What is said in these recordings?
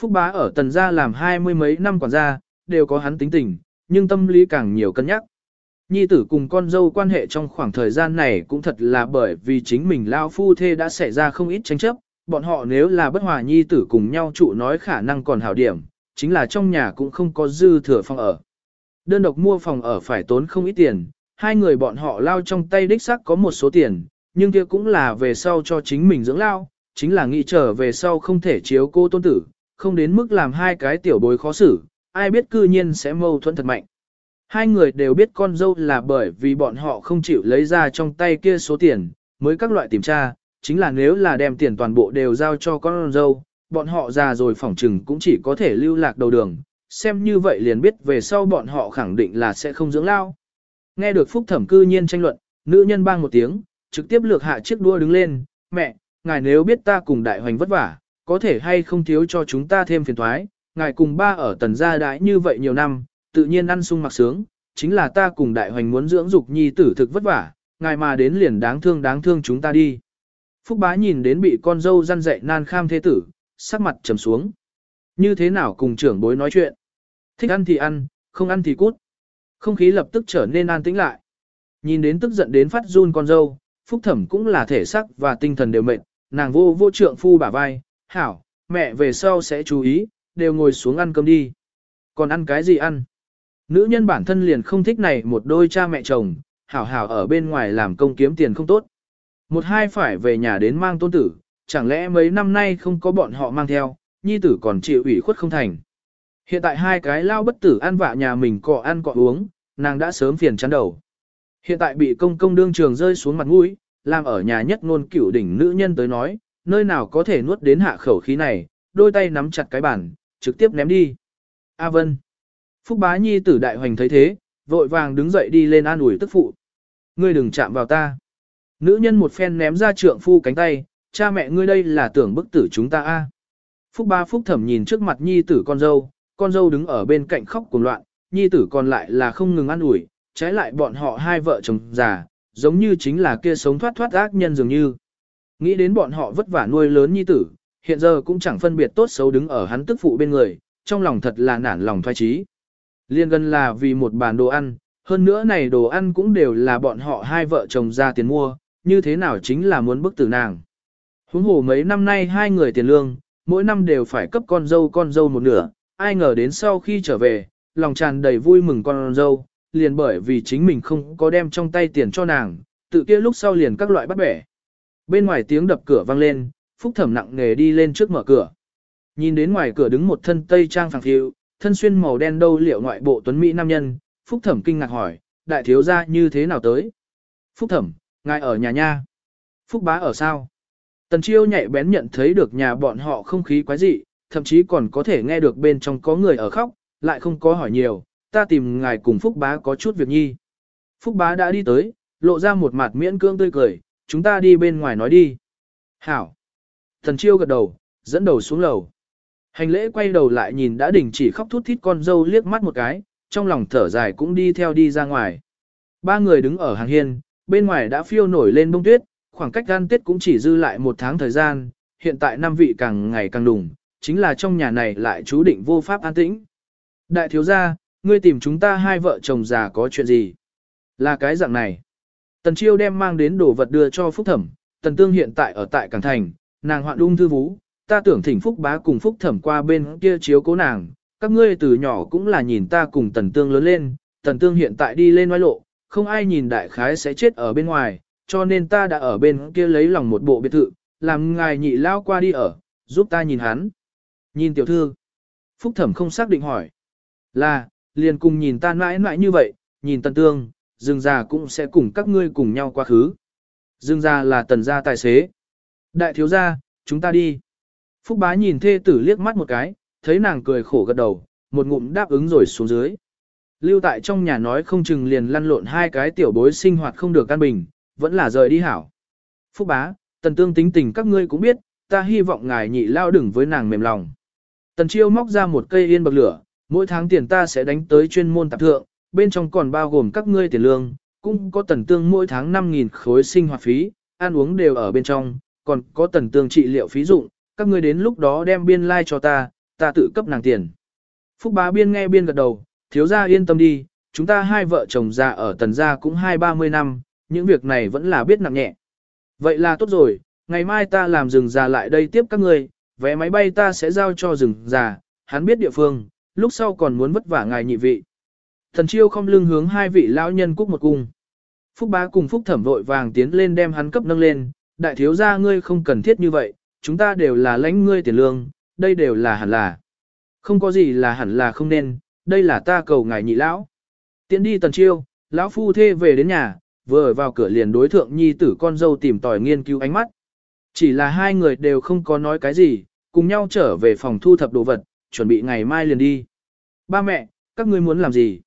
Phúc bá ở tần gia làm hai mươi mấy năm quản gia, đều có hắn tính tình, nhưng tâm lý càng nhiều cân nhắc. Nhi tử cùng con dâu quan hệ trong khoảng thời gian này cũng thật là bởi vì chính mình lao phu thê đã xảy ra không ít tranh chấp, bọn họ nếu là bất hòa nhi tử cùng nhau trụ nói khả năng còn hảo điểm, chính là trong nhà cũng không có dư thừa phòng ở. Đơn độc mua phòng ở phải tốn không ít tiền, hai người bọn họ lao trong tay đích xác có một số tiền, nhưng kia cũng là về sau cho chính mình dưỡng lao, chính là nghĩ trở về sau không thể chiếu cô tôn tử, không đến mức làm hai cái tiểu bối khó xử, ai biết cư nhiên sẽ mâu thuẫn thật mạnh. Hai người đều biết con dâu là bởi vì bọn họ không chịu lấy ra trong tay kia số tiền, mới các loại tìm tra, chính là nếu là đem tiền toàn bộ đều giao cho con dâu, bọn họ già rồi phỏng trừng cũng chỉ có thể lưu lạc đầu đường, xem như vậy liền biết về sau bọn họ khẳng định là sẽ không dưỡng lao. Nghe được phúc thẩm cư nhiên tranh luận, nữ nhân bang một tiếng, trực tiếp lược hạ chiếc đua đứng lên, mẹ, ngài nếu biết ta cùng đại hoành vất vả, có thể hay không thiếu cho chúng ta thêm phiền thoái, ngài cùng ba ở tần gia đãi như vậy nhiều năm, tự nhiên ăn sung mặc sướng, chính là ta cùng đại hoành muốn dưỡng dục nhi tử thực vất vả, ngài mà đến liền đáng thương đáng thương chúng ta đi. Phúc bá nhìn đến bị con dâu răn dậy nan kham thế tử, sắc mặt trầm xuống. Như thế nào cùng trưởng bối nói chuyện? Thích ăn thì ăn, không ăn thì cút. Không khí lập tức trở nên an tĩnh lại. Nhìn đến tức giận đến phát run con dâu, phúc thẩm cũng là thể sắc và tinh thần đều mệt, nàng vô vô trượng phu bả vai, hảo, mẹ về sau sẽ chú ý, đều ngồi xuống ăn cơm đi. Còn ăn cái gì ăn? Nữ nhân bản thân liền không thích này một đôi cha mẹ chồng, hảo hảo ở bên ngoài làm công kiếm tiền không tốt. Một hai phải về nhà đến mang tôn tử, chẳng lẽ mấy năm nay không có bọn họ mang theo, nhi tử còn chịu ủy khuất không thành. Hiện tại hai cái lao bất tử ăn vạ nhà mình cọ ăn cọ uống, nàng đã sớm phiền chán đầu. Hiện tại bị công công đương trường rơi xuống mặt mũi, làm ở nhà nhất ngôn cửu đỉnh nữ nhân tới nói, nơi nào có thể nuốt đến hạ khẩu khí này, đôi tay nắm chặt cái bàn, trực tiếp ném đi. A Vân. Phúc bá nhi tử đại hoành thấy thế, vội vàng đứng dậy đi lên an ủi tức phụ. Ngươi đừng chạm vào ta. Nữ nhân một phen ném ra trượng phu cánh tay, cha mẹ ngươi đây là tưởng bức tử chúng ta a. Phúc ba phúc thẩm nhìn trước mặt nhi tử con dâu, con dâu đứng ở bên cạnh khóc cuồng loạn, nhi tử còn lại là không ngừng ăn ủi, trái lại bọn họ hai vợ chồng già, giống như chính là kia sống thoát thoát ác nhân dường như. Nghĩ đến bọn họ vất vả nuôi lớn nhi tử, hiện giờ cũng chẳng phân biệt tốt xấu đứng ở hắn tức phụ bên người, trong lòng thật là nản lòng thoái trí. Liên gần là vì một bàn đồ ăn, hơn nữa này đồ ăn cũng đều là bọn họ hai vợ chồng ra tiền mua, như thế nào chính là muốn bức tử nàng. Huống hồ mấy năm nay hai người tiền lương, mỗi năm đều phải cấp con dâu con dâu một nửa, ai ngờ đến sau khi trở về, lòng tràn đầy vui mừng con dâu, liền bởi vì chính mình không có đem trong tay tiền cho nàng, tự kia lúc sau liền các loại bắt bẻ. Bên ngoài tiếng đập cửa vang lên, phúc thẩm nặng nghề đi lên trước mở cửa. Nhìn đến ngoài cửa đứng một thân tây trang phẳng phiu, thân xuyên màu đen đâu liệu ngoại bộ tuấn Mỹ nam nhân, phúc thẩm kinh ngạc hỏi, đại thiếu gia như thế nào tới? Phúc thẩm, ngài ở nhà nha. Phúc bá ở sao? Tần chiêu nhạy bén nhận thấy được nhà bọn họ không khí quái dị, thậm chí còn có thể nghe được bên trong có người ở khóc, lại không có hỏi nhiều, ta tìm ngài cùng Phúc bá có chút việc nhi. Phúc bá đã đi tới, lộ ra một mặt miễn cương tươi cười, chúng ta đi bên ngoài nói đi. Hảo. thần chiêu gật đầu, dẫn đầu xuống lầu. Hành lễ quay đầu lại nhìn đã đình chỉ khóc thút thít con dâu liếc mắt một cái, trong lòng thở dài cũng đi theo đi ra ngoài. Ba người đứng ở hàng hiên, bên ngoài đã phiêu nổi lên bông tuyết, khoảng cách gan tết cũng chỉ dư lại một tháng thời gian, hiện tại năm vị càng ngày càng đùng, chính là trong nhà này lại chú định vô pháp an tĩnh. Đại thiếu gia, ngươi tìm chúng ta hai vợ chồng già có chuyện gì? Là cái dạng này. Tần Chiêu đem mang đến đồ vật đưa cho Phúc Thẩm, Tần Tương hiện tại ở tại Cảng Thành, nàng hoạn ung thư vú, ta tưởng thỉnh Phúc bá cùng Phúc Thẩm qua bên kia chiếu cố nàng, các ngươi từ nhỏ cũng là nhìn ta cùng Tần Tương lớn lên, Tần Tương hiện tại đi lên ngoài lộ, không ai nhìn đại khái sẽ chết ở bên ngoài, cho nên ta đã ở bên kia lấy lòng một bộ biệt thự, làm ngài nhị lao qua đi ở, giúp ta nhìn hắn. Nhìn tiểu thư. Phúc thẩm không xác định hỏi. Là, liền cùng nhìn ta mãi mãi như vậy, nhìn tần tương, dương già cũng sẽ cùng các ngươi cùng nhau qua khứ. Dương gia là tần gia tài xế. Đại thiếu gia, chúng ta đi. Phúc bá nhìn thê tử liếc mắt một cái, thấy nàng cười khổ gật đầu, một ngụm đáp ứng rồi xuống dưới. Lưu tại trong nhà nói không chừng liền lăn lộn hai cái tiểu bối sinh hoạt không được căn bình, vẫn là rời đi hảo. Phúc bá, tần tương tính tình các ngươi cũng biết, ta hy vọng ngài nhị lao đừng với nàng mềm lòng. Tần chiêu móc ra một cây yên bậc lửa, mỗi tháng tiền ta sẽ đánh tới chuyên môn tạp thượng, bên trong còn bao gồm các ngươi tiền lương, cũng có tần tương mỗi tháng 5.000 khối sinh hoạt phí, ăn uống đều ở bên trong, còn có tần tương trị liệu phí dụng, các ngươi đến lúc đó đem biên lai like cho ta, ta tự cấp nàng tiền. Phúc bá biên nghe biên gật đầu, thiếu gia yên tâm đi, chúng ta hai vợ chồng già ở tần gia cũng hai ba mươi năm, những việc này vẫn là biết nặng nhẹ. Vậy là tốt rồi, ngày mai ta làm rừng già lại đây tiếp các ngươi vé máy bay ta sẽ giao cho rừng già, hắn biết địa phương, lúc sau còn muốn vất vả ngài nhị vị. Thần chiêu không lưng hướng hai vị lão nhân cúc một cung. Phúc bá cùng Phúc thẩm vội vàng tiến lên đem hắn cấp nâng lên, đại thiếu gia ngươi không cần thiết như vậy, chúng ta đều là lãnh ngươi tiền lương, đây đều là hẳn là. Không có gì là hẳn là không nên, đây là ta cầu ngài nhị lão. Tiến đi tần chiêu, lão phu thê về đến nhà, vừa vào cửa liền đối thượng nhi tử con dâu tìm tòi nghiên cứu ánh mắt. Chỉ là hai người đều không có nói cái gì, cùng nhau trở về phòng thu thập đồ vật, chuẩn bị ngày mai liền đi. Ba mẹ, các ngươi muốn làm gì?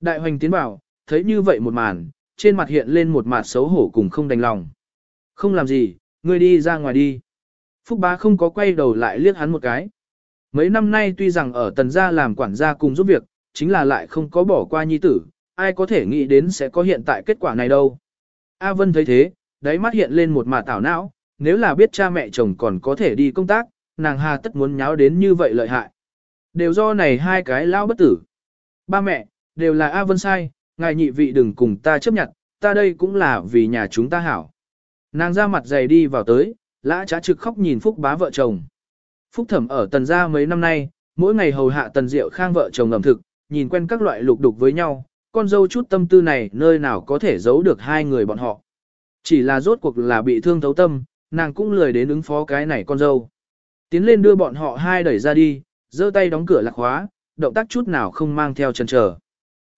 Đại hoành tiến bảo, thấy như vậy một màn, trên mặt hiện lên một mặt xấu hổ cùng không đành lòng. Không làm gì, ngươi đi ra ngoài đi. Phúc bá không có quay đầu lại liếc hắn một cái. Mấy năm nay tuy rằng ở tần gia làm quản gia cùng giúp việc, chính là lại không có bỏ qua nhi tử, ai có thể nghĩ đến sẽ có hiện tại kết quả này đâu. A Vân thấy thế, đáy mắt hiện lên một mặt tảo não, nếu là biết cha mẹ chồng còn có thể đi công tác, nàng hà tất muốn nháo đến như vậy lợi hại. Đều do này hai cái lao bất tử. Ba mẹ, đều là A Vân sai, ngài nhị vị đừng cùng ta chấp nhận, ta đây cũng là vì nhà chúng ta hảo. Nàng ra mặt dày đi vào tới, lã trá trực khóc nhìn Phúc bá vợ chồng. Phúc thẩm ở tần gia mấy năm nay, mỗi ngày hầu hạ tần diệu khang vợ chồng ẩm thực, nhìn quen các loại lục đục với nhau, con dâu chút tâm tư này nơi nào có thể giấu được hai người bọn họ. Chỉ là rốt cuộc là bị thương thấu tâm, nàng cũng lười đến ứng phó cái này con dâu. Tiến lên đưa bọn họ hai đẩy ra đi, giơ tay đóng cửa lạc hóa động tác chút nào không mang theo chân chờ.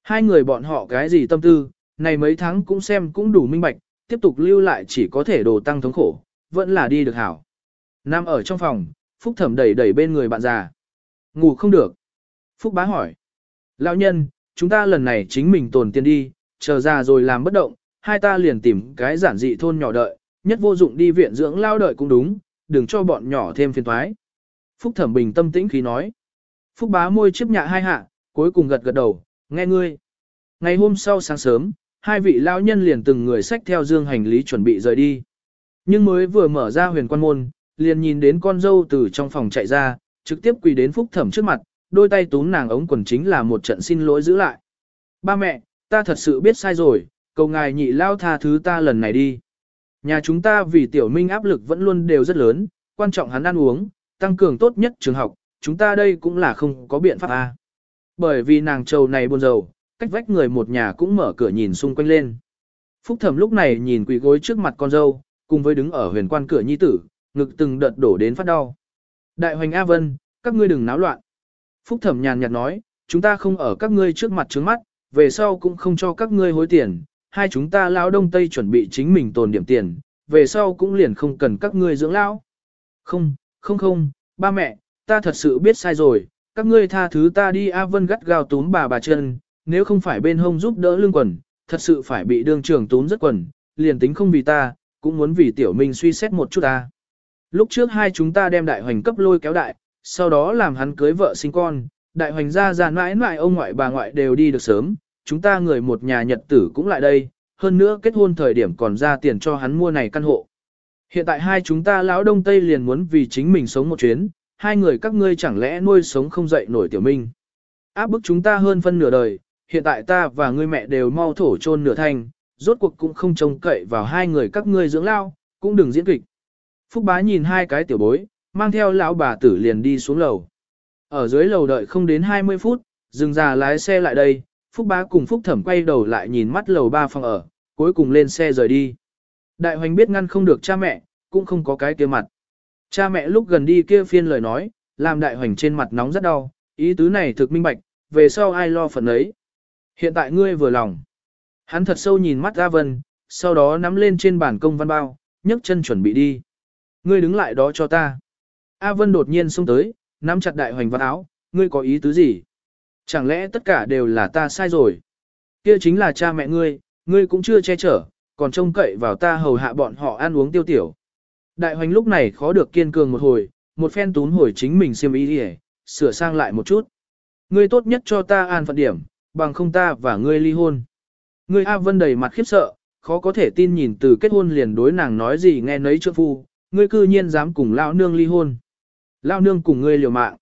Hai người bọn họ cái gì tâm tư, này mấy tháng cũng xem cũng đủ minh bạch, tiếp tục lưu lại chỉ có thể đồ tăng thống khổ, vẫn là đi được hảo. Nam ở trong phòng, Phúc thẩm đẩy đẩy bên người bạn già. Ngủ không được. Phúc bá hỏi. Lão nhân, chúng ta lần này chính mình tồn tiền đi, chờ ra rồi làm bất động, hai ta liền tìm cái giản dị thôn nhỏ đợi, nhất vô dụng đi viện dưỡng lao đợi cũng đúng, đừng cho bọn nhỏ thêm phiền toái. Phúc thẩm bình tâm tĩnh khí nói. Phúc bá môi chiếp nhạ hai hạ, cuối cùng gật gật đầu, nghe ngươi. Ngày hôm sau sáng sớm, hai vị lão nhân liền từng người xách theo dương hành lý chuẩn bị rời đi. Nhưng mới vừa mở ra huyền quan môn, liền nhìn đến con dâu từ trong phòng chạy ra, trực tiếp quỳ đến phúc thẩm trước mặt, đôi tay túm nàng ống quần chính là một trận xin lỗi giữ lại. Ba mẹ, ta thật sự biết sai rồi, cầu ngài nhị lao tha thứ ta lần này đi. Nhà chúng ta vì tiểu minh áp lực vẫn luôn đều rất lớn, quan trọng hắn ăn uống, tăng cường tốt nhất trường học, chúng ta đây cũng là không có biện pháp a. À. Bởi vì nàng trầu này buồn rầu, cách vách người một nhà cũng mở cửa nhìn xung quanh lên. Phúc thẩm lúc này nhìn quỳ gối trước mặt con dâu, cùng với đứng ở huyền quan cửa nhi tử, ngực từng đợt đổ đến phát đau. Đại hoành A Vân, các ngươi đừng náo loạn. Phúc thẩm nhàn nhạt nói, chúng ta không ở các ngươi trước mặt trước mắt, về sau cũng không cho các ngươi hối tiền, hai chúng ta lão đông tây chuẩn bị chính mình tồn điểm tiền, về sau cũng liền không cần các ngươi dưỡng lão. Không, không không, ba mẹ, ta thật sự biết sai rồi, các ngươi tha thứ ta đi A Vân gắt gao túm bà bà chân, nếu không phải bên hông giúp đỡ lương quần, thật sự phải bị đương trưởng túm rất quần, liền tính không vì ta, cũng muốn vì tiểu minh suy xét một chút ta. Lúc trước hai chúng ta đem đại hoành cấp lôi kéo đại, sau đó làm hắn cưới vợ sinh con, đại hoành ra già mãi mãi ông ngoại bà ngoại đều đi được sớm, chúng ta người một nhà nhật tử cũng lại đây, hơn nữa kết hôn thời điểm còn ra tiền cho hắn mua này căn hộ. Hiện tại hai chúng ta lão đông tây liền muốn vì chính mình sống một chuyến, hai người các ngươi chẳng lẽ nuôi sống không dậy nổi tiểu minh. Áp bức chúng ta hơn phân nửa đời, hiện tại ta và ngươi mẹ đều mau thổ chôn nửa thành rốt cuộc cũng không trông cậy vào hai người các ngươi dưỡng lao, cũng đừng diễn kịch. Phúc bá nhìn hai cái tiểu bối, mang theo lão bà tử liền đi xuống lầu. Ở dưới lầu đợi không đến 20 phút, dừng già lái xe lại đây, Phúc bá cùng Phúc thẩm quay đầu lại nhìn mắt lầu ba phòng ở, cuối cùng lên xe rời đi. Đại hoành biết ngăn không được cha mẹ, cũng không có cái kia mặt. Cha mẹ lúc gần đi kia phiên lời nói, làm đại hoành trên mặt nóng rất đau, ý tứ này thực minh bạch, về sau ai lo phần ấy. Hiện tại ngươi vừa lòng. Hắn thật sâu nhìn mắt A Vân, sau đó nắm lên trên bàn công văn bao, nhấc chân chuẩn bị đi. Ngươi đứng lại đó cho ta. A Vân đột nhiên xông tới, nắm chặt đại hoành văn áo, ngươi có ý tứ gì? Chẳng lẽ tất cả đều là ta sai rồi? Kia chính là cha mẹ ngươi, ngươi cũng chưa che chở, còn trông cậy vào ta hầu hạ bọn họ ăn uống tiêu tiểu. Đại hoành lúc này khó được kiên cường một hồi, một phen tún hồi chính mình xiêm ý đi sửa sang lại một chút. Ngươi tốt nhất cho ta an phận điểm, bằng không ta và ngươi ly hôn. Ngươi A Vân đầy mặt khiếp sợ, khó có thể tin nhìn từ kết hôn liền đối nàng nói gì nghe nấy chưa phu, ngươi cư nhiên dám cùng lão nương ly hôn. Lão nương cùng ngươi liều mạng.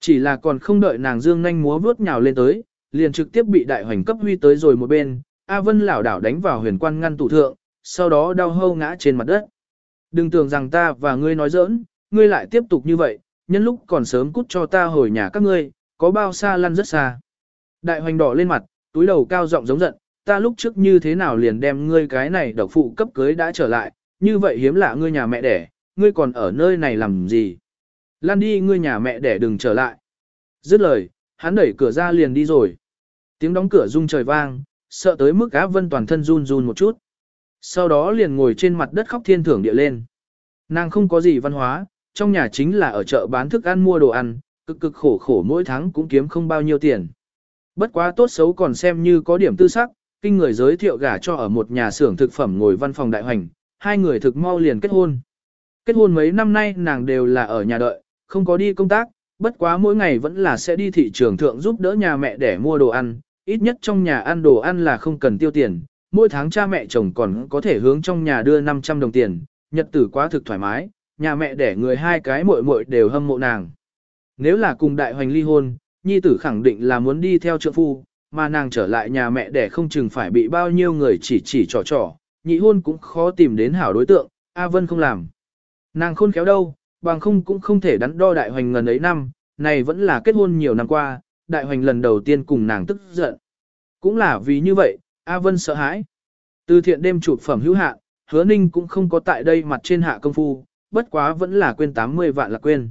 Chỉ là còn không đợi nàng dương nhanh múa vướt nhào lên tới, liền trực tiếp bị đại hoành cấp huy tới rồi một bên, A Vân lảo đảo đánh vào huyền quan ngăn tủ thượng, sau đó đau hâu ngã trên mặt đất. Đừng tưởng rằng ta và ngươi nói giỡn, ngươi lại tiếp tục như vậy, nhân lúc còn sớm cút cho ta hồi nhà các ngươi, có bao xa lăn rất xa. Đại hoành đỏ lên mặt, túi đầu cao giọng giống giận, ta lúc trước như thế nào liền đem ngươi cái này độc phụ cấp cưới đã trở lại, như vậy hiếm lạ ngươi nhà mẹ đẻ, ngươi còn ở nơi này làm gì? Lan đi ngươi nhà mẹ đẻ đừng trở lại. Dứt lời, hắn đẩy cửa ra liền đi rồi. Tiếng đóng cửa rung trời vang, sợ tới mức Á Vân toàn thân run run một chút. Sau đó liền ngồi trên mặt đất khóc thiên thưởng địa lên. Nàng không có gì văn hóa, trong nhà chính là ở chợ bán thức ăn mua đồ ăn, cực cực khổ khổ mỗi tháng cũng kiếm không bao nhiêu tiền. Bất quá tốt xấu còn xem như có điểm tư sắc, kinh người giới thiệu gả cho ở một nhà xưởng thực phẩm ngồi văn phòng đại hoành, hai người thực mau liền kết hôn. Kết hôn mấy năm nay nàng đều là ở nhà đợi, không có đi công tác, bất quá mỗi ngày vẫn là sẽ đi thị trường thượng giúp đỡ nhà mẹ để mua đồ ăn, ít nhất trong nhà ăn đồ ăn là không cần tiêu tiền, mỗi tháng cha mẹ chồng còn có thể hướng trong nhà đưa 500 đồng tiền, nhật tử quá thực thoải mái, nhà mẹ để người hai cái muội muội đều hâm mộ nàng. Nếu là cùng đại hoành ly hôn, nhi tử khẳng định là muốn đi theo trượng phu, mà nàng trở lại nhà mẹ để không chừng phải bị bao nhiêu người chỉ chỉ trò trò, nhị hôn cũng khó tìm đến hảo đối tượng, A Vân không làm. Nàng khôn khéo đâu, bằng không cũng không thể đắn đo đại hoành ngần ấy năm, này vẫn là kết hôn nhiều năm qua, đại hoành lần đầu tiên cùng nàng tức giận. Cũng là vì như vậy, A Vân sợ hãi. Từ thiện đêm chụp phẩm hữu hạ, hứa ninh cũng không có tại đây mặt trên hạ công phu, bất quá vẫn là quên 80 vạn là quên.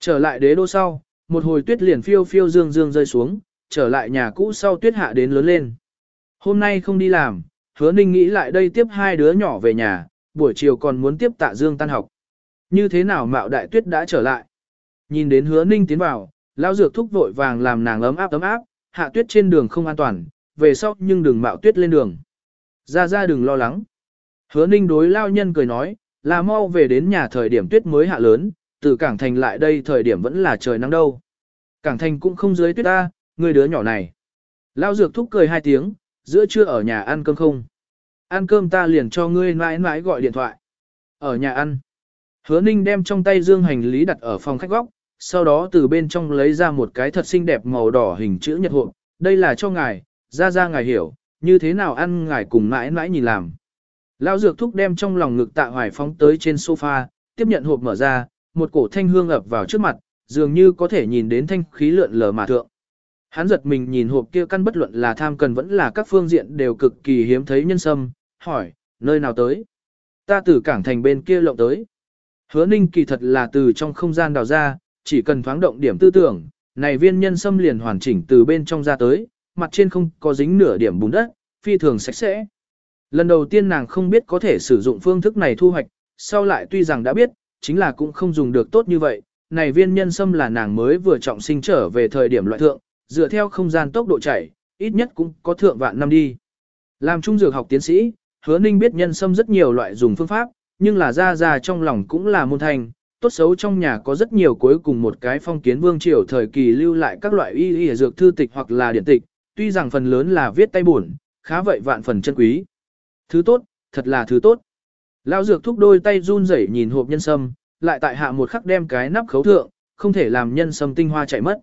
Trở lại đế đô sau, một hồi tuyết liền phiêu phiêu dương dương rơi xuống, trở lại nhà cũ sau tuyết hạ đến lớn lên. Hôm nay không đi làm, hứa ninh nghĩ lại đây tiếp hai đứa nhỏ về nhà, buổi chiều còn muốn tiếp tạ dương tan học. Như thế nào mạo đại tuyết đã trở lại? Nhìn đến hứa ninh tiến vào, lao dược thúc vội vàng làm nàng ấm áp ấm áp, hạ tuyết trên đường không an toàn, về sau nhưng đừng mạo tuyết lên đường. Ra ra đừng lo lắng. Hứa ninh đối lao nhân cười nói, là mau về đến nhà thời điểm tuyết mới hạ lớn, từ cảng thành lại đây thời điểm vẫn là trời nắng đâu. Cảng thành cũng không dưới tuyết ta, người đứa nhỏ này. Lao dược thúc cười hai tiếng, giữa trưa ở nhà ăn cơm không. Ăn cơm ta liền cho ngươi mãi mãi gọi điện thoại. Ở nhà ăn. Hứa ninh đem trong tay dương hành lý đặt ở phòng khách góc, sau đó từ bên trong lấy ra một cái thật xinh đẹp màu đỏ hình chữ nhật hộp. Đây là cho ngài, ra ra ngài hiểu, như thế nào ăn ngài cùng mãi mãi nhìn làm. lão dược thúc đem trong lòng ngực tạ hoài phóng tới trên sofa, tiếp nhận hộp mở ra, một cổ thanh hương ập vào trước mặt, dường như có thể nhìn đến thanh khí lượn lờ mà thượng. Hắn giật mình nhìn hộp kia căn bất luận là tham cần vẫn là các phương diện đều cực kỳ hiếm thấy nhân sâm, hỏi, nơi nào tới? Ta từ cảng thành bên kia lộng tới. Hứa ninh kỳ thật là từ trong không gian đào ra, chỉ cần thoáng động điểm tư tưởng, này viên nhân sâm liền hoàn chỉnh từ bên trong ra tới, mặt trên không có dính nửa điểm bùn đất, phi thường sạch sẽ. Lần đầu tiên nàng không biết có thể sử dụng phương thức này thu hoạch, sau lại tuy rằng đã biết, chính là cũng không dùng được tốt như vậy. Này viên nhân sâm là nàng mới vừa trọng sinh trở về thời điểm loại thượng, dựa theo không gian tốc độ chảy, ít nhất cũng có thượng vạn năm đi. Làm trung dược học tiến sĩ, hứa ninh biết nhân sâm rất nhiều loại dùng phương pháp, nhưng là ra ra trong lòng cũng là môn thành, tốt xấu trong nhà có rất nhiều cuối cùng một cái phong kiến vương triều thời kỳ lưu lại các loại y y dược thư tịch hoặc là điện tịch, tuy rằng phần lớn là viết tay buồn, khá vậy vạn phần chân quý. Thứ tốt, thật là thứ tốt. Lão dược thúc đôi tay run rẩy nhìn hộp nhân sâm, lại tại hạ một khắc đem cái nắp khấu thượng, không thể làm nhân sâm tinh hoa chạy mất.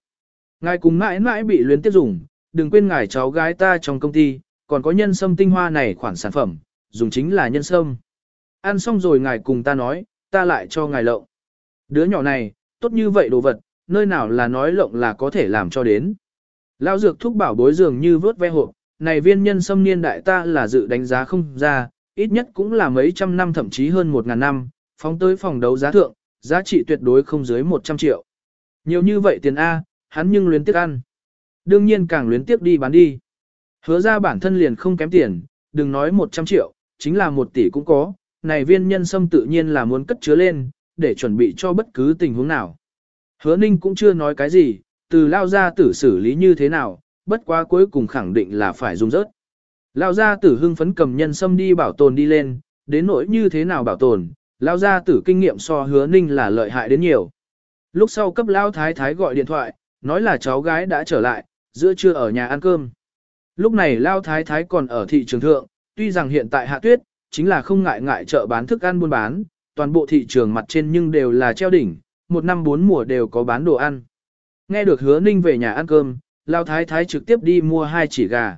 Ngài cùng mãi mãi bị luyến tiếp dùng, đừng quên ngài cháu gái ta trong công ty, còn có nhân sâm tinh hoa này khoản sản phẩm, dùng chính là nhân sâm. Ăn xong rồi ngài cùng ta nói, ta lại cho ngài lộng. Đứa nhỏ này, tốt như vậy đồ vật, nơi nào là nói lộng là có thể làm cho đến. Lão dược thúc bảo bối dường như vớt ve hộp, này viên nhân sâm niên đại ta là dự đánh giá không ra, ít nhất cũng là mấy trăm năm thậm chí hơn một ngàn năm, phóng tới phòng đấu giá thượng, giá trị tuyệt đối không dưới 100 triệu. Nhiều như vậy tiền A, hắn nhưng luyến tiếc ăn. Đương nhiên càng luyến tiếc đi bán đi. Hứa ra bản thân liền không kém tiền, đừng nói 100 triệu, chính là 1 tỷ cũng có, này viên nhân sâm tự nhiên là muốn cất chứa lên, để chuẩn bị cho bất cứ tình huống nào. Hứa ninh cũng chưa nói cái gì, từ lao gia tử xử lý như thế nào, bất quá cuối cùng khẳng định là phải dùng rớt. Lao gia tử hưng phấn cầm nhân sâm đi bảo tồn đi lên, đến nỗi như thế nào bảo tồn, lao gia tử kinh nghiệm so hứa ninh là lợi hại đến nhiều. Lúc sau cấp lao thái thái gọi điện thoại, nói là cháu gái đã trở lại, giữa trưa ở nhà ăn cơm. Lúc này lao thái thái còn ở thị trường thượng, tuy rằng hiện tại hạ tuyết, chính là không ngại ngại chợ bán thức ăn buôn bán, toàn bộ thị trường mặt trên nhưng đều là treo đỉnh, một năm bốn mùa đều có bán đồ ăn. Nghe được hứa ninh về nhà ăn cơm, lao thái thái trực tiếp đi mua hai chỉ gà.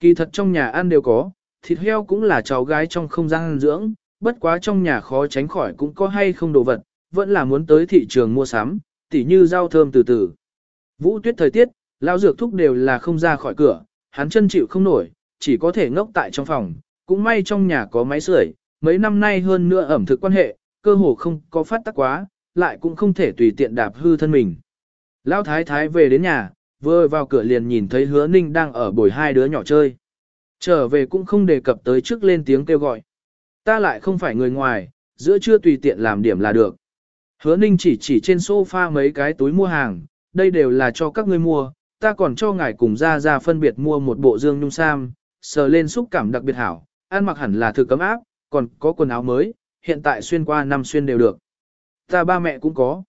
Kỳ thật trong nhà ăn đều có, thịt heo cũng là cháu gái trong không gian dưỡng, bất quá trong nhà khó tránh khỏi cũng có hay không đồ vật, vẫn là muốn tới thị trường mua sắm, tỉ như rau thơm từ từ. Vũ tuyết thời tiết, lao dược thúc đều là không ra khỏi cửa, hắn chân chịu không nổi, chỉ có thể ngốc tại trong phòng, cũng may trong nhà có máy sưởi, mấy năm nay hơn nữa ẩm thực quan hệ, cơ hồ không có phát tác quá, lại cũng không thể tùy tiện đạp hư thân mình. Lão thái thái về đến nhà, vừa vào cửa liền nhìn thấy hứa ninh đang ở bồi hai đứa nhỏ chơi. Trở về cũng không đề cập tới trước lên tiếng kêu gọi. Ta lại không phải người ngoài, giữa trưa tùy tiện làm điểm là được. Hứa ninh chỉ chỉ trên sofa mấy cái túi mua hàng, đây đều là cho các ngươi mua, ta còn cho ngài cùng ra ra phân biệt mua một bộ dương nhung sam, sờ lên xúc cảm đặc biệt hảo, ăn mặc hẳn là thử cấm áp, còn có quần áo mới, hiện tại xuyên qua năm xuyên đều được. Ta ba mẹ cũng có.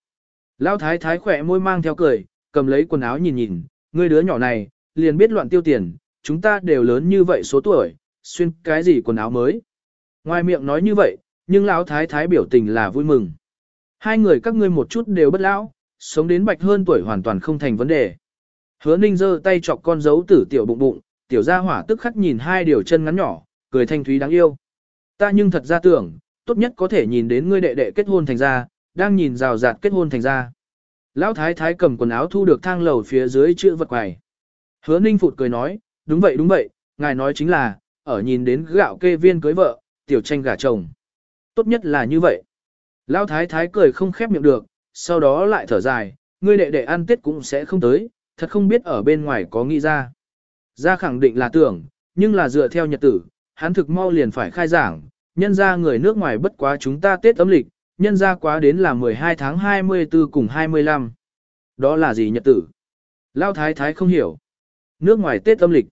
Lão thái thái khỏe môi mang theo cười, cầm lấy quần áo nhìn nhìn, ngươi đứa nhỏ này, liền biết loạn tiêu tiền, chúng ta đều lớn như vậy số tuổi, xuyên cái gì quần áo mới. Ngoài miệng nói như vậy, nhưng lão thái thái biểu tình là vui mừng. Hai người các ngươi một chút đều bất lão, sống đến bạch hơn tuổi hoàn toàn không thành vấn đề. Hứa ninh giơ tay chọc con dấu tử tiểu bụng bụng, tiểu gia hỏa tức khắc nhìn hai điều chân ngắn nhỏ, cười thanh thúy đáng yêu. Ta nhưng thật ra tưởng, tốt nhất có thể nhìn đến ngươi đệ đệ kết hôn thành ra, đang nhìn rào rạt kết hôn thành ra. Lão thái thái cầm quần áo thu được thang lầu phía dưới chữ vật quầy. Hứa ninh phụt cười nói, đúng vậy đúng vậy, ngài nói chính là, ở nhìn đến gạo kê viên cưới vợ, tiểu tranh gả chồng. Tốt nhất là như vậy. Lão thái thái cười không khép miệng được, sau đó lại thở dài, ngươi đệ đệ ăn tết cũng sẽ không tới, thật không biết ở bên ngoài có nghĩ ra. Ra khẳng định là tưởng, nhưng là dựa theo nhật tử, hắn thực mau liền phải khai giảng, nhân ra người nước ngoài bất quá chúng ta Tết âm lịch, nhân ra quá đến là 12 tháng 24 cùng 25. Đó là gì nhật tử? Lao thái thái không hiểu. Nước ngoài Tết âm lịch.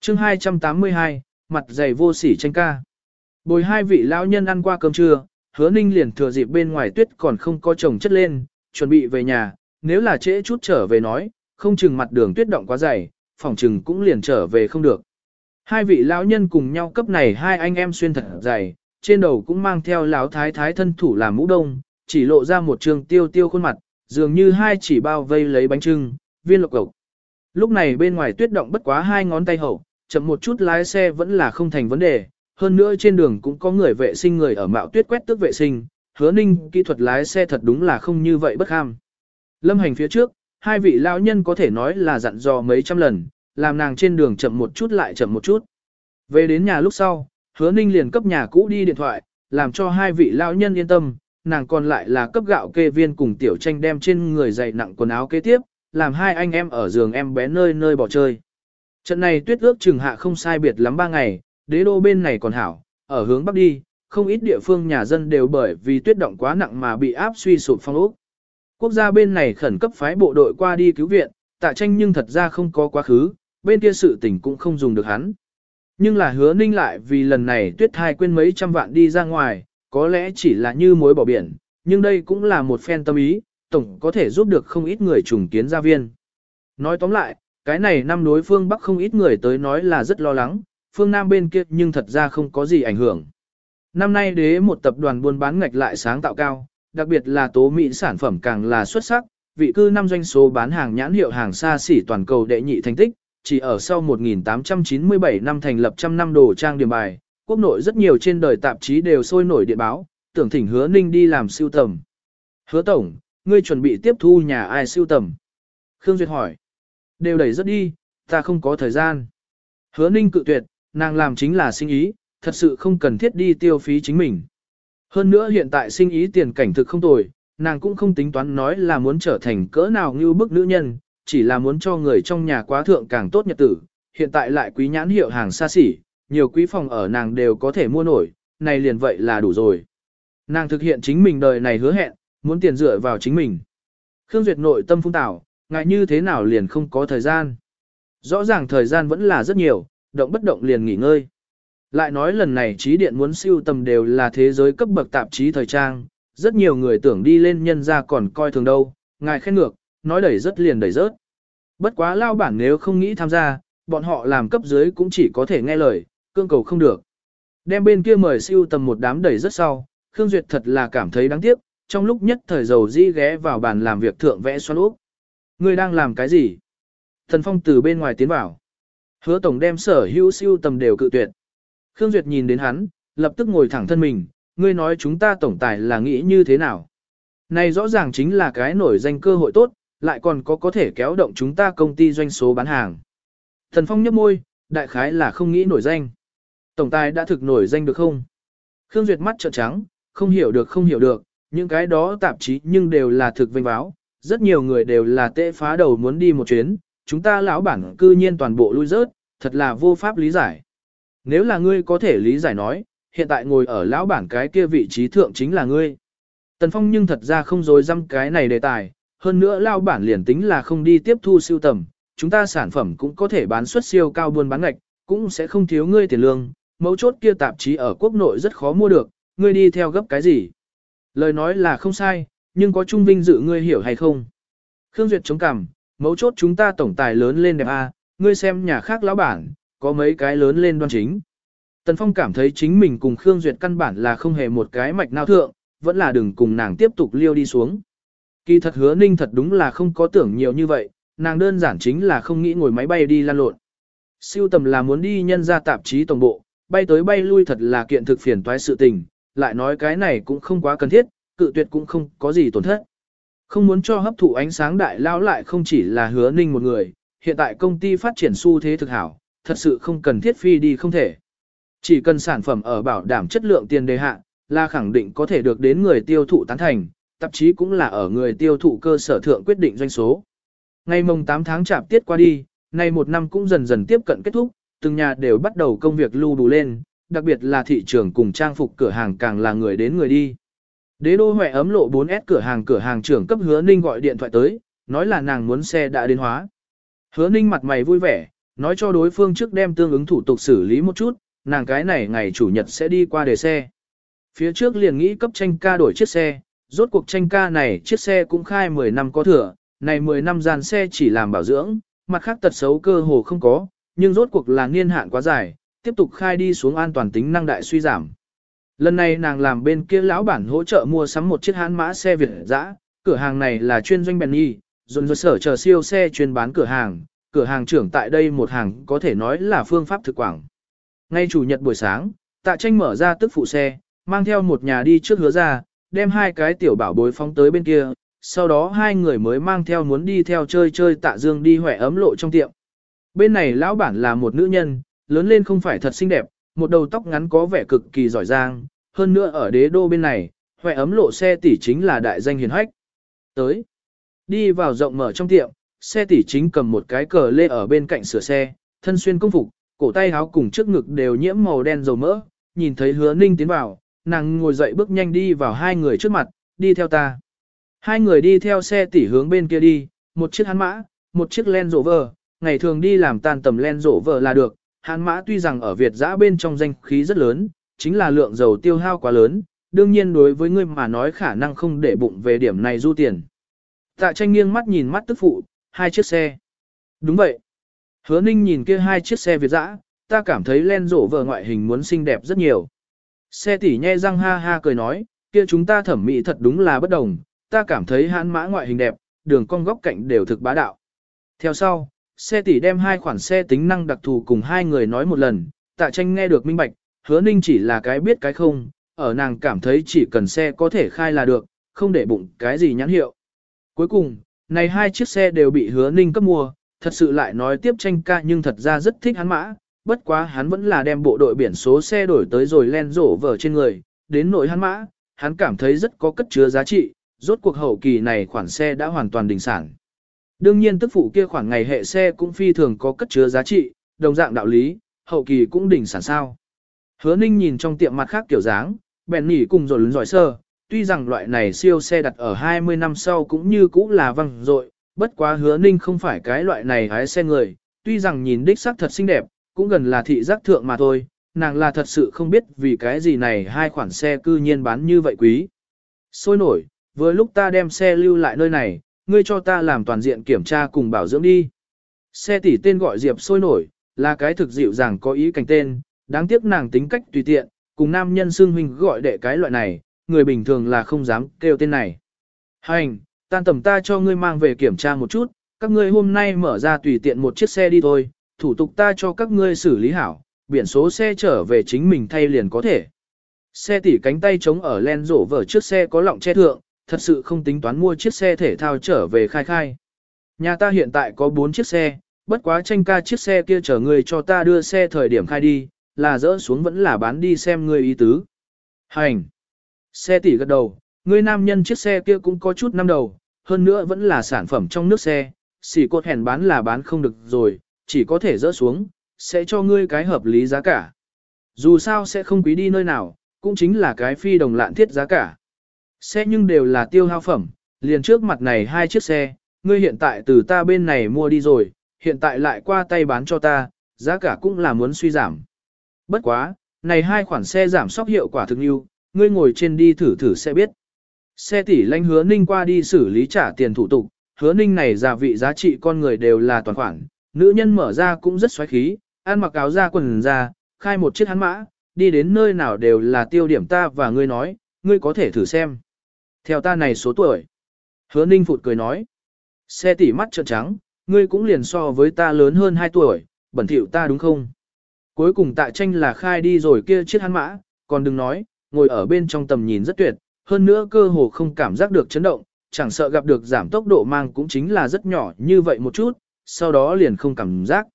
chương 282, mặt dày vô sỉ tranh ca. Bồi hai vị lão nhân ăn qua cơm trưa, hứa ninh liền thừa dịp bên ngoài tuyết còn không có chồng chất lên, chuẩn bị về nhà, nếu là trễ chút trở về nói, không chừng mặt đường tuyết động quá dày, phòng chừng cũng liền trở về không được. Hai vị lão nhân cùng nhau cấp này hai anh em xuyên thật dày, trên đầu cũng mang theo lão thái thái thân thủ làm mũ đông, chỉ lộ ra một trường tiêu tiêu khuôn mặt, dường như hai chỉ bao vây lấy bánh trưng, viên lộc cộc. Lúc này bên ngoài tuyết động bất quá hai ngón tay hậu, chậm một chút lái xe vẫn là không thành vấn đề, hơn nữa trên đường cũng có người vệ sinh người ở mạo tuyết quét tước vệ sinh, hứa ninh kỹ thuật lái xe thật đúng là không như vậy bất ham. Lâm hành phía trước, hai vị lão nhân có thể nói là dặn dò mấy trăm lần, làm nàng trên đường chậm một chút lại chậm một chút. Về đến nhà lúc sau, hứa ninh liền cấp nhà cũ đi điện thoại, làm cho hai vị lão nhân yên tâm, nàng còn lại là cấp gạo kê viên cùng tiểu tranh đem trên người dày nặng quần áo kế tiếp, làm hai anh em ở giường em bé nơi nơi bỏ chơi. Trận này tuyết ước chừng hạ không sai biệt lắm ba ngày, đế đô bên này còn hảo, ở hướng bắc đi, không ít địa phương nhà dân đều bởi vì tuyết động quá nặng mà bị áp suy sụp phong ốc. Quốc gia bên này khẩn cấp phái bộ đội qua đi cứu viện, tạ tranh nhưng thật ra không có quá khứ, bên kia sự tình cũng không dùng được hắn. Nhưng là hứa ninh lại vì lần này tuyết thai quên mấy trăm vạn đi ra ngoài, có lẽ chỉ là như mối bỏ biển, nhưng đây cũng là một phen tâm ý, tổng có thể giúp được không ít người trùng kiến gia viên. Nói tóm lại, cái này năm đối phương Bắc không ít người tới nói là rất lo lắng, phương Nam bên kia nhưng thật ra không có gì ảnh hưởng. Năm nay đế một tập đoàn buôn bán ngạch lại sáng tạo cao, đặc biệt là tố mỹ sản phẩm càng là xuất sắc, vị cư năm doanh số bán hàng nhãn hiệu hàng xa xỉ toàn cầu đệ nhị thành tích, chỉ ở sau 1897 năm thành lập trăm năm đồ trang điểm bài, quốc nội rất nhiều trên đời tạp chí đều sôi nổi điện báo, tưởng thỉnh hứa ninh đi làm siêu tầm. Hứa tổng, ngươi chuẩn bị tiếp thu nhà ai siêu tầm? Khương Duyệt hỏi. Đều đẩy rất đi, ta không có thời gian. Hứa ninh cự tuyệt, nàng làm chính là sinh ý, thật sự không cần thiết đi tiêu phí chính mình. Hơn nữa hiện tại sinh ý tiền cảnh thực không tồi, nàng cũng không tính toán nói là muốn trở thành cỡ nào như bức nữ nhân, chỉ là muốn cho người trong nhà quá thượng càng tốt nhật tử, hiện tại lại quý nhãn hiệu hàng xa xỉ, nhiều quý phòng ở nàng đều có thể mua nổi, này liền vậy là đủ rồi. Nàng thực hiện chính mình đời này hứa hẹn, muốn tiền dựa vào chính mình. Khương Duyệt nội tâm phung tảo, ngại như thế nào liền không có thời gian. Rõ ràng thời gian vẫn là rất nhiều, động bất động liền nghỉ ngơi. Lại nói lần này trí điện muốn siêu tầm đều là thế giới cấp bậc tạp chí thời trang, rất nhiều người tưởng đi lên nhân ra còn coi thường đâu, ngài khen ngược, nói đẩy rất liền đẩy rớt. Bất quá lao bản nếu không nghĩ tham gia, bọn họ làm cấp dưới cũng chỉ có thể nghe lời, cương cầu không được. Đem bên kia mời siêu tầm một đám đẩy rất sau, Khương Duyệt thật là cảm thấy đáng tiếc, trong lúc nhất thời dầu di ghé vào bàn làm việc thượng vẽ xoắn úp. người đang làm cái gì? Thần Phong từ bên ngoài tiến vào. Hứa tổng đem sở hữu siêu tầm đều cự tuyệt. Khương Duyệt nhìn đến hắn, lập tức ngồi thẳng thân mình, ngươi nói chúng ta tổng tài là nghĩ như thế nào? Này rõ ràng chính là cái nổi danh cơ hội tốt, lại còn có có thể kéo động chúng ta công ty doanh số bán hàng. Thần Phong nhấp môi, đại khái là không nghĩ nổi danh. Tổng tài đã thực nổi danh được không? Khương Duyệt mắt trợn trắng, không hiểu được không hiểu được, những cái đó tạp chí nhưng đều là thực vinh báo, rất nhiều người đều là tệ phá đầu muốn đi một chuyến, chúng ta lão bản cư nhiên toàn bộ lui rớt, thật là vô pháp lý giải. Nếu là ngươi có thể lý giải nói, hiện tại ngồi ở lão bản cái kia vị trí thượng chính là ngươi. Tần Phong nhưng thật ra không dối dăm cái này đề tài, hơn nữa lao bản liền tính là không đi tiếp thu siêu tầm, chúng ta sản phẩm cũng có thể bán xuất siêu cao buôn bán ngạch, cũng sẽ không thiếu ngươi tiền lương, mấu chốt kia tạp chí ở quốc nội rất khó mua được, ngươi đi theo gấp cái gì. Lời nói là không sai, nhưng có trung vinh dự ngươi hiểu hay không. Khương Duyệt chống cằm, mấu chốt chúng ta tổng tài lớn lên đẹp A, ngươi xem nhà khác lão bản, có mấy cái lớn lên đoan chính. Tần Phong cảm thấy chính mình cùng Khương Duyệt căn bản là không hề một cái mạch nào thượng, vẫn là đừng cùng nàng tiếp tục liêu đi xuống. Kỳ thật hứa ninh thật đúng là không có tưởng nhiều như vậy, nàng đơn giản chính là không nghĩ ngồi máy bay đi lan lộn. Siêu tầm là muốn đi nhân ra tạp chí tổng bộ, bay tới bay lui thật là kiện thực phiền toái sự tình, lại nói cái này cũng không quá cần thiết, cự tuyệt cũng không có gì tổn thất. Không muốn cho hấp thụ ánh sáng đại lao lại không chỉ là hứa ninh một người, hiện tại công ty phát triển xu thế thực hảo, thật sự không cần thiết phi đi không thể. Chỉ cần sản phẩm ở bảo đảm chất lượng tiền đề hạ, là khẳng định có thể được đến người tiêu thụ tán thành, tạp chí cũng là ở người tiêu thụ cơ sở thượng quyết định doanh số. Ngày mùng 8 tháng chạp tiết qua đi, nay một năm cũng dần dần tiếp cận kết thúc, từng nhà đều bắt đầu công việc lưu đủ lên, đặc biệt là thị trường cùng trang phục cửa hàng càng là người đến người đi. Đế đô Huệ ấm lộ 4S cửa hàng cửa hàng trưởng cấp hứa ninh gọi điện thoại tới, nói là nàng muốn xe đã đến hóa. Hứa ninh mặt mày vui vẻ, nói cho đối phương trước đem tương ứng thủ tục xử lý một chút, nàng cái này ngày chủ nhật sẽ đi qua để xe. Phía trước liền nghĩ cấp tranh ca đổi chiếc xe, rốt cuộc tranh ca này chiếc xe cũng khai 10 năm có thừa, này 10 năm dàn xe chỉ làm bảo dưỡng, mặt khác tật xấu cơ hồ không có, nhưng rốt cuộc là niên hạn quá dài, tiếp tục khai đi xuống an toàn tính năng đại suy giảm. Lần này nàng làm bên kia lão bản hỗ trợ mua sắm một chiếc hãn mã xe Việt dã, cửa hàng này là chuyên doanh Benny, dồn dồn sở chờ siêu xe chuyên bán cửa hàng, cửa hàng trưởng tại đây một hàng có thể nói là phương pháp thực quảng. Ngay chủ nhật buổi sáng, tạ tranh mở ra tức phụ xe, mang theo một nhà đi trước hứa ra, đem hai cái tiểu bảo bối phóng tới bên kia, sau đó hai người mới mang theo muốn đi theo chơi chơi tạ dương đi hỏe ấm lộ trong tiệm. Bên này lão bản là một nữ nhân, lớn lên không phải thật xinh đẹp, một đầu tóc ngắn có vẻ cực kỳ giỏi giang, hơn nữa ở đế đô bên này, hỏe ấm lộ xe tỷ chính là đại danh hiền hách. Tới, đi vào rộng mở trong tiệm, xe tỷ chính cầm một cái cờ lê ở bên cạnh sửa xe, thân xuyên công phục, cổ tay áo cùng trước ngực đều nhiễm màu đen dầu mỡ, nhìn thấy hứa ninh tiến vào, nàng ngồi dậy bước nhanh đi vào hai người trước mặt, đi theo ta. Hai người đi theo xe tỉ hướng bên kia đi, một chiếc hắn mã, một chiếc len rổ vờ, ngày thường đi làm tan tầm len rổ vờ là được. hán mã tuy rằng ở Việt giã bên trong danh khí rất lớn, chính là lượng dầu tiêu hao quá lớn, đương nhiên đối với ngươi mà nói khả năng không để bụng về điểm này du tiền. Tạ tranh nghiêng mắt nhìn mắt tức phụ, hai chiếc xe. Đúng vậy. Hứa ninh nhìn kia hai chiếc xe Việt dã, ta cảm thấy len rổ vờ ngoại hình muốn xinh đẹp rất nhiều. Xe tỉ nhe răng ha ha cười nói, kia chúng ta thẩm mỹ thật đúng là bất đồng, ta cảm thấy hãn mã ngoại hình đẹp, đường cong góc cạnh đều thực bá đạo. Theo sau, xe tỷ đem hai khoản xe tính năng đặc thù cùng hai người nói một lần, tạ tranh nghe được minh bạch, hứa ninh chỉ là cái biết cái không, ở nàng cảm thấy chỉ cần xe có thể khai là được, không để bụng cái gì nhãn hiệu. Cuối cùng, này hai chiếc xe đều bị hứa ninh cấp mua, thật sự lại nói tiếp tranh ca nhưng thật ra rất thích hắn mã, bất quá hắn vẫn là đem bộ đội biển số xe đổi tới rồi len rổ vở trên người, đến nội hắn mã, hắn cảm thấy rất có cất chứa giá trị, rốt cuộc hậu kỳ này khoản xe đã hoàn toàn đình sản. Đương nhiên tức phụ kia khoản ngày hệ xe cũng phi thường có cất chứa giá trị, đồng dạng đạo lý, hậu kỳ cũng đỉnh sản sao. Hứa ninh nhìn trong tiệm mặt khác kiểu dáng, bèn nỉ cùng rồi lớn giỏi sơ, tuy rằng loại này siêu xe đặt ở 20 năm sau cũng như cũ là văng dội bất quá hứa ninh không phải cái loại này hái xe người, tuy rằng nhìn đích sắc thật xinh đẹp, cũng gần là thị giác thượng mà thôi, nàng là thật sự không biết vì cái gì này hai khoản xe cư nhiên bán như vậy quý. Sôi nổi, vừa lúc ta đem xe lưu lại nơi này, ngươi cho ta làm toàn diện kiểm tra cùng bảo dưỡng đi. Xe tỷ tên gọi Diệp sôi nổi, là cái thực dịu dàng có ý cảnh tên, đáng tiếc nàng tính cách tùy tiện, cùng nam nhân xương huynh gọi đệ cái loại này, người bình thường là không dám kêu tên này. Hành, tan tầm ta cho ngươi mang về kiểm tra một chút, các ngươi hôm nay mở ra tùy tiện một chiếc xe đi thôi, thủ tục ta cho các ngươi xử lý hảo, biển số xe trở về chính mình thay liền có thể. Xe tỉ cánh tay chống ở len rổ vở trước xe có lọng che thượng, thật sự không tính toán mua chiếc xe thể thao trở về khai khai. Nhà ta hiện tại có 4 chiếc xe, bất quá tranh ca chiếc xe kia chở người cho ta đưa xe thời điểm khai đi, là dỡ xuống vẫn là bán đi xem người ý tứ. Hành! Xe tỉ gật đầu, người nam nhân chiếc xe kia cũng có chút năm đầu, hơn nữa vẫn là sản phẩm trong nước xe, xỉ cột hèn bán là bán không được rồi, chỉ có thể dỡ xuống, sẽ cho ngươi cái hợp lý giá cả. Dù sao sẽ không quý đi nơi nào, cũng chính là cái phi đồng lạn thiết giá cả. Xe nhưng đều là tiêu hao phẩm, liền trước mặt này hai chiếc xe, ngươi hiện tại từ ta bên này mua đi rồi, hiện tại lại qua tay bán cho ta, giá cả cũng là muốn suy giảm. Bất quá, này hai khoản xe giảm sóc hiệu quả thực yêu, ngươi ngồi trên đi thử thử sẽ biết. Xe tỷ lãnh hứa ninh qua đi xử lý trả tiền thủ tục, hứa ninh này giả vị giá trị con người đều là toàn khoản, nữ nhân mở ra cũng rất xoáy khí, ăn mặc áo ra quần ra, khai một chiếc hắn mã, đi đến nơi nào đều là tiêu điểm ta và ngươi nói, ngươi có thể thử xem. Theo ta này số tuổi. Hứa ninh phụt cười nói. Xe tỉ mắt trợn trắng, ngươi cũng liền so với ta lớn hơn 2 tuổi, bẩn thỉu ta đúng không? Cuối cùng tạ tranh là khai đi rồi kia chiếc hắn mã, còn đừng nói, ngồi ở bên trong tầm nhìn rất tuyệt, hơn nữa cơ hồ không cảm giác được chấn động, chẳng sợ gặp được giảm tốc độ mang cũng chính là rất nhỏ như vậy một chút, sau đó liền không cảm giác.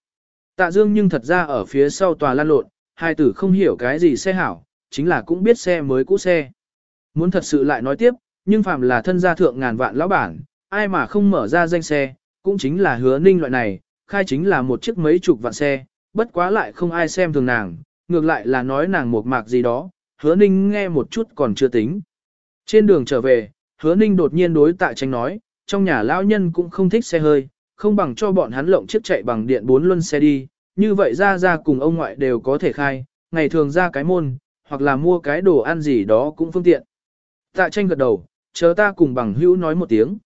Tạ Dương nhưng thật ra ở phía sau tòa lan lộn, hai tử không hiểu cái gì xe hảo, chính là cũng biết xe mới cũ xe. Muốn thật sự lại nói tiếp, nhưng phàm là thân gia thượng ngàn vạn lão bản, ai mà không mở ra danh xe, cũng chính là hứa ninh loại này, khai chính là một chiếc mấy chục vạn xe, bất quá lại không ai xem thường nàng, ngược lại là nói nàng một mạc gì đó, hứa ninh nghe một chút còn chưa tính. Trên đường trở về, hứa ninh đột nhiên đối tạ tranh nói, trong nhà lão nhân cũng không thích xe hơi, không bằng cho bọn hắn lộng chiếc chạy bằng điện bốn luân xe đi, như vậy ra ra cùng ông ngoại đều có thể khai, ngày thường ra cái môn, hoặc là mua cái đồ ăn gì đó cũng phương tiện. Tạ tranh gật đầu, chờ ta cùng bằng hữu nói một tiếng.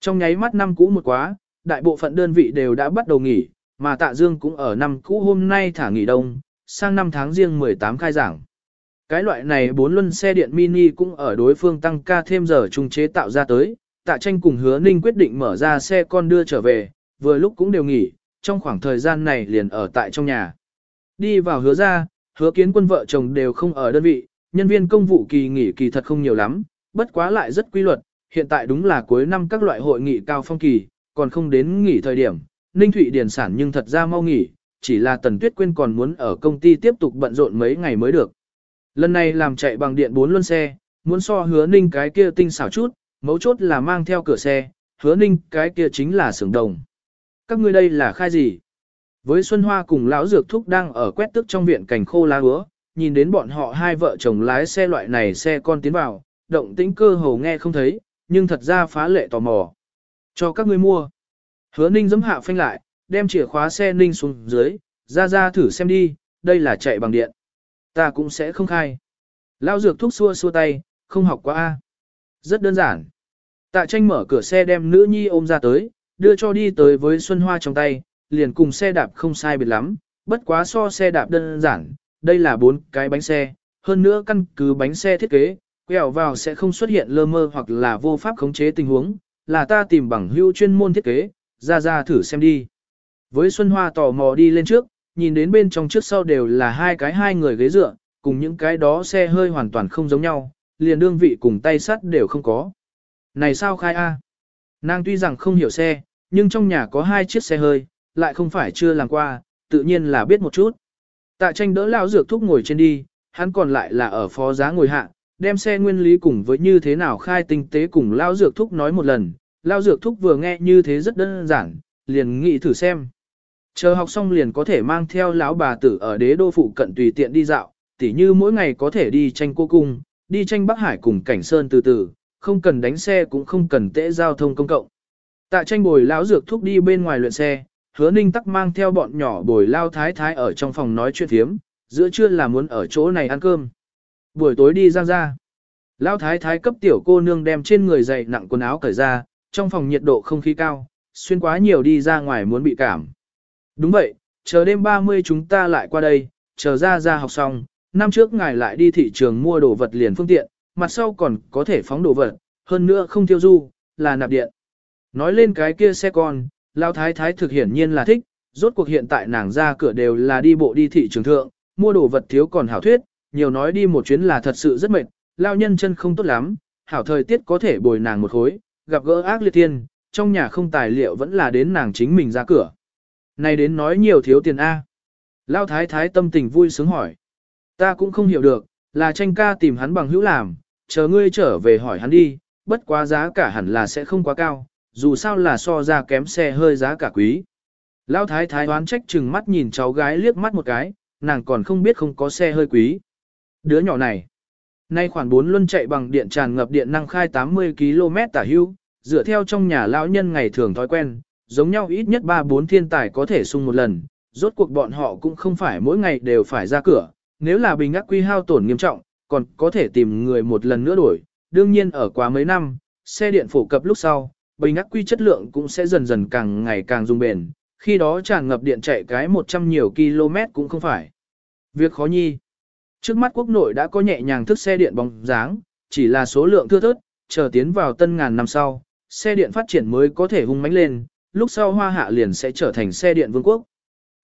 Trong nháy mắt năm cũ một quá, đại bộ phận đơn vị đều đã bắt đầu nghỉ, mà tạ dương cũng ở năm cũ hôm nay thả nghỉ đông, sang năm tháng riêng 18 khai giảng. Cái loại này bốn luân xe điện mini cũng ở đối phương tăng ca thêm giờ trung chế tạo ra tới, tạ tranh cùng hứa ninh quyết định mở ra xe con đưa trở về, vừa lúc cũng đều nghỉ, trong khoảng thời gian này liền ở tại trong nhà. Đi vào hứa ra, hứa kiến quân vợ chồng đều không ở đơn vị, nhân viên công vụ kỳ nghỉ kỳ thật không nhiều lắm, bất quá lại rất quy luật, hiện tại đúng là cuối năm các loại hội nghị cao phong kỳ, còn không đến nghỉ thời điểm, Ninh Thụy Điền sản nhưng thật ra mau nghỉ, chỉ là Tần Tuyết Quyên còn muốn ở công ty tiếp tục bận rộn mấy ngày mới được. Lần này làm chạy bằng điện 4 luân xe, muốn so hứa Ninh cái kia tinh xảo chút, mấu chốt là mang theo cửa xe, hứa Ninh cái kia chính là xưởng đồng. Các ngươi đây là khai gì? Với Xuân Hoa cùng lão dược thúc đang ở quét tức trong viện cảnh khô lá hứa, nhìn đến bọn họ hai vợ chồng lái xe loại này xe con tiến vào, động tĩnh cơ hồ nghe không thấy, nhưng thật ra phá lệ tò mò. Cho các ngươi mua. Hứa ninh giấm hạ phanh lại, đem chìa khóa xe ninh xuống dưới, ra ra thử xem đi, đây là chạy bằng điện. Ta cũng sẽ không khai. Lão dược thúc xua xua tay, không học quá A. Rất đơn giản. Tạ tranh mở cửa xe đem nữ nhi ôm ra tới, đưa cho đi tới với Xuân Hoa trong tay, liền cùng xe đạp không sai biệt lắm, bất quá so xe đạp đơn giản, đây là bốn cái bánh xe, hơn nữa căn cứ bánh xe thiết kế, quẹo vào sẽ không xuất hiện lơ mơ hoặc là vô pháp khống chế tình huống, là ta tìm bằng hữu chuyên môn thiết kế, ra ra thử xem đi. Với Xuân Hoa tò mò đi lên trước, nhìn đến bên trong trước sau đều là hai cái hai người ghế dựa, cùng những cái đó xe hơi hoàn toàn không giống nhau, liền đương vị cùng tay sắt đều không có. Này sao khai A? Nàng tuy rằng không hiểu xe, nhưng trong nhà có hai chiếc xe hơi, lại không phải chưa làm qua, tự nhiên là biết một chút. Tạ tranh đỡ lão dược thúc ngồi trên đi, hắn còn lại là ở phó giá ngồi hạ, đem xe nguyên lý cùng với như thế nào khai tinh tế cùng lao dược thúc nói một lần, lao dược thúc vừa nghe như thế rất đơn giản, liền nghĩ thử xem. Chờ học xong liền có thể mang theo lão bà tử ở đế đô phụ cận tùy tiện đi dạo, tỉ như mỗi ngày có thể đi tranh cô cung, đi tranh Bắc Hải cùng cảnh sơn từ từ, không cần đánh xe cũng không cần tễ giao thông công cộng. Tạ tranh bồi lão dược thúc đi bên ngoài luyện xe, hứa ninh tắc mang theo bọn nhỏ bồi lao thái thái ở trong phòng nói chuyện thiếm, giữa trưa là muốn ở chỗ này ăn cơm. Buổi tối đi giang ra. Lão thái thái cấp tiểu cô nương đem trên người dày nặng quần áo cởi ra, trong phòng nhiệt độ không khí cao, xuyên quá nhiều đi ra ngoài muốn bị cảm. Đúng vậy, chờ đêm 30 chúng ta lại qua đây, chờ ra ra học xong, năm trước ngài lại đi thị trường mua đồ vật liền phương tiện, mặt sau còn có thể phóng đồ vật, hơn nữa không tiêu du, là nạp điện. Nói lên cái kia xe con, Lão thái thái thực hiển nhiên là thích, rốt cuộc hiện tại nàng ra cửa đều là đi bộ đi thị trường thượng, mua đồ vật thiếu còn hảo thuyết, nhiều nói đi một chuyến là thật sự rất mệt, lao nhân chân không tốt lắm, hảo thời tiết có thể bồi nàng một khối, gặp gỡ ác liệt thiên, trong nhà không tài liệu vẫn là đến nàng chính mình ra cửa. Này đến nói nhiều thiếu tiền A. Lao thái thái tâm tình vui sướng hỏi. Ta cũng không hiểu được, là tranh ca tìm hắn bằng hữu làm, chờ ngươi trở về hỏi hắn đi, bất quá giá cả hẳn là sẽ không quá cao, dù sao là so ra kém xe hơi giá cả quý. Lão thái thái đoán trách chừng mắt nhìn cháu gái liếc mắt một cái, nàng còn không biết không có xe hơi quý. Đứa nhỏ này, nay khoảng 4 luân chạy bằng điện tràn ngập điện năng khai 80 km tả hưu, dựa theo trong nhà lão nhân ngày thường thói quen, giống nhau ít nhất 3-4 thiên tài có thể sung một lần, rốt cuộc bọn họ cũng không phải mỗi ngày đều phải ra cửa, nếu là bình ác quy hao tổn nghiêm trọng, còn có thể tìm người một lần nữa đổi, đương nhiên ở quá mấy năm, xe điện phổ cập lúc sau, bình ác quy chất lượng cũng sẽ dần dần càng ngày càng dùng bền, khi đó tràn ngập điện chạy cái 100 nhiều km cũng không phải. Việc khó nhi. Trước mắt quốc nội đã có nhẹ nhàng thức xe điện bóng dáng, chỉ là số lượng thưa thớt, chờ tiến vào tân ngàn năm sau, xe điện phát triển mới có thể hung mãnh lên, lúc sau hoa hạ liền sẽ trở thành xe điện vương quốc.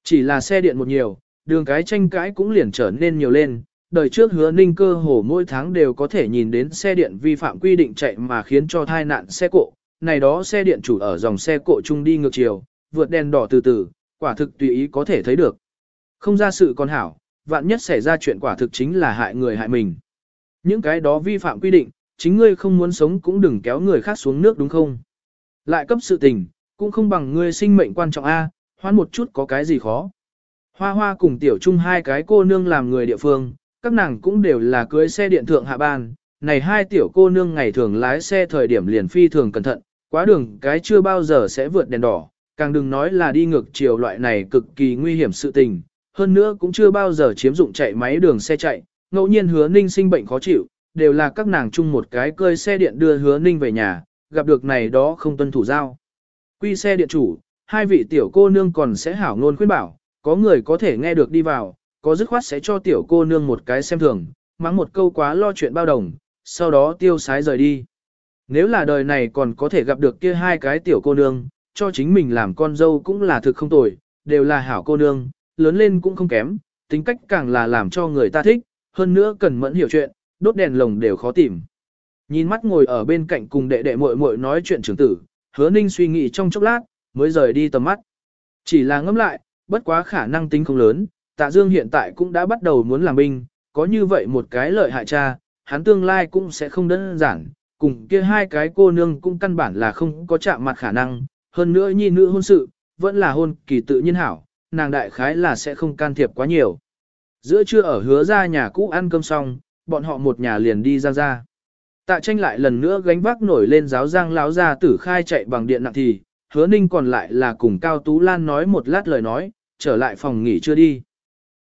Chỉ là xe điện một nhiều, đường cái tranh cãi cũng liền trở nên nhiều lên, đời trước hứa ninh cơ hồ mỗi tháng đều có thể nhìn đến xe điện vi phạm quy định chạy mà khiến cho thai nạn xe cộ, này đó xe điện chủ ở dòng xe cộ chung đi ngược chiều, vượt đèn đỏ từ từ, quả thực tùy ý có thể thấy được. Không ra sự con hảo, vạn nhất xảy ra chuyện quả thực chính là hại người hại mình. Những cái đó vi phạm quy định, chính ngươi không muốn sống cũng đừng kéo người khác xuống nước đúng không? Lại cấp sự tình, cũng không bằng ngươi sinh mệnh quan trọng A, hoan một chút có cái gì khó. Hoa hoa cùng tiểu trung hai cái cô nương làm người địa phương, các nàng cũng đều là cưới xe điện thượng hạ ban. Này hai tiểu cô nương ngày thường lái xe thời điểm liền phi thường cẩn thận, quá đường cái chưa bao giờ sẽ vượt đèn đỏ, càng đừng nói là đi ngược chiều loại này cực kỳ nguy hiểm sự tình, hơn nữa cũng chưa bao giờ chiếm dụng chạy máy đường xe chạy, ngẫu nhiên hứa ninh sinh bệnh khó chịu, đều là các nàng chung một cái cơi xe điện đưa hứa ninh về nhà, gặp được này đó không tuân thủ giao. Quy xe điện chủ, hai vị tiểu cô nương còn sẽ hảo ngôn khuyên bảo, có người có thể nghe được đi vào, có dứt khoát sẽ cho tiểu cô nương một cái xem thường, mắng một câu quá lo chuyện bao đồng, sau đó tiêu sái rời đi. Nếu là đời này còn có thể gặp được kia hai cái tiểu cô nương, cho chính mình làm con dâu cũng là thực không tồi, đều là hảo cô nương, lớn lên cũng không kém, tính cách càng là làm cho người ta thích, hơn nữa cần mẫn hiểu chuyện, đốt đèn lồng đều khó tìm. Nhìn mắt ngồi ở bên cạnh cùng đệ đệ muội muội nói chuyện trưởng tử, hứa ninh suy nghĩ trong chốc lát, mới rời đi tầm mắt. Chỉ là ngẫm lại, bất quá khả năng tính không lớn, tạ dương hiện tại cũng đã bắt đầu muốn làm binh, có như vậy một cái lợi hại cha, hắn tương lai cũng sẽ không đơn giản, cùng kia hai cái cô nương cũng căn bản là không có chạm mặt khả năng, hơn nữa nhi nữ hôn sự, vẫn là hôn kỳ tự nhiên hảo, nàng đại khái là sẽ không can thiệp quá nhiều. Giữa trưa ở hứa ra nhà cũ ăn cơm xong, bọn họ một nhà liền đi ra ra. Tạ tranh lại lần nữa gánh vác nổi lên giáo giang láo ra tử khai chạy bằng điện nặng thì, hứa ninh còn lại là cùng Cao Tú Lan nói một lát lời nói, trở lại phòng nghỉ chưa đi.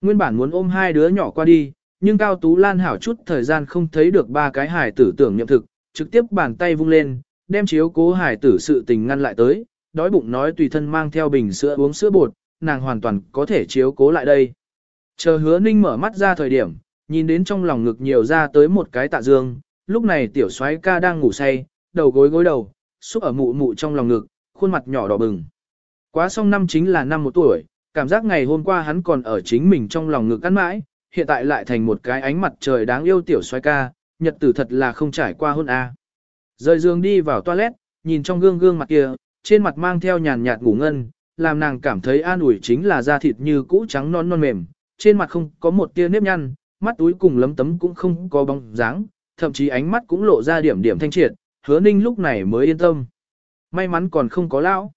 Nguyên bản muốn ôm hai đứa nhỏ qua đi, nhưng Cao Tú Lan hảo chút thời gian không thấy được ba cái hài tử tưởng nhậm thực, trực tiếp bàn tay vung lên, đem chiếu cố hài tử sự tình ngăn lại tới, đói bụng nói tùy thân mang theo bình sữa uống sữa bột, nàng hoàn toàn có thể chiếu cố lại đây. Chờ hứa ninh mở mắt ra thời điểm, nhìn đến trong lòng ngực nhiều ra tới một cái tạ dương, lúc này tiểu soái ca đang ngủ say, đầu gối gối đầu, xúc ở mụ mụ trong lòng ngực, khuôn mặt nhỏ đỏ bừng. Quá xong năm chính là năm một tuổi, cảm giác ngày hôm qua hắn còn ở chính mình trong lòng ngực ăn mãi, hiện tại lại thành một cái ánh mặt trời đáng yêu tiểu xoay ca, nhật tử thật là không trải qua hôn a. Rời giường đi vào toilet, nhìn trong gương gương mặt kia, trên mặt mang theo nhàn nhạt ngủ ngân, làm nàng cảm thấy an ủi chính là da thịt như cũ trắng non non mềm, trên mặt không có một tia nếp nhăn, mắt túi cùng lấm tấm cũng không có bóng dáng, thậm chí ánh mắt cũng lộ ra điểm điểm thanh triệt, hứa ninh lúc này mới yên tâm. May mắn còn không có lão.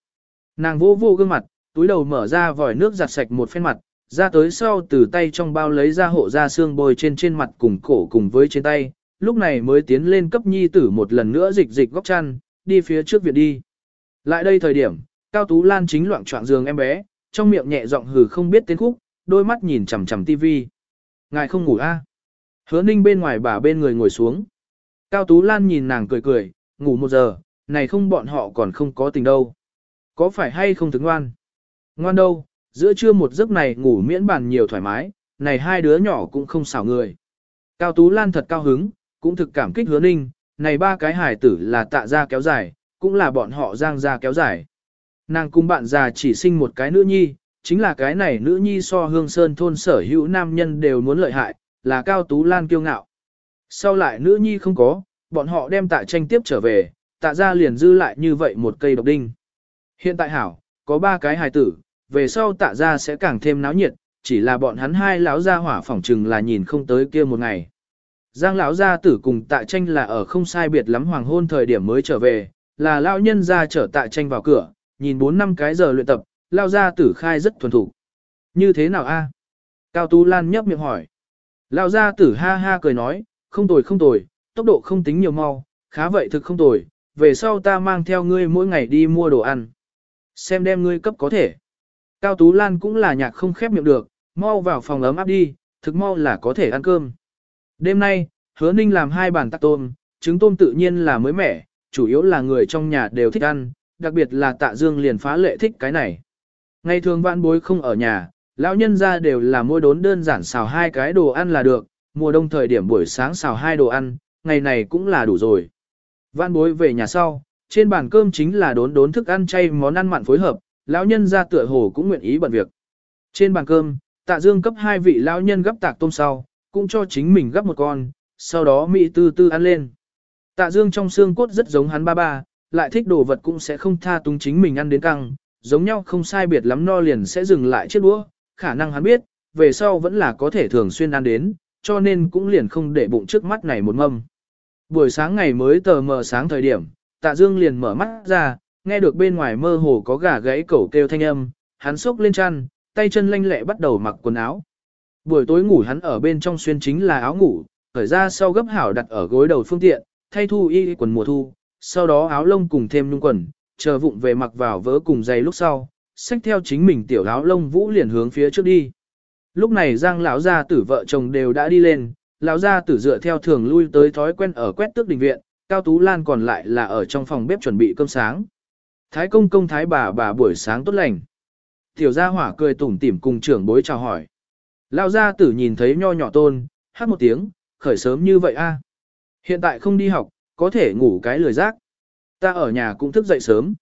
Nàng vô vô gương mặt, túi đầu mở ra vòi nước giặt sạch một phen mặt, ra tới sau từ tay trong bao lấy ra hộ ra xương bôi trên trên mặt cùng cổ cùng với trên tay, lúc này mới tiến lên cấp nhi tử một lần nữa dịch dịch góc chăn, đi phía trước viện đi. Lại đây thời điểm, Cao Tú Lan chính loạn trọng giường em bé, trong miệng nhẹ giọng hừ không biết tên khúc, đôi mắt nhìn chằm chằm tivi. Ngài không ngủ a? À? Hứa ninh bên ngoài bà bên người ngồi xuống. Cao Tú Lan nhìn nàng cười cười, ngủ một giờ, này không bọn họ còn không có tình đâu. Có phải hay không thức ngoan? Ngoan đâu, giữa trưa một giấc này ngủ miễn bàn nhiều thoải mái, này hai đứa nhỏ cũng không xảo người. Cao Tú Lan thật cao hứng, cũng thực cảm kích hứa ninh, này ba cái hải tử là tạ ra kéo dài, cũng là bọn họ giang ra kéo dài. Nàng cùng bạn già chỉ sinh một cái nữ nhi, chính là cái này nữ nhi so hương sơn thôn sở hữu nam nhân đều muốn lợi hại, là cao tú lan kiêu ngạo. Sau lại nữ nhi không có, bọn họ đem tạ tranh tiếp trở về, tạ ra liền dư lại như vậy một cây độc đinh. Hiện tại hảo, có ba cái hài tử, về sau tạ ra sẽ càng thêm náo nhiệt, chỉ là bọn hắn hai lão gia hỏa phỏng trừng là nhìn không tới kia một ngày. Giang lão gia tử cùng tạ tranh là ở không sai biệt lắm hoàng hôn thời điểm mới trở về, là lão nhân ra chở tạ tranh vào cửa, nhìn 4 năm cái giờ luyện tập, lao gia tử khai rất thuần thủ. Như thế nào a? Cao Tú Lan nhấp miệng hỏi. Lão gia tử ha ha cười nói, không tồi không tồi, tốc độ không tính nhiều mau, khá vậy thực không tồi, về sau ta mang theo ngươi mỗi ngày đi mua đồ ăn. Xem đem ngươi cấp có thể. Cao Tú Lan cũng là nhạc không khép miệng được, mau vào phòng ấm áp đi, thực mau là có thể ăn cơm. Đêm nay, hứa ninh làm hai bàn tắc tôm, trứng tôm tự nhiên là mới mẻ, chủ yếu là người trong nhà đều thích ăn, đặc biệt là tạ dương liền phá lệ thích cái này. Ngày thường vãn bối không ở nhà, lão nhân ra đều là mua đốn đơn giản xào hai cái đồ ăn là được, mùa đông thời điểm buổi sáng xào hai đồ ăn, ngày này cũng là đủ rồi. Vãn bối về nhà sau, trên bàn cơm chính là đốn đốn thức ăn chay món ăn mặn phối hợp, lão nhân ra tựa hồ cũng nguyện ý bận việc. Trên bàn cơm, tạ dương cấp hai vị lão nhân gấp tạc tôm sau, cũng cho chính mình gấp một con, sau đó mỹ tư tư ăn lên. Tạ dương trong xương cốt rất giống hắn ba ba, lại thích đồ vật cũng sẽ không tha túng chính mình ăn đến căng, giống nhau không sai biệt lắm no liền sẽ dừng lại chiếc đũa, khả năng hắn biết, về sau vẫn là có thể thường xuyên ăn đến, cho nên cũng liền không để bụng trước mắt này một mâm. Buổi sáng ngày mới tờ mờ sáng thời điểm, tạ dương liền mở mắt ra, nghe được bên ngoài mơ hồ có gà gãy cẩu kêu thanh âm, hắn sốc lên chăn, tay chân lanh lẹ bắt đầu mặc quần áo. Buổi tối ngủ hắn ở bên trong xuyên chính là áo ngủ, khởi ra sau gấp hảo đặt ở gối đầu phương tiện, thay thu y quần mùa thu, sau đó áo lông cùng thêm nhung quần, chờ vụng về mặc vào vớ cùng giày lúc sau, xách theo chính mình tiểu áo lông vũ liền hướng phía trước đi. Lúc này Giang lão gia tử vợ chồng đều đã đi lên, lão gia tử dựa theo thường lui tới thói quen ở quét tước đình viện, Cao Tú Lan còn lại là ở trong phòng bếp chuẩn bị cơm sáng. Thái công công thái bà bà buổi sáng tốt lành. Tiểu gia hỏa cười tủm tỉm cùng trưởng bối chào hỏi. Lão gia tử nhìn thấy nho nhỏ tôn, hát một tiếng, khởi sớm như vậy a. À? Hiện tại không đi học, có thể ngủ cái lười rác. Ta ở nhà cũng thức dậy sớm.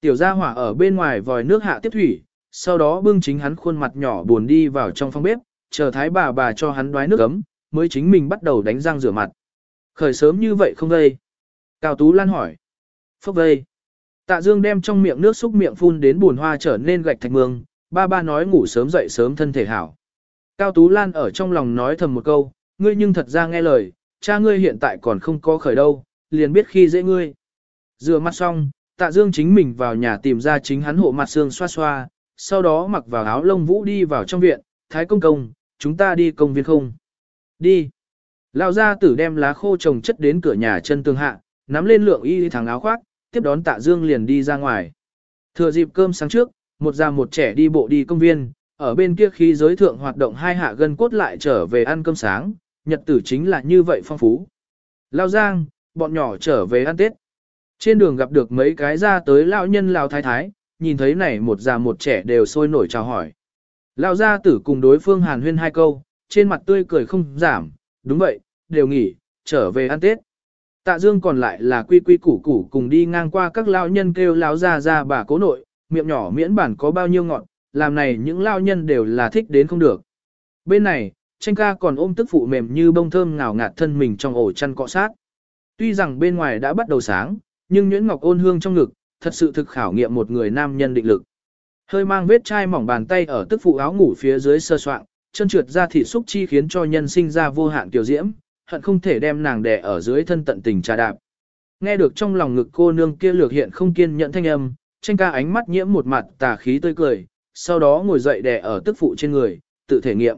Tiểu gia hỏa ở bên ngoài vòi nước hạ tiếp thủy, sau đó bưng chính hắn khuôn mặt nhỏ buồn đi vào trong phòng bếp, chờ thái bà bà cho hắn đoái nước ấm, mới chính mình bắt đầu đánh răng rửa mặt. Khởi sớm như vậy không vây. Cao Tú Lan hỏi. Phốc vây. Tạ Dương đem trong miệng nước xúc miệng phun đến buồn hoa trở nên gạch thạch mương, ba ba nói ngủ sớm dậy sớm thân thể hảo. Cao Tú Lan ở trong lòng nói thầm một câu, ngươi nhưng thật ra nghe lời, cha ngươi hiện tại còn không có khởi đâu, liền biết khi dễ ngươi. Rửa mặt xong, tạ dương chính mình vào nhà tìm ra chính hắn hộ mặt xương xoa xoa, sau đó mặc vào áo lông vũ đi vào trong viện, thái công công, chúng ta đi công viên không? Đi. Lão gia tử đem lá khô trồng chất đến cửa nhà chân tường hạ, nắm lên lượng y thẳng áo khoác, tiếp đón tạ dương liền đi ra ngoài. Thừa dịp cơm sáng trước, một già một trẻ đi bộ đi công viên, ở bên kia khi giới thượng hoạt động hai hạ gân cốt lại trở về ăn cơm sáng, nhật tử chính là như vậy phong phú. Lao Giang, bọn nhỏ trở về ăn Tết. Trên đường gặp được mấy cái ra tới lão nhân lão thái thái, nhìn thấy này một già một trẻ đều sôi nổi chào hỏi. Lão gia tử cùng đối phương hàn huyên hai câu, trên mặt tươi cười không giảm, đúng vậy, đều nghỉ, trở về ăn Tết. Tạ Dương còn lại là quy quy củ củ cùng đi ngang qua các lão nhân kêu láo ra ra bà cố nội, miệng nhỏ miễn bản có bao nhiêu ngọn, làm này những lão nhân đều là thích đến không được. Bên này, tranh ca còn ôm tức phụ mềm như bông thơm ngào ngạt thân mình trong ổ chăn cọ sát. Tuy rằng bên ngoài đã bắt đầu sáng, nhưng Nguyễn ngọc ôn hương trong ngực, thật sự thực khảo nghiệm một người nam nhân định lực. Hơi mang vết chai mỏng bàn tay ở tức phụ áo ngủ phía dưới sơ soạn, chân trượt ra thịt xúc chi khiến cho nhân sinh ra vô hạn tiểu diễm, hận không thể đem nàng đè ở dưới thân tận tình trà đạp. Nghe được trong lòng ngực cô nương kia lược hiện không kiên nhẫn thanh âm, tranh ca ánh mắt nhiễm một mặt tà khí tươi cười, sau đó ngồi dậy đè ở tức phụ trên người, tự thể nghiệm.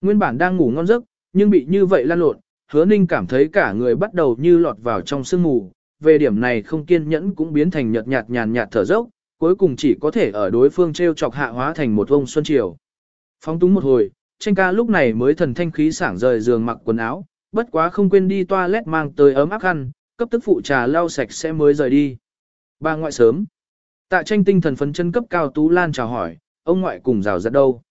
Nguyên bản đang ngủ ngon giấc, nhưng bị như vậy lan lộn, hứa ninh cảm thấy cả người bắt đầu như lọt vào trong sương mù, về điểm này không kiên nhẫn cũng biến thành nhợt nhạt nhàn nhạt thở dốc, cuối cùng chỉ có thể ở đối phương treo chọc hạ hóa thành một vông xuân chiều. Phóng túng một hồi, tranh ca lúc này mới thần thanh khí sảng rời giường mặc quần áo, bất quá không quên đi toilet mang tới ấm áp khăn, cấp tức phụ trà lau sạch sẽ mới rời đi. bà ngoại sớm. Tạ tranh tinh thần phấn chân cấp cao Tú Lan chào hỏi, ông ngoại cùng rào giật đâu.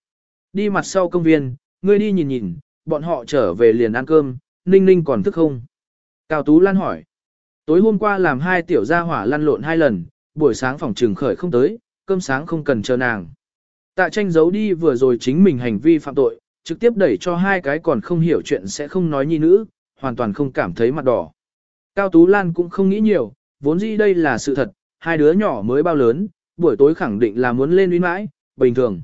Đi mặt sau công viên, ngươi đi nhìn nhìn, bọn họ trở về liền ăn cơm, ninh ninh còn thức không? Cao Tú Lan hỏi. Tối hôm qua làm hai tiểu gia hỏa lăn lộn hai lần, buổi sáng phòng trường khởi không tới, cơm sáng không cần chờ nàng. Tạ tranh giấu đi vừa rồi chính mình hành vi phạm tội, trực tiếp đẩy cho hai cái còn không hiểu chuyện sẽ không nói nhi nữ, hoàn toàn không cảm thấy mặt đỏ. Cao Tú Lan cũng không nghĩ nhiều, vốn dĩ đây là sự thật, hai đứa nhỏ mới bao lớn, buổi tối khẳng định là muốn lên uy mãi, bình thường.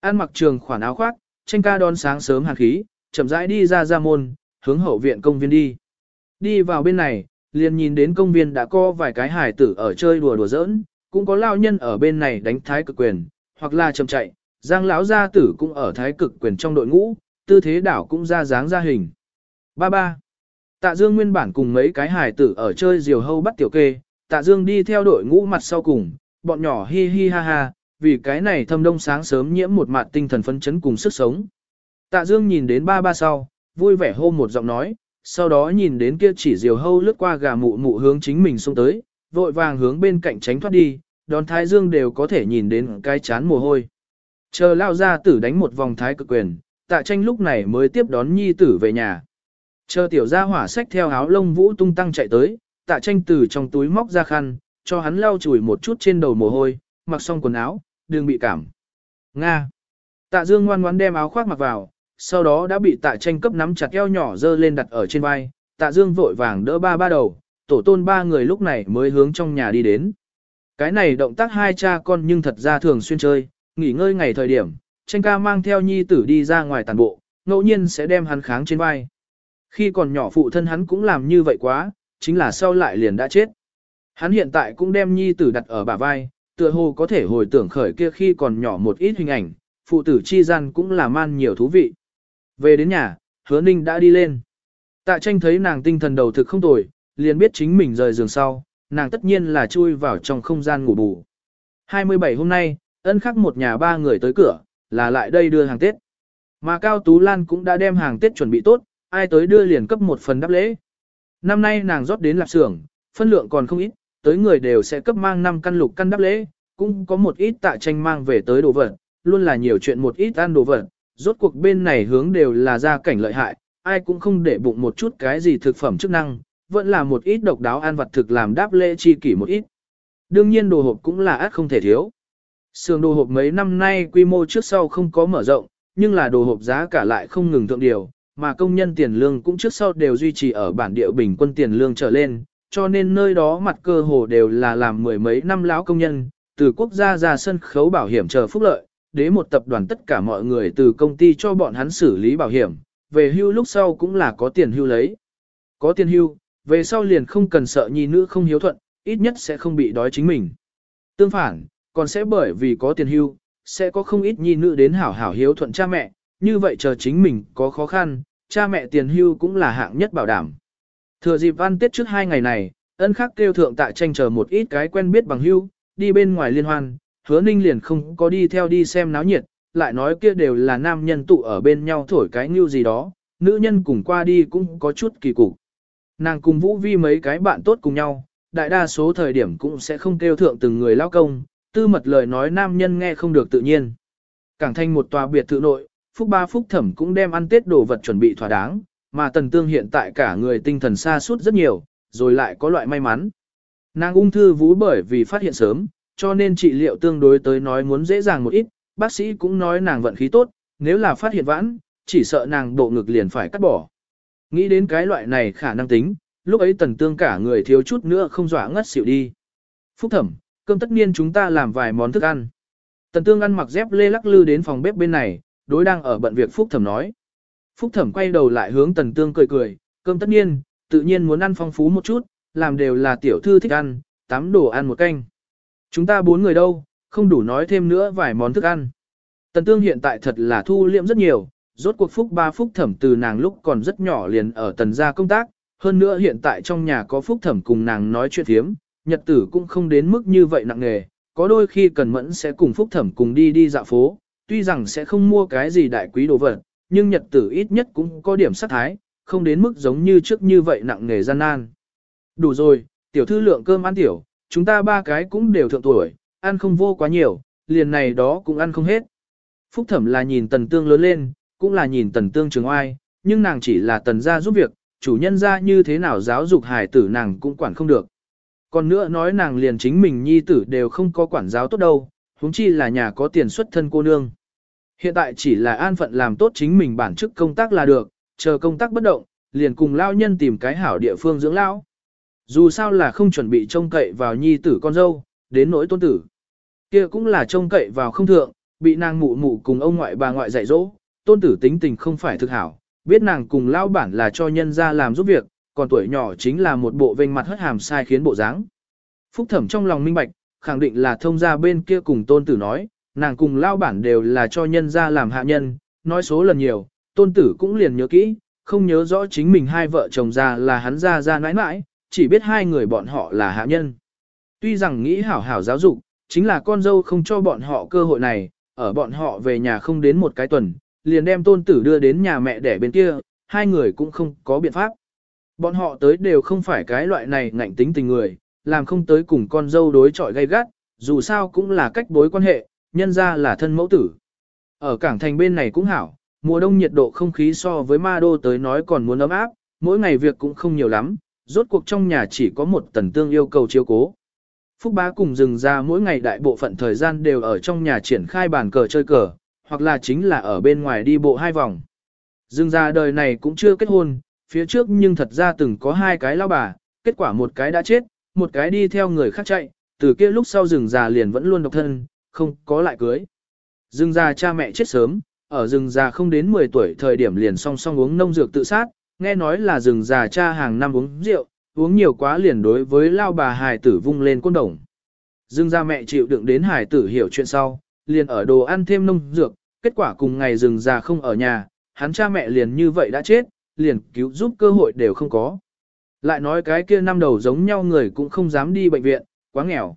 An mặc trường khoản áo khoác, tranh ca đón sáng sớm hàn khí, chậm rãi đi ra ra môn, hướng hậu viện công viên đi. Đi vào bên này, liền nhìn đến công viên đã có vài cái hải tử ở chơi đùa đùa giỡn, cũng có lao nhân ở bên này đánh thái cực quyền, hoặc là chậm chạy, giang lão gia tử cũng ở thái cực quyền trong đội ngũ, tư thế đảo cũng ra dáng ra hình. Ba ba. Tạ Dương nguyên bản cùng mấy cái hài tử ở chơi diều hâu bắt tiểu kê, Tạ Dương đi theo đội ngũ mặt sau cùng, bọn nhỏ hi hi ha ha, vì cái này thâm đông sáng sớm nhiễm một mặt tinh thần phấn chấn cùng sức sống. Tạ Dương nhìn đến ba ba sau, vui vẻ hô một giọng nói, sau đó nhìn đến kia chỉ diều hâu lướt qua gà mụ mụ hướng chính mình xuống tới, vội vàng hướng bên cạnh tránh thoát đi, đón Thái Dương đều có thể nhìn đến cái chán mồ hôi. Chờ lao ra tử đánh một vòng thái cực quyền, tạ tranh lúc này mới tiếp đón nhi tử về nhà. Chờ tiểu gia hỏa sách theo áo lông vũ tung tăng chạy tới, tạ tranh từ trong túi móc ra khăn, cho hắn lau chùi một chút trên đầu mồ hôi, mặc xong quần áo, đừng bị cảm. Nga. Tạ dương ngoan ngoãn đem áo khoác mặc vào, sau đó đã bị tạ tranh cấp nắm chặt eo nhỏ dơ lên đặt ở trên vai, tạ dương vội vàng đỡ ba ba đầu, tổ tôn ba người lúc này mới hướng trong nhà đi đến. Cái này động tác hai cha con nhưng thật ra thường xuyên chơi, nghỉ ngơi ngày thời điểm, tranh ca mang theo nhi tử đi ra ngoài tàn bộ, ngẫu nhiên sẽ đem hắn kháng trên vai. Khi còn nhỏ phụ thân hắn cũng làm như vậy quá, chính là sau lại liền đã chết. Hắn hiện tại cũng đem nhi tử đặt ở bả vai, tựa hồ có thể hồi tưởng khởi kia khi còn nhỏ một ít hình ảnh, phụ tử chi gian cũng là man nhiều thú vị. Về đến nhà, hứa ninh đã đi lên. Tạ tranh thấy nàng tinh thần đầu thực không tồi, liền biết chính mình rời giường sau, nàng tất nhiên là chui vào trong không gian ngủ bù. 27 hôm nay, ân khắc một nhà ba người tới cửa, là lại đây đưa hàng Tết. Mà Cao Tú Lan cũng đã đem hàng Tết chuẩn bị tốt, ai tới đưa liền cấp một phần đáp lễ. Năm nay nàng rót đến lạp xưởng, phân lượng còn không ít, tới người đều sẽ cấp mang 5 căn lục căn đáp lễ, cũng có một ít tạ tranh mang về tới đồ vật, luôn là nhiều chuyện một ít ăn đồ vật, rốt cuộc bên này hướng đều là ra cảnh lợi hại, ai cũng không để bụng một chút cái gì thực phẩm chức năng, vẫn là một ít độc đáo ăn vật thực làm đáp lễ chi kỷ một ít. Đương nhiên đồ hộp cũng là át không thể thiếu sưởng đồ hộp mấy năm nay quy mô trước sau không có mở rộng, nhưng là đồ hộp giá cả lại không ngừng thượng điều, mà công nhân tiền lương cũng trước sau đều duy trì ở bản địa bình quân tiền lương trở lên, cho nên nơi đó mặt cơ hồ đều là làm mười mấy năm lão công nhân, từ quốc gia ra sân khấu bảo hiểm chờ phúc lợi, đế một tập đoàn tất cả mọi người từ công ty cho bọn hắn xử lý bảo hiểm, về hưu lúc sau cũng là có tiền hưu lấy. Có tiền hưu, về sau liền không cần sợ nhi nữ không hiếu thuận, ít nhất sẽ không bị đói chính mình. Tương phản, còn sẽ bởi vì có tiền hưu, sẽ có không ít nhi nữ đến hảo hảo hiếu thuận cha mẹ, như vậy chờ chính mình có khó khăn, cha mẹ tiền hưu cũng là hạng nhất bảo đảm. Thừa dịp ăn tết trước hai ngày này, ân khắc kêu thượng tại tranh chờ một ít cái quen biết bằng hưu, đi bên ngoài liên hoan, hứa ninh liền không có đi theo đi xem náo nhiệt, lại nói kia đều là nam nhân tụ ở bên nhau thổi cái như gì đó, nữ nhân cùng qua đi cũng có chút kỳ cục. Nàng cùng Vũ Vi mấy cái bạn tốt cùng nhau, đại đa số thời điểm cũng sẽ không kêu thượng từng người lao công, tư mật lời nói nam nhân nghe không được tự nhiên. Cảng thành một tòa biệt thự nội, Phúc Ba Phúc Thẩm cũng đem ăn Tết đồ vật chuẩn bị thỏa đáng, mà Tần Tương hiện tại cả người tinh thần xa suốt rất nhiều, rồi lại có loại may mắn. Nàng ung thư vú bởi vì phát hiện sớm, cho nên trị liệu tương đối tới nói muốn dễ dàng một ít, bác sĩ cũng nói nàng vận khí tốt, nếu là phát hiện vãn, chỉ sợ nàng độ ngực liền phải cắt bỏ. Nghĩ đến cái loại này khả năng tính, lúc ấy Tần Tương cả người thiếu chút nữa không dọa ngất xỉu đi. Phúc Thẩm, cơm tất niên chúng ta làm vài món thức ăn. Tần Tương ăn mặc dép lê lắc lư đến phòng bếp bên này, đối đang ở bận việc Phúc Thẩm nói. Phúc Thẩm quay đầu lại hướng Tần Tương cười cười, cơm tất nhiên, tự nhiên muốn ăn phong phú một chút, làm đều là tiểu thư thích ăn, tám đồ ăn một canh. Chúng ta bốn người đâu, không đủ nói thêm nữa vài món thức ăn. Tần Tương hiện tại thật là thu liệm rất nhiều, rốt cuộc Phúc ba Phúc Thẩm từ nàng lúc còn rất nhỏ liền ở Tần gia công tác, hơn nữa hiện tại trong nhà có Phúc Thẩm cùng nàng nói chuyện thiếm, nhật tử cũng không đến mức như vậy nặng nề, có đôi khi cần mẫn sẽ cùng Phúc Thẩm cùng đi đi dạo phố, tuy rằng sẽ không mua cái gì đại quý đồ vật, nhưng nhật tử ít nhất cũng có điểm sát thái, không đến mức giống như trước như vậy nặng nề gian nan. Đủ rồi, tiểu thư lượng cơm ăn tiểu, chúng ta ba cái cũng đều thượng tuổi, ăn không vô quá nhiều, liền này đó cũng ăn không hết. Phúc thẩm là nhìn tần tương lớn lên, cũng là nhìn tần tương trường oai, nhưng nàng chỉ là tần gia giúp việc, chủ nhân gia như thế nào giáo dục hài tử nàng cũng quản không được. Còn nữa nói nàng liền chính mình nhi tử đều không có quản giáo tốt đâu, huống chi là nhà có tiền xuất thân cô nương. Hiện tại chỉ là an phận làm tốt chính mình bản chức công tác là được, chờ công tác bất động, liền cùng lao nhân tìm cái hảo địa phương dưỡng lão. Dù sao là không chuẩn bị trông cậy vào nhi tử con dâu, đến nỗi tôn tử. kia cũng là trông cậy vào không thượng, bị nàng mụ mụ cùng ông ngoại bà ngoại dạy dỗ, tôn tử tính tình không phải thực hảo, biết nàng cùng lao bản là cho nhân ra làm giúp việc, còn tuổi nhỏ chính là một bộ vênh mặt hất hàm sai khiến bộ dáng. Phúc thẩm trong lòng minh bạch, khẳng định là thông gia bên kia cùng tôn tử nói, nàng cùng lao bản đều là cho nhân ra làm hạ nhân, nói số lần nhiều, tôn tử cũng liền nhớ kỹ, không nhớ rõ chính mình hai vợ chồng già là hắn ra ra nãi nãi, chỉ biết hai người bọn họ là hạ nhân. Tuy rằng nghĩ hảo hảo giáo dục, chính là con dâu không cho bọn họ cơ hội này, ở bọn họ về nhà không đến một cái tuần, liền đem tôn tử đưa đến nhà mẹ đẻ bên kia, hai người cũng không có biện pháp. Bọn họ tới đều không phải cái loại này ngạnh tính tình người, làm không tới cùng con dâu đối chọi gay gắt, dù sao cũng là cách bối quan hệ, nhân ra là thân mẫu tử. Ở cảng thành bên này cũng hảo, mùa đông nhiệt độ không khí so với ma đô tới nói còn muốn ấm áp, mỗi ngày việc cũng không nhiều lắm, rốt cuộc trong nhà chỉ có một tần tương yêu cầu chiếu cố. Phúc bá cùng dừng ra mỗi ngày đại bộ phận thời gian đều ở trong nhà triển khai bàn cờ chơi cờ, hoặc là chính là ở bên ngoài đi bộ hai vòng. Dừng ra đời này cũng chưa kết hôn, phía trước nhưng thật ra từng có hai cái lao bà, kết quả một cái đã chết, một cái đi theo người khác chạy, từ kia lúc sau rừng già liền vẫn luôn độc thân, không có lại cưới. Rừng già cha mẹ chết sớm, ở rừng già không đến 10 tuổi thời điểm liền song song uống nông dược tự sát, nghe nói là rừng già cha hàng năm uống rượu, uống nhiều quá liền đối với lao bà hài tử vung lên côn đồng. Rừng già mẹ chịu đựng đến hài tử hiểu chuyện sau, liền ở đồ ăn thêm nông dược, kết quả cùng ngày rừng già không ở nhà, hắn cha mẹ liền như vậy đã chết, liền cứu giúp cơ hội đều không có. Lại nói cái kia năm đầu giống nhau người cũng không dám đi bệnh viện, quá nghèo.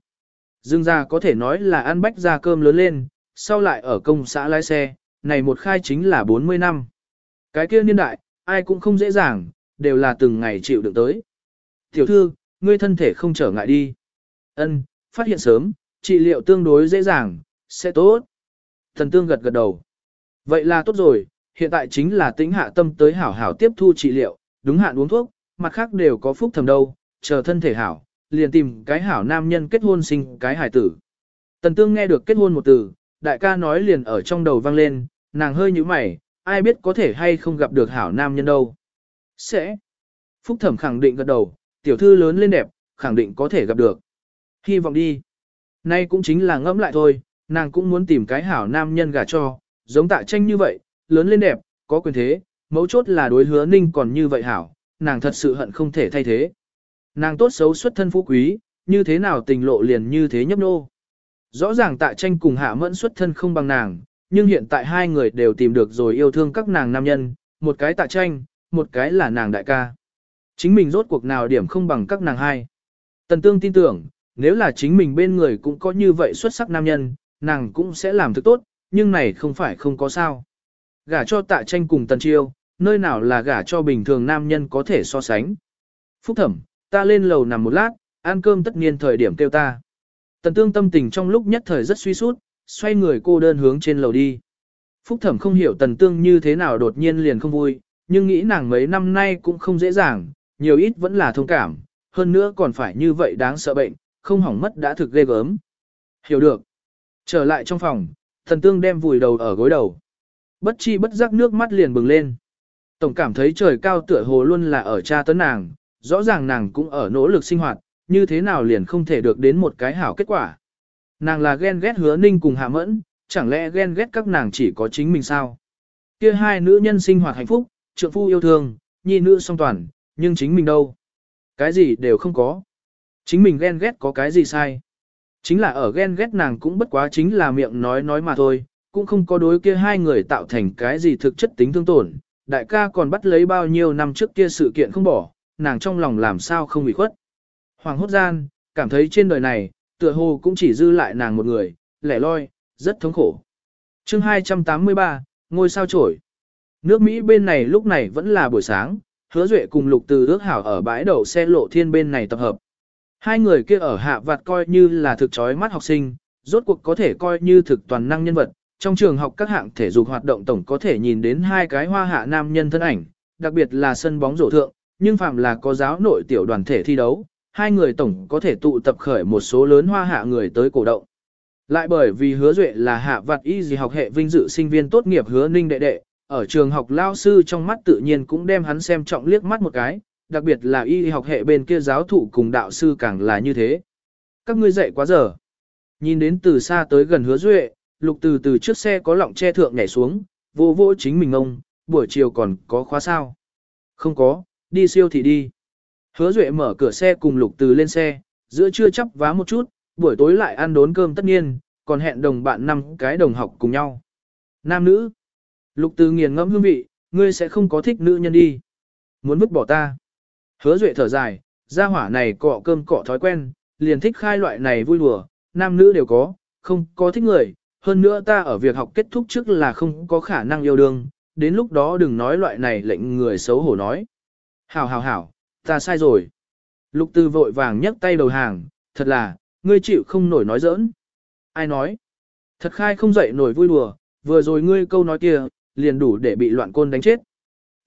Dương gia có thể nói là ăn bách ra cơm lớn lên, sau lại ở công xã lái xe, này một khai chính là 40 năm. Cái kia niên đại, ai cũng không dễ dàng, đều là từng ngày chịu đựng tới. Tiểu thư, ngươi thân thể không trở ngại đi. Ân, phát hiện sớm, trị liệu tương đối dễ dàng, sẽ tốt. Thần tương gật gật đầu. Vậy là tốt rồi, hiện tại chính là tính hạ tâm tới hảo hảo tiếp thu trị liệu, đúng hạn uống thuốc, mặt khác đều có phúc thầm đâu, chờ thân thể hảo, liền tìm cái hảo nam nhân kết hôn sinh cái hải tử. Tần tương nghe được kết hôn một từ, đại ca nói liền ở trong đầu vang lên, nàng hơi như mày, ai biết có thể hay không gặp được hảo nam nhân đâu. Sẽ. Phúc thẩm khẳng định gật đầu, tiểu thư lớn lên đẹp, khẳng định có thể gặp được. Hy vọng đi. Nay cũng chính là ngẫm lại thôi, nàng cũng muốn tìm cái hảo nam nhân gả cho, giống tạ tranh như vậy, lớn lên đẹp, có quyền thế, mấu chốt là đối hứa ninh còn như vậy hảo, nàng thật sự hận không thể thay thế. Nàng tốt xấu xuất thân phú quý, như thế nào tình lộ liền như thế nhấp nô. Rõ ràng tạ tranh cùng hạ mẫn xuất thân không bằng nàng, nhưng hiện tại hai người đều tìm được rồi yêu thương các nàng nam nhân, một cái tạ tranh, một cái là nàng đại ca. Chính mình rốt cuộc nào điểm không bằng các nàng hai. Tần tương tin tưởng, nếu là chính mình bên người cũng có như vậy xuất sắc nam nhân, nàng cũng sẽ làm thức tốt, nhưng này không phải không có sao. Gả cho tạ tranh cùng tần chiêu, nơi nào là gả cho bình thường nam nhân có thể so sánh. Phúc thẩm, ta lên lầu nằm một lát, ăn cơm tất nhiên thời điểm kêu ta. Tần tương tâm tình trong lúc nhất thời rất suy sút, xoay người cô đơn hướng trên lầu đi. Phúc thẩm không hiểu tần tương như thế nào đột nhiên liền không vui, nhưng nghĩ nàng mấy năm nay cũng không dễ dàng, nhiều ít vẫn là thông cảm, hơn nữa còn phải như vậy đáng sợ bệnh, không hỏng mất đã thực ghê gớm. Hiểu được. Trở lại trong phòng, thần tương đem vùi đầu ở gối đầu. Bất chi bất giác nước mắt liền bừng lên. Tổng cảm thấy trời cao tựa hồ luôn là ở cha tấn nàng, rõ ràng nàng cũng ở nỗ lực sinh hoạt, như thế nào liền không thể được đến một cái hảo kết quả. Nàng là ghen ghét hứa ninh cùng hạ mẫn, chẳng lẽ ghen ghét các nàng chỉ có chính mình sao? Kia hai nữ nhân sinh hoạt hạnh phúc, trượng phu yêu thương, nhi nữ song toàn, nhưng chính mình đâu? Cái gì đều không có. Chính mình ghen ghét có cái gì sai? Chính là ở ghen ghét nàng cũng bất quá chính là miệng nói nói mà thôi, cũng không có đối kia hai người tạo thành cái gì thực chất tính thương tổn. Đại ca còn bắt lấy bao nhiêu năm trước kia sự kiện không bỏ, nàng trong lòng làm sao không bị khuất. Hoàng hốt gian, cảm thấy trên đời này, tựa hồ cũng chỉ dư lại nàng một người, lẻ loi, rất thống khổ. chương 283, ngôi sao trổi. Nước Mỹ bên này lúc này vẫn là buổi sáng, hứa duệ cùng lục từ ước hảo ở bãi đậu xe lộ thiên bên này tập hợp. Hai người kia ở hạ vặt coi như là thực chói mắt học sinh, rốt cuộc có thể coi như thực toàn năng nhân vật. Trong trường học các hạng thể dục hoạt động tổng có thể nhìn đến hai cái hoa hạ nam nhân thân ảnh, đặc biệt là sân bóng rổ thượng, nhưng phạm là có giáo nội tiểu đoàn thể thi đấu, hai người tổng có thể tụ tập khởi một số lớn hoa hạ người tới cổ động. Lại bởi vì hứa duệ là hạ vặt y gì học hệ vinh dự sinh viên tốt nghiệp hứa ninh đệ đệ, ở trường học lao sư trong mắt tự nhiên cũng đem hắn xem trọng liếc mắt một cái, đặc biệt là y học hệ bên kia giáo thụ cùng đạo sư càng là như thế. Các ngươi dậy quá giờ. Nhìn đến từ xa tới gần hứa duệ, lục từ từ trước xe có lọng che thượng nhảy xuống, vô vô chính mình ông, buổi chiều còn có khóa sao. Không có, đi siêu thị đi. Hứa duệ mở cửa xe cùng lục từ lên xe, giữa trưa chắp vá một chút, buổi tối lại ăn đốn cơm tất nhiên, còn hẹn đồng bạn năm cái đồng học cùng nhau. Nam nữ. Lục từ nghiền ngẫm hương vị, ngươi sẽ không có thích nữ nhân đi. Muốn vứt bỏ ta. Hứa duệ thở dài, gia hỏa này cọ cơm cọ thói quen, liền thích khai loại này vui đùa, nam nữ đều có, không có thích người. Hơn nữa ta ở việc học kết thúc trước là không có khả năng yêu đương, đến lúc đó đừng nói loại này lệnh người xấu hổ nói. Hảo hảo hảo, ta sai rồi. Lục từ vội vàng nhấc tay đầu hàng, thật là, ngươi chịu không nổi nói giỡn. Ai nói? Thật khai không dậy nổi vui đùa, vừa rồi ngươi câu nói kia, liền đủ để bị loạn côn đánh chết.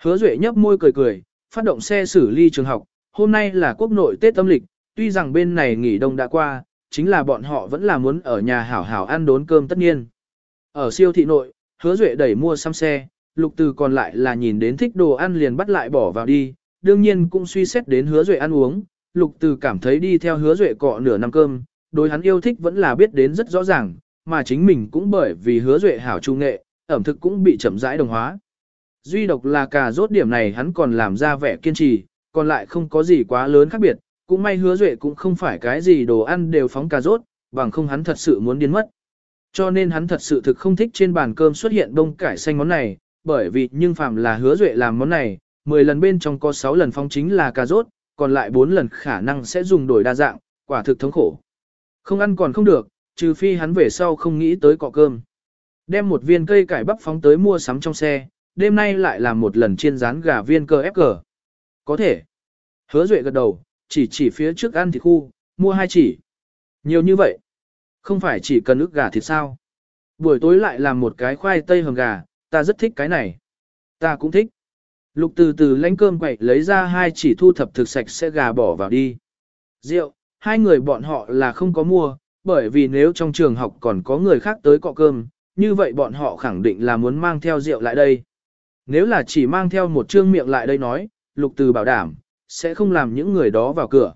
Hứa Duệ nhấp môi cười cười, phát động xe xử ly trường học, hôm nay là quốc nội Tết âm lịch, tuy rằng bên này nghỉ đông đã qua, chính là bọn họ vẫn là muốn ở nhà hảo hảo ăn đốn cơm tất nhiên. Ở siêu thị nội, Hứa Duệ đẩy mua xăm xe, lục từ còn lại là nhìn đến thích đồ ăn liền bắt lại bỏ vào đi, đương nhiên cũng suy xét đến Hứa Duệ ăn uống, lục từ cảm thấy đi theo Hứa Duệ cọ nửa năm cơm, đối hắn yêu thích vẫn là biết đến rất rõ ràng, mà chính mình cũng bởi vì Hứa Duệ hảo trung nghệ, ẩm thực cũng bị chậm rãi đồng hóa. Duy độc là cà rốt điểm này hắn còn làm ra vẻ kiên trì, còn lại không có gì quá lớn khác biệt, cũng may hứa duệ cũng không phải cái gì đồ ăn đều phóng cà rốt, bằng không hắn thật sự muốn điên mất. Cho nên hắn thật sự thực không thích trên bàn cơm xuất hiện đông cải xanh món này, bởi vì nhưng phạm là hứa duệ làm món này, 10 lần bên trong có 6 lần phong chính là cà rốt, còn lại 4 lần khả năng sẽ dùng đổi đa dạng, quả thực thống khổ. Không ăn còn không được, trừ phi hắn về sau không nghĩ tới cọ cơm. Đem một viên cây cải bắp phóng tới mua sắm trong xe, đêm nay lại làm một lần chiên rán gà viên cơ ép cờ. Có thể. Hứa Duệ gật đầu, chỉ chỉ phía trước ăn thịt khu, mua hai chỉ. Nhiều như vậy. Không phải chỉ cần ức gà thịt sao. Buổi tối lại làm một cái khoai tây hầm gà, ta rất thích cái này. Ta cũng thích. Lục từ từ lánh cơm quậy lấy ra hai chỉ thu thập thực sạch sẽ gà bỏ vào đi. Rượu, hai người bọn họ là không có mua, bởi vì nếu trong trường học còn có người khác tới cọ cơm, như vậy bọn họ khẳng định là muốn mang theo rượu lại đây. Nếu là chỉ mang theo một trương miệng lại đây nói, lục từ bảo đảm, sẽ không làm những người đó vào cửa.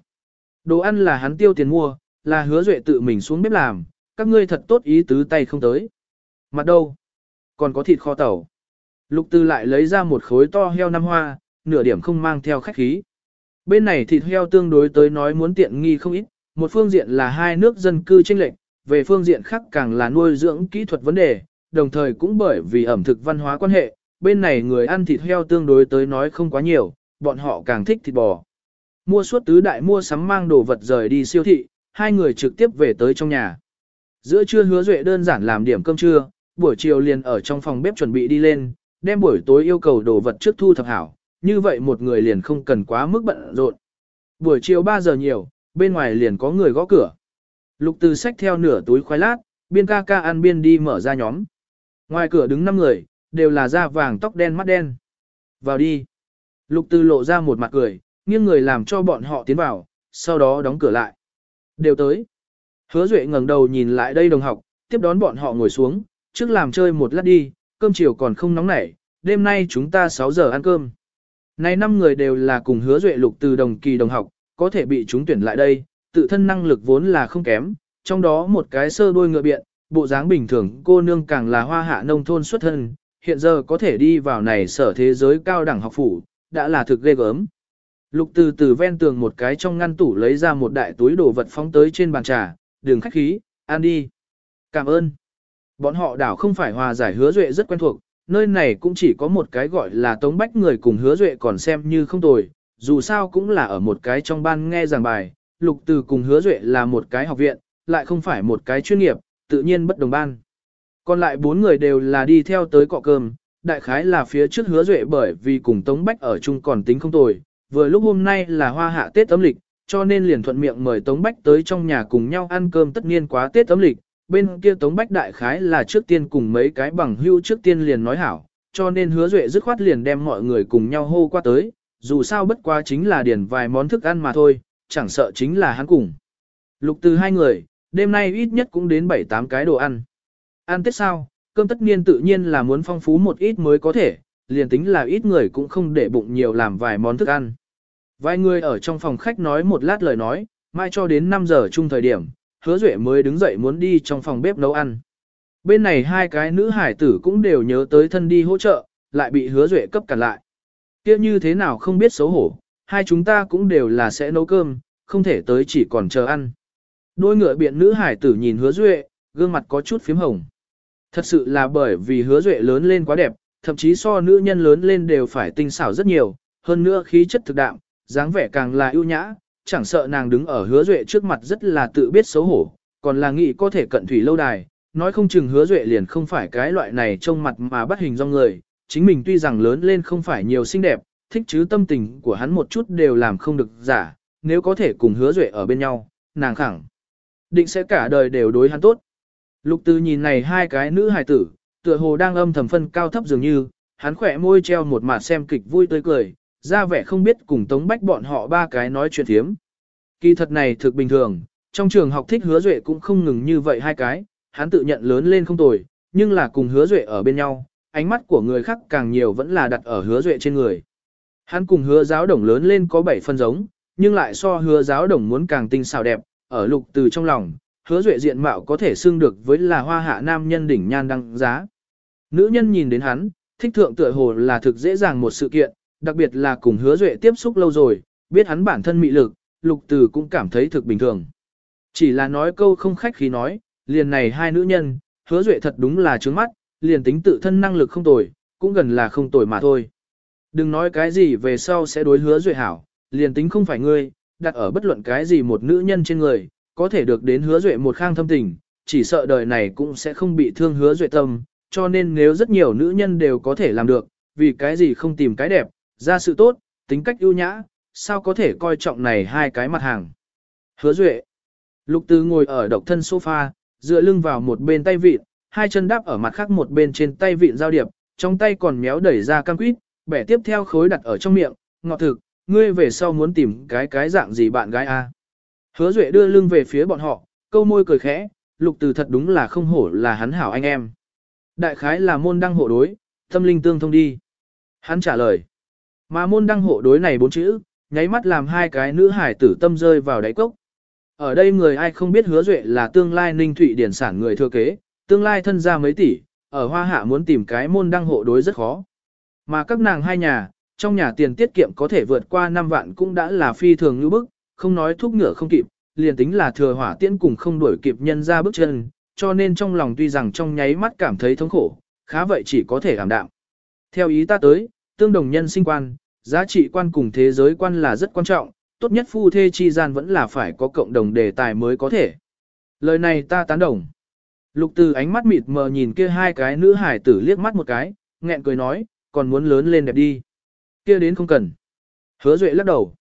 Đồ ăn là hắn tiêu tiền mua, là hứa duệ tự mình xuống bếp làm, các ngươi thật tốt ý tứ tay không tới. Mặt đâu? Còn có thịt kho tàu. Lục Tư lại lấy ra một khối to heo năm hoa, nửa điểm không mang theo khách khí. Bên này thịt heo tương đối tới nói muốn tiện nghi không ít, một phương diện là hai nước dân cư chênh lệch, về phương diện khác càng là nuôi dưỡng kỹ thuật vấn đề, đồng thời cũng bởi vì ẩm thực văn hóa quan hệ, bên này người ăn thịt heo tương đối tới nói không quá nhiều, bọn họ càng thích thịt bò. Mua suốt tứ đại mua sắm mang đồ vật rời đi siêu thị, hai người trực tiếp về tới trong nhà. Giữa trưa hứa duệ đơn giản làm điểm cơm trưa, buổi chiều liền ở trong phòng bếp chuẩn bị đi lên, đem buổi tối yêu cầu đồ vật trước thu thập hảo, như vậy một người liền không cần quá mức bận rộn. Buổi chiều 3 giờ nhiều, bên ngoài liền có người gõ cửa. Lục từ sách theo nửa túi khoai lát, biên ca ca ăn biên đi mở ra nhóm. Ngoài cửa đứng 5 người, đều là da vàng tóc đen mắt đen. Vào đi. Lục từ lộ ra một mặt cười, nghiêng người làm cho bọn họ tiến vào, sau đó đóng cửa lại. Đều tới. Hứa Duệ ngẩng đầu nhìn lại đây đồng học, tiếp đón bọn họ ngồi xuống, trước làm chơi một lát đi, cơm chiều còn không nóng nảy, đêm nay chúng ta 6 giờ ăn cơm. Nay năm người đều là cùng hứa Duệ lục từ đồng kỳ đồng học, có thể bị chúng tuyển lại đây, tự thân năng lực vốn là không kém, trong đó một cái sơ đôi ngựa biện, bộ dáng bình thường cô nương càng là hoa hạ nông thôn xuất thân, hiện giờ có thể đi vào này sở thế giới cao đẳng học phủ, đã là thực ghê gớm. Lục từ từ ven tường một cái trong ngăn tủ lấy ra một đại túi đồ vật phóng tới trên bàn trà, đường khách khí, ăn đi. Cảm ơn. Bọn họ đảo không phải hòa giải hứa duệ rất quen thuộc, nơi này cũng chỉ có một cái gọi là tống bách người cùng hứa duệ còn xem như không tồi, dù sao cũng là ở một cái trong ban nghe giảng bài, lục từ cùng hứa duệ là một cái học viện, lại không phải một cái chuyên nghiệp, tự nhiên bất đồng ban. Còn lại bốn người đều là đi theo tới cọ cơm, đại khái là phía trước hứa duệ bởi vì cùng Tống Bách ở chung còn tính không tồi, vừa lúc hôm nay là hoa hạ Tết âm lịch, cho nên liền thuận miệng mời Tống Bách tới trong nhà cùng nhau ăn cơm tất nhiên quá Tết âm lịch, bên kia Tống Bách đại khái là trước tiên cùng mấy cái bằng hưu trước tiên liền nói hảo, cho nên hứa duệ dứt khoát liền đem mọi người cùng nhau hô qua tới, dù sao bất quá chính là điển vài món thức ăn mà thôi, chẳng sợ chính là hắn cùng. Lục từ hai người, đêm nay ít nhất cũng đến 7-8 cái đồ ăn. Ăn tết sao, cơm tất niên tự nhiên là muốn phong phú một ít mới có thể, liền tính là ít người cũng không để bụng nhiều làm vài món thức ăn. Vài người ở trong phòng khách nói một lát lời nói, mai cho đến 5 giờ chung thời điểm, hứa duệ mới đứng dậy muốn đi trong phòng bếp nấu ăn. Bên này hai cái nữ hải tử cũng đều nhớ tới thân đi hỗ trợ, lại bị hứa duệ cấp cản lại. kia như thế nào không biết xấu hổ, hai chúng ta cũng đều là sẽ nấu cơm, không thể tới chỉ còn chờ ăn. Đôi ngựa biện nữ hải tử nhìn hứa duệ, gương mặt có chút phím hồng. Thật sự là bởi vì hứa duệ lớn lên quá đẹp, thậm chí so nữ nhân lớn lên đều phải tinh xảo rất nhiều, hơn nữa khí chất thực đạm, dáng vẻ càng là ưu nhã, chẳng sợ nàng đứng ở hứa duệ trước mặt rất là tự biết xấu hổ, còn là nghĩ có thể cận thủy lâu đài, nói không chừng hứa duệ liền không phải cái loại này trông mặt mà bắt hình do người, chính mình tuy rằng lớn lên không phải nhiều xinh đẹp, thích chứ tâm tình của hắn một chút đều làm không được giả, nếu có thể cùng hứa duệ ở bên nhau, nàng khẳng định sẽ cả đời đều đối hắn tốt. Lục Từ nhìn này hai cái nữ hài tử, tựa hồ đang âm thầm phân cao thấp dường như, hắn khỏe môi treo một mặt xem kịch vui tươi cười, ra vẻ không biết cùng Tống Bách bọn họ ba cái nói chuyện thiếm. Kỳ thật này thực bình thường, trong trường học thích hứa duệ cũng không ngừng như vậy hai cái, hắn tự nhận lớn lên không tồi, nhưng là cùng hứa duệ ở bên nhau, ánh mắt của người khác càng nhiều vẫn là đặt ở hứa duệ trên người. Hắn cùng hứa giáo đồng lớn lên có bảy phân giống, nhưng lại so hứa giáo đồng muốn càng tinh xảo đẹp, ở lục từ trong lòng, hứa duệ diện mạo có thể xưng được với là hoa hạ nam nhân đỉnh nhan đăng giá. Nữ nhân nhìn đến hắn, thích thượng tựa hồ là thực dễ dàng một sự kiện, đặc biệt là cùng hứa duệ tiếp xúc lâu rồi, biết hắn bản thân mị lực, lục từ cũng cảm thấy thực bình thường. Chỉ là nói câu không khách khí nói, liền này hai nữ nhân, hứa duệ thật đúng là trướng mắt, liền tính tự thân năng lực không tồi, cũng gần là không tồi mà thôi. Đừng nói cái gì về sau sẽ đối hứa duệ hảo, liền tính không phải ngươi, đặt ở bất luận cái gì một nữ nhân trên người, có thể được đến hứa duệ một khang thâm tình, chỉ sợ đời này cũng sẽ không bị thương hứa duệ tâm, cho nên nếu rất nhiều nữ nhân đều có thể làm được, vì cái gì không tìm cái đẹp, ra sự tốt, tính cách ưu nhã, sao có thể coi trọng này hai cái mặt hàng. Hứa duệ, lục tư ngồi ở độc thân sofa, dựa lưng vào một bên tay vịn, hai chân đáp ở mặt khác một bên trên tay vịn giao điệp, trong tay còn méo đẩy ra cam quýt, bẻ tiếp theo khối đặt ở trong miệng, ngọt thực, ngươi về sau muốn tìm cái cái dạng gì bạn gái a? Hứa Duệ đưa lưng về phía bọn họ, câu môi cười khẽ, lục từ thật đúng là không hổ là hắn hảo anh em. Đại khái là môn đăng hộ đối, tâm linh tương thông đi. Hắn trả lời. Mà môn đăng hộ đối này bốn chữ, nháy mắt làm hai cái nữ hải tử tâm rơi vào đáy cốc. Ở đây người ai không biết hứa duệ là tương lai ninh thụy điển sản người thừa kế, tương lai thân gia mấy tỷ, ở hoa hạ muốn tìm cái môn đăng hộ đối rất khó. Mà các nàng hai nhà, trong nhà tiền tiết kiệm có thể vượt qua 5 vạn cũng đã là phi thường như bức, không nói thuốc ngựa không kịp, liền tính là thừa hỏa tiễn cùng không đuổi kịp nhân ra bước chân, cho nên trong lòng tuy rằng trong nháy mắt cảm thấy thống khổ, khá vậy chỉ có thể cảm đạm. Theo ý ta tới, tương đồng nhân sinh quan, giá trị quan cùng thế giới quan là rất quan trọng, tốt nhất phu thê chi gian vẫn là phải có cộng đồng đề tài mới có thể. Lời này ta tán đồng. Lục từ ánh mắt mịt mờ nhìn kia hai cái nữ hải tử liếc mắt một cái, nghẹn cười nói, còn muốn lớn lên đẹp đi. Kia đến không cần. Hứa Duệ lắc đầu.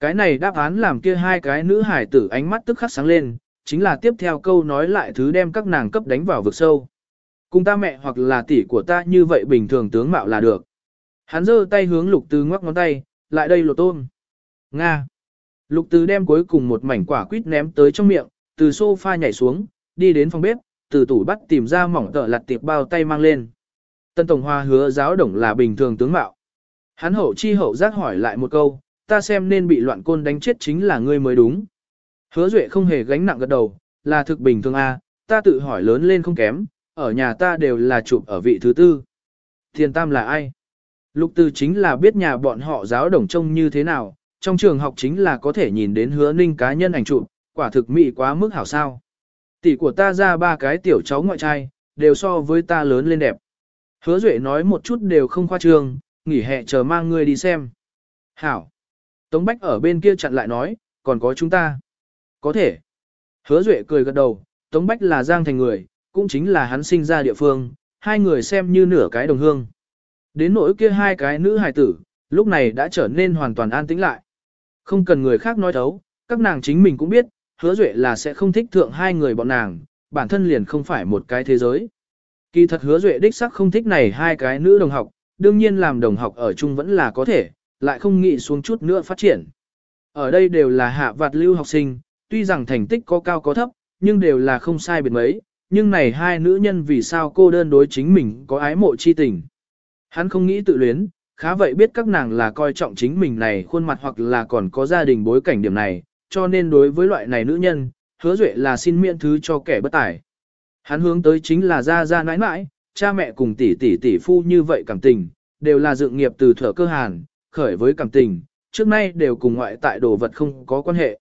Cái này đáp án làm kia hai cái nữ hải tử ánh mắt tức khắc sáng lên, chính là tiếp theo câu nói lại thứ đem các nàng cấp đánh vào vực sâu. Cùng ta mẹ hoặc là tỷ của ta như vậy bình thường tướng mạo là được. Hắn giơ tay hướng lục từ ngoắc ngón tay, lại đây lột tôm. Nga. Lục từ đem cuối cùng một mảnh quả quýt ném tới trong miệng, từ sofa nhảy xuống, đi đến phòng bếp, từ tủ bắt tìm ra mỏng tợ lặt tiệp bao tay mang lên. Tân Tổng Hoa hứa giáo đồng là bình thường tướng mạo. Hắn hậu chi hậu giác hỏi lại một câu, ta xem nên bị loạn côn đánh chết chính là ngươi mới đúng. Hứa Duệ không hề gánh nặng gật đầu, là thực bình thường a, à, ta tự hỏi lớn lên không kém, ở nhà ta đều là chụp ở vị thứ tư. Thiền Tam là ai? Lục Từ chính là biết nhà bọn họ giáo đồng trông như thế nào, trong trường học chính là có thể nhìn đến hứa ninh cá nhân ảnh chụp, quả thực mỹ quá mức hảo sao. Tỷ của ta ra ba cái tiểu cháu ngoại trai, đều so với ta lớn lên đẹp. Hứa Duệ nói một chút đều không khoa trương, nghỉ hè chờ mang ngươi đi xem. Hảo. Tống Bách ở bên kia chặn lại nói, còn có chúng ta. Có thể. Hứa Duệ cười gật đầu, Tống Bách là Giang Thành người, cũng chính là hắn sinh ra địa phương, hai người xem như nửa cái đồng hương. Đến nỗi kia hai cái nữ hài tử, lúc này đã trở nên hoàn toàn an tĩnh lại. Không cần người khác nói thấu, các nàng chính mình cũng biết, hứa duệ là sẽ không thích thượng hai người bọn nàng, bản thân liền không phải một cái thế giới. Kỳ thật hứa duệ đích sắc không thích này hai cái nữ đồng học, đương nhiên làm đồng học ở chung vẫn là có thể, lại không nghĩ xuống chút nữa phát triển. Ở đây đều là hạ vạt lưu học sinh, tuy rằng thành tích có cao có thấp, nhưng đều là không sai biệt mấy, nhưng này hai nữ nhân vì sao cô đơn đối chính mình có ái mộ chi tình. Hắn không nghĩ tự luyến, khá vậy biết các nàng là coi trọng chính mình này khuôn mặt hoặc là còn có gia đình bối cảnh điểm này, cho nên đối với loại này nữ nhân, hứa duệ là xin miễn thứ cho kẻ bất tài. Hắn hướng tới chính là gia gia nãi nãi, cha mẹ cùng tỷ tỷ tỷ phu như vậy cảm tình, đều là dựng nghiệp từ thở cơ hàn, khởi với cảm tình, trước nay đều cùng ngoại tại đồ vật không có quan hệ.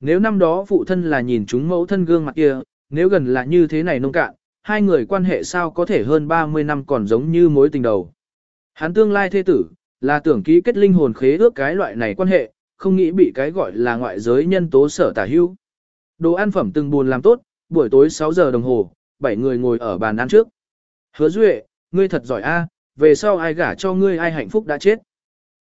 Nếu năm đó phụ thân là nhìn chúng mẫu thân gương mặt kia, nếu gần là như thế này nông cạn, hai người quan hệ sao có thể hơn 30 năm còn giống như mối tình đầu. Hắn tương lai thế tử, là tưởng ký kết linh hồn khế ước cái loại này quan hệ, không nghĩ bị cái gọi là ngoại giới nhân tố sở tả hưu. Đồ ăn phẩm từng buồn làm tốt, buổi tối 6 giờ đồng hồ, bảy người ngồi ở bàn ăn trước. Hứa Duệ, ngươi thật giỏi a, về sau ai gả cho ngươi ai hạnh phúc đã chết.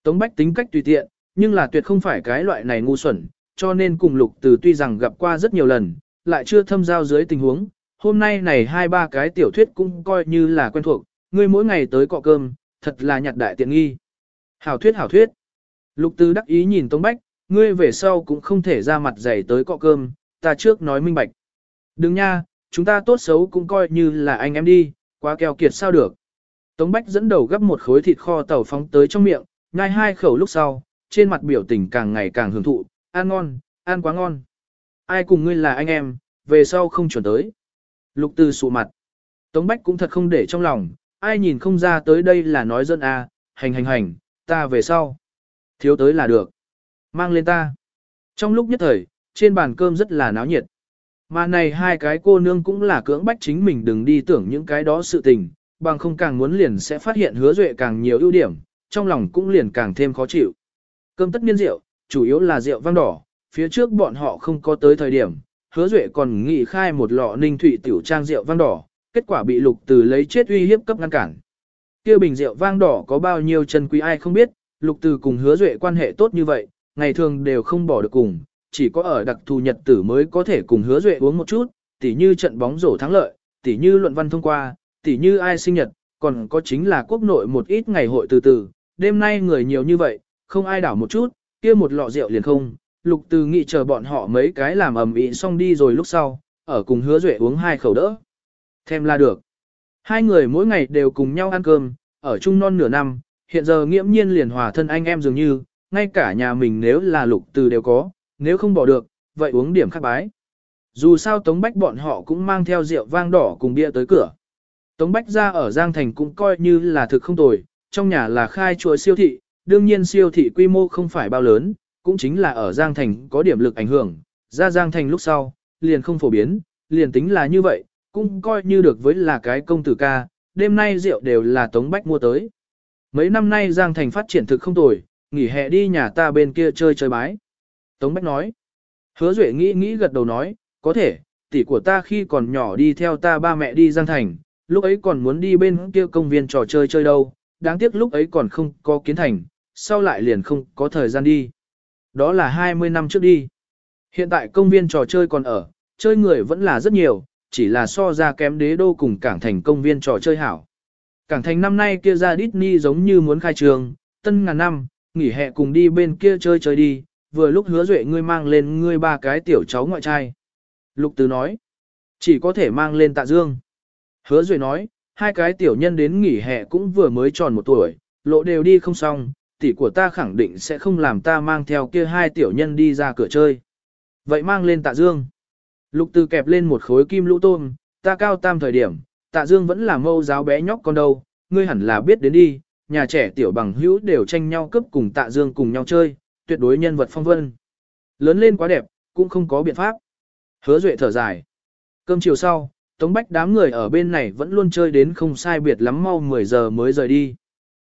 Tống Bách tính cách tùy tiện, nhưng là tuyệt không phải cái loại này ngu xuẩn, cho nên cùng Lục Từ tuy rằng gặp qua rất nhiều lần, lại chưa thâm giao dưới tình huống, hôm nay này hai ba cái tiểu thuyết cũng coi như là quen thuộc, ngươi mỗi ngày tới cọ cơm, thật là nhặt đại tiện nghi. Hảo thuyết hảo thuyết. Lục Từ đắc ý nhìn Tống Bách, ngươi về sau cũng không thể ra mặt dày tới cọ cơm, ta trước nói minh bạch. Đừng nha, chúng ta tốt xấu cũng coi như là anh em đi, quá keo kiệt sao được. Tống Bách dẫn đầu gấp một khối thịt kho tàu phóng tới trong miệng, nhai hai khẩu lúc sau, trên mặt biểu tình càng ngày càng hưởng thụ, ăn ngon, ăn quá ngon. Ai cùng ngươi là anh em, về sau không chuẩn tới. Lục Từ sụ mặt. Tống Bách cũng thật không để trong lòng, ai nhìn không ra tới đây là nói dân à, hành hành hành, ta về sau. Thiếu tới là được. Mang lên ta. Trong lúc nhất thời, trên bàn cơm rất là náo nhiệt. Mà này hai cái cô nương cũng là cưỡng bách chính mình đừng đi tưởng những cái đó sự tình, bằng không càng muốn liền sẽ phát hiện hứa duệ càng nhiều ưu điểm, trong lòng cũng liền càng thêm khó chịu. Cơm tất niên rượu, chủ yếu là rượu vang đỏ, phía trước bọn họ không có tới thời điểm, hứa duệ còn nghị khai một lọ ninh thụy tiểu trang rượu vang đỏ, kết quả bị lục từ lấy chết uy hiếp cấp ngăn cản. kia bình rượu vang đỏ có bao nhiêu chân quý ai không biết, lục từ cùng hứa duệ quan hệ tốt như vậy, ngày thường đều không bỏ được cùng, chỉ có ở đặc thù nhật tử mới có thể cùng hứa duệ uống một chút, tỉ như trận bóng rổ thắng lợi, tỉ như luận văn thông qua, tỉ như ai sinh nhật, còn có chính là quốc nội một ít ngày hội từ từ, đêm nay người nhiều như vậy, không ai đảo một chút, kia một lọ rượu liền không, lục từ nghị chờ bọn họ mấy cái làm ầm ĩ xong đi rồi lúc sau, ở cùng hứa duệ uống hai khẩu đỡ. Thêm là được. Hai người mỗi ngày đều cùng nhau ăn cơm, ở chung non nửa năm, hiện giờ nghiễm nhiên liền hòa thân anh em dường như, ngay cả nhà mình nếu là lục từ đều có, nếu không bỏ được, vậy uống điểm khác bái. Dù sao Tống Bách bọn họ cũng mang theo rượu vang đỏ cùng bia tới cửa. Tống Bách ra ở Giang Thành cũng coi như là thực không tồi, trong nhà là khai chuỗi siêu thị, đương nhiên siêu thị quy mô không phải bao lớn, cũng chính là ở Giang Thành có điểm lực ảnh hưởng, ra Giang Thành lúc sau, liền không phổ biến, liền tính là như vậy, cũng coi như được với là cái công tử ca, đêm nay rượu đều là Tống Bách mua tới. Mấy năm nay Giang Thành phát triển thực không tồi, nghỉ hè đi nhà ta bên kia chơi chơi bái. Tống Bách nói. Hứa Duệ nghĩ nghĩ gật đầu nói, có thể, tỷ của ta khi còn nhỏ đi theo ta ba mẹ đi Giang Thành, lúc ấy còn muốn đi bên kia công viên trò chơi chơi đâu, đáng tiếc lúc ấy còn không có kiến thành, sau lại liền không có thời gian đi. Đó là 20 năm trước đi. Hiện tại công viên trò chơi còn ở, chơi người vẫn là rất nhiều, chỉ là so ra kém đế đô cùng cảng thành công viên trò chơi hảo. Cảng thành năm nay kia ra Disney giống như muốn khai trường, tân ngàn năm, nghỉ hè cùng đi bên kia chơi chơi đi, vừa lúc hứa duệ ngươi mang lên ngươi ba cái tiểu cháu ngoại trai. Lục Từ nói, chỉ có thể mang lên tạ dương. Hứa duệ nói, hai cái tiểu nhân đến nghỉ hè cũng vừa mới tròn một tuổi, lộ đều đi không xong, tỷ của ta khẳng định sẽ không làm ta mang theo kia hai tiểu nhân đi ra cửa chơi. Vậy mang lên tạ dương. Lục Từ kẹp lên một khối kim lũ tôm, ta cao tam thời điểm, tạ dương vẫn là mâu giáo bé nhóc con đâu, ngươi hẳn là biết đến đi, nhà trẻ tiểu bằng hữu đều tranh nhau cướp cùng tạ dương cùng nhau chơi, tuyệt đối nhân vật phong vân. Lớn lên quá đẹp, cũng không có biện pháp. Hứa Duệ thở dài. Cơm chiều sau, Tống Bách đám người ở bên này vẫn luôn chơi đến không sai biệt lắm mau 10 giờ mới rời đi.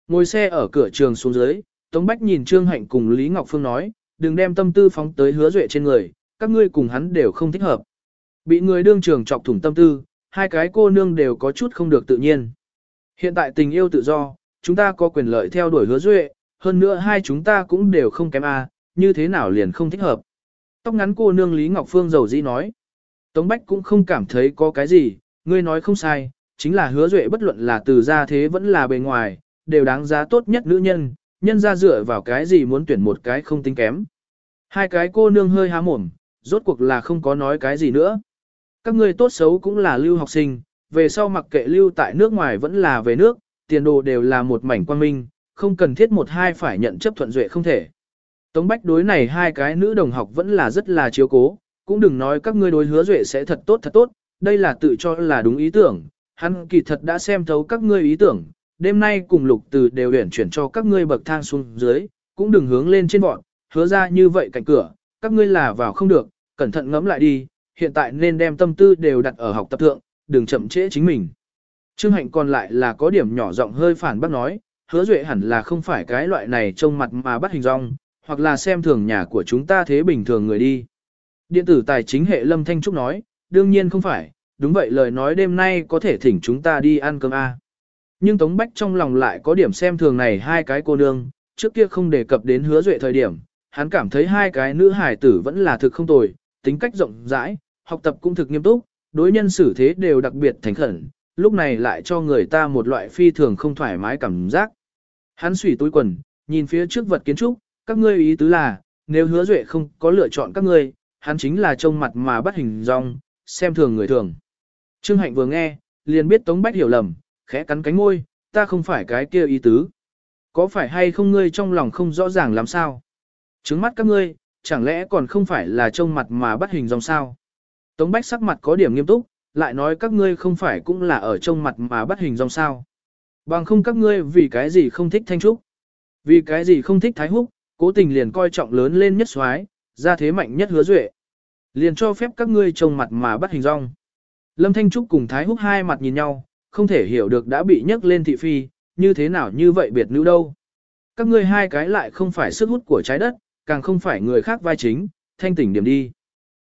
Ngồi xe ở cửa trường xuống dưới, Tống Bách nhìn Trương Hạnh cùng Lý Ngọc Phương nói, đừng đem tâm tư phóng tới hứa duệ trên người, các ngươi cùng hắn đều không thích hợp. Bị người đương trường chọc thủng tâm tư, hai cái cô nương đều có chút không được tự nhiên. Hiện tại tình yêu tự do, chúng ta có quyền lợi theo đuổi hứa duệ, hơn nữa hai chúng ta cũng đều không kém a, như thế nào liền không thích hợp. Tóc ngắn cô nương Lý Ngọc Phương giàu dĩ nói. Tống Bách cũng không cảm thấy có cái gì, ngươi nói không sai, chính là hứa duệ bất luận là từ gia thế vẫn là bề ngoài, đều đáng giá tốt nhất nữ nhân, nhân ra dựa vào cái gì muốn tuyển một cái không tính kém. Hai cái cô nương hơi há mồm, rốt cuộc là không có nói cái gì nữa. các ngươi tốt xấu cũng là lưu học sinh, về sau mặc kệ lưu tại nước ngoài vẫn là về nước, tiền đồ đều là một mảnh quan minh, không cần thiết một hai phải nhận chấp thuận duệ không thể. Tống Bách đối này hai cái nữ đồng học vẫn là rất là chiếu cố, cũng đừng nói các ngươi đối hứa duệ sẽ thật tốt thật tốt, đây là tự cho là đúng ý tưởng, hắn kỳ thật đã xem thấu các ngươi ý tưởng, đêm nay cùng lục từ đều uyển chuyển cho các ngươi bậc thang xuống dưới, cũng đừng hướng lên trên bọn, hứa ra như vậy cạnh cửa, các ngươi là vào không được, cẩn thận ngẫm lại đi, hiện tại nên đem tâm tư đều đặt ở học tập thượng, đừng chậm trễ chính mình. Trương Hạnh còn lại là có điểm nhỏ giọng hơi phản bác nói, hứa duệ hẳn là không phải cái loại này trông mặt mà bắt hình rong, hoặc là xem thường nhà của chúng ta thế bình thường người đi. Điện tử tài chính hệ Lâm Thanh Trúc nói, đương nhiên không phải, đúng vậy lời nói đêm nay có thể thỉnh chúng ta đi ăn cơm A. Nhưng Tống Bách trong lòng lại có điểm xem thường này hai cái cô nương, trước kia không đề cập đến hứa duệ thời điểm, hắn cảm thấy hai cái nữ hải tử vẫn là thực không tồi, tính cách rộng rãi, học tập cũng thực nghiêm túc, đối nhân xử thế đều đặc biệt thành khẩn, lúc này lại cho người ta một loại phi thường không thoải mái cảm giác. Hắn xủy túi quần, nhìn phía trước vật kiến trúc, các ngươi ý tứ là, nếu hứa duệ không có lựa chọn các ngươi, hắn chính là trông mặt mà bắt hình dong, xem thường người thường. Trương Hạnh vừa nghe, liền biết Tống Bách hiểu lầm, khẽ cắn cánh môi, ta không phải cái kia ý tứ. Có phải hay không ngươi trong lòng không rõ ràng làm sao? Trứng mắt các ngươi, chẳng lẽ còn không phải là trông mặt mà bắt hình dong sao? Tống Bách sắc mặt có điểm nghiêm túc, lại nói các ngươi không phải cũng là ở trông mặt mà bắt hình dong sao? Bằng không các ngươi vì cái gì không thích Thanh Trúc? Vì cái gì không thích Thái Húc, cố tình liền coi trọng lớn lên nhất soái, ra thế mạnh nhất hứa duệ. Liền cho phép các ngươi trông mặt mà bắt hình rong. Lâm Thanh Trúc cùng Thái Húc hai mặt nhìn nhau, không thể hiểu được đã bị nhấc lên thị phi, như thế nào như vậy biệt nữ đâu. Các ngươi hai cái lại không phải sức hút của trái đất, càng không phải người khác vai chính, thanh tỉnh điểm đi.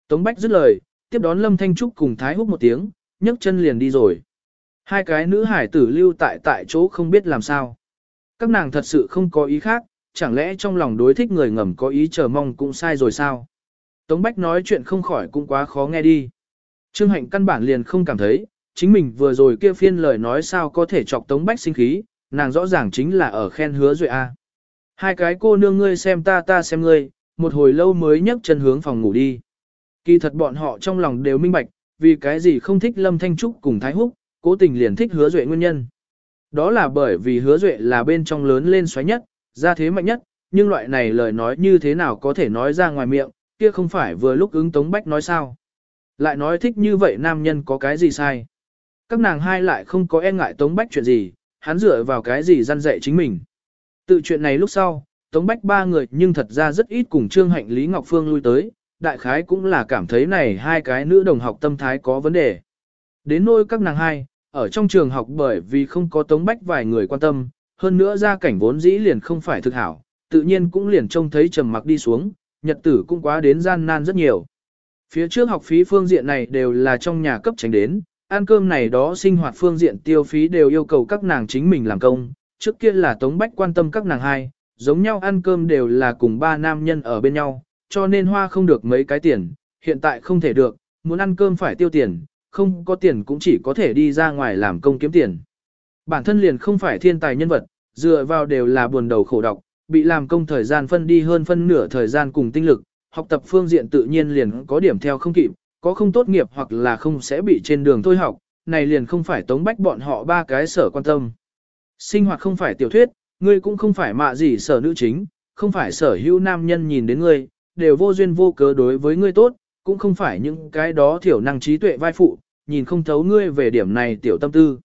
Tống Bách dứt lời, tiếp đón Lâm Thanh Trúc cùng Thái Húc một tiếng, nhấc chân liền đi rồi. Hai cái nữ hải tử lưu tại tại chỗ không biết làm sao. Các nàng thật sự không có ý khác, chẳng lẽ trong lòng đối thích người ngầm có ý chờ mong cũng sai rồi sao? Tống Bách nói chuyện không khỏi cũng quá khó nghe đi. Trương Hạnh căn bản liền không cảm thấy, chính mình vừa rồi kia phiên lời nói sao có thể chọc Tống Bách sinh khí, nàng rõ ràng chính là ở khen hứa duệ a. Hai cái cô nương ngươi xem ta ta xem ngươi, một hồi lâu mới nhấc chân hướng phòng ngủ đi. Kỳ thật bọn họ trong lòng đều minh bạch, vì cái gì không thích Lâm Thanh Trúc cùng Thái Húc, cố tình liền thích hứa duệ nguyên nhân. Đó là bởi vì hứa duệ là bên trong lớn lên xoáy nhất, ra thế mạnh nhất, nhưng loại này lời nói như thế nào có thể nói ra ngoài miệng, kia không phải vừa lúc ứng Tống Bách nói sao. Lại nói thích như vậy nam nhân có cái gì sai. Các nàng hai lại không có e ngại Tống Bách chuyện gì, hắn dựa vào cái gì răn dạy chính mình. Tự chuyện này lúc sau, Tống Bách ba người nhưng thật ra rất ít cùng Trương Hạnh Lý Ngọc Phương lui tới, đại khái cũng là cảm thấy này hai cái nữ đồng học tâm thái có vấn đề. Đến nôi các nàng hai, ở trong trường học bởi vì không có Tống Bách vài người quan tâm, hơn nữa gia cảnh vốn dĩ liền không phải thực hảo, tự nhiên cũng liền trông thấy trầm mặc đi xuống, nhật tử cũng quá đến gian nan rất nhiều. Phía trước học phí phương diện này đều là trong nhà cấp tránh đến, ăn cơm này đó sinh hoạt phương diện tiêu phí đều yêu cầu các nàng chính mình làm công, trước kia là Tống Bách quan tâm các nàng hai, giống nhau ăn cơm đều là cùng ba nam nhân ở bên nhau, cho nên hoa không được mấy cái tiền, hiện tại không thể được, muốn ăn cơm phải tiêu tiền, không có tiền cũng chỉ có thể đi ra ngoài làm công kiếm tiền. Bản thân liền không phải thiên tài nhân vật, dựa vào đều là buồn đầu khổ độc, bị làm công thời gian phân đi hơn phân nửa thời gian cùng tinh lực, học tập phương diện tự nhiên liền có điểm theo không kịp, có không tốt nghiệp hoặc là không sẽ bị trên đường thôi học, này liền không phải tống bách bọn họ ba cái sở quan tâm. Sinh hoạt không phải tiểu thuyết, ngươi cũng không phải mạ gì sở nữ chính, không phải sở hữu nam nhân nhìn đến ngươi, đều vô duyên vô cớ đối với ngươi tốt, cũng không phải những cái đó thiểu năng trí tuệ vai phụ, nhìn không thấu ngươi về điểm này tiểu tâm tư.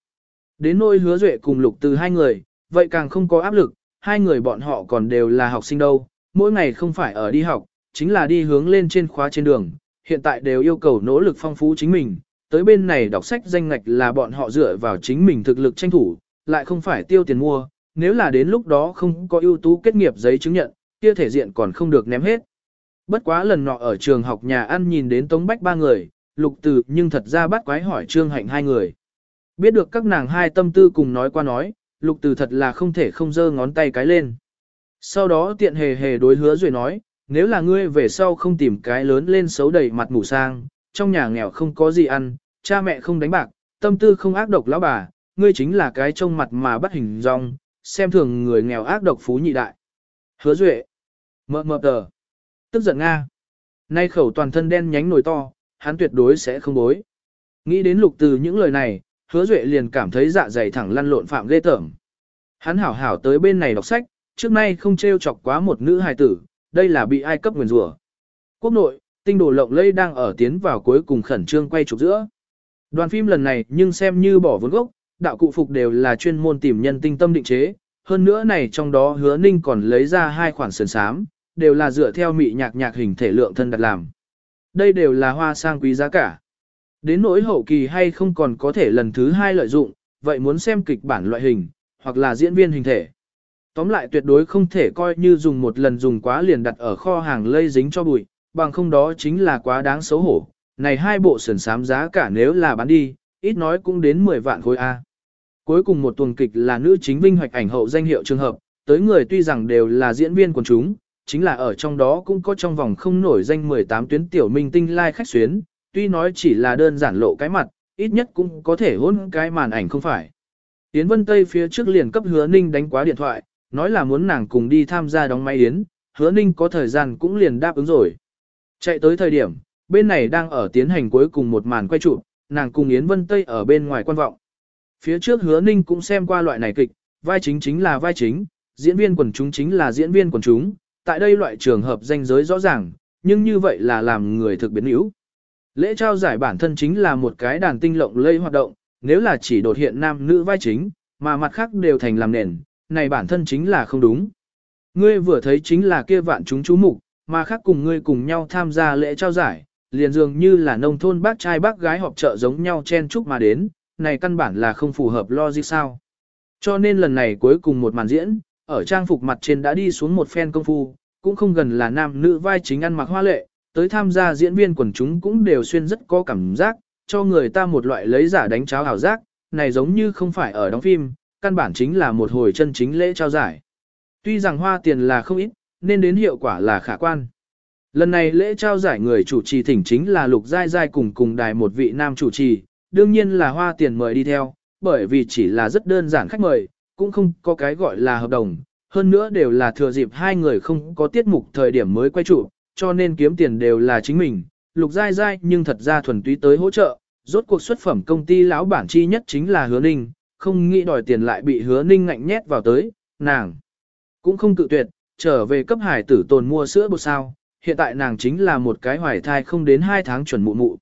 Đến nỗi hứa duệ cùng lục từ hai người, vậy càng không có áp lực, hai người bọn họ còn đều là học sinh đâu, mỗi ngày không phải ở đi học, chính là đi hướng lên trên khóa trên đường, hiện tại đều yêu cầu nỗ lực phong phú chính mình, tới bên này đọc sách danh ngạch là bọn họ dựa vào chính mình thực lực tranh thủ, lại không phải tiêu tiền mua, nếu là đến lúc đó không có ưu tú kết nghiệp giấy chứng nhận, kia thể diện còn không được ném hết. Bất quá lần nọ ở trường học nhà ăn nhìn đến Tống Bách ba người, lục từ nhưng thật ra bắt quái hỏi Trương Hạnh hai người. Biết được các nàng hai tâm tư cùng nói qua nói, lục từ thật là không thể không giơ ngón tay cái lên. Sau đó tiện hề hề đối hứa rồi nói, nếu là ngươi về sau không tìm cái lớn lên xấu đầy mặt ngủ sang, trong nhà nghèo không có gì ăn, cha mẹ không đánh bạc, tâm tư không ác độc lão bà, ngươi chính là cái trông mặt mà bắt hình dong, xem thường người nghèo ác độc phú nhị đại. Hứa duệ, mờ mờ tờ, tức giận Nga. Nay khẩu toàn thân đen nhánh nổi to, hắn tuyệt đối sẽ không bối. Nghĩ đến lục từ những lời này, hứa duệ liền cảm thấy dạ dày thẳng lăn lộn phạm ghê tởm. Hắn hảo hảo tới bên này đọc sách, trước nay không trêu chọc quá một nữ hài tử, đây là bị ai cấp nguyền rủa. Quốc nội, tinh đồ lộng lây đang ở tiến vào cuối cùng khẩn trương quay chụp giữa. Đoàn phim lần này nhưng xem như bỏ vốn gốc, đạo cụ phục đều là chuyên môn tìm nhân tinh tâm định chế, hơn nữa này trong đó hứa ninh còn lấy ra hai khoản sườn sám, đều là dựa theo mị nhạc nhạc hình thể lượng thân đặt làm. Đây đều là hoa sang quý giá cả. Đến nỗi hậu kỳ hay không còn có thể lần thứ hai lợi dụng, vậy muốn xem kịch bản loại hình, hoặc là diễn viên hình thể. Tóm lại tuyệt đối không thể coi như dùng một lần dùng quá liền đặt ở kho hàng lây dính cho bụi, bằng không đó chính là quá đáng xấu hổ. Này hai bộ sườn sám giá cả nếu là bán đi, ít nói cũng đến 10 vạn khối A. Cuối cùng một tuần kịch là nữ chính vinh hoạch ảnh hậu danh hiệu trường hợp, tới người tuy rằng đều là diễn viên quần chúng, chính là ở trong đó cũng có trong vòng không nổi danh 18 tuyến tiểu minh tinh lai like khách xuyến, tuy nói chỉ là đơn giản lộ cái mặt, ít nhất cũng có thể hôn cái màn ảnh không phải. Yến Vân Tây phía trước liền cấp hứa ninh đánh quá điện thoại, nói là muốn nàng cùng đi tham gia đóng máy Yến, hứa ninh có thời gian cũng liền đáp ứng rồi. Chạy tới thời điểm, bên này đang ở tiến hành cuối cùng một màn quay chụp, nàng cùng Yến Vân Tây ở bên ngoài quan vọng. Phía trước hứa ninh cũng xem qua loại này kịch, vai chính chính là vai chính, diễn viên quần chúng chính là diễn viên quần chúng, tại đây loại trường hợp danh giới rõ ràng, nhưng như vậy là làm người thực biến yếu. Lễ trao giải bản thân chính là một cái đàn tinh lộng lây hoạt động, nếu là chỉ đột hiện nam nữ vai chính, mà mặt khác đều thành làm nền, này bản thân chính là không đúng. Ngươi vừa thấy chính là kia vạn chúng chú mục, mà khác cùng ngươi cùng nhau tham gia lễ trao giải, liền dường như là nông thôn bác trai bác gái họp chợ giống nhau chen chúc mà đến, này căn bản là không phù hợp logic sao. Cho nên lần này cuối cùng một màn diễn, ở trang phục mặt trên đã đi xuống một phen công phu, cũng không gần là nam nữ vai chính ăn mặc hoa lệ, tới tham gia diễn viên quần chúng cũng đều xuyên rất có cảm giác, cho người ta một loại lấy giả đánh cháo hào giác, này giống như không phải ở đóng phim, căn bản chính là một hồi chân chính lễ trao giải. Tuy rằng hoa tiền là không ít, nên đến hiệu quả là khả quan. Lần này lễ trao giải người chủ trì thỉnh chính là Lục Giai Giai cùng cùng đài một vị nam chủ trì, đương nhiên là hoa tiền mời đi theo, bởi vì chỉ là rất đơn giản khách mời, cũng không có cái gọi là hợp đồng, hơn nữa đều là thừa dịp hai người không có tiết mục thời điểm mới quay trụ, cho nên kiếm tiền đều là chính mình. Lục dai dai nhưng thật ra thuần túy tới hỗ trợ, rốt cuộc xuất phẩm công ty lão bản chi nhất chính là hứa ninh, không nghĩ đòi tiền lại bị hứa ninh ngạnh nhét vào tới, nàng cũng không cự tuyệt, trở về cấp hải tử tồn mua sữa bột sao, hiện tại nàng chính là một cái hoài thai không đến 2 tháng chuẩn mụ mụ.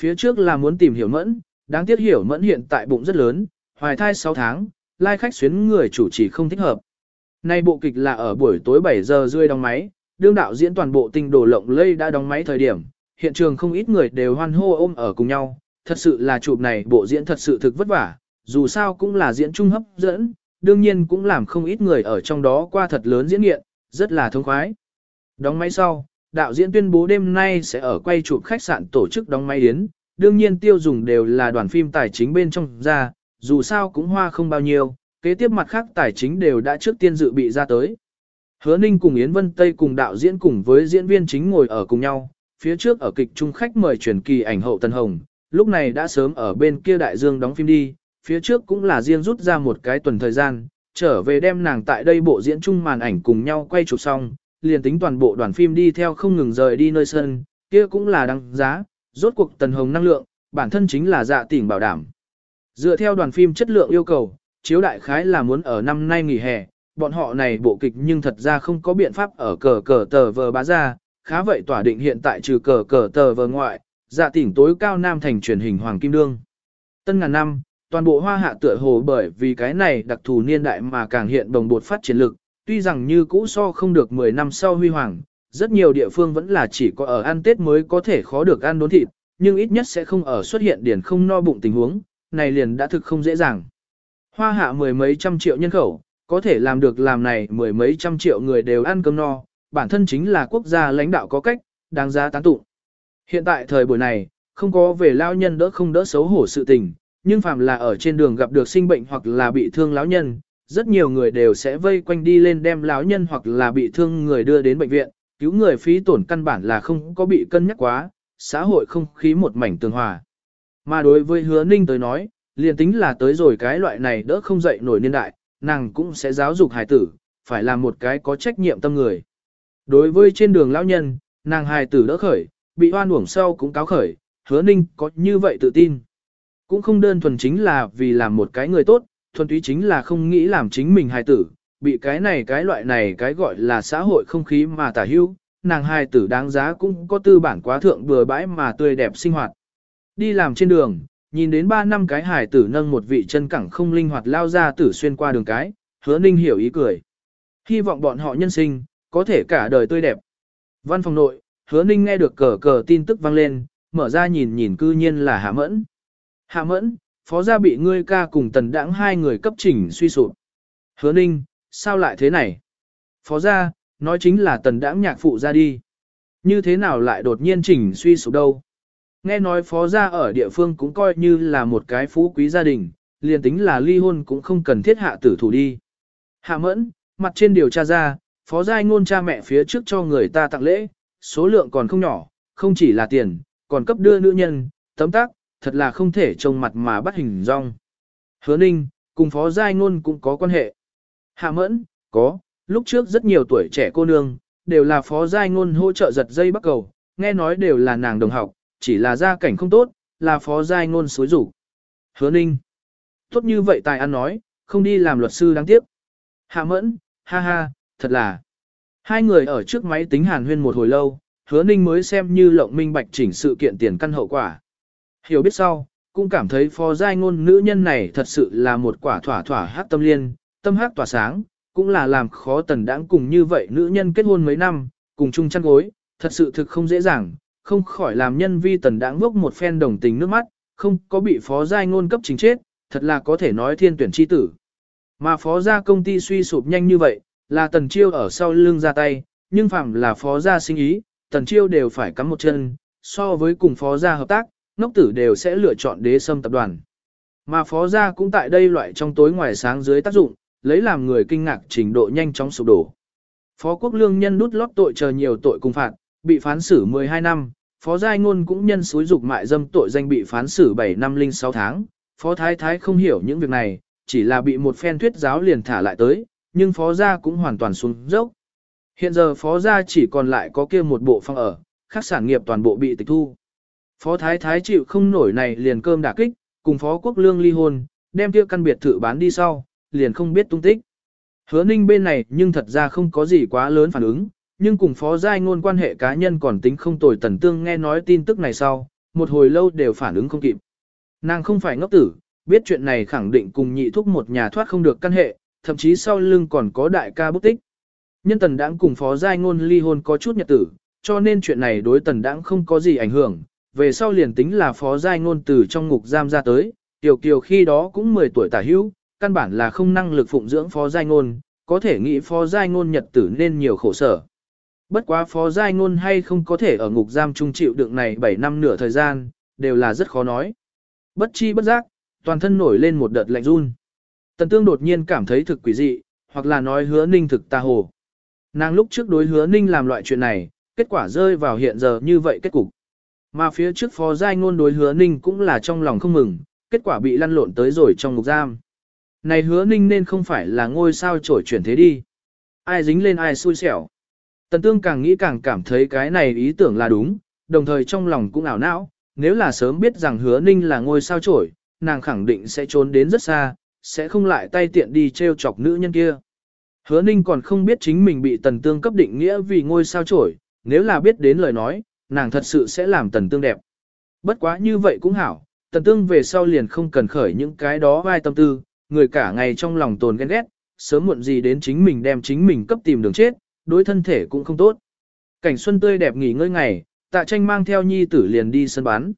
Phía trước là muốn tìm hiểu mẫn, đáng tiếc hiểu mẫn hiện tại bụng rất lớn, hoài thai 6 tháng, lai khách xuyến người chủ chỉ không thích hợp. Nay bộ kịch là ở buổi tối 7 giờ rưỡi đóng máy, đương đạo diễn toàn bộ tinh đồ lộng lây đã đóng máy thời điểm, hiện trường không ít người đều hoan hô ôm ở cùng nhau, thật sự là chụp này bộ diễn thật sự thực vất vả, dù sao cũng là diễn trung hấp dẫn, đương nhiên cũng làm không ít người ở trong đó qua thật lớn diễn nghiện, rất là thông khoái. Đóng máy sau, đạo diễn tuyên bố đêm nay sẽ ở quay chụp khách sạn tổ chức đóng máy yến, đương nhiên tiêu dùng đều là đoàn phim tài chính bên trong ra, dù sao cũng hoa không bao nhiêu, kế tiếp mặt khác tài chính đều đã trước tiên dự bị ra tới. Hứa Ninh cùng Yến Vân Tây cùng đạo diễn cùng với diễn viên chính ngồi ở cùng nhau, phía trước ở kịch trung khách mời truyền kỳ ảnh hậu Tân Hồng, lúc này đã sớm ở bên kia đại dương đóng phim đi, phía trước cũng là riêng rút ra một cái tuần thời gian, trở về đem nàng tại đây bộ diễn chung màn ảnh cùng nhau quay chụp xong, liền tính toàn bộ đoàn phim đi theo không ngừng rời đi nơi sân, kia cũng là đăng giá, rốt cuộc Tần Hồng năng lượng, bản thân chính là dạ tỉnh bảo đảm. Dựa theo đoàn phim chất lượng yêu cầu, chiếu đại khái là muốn ở năm nay nghỉ hè, bọn họ này bộ kịch nhưng thật ra không có biện pháp ở cờ cờ tờ vờ bá ra, khá vậy tỏa định hiện tại trừ cờ cờ tờ vờ ngoại, dạ tỉnh tối cao nam thành truyền hình Hoàng Kim Đương. Tân ngàn năm, toàn bộ hoa hạ tựa hồ bởi vì cái này đặc thù niên đại mà càng hiện đồng bột phát triển lực, tuy rằng như cũ so không được 10 năm sau huy hoàng, rất nhiều địa phương vẫn là chỉ có ở ăn Tết mới có thể khó được ăn đốn thịt, nhưng ít nhất sẽ không ở xuất hiện điển không no bụng tình huống, này liền đã thực không dễ dàng. Hoa hạ mười mấy trăm triệu nhân khẩu, có thể làm được làm này mười mấy trăm triệu người đều ăn cơm no, bản thân chính là quốc gia lãnh đạo có cách, đáng giá tán tụng. Hiện tại thời buổi này, không có về lao nhân đỡ không đỡ xấu hổ sự tình, nhưng phàm là ở trên đường gặp được sinh bệnh hoặc là bị thương lão nhân, rất nhiều người đều sẽ vây quanh đi lên đem lão nhân hoặc là bị thương người đưa đến bệnh viện, cứu người phí tổn căn bản là không có bị cân nhắc quá, xã hội không khí một mảnh tường hòa. Mà đối với hứa ninh tới nói, liền tính là tới rồi cái loại này đỡ không dậy nổi niên đại, nàng cũng sẽ giáo dục hài tử, phải là một cái có trách nhiệm tâm người. Đối với trên đường lão nhân, nàng hài tử đỡ khởi, bị oan uổng sau cũng cáo khởi, hứa ninh có như vậy tự tin. Cũng không đơn thuần chính là vì làm một cái người tốt, thuần túy chính là không nghĩ làm chính mình hài tử, bị cái này cái loại này cái gọi là xã hội không khí mà tả hưu, nàng hài tử đáng giá cũng có tư bản quá thượng bừa bãi mà tươi đẹp sinh hoạt. Đi làm trên đường, nhìn đến ba năm cái hài tử nâng một vị chân cẳng không linh hoạt lao ra tử xuyên qua đường cái, hứa ninh hiểu ý cười. Hy vọng bọn họ nhân sinh, có thể cả đời tươi đẹp. Văn phòng nội, hứa ninh nghe được cờ cờ tin tức vang lên, mở ra nhìn nhìn cư nhiên là hạ mẫn. Hạ mẫn, phó gia bị ngươi ca cùng tần đãng hai người cấp chỉnh suy sụp. Hứa ninh, sao lại thế này? Phó gia, nói chính là tần đãng nhạc phụ ra đi. Như thế nào lại đột nhiên chỉnh suy sụp đâu? Nghe nói phó gia ở địa phương cũng coi như là một cái phú quý gia đình, liền tính là ly hôn cũng không cần thiết hạ tử thủ đi. Hạ mẫn, mặt trên điều tra ra, phó giai ngôn cha mẹ phía trước cho người ta tặng lễ, số lượng còn không nhỏ, không chỉ là tiền, còn cấp đưa nữ nhân, tấm tác, thật là không thể trông mặt mà bắt hình rong. Hứa ninh, cùng phó giai ngôn cũng có quan hệ. Hạ mẫn, có, lúc trước rất nhiều tuổi trẻ cô nương, đều là phó giai ngôn hỗ trợ giật dây bắt cầu, nghe nói đều là nàng đồng học, chỉ là gia cảnh không tốt, là phó giai ngôn xối rủ. Hứa ninh, tốt như vậy tài ăn nói, không đi làm luật sư đáng tiếc. Hạ mẫn, ha ha, thật là. Hai người ở trước máy tính hàn huyên một hồi lâu, hứa ninh mới xem như lộng minh bạch chỉnh sự kiện tiền căn hậu quả. Hiểu biết sau, cũng cảm thấy phó giai ngôn nữ nhân này thật sự là một quả thỏa thỏa hát tâm liên, tâm hát tỏa sáng, cũng là làm khó tần đãng cùng như vậy nữ nhân kết hôn mấy năm, cùng chung chăn gối, thật sự thực không dễ dàng, không khỏi làm nhân vi tần đãng vốc một phen đồng tình nước mắt, không có bị phó giai ngôn cấp chính chết, thật là có thể nói thiên tuyển chi tử. Mà phó gia công ty suy sụp nhanh như vậy, là tần chiêu ở sau lưng ra tay, nhưng phạm là phó gia sinh ý, tần chiêu đều phải cắm một chân, so với cùng phó gia hợp tác, ngốc tử đều sẽ lựa chọn đế sâm tập đoàn. Mà phó gia cũng tại đây loại trong tối ngoài sáng dưới tác dụng, lấy làm người kinh ngạc trình độ nhanh chóng sụp đổ. Phó quốc lương nhân đút lót tội chờ nhiều tội cùng phạt, bị phán xử 12 năm, phó giai ngôn cũng nhân xúi dục mại dâm tội danh bị phán xử 7 năm linh 6 tháng. Phó thái thái không hiểu những việc này, chỉ là bị một phen thuyết giáo liền thả lại tới, nhưng phó gia cũng hoàn toàn xuống dốc. Hiện giờ phó gia chỉ còn lại có kia một bộ phòng ở, các sản nghiệp toàn bộ bị tịch thu. Phó thái thái chịu không nổi này liền cơm đả kích, cùng phó quốc lương ly hôn, đem kia căn biệt thự bán đi sau, liền không biết tung tích. Hứa ninh bên này nhưng thật ra không có gì quá lớn phản ứng, nhưng cùng phó giai ngôn quan hệ cá nhân còn tính không tồi tần tương nghe nói tin tức này sau, một hồi lâu đều phản ứng không kịp. Nàng không phải ngốc tử, biết chuyện này khẳng định cùng nhị thúc một nhà thoát không được căn hệ, thậm chí sau lưng còn có đại ca bức tích. Nhân tần đãng cùng phó giai ngôn ly hôn có chút nhật tử, cho nên chuyện này đối tần đãng không có gì ảnh hưởng, về sau liền tính là phó giai ngôn từ trong ngục giam ra tới, tiểu kiều khi đó cũng 10 tuổi tả hữu, căn bản là không năng lực phụng dưỡng phó giai ngôn, có thể nghĩ phó giai ngôn nhật tử nên nhiều khổ sở. Bất quá phó giai ngôn hay không có thể ở ngục giam trung chịu đựng này 7 năm nửa thời gian, đều là rất khó nói. Bất chi bất giác, toàn thân nổi lên một đợt lạnh run. Tần tương đột nhiên cảm thấy thực quỷ dị, hoặc là nói hứa ninh thực ta hồ. Nàng lúc trước đối hứa ninh làm loại chuyện này, kết quả rơi vào hiện giờ như vậy kết cục. Mà phía trước phó giai ngôn đối hứa ninh cũng là trong lòng không mừng, kết quả bị lăn lộn tới rồi trong ngục giam. Này hứa ninh nên không phải là ngôi sao trổi chuyển thế đi. Ai dính lên ai xui xẻo. Tần tương càng nghĩ càng cảm thấy cái này ý tưởng là đúng, đồng thời trong lòng cũng ảo não, nếu là sớm biết rằng hứa ninh là ngôi sao trổi, nàng khẳng định sẽ trốn đến rất xa, sẽ không lại tay tiện đi treo chọc nữ nhân kia. Hứa ninh còn không biết chính mình bị tần tương cấp định nghĩa vì ngôi sao trổi, nếu là biết đến lời nói, nàng thật sự sẽ làm tần tương đẹp. Bất quá như vậy cũng hảo, tần tương về sau liền không cần khởi những cái đó vai tâm tư, người cả ngày trong lòng tồn ghen ghét, sớm muộn gì đến chính mình đem chính mình cấp tìm đường chết, đối thân thể cũng không tốt. Cảnh xuân tươi đẹp nghỉ ngơi ngày, tạ tranh mang theo nhi tử liền đi sân bán.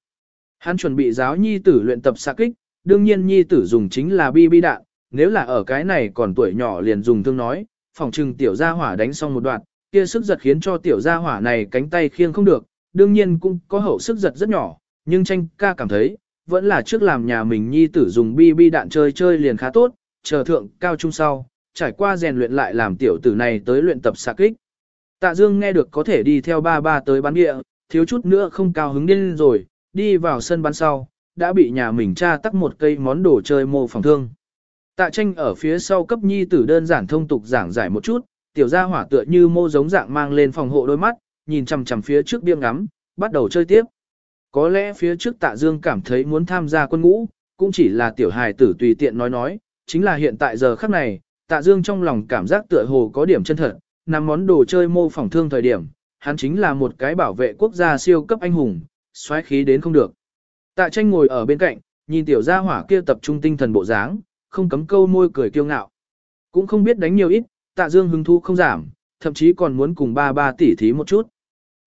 Hắn chuẩn bị giáo nhi tử luyện tập xạ kích, đương nhiên nhi tử dùng chính là bi bi đạn, nếu là ở cái này còn tuổi nhỏ liền dùng thương nói, phòng trừng tiểu gia hỏa đánh xong một đoạn, kia sức giật khiến cho tiểu gia hỏa này cánh tay khiêng không được, đương nhiên cũng có hậu sức giật rất nhỏ, nhưng tranh ca cảm thấy, vẫn là trước làm nhà mình nhi tử dùng bi bi đạn chơi chơi liền khá tốt, chờ thượng cao trung sau, trải qua rèn luyện lại làm tiểu tử này tới luyện tập xạ kích. Tạ Dương nghe được có thể đi theo ba ba tới bán địa, thiếu chút nữa không cao hứng điên rồi, đi vào sân bắn sau, đã bị nhà mình cha tắc một cây món đồ chơi mô phòng thương. Tạ tranh ở phía sau cấp nhi tử đơn giản thông tục giảng giải một chút, tiểu gia hỏa tựa như mô giống dạng mang lên phòng hộ đôi mắt, nhìn chằm chằm phía trước biếng ngắm, bắt đầu chơi tiếp. Có lẽ phía trước tạ dương cảm thấy muốn tham gia quân ngũ, cũng chỉ là tiểu hài tử tùy tiện nói nói, chính là hiện tại giờ khắc này, tạ dương trong lòng cảm giác tựa hồ có điểm chân thật, nằm món đồ chơi mô phỏng thương thời điểm, hắn chính là một cái bảo vệ quốc gia siêu cấp anh hùng, xoáy khí đến không được. Tạ tranh ngồi ở bên cạnh, nhìn tiểu gia hỏa kia tập trung tinh thần bộ dáng, không cấm câu môi cười kiêu ngạo. Cũng không biết đánh nhiều ít, tạ dương hứng thú không giảm, thậm chí còn muốn cùng ba ba tỉ thí một chút.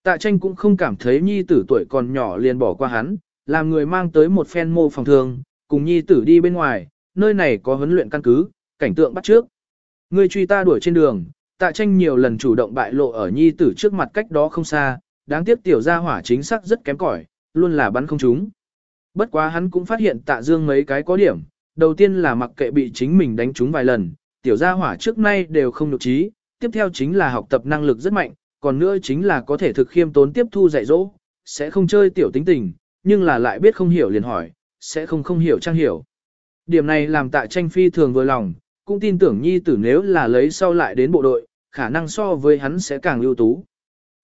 Tạ tranh cũng không cảm thấy nhi tử tuổi còn nhỏ liền bỏ qua hắn, làm người mang tới một phen mô phòng thường, cùng nhi tử đi bên ngoài, nơi này có huấn luyện căn cứ, cảnh tượng bắt trước. Người truy ta đuổi trên đường, tạ tranh nhiều lần chủ động bại lộ ở nhi tử trước mặt cách đó không xa, đáng tiếc tiểu gia hỏa chính xác rất kém cỏi, luôn là bắn không trúng. Bất quá hắn cũng phát hiện tạ dương mấy cái có điểm, đầu tiên là mặc kệ bị chính mình đánh trúng vài lần, tiểu gia hỏa trước nay đều không được trí, tiếp theo chính là học tập năng lực rất mạnh, còn nữa chính là có thể thực khiêm tốn tiếp thu dạy dỗ, sẽ không chơi tiểu tính tình, nhưng là lại biết không hiểu liền hỏi, sẽ không không hiểu trang hiểu. Điểm này làm tạ tranh phi thường vừa lòng, cũng tin tưởng nhi tử nếu là lấy sau lại đến bộ đội, khả năng so với hắn sẽ càng ưu tú.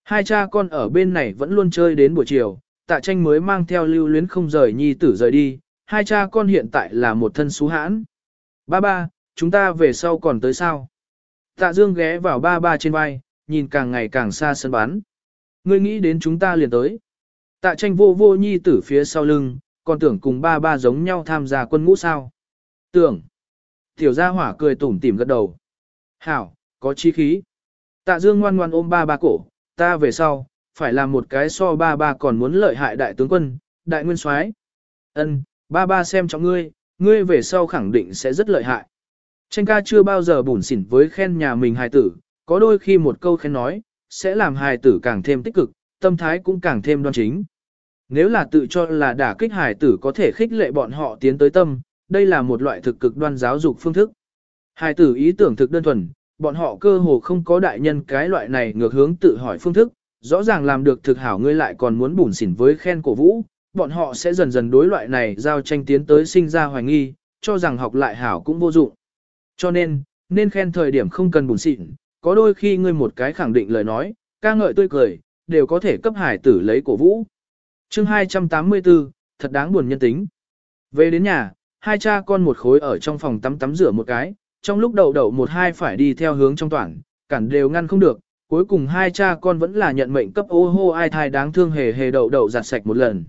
Hai cha con ở bên này vẫn luôn chơi đến buổi chiều, tạ tranh mới mang theo lưu luyến không rời nhi tử rời đi, hai cha con hiện tại là một thân xú hãn. Ba ba, chúng ta về sau còn tới sao? Tạ Dương ghé vào ba ba trên vai, nhìn càng ngày càng xa sân bán. Ngươi nghĩ đến chúng ta liền tới. Tạ tranh vô vô nhi tử phía sau lưng, còn tưởng cùng ba ba giống nhau tham gia quân ngũ sao. Tưởng. Tiểu gia hỏa cười tủm tỉm gật đầu. Hảo, có chi khí. Tạ Dương ngoan ngoan ôm ba ba cổ, ta về sau, phải làm một cái so ba ba còn muốn lợi hại đại tướng quân, đại nguyên soái. Ân, ba ba xem cho ngươi, ngươi về sau khẳng định sẽ rất lợi hại. Tranh ca chưa bao giờ bủn xỉn với khen nhà mình hài tử, có đôi khi một câu khen nói, sẽ làm hài tử càng thêm tích cực, tâm thái cũng càng thêm đoan chính. Nếu là tự cho là đả kích hài tử có thể khích lệ bọn họ tiến tới tâm, đây là một loại thực cực đoan giáo dục phương thức. Hài tử ý tưởng thực đơn thuần, bọn họ cơ hồ không có đại nhân cái loại này ngược hướng tự hỏi phương thức, rõ ràng làm được thực hảo ngươi lại còn muốn bủn xỉn với khen cổ vũ, bọn họ sẽ dần dần đối loại này giao tranh tiến tới sinh ra hoài nghi, cho rằng học lại hảo cũng vô dụng. Cho nên, nên khen thời điểm không cần bùn xịn, có đôi khi ngươi một cái khẳng định lời nói, ca ngợi tươi cười, đều có thể cấp hải tử lấy cổ vũ. chương 284, thật đáng buồn nhân tính. Về đến nhà, hai cha con một khối ở trong phòng tắm tắm rửa một cái, trong lúc đầu đầu một hai phải đi theo hướng trong toàn, cản đều ngăn không được, cuối cùng hai cha con vẫn là nhận mệnh cấp ô hô ai thai đáng thương hề hề đậu đậu giặt sạch một lần.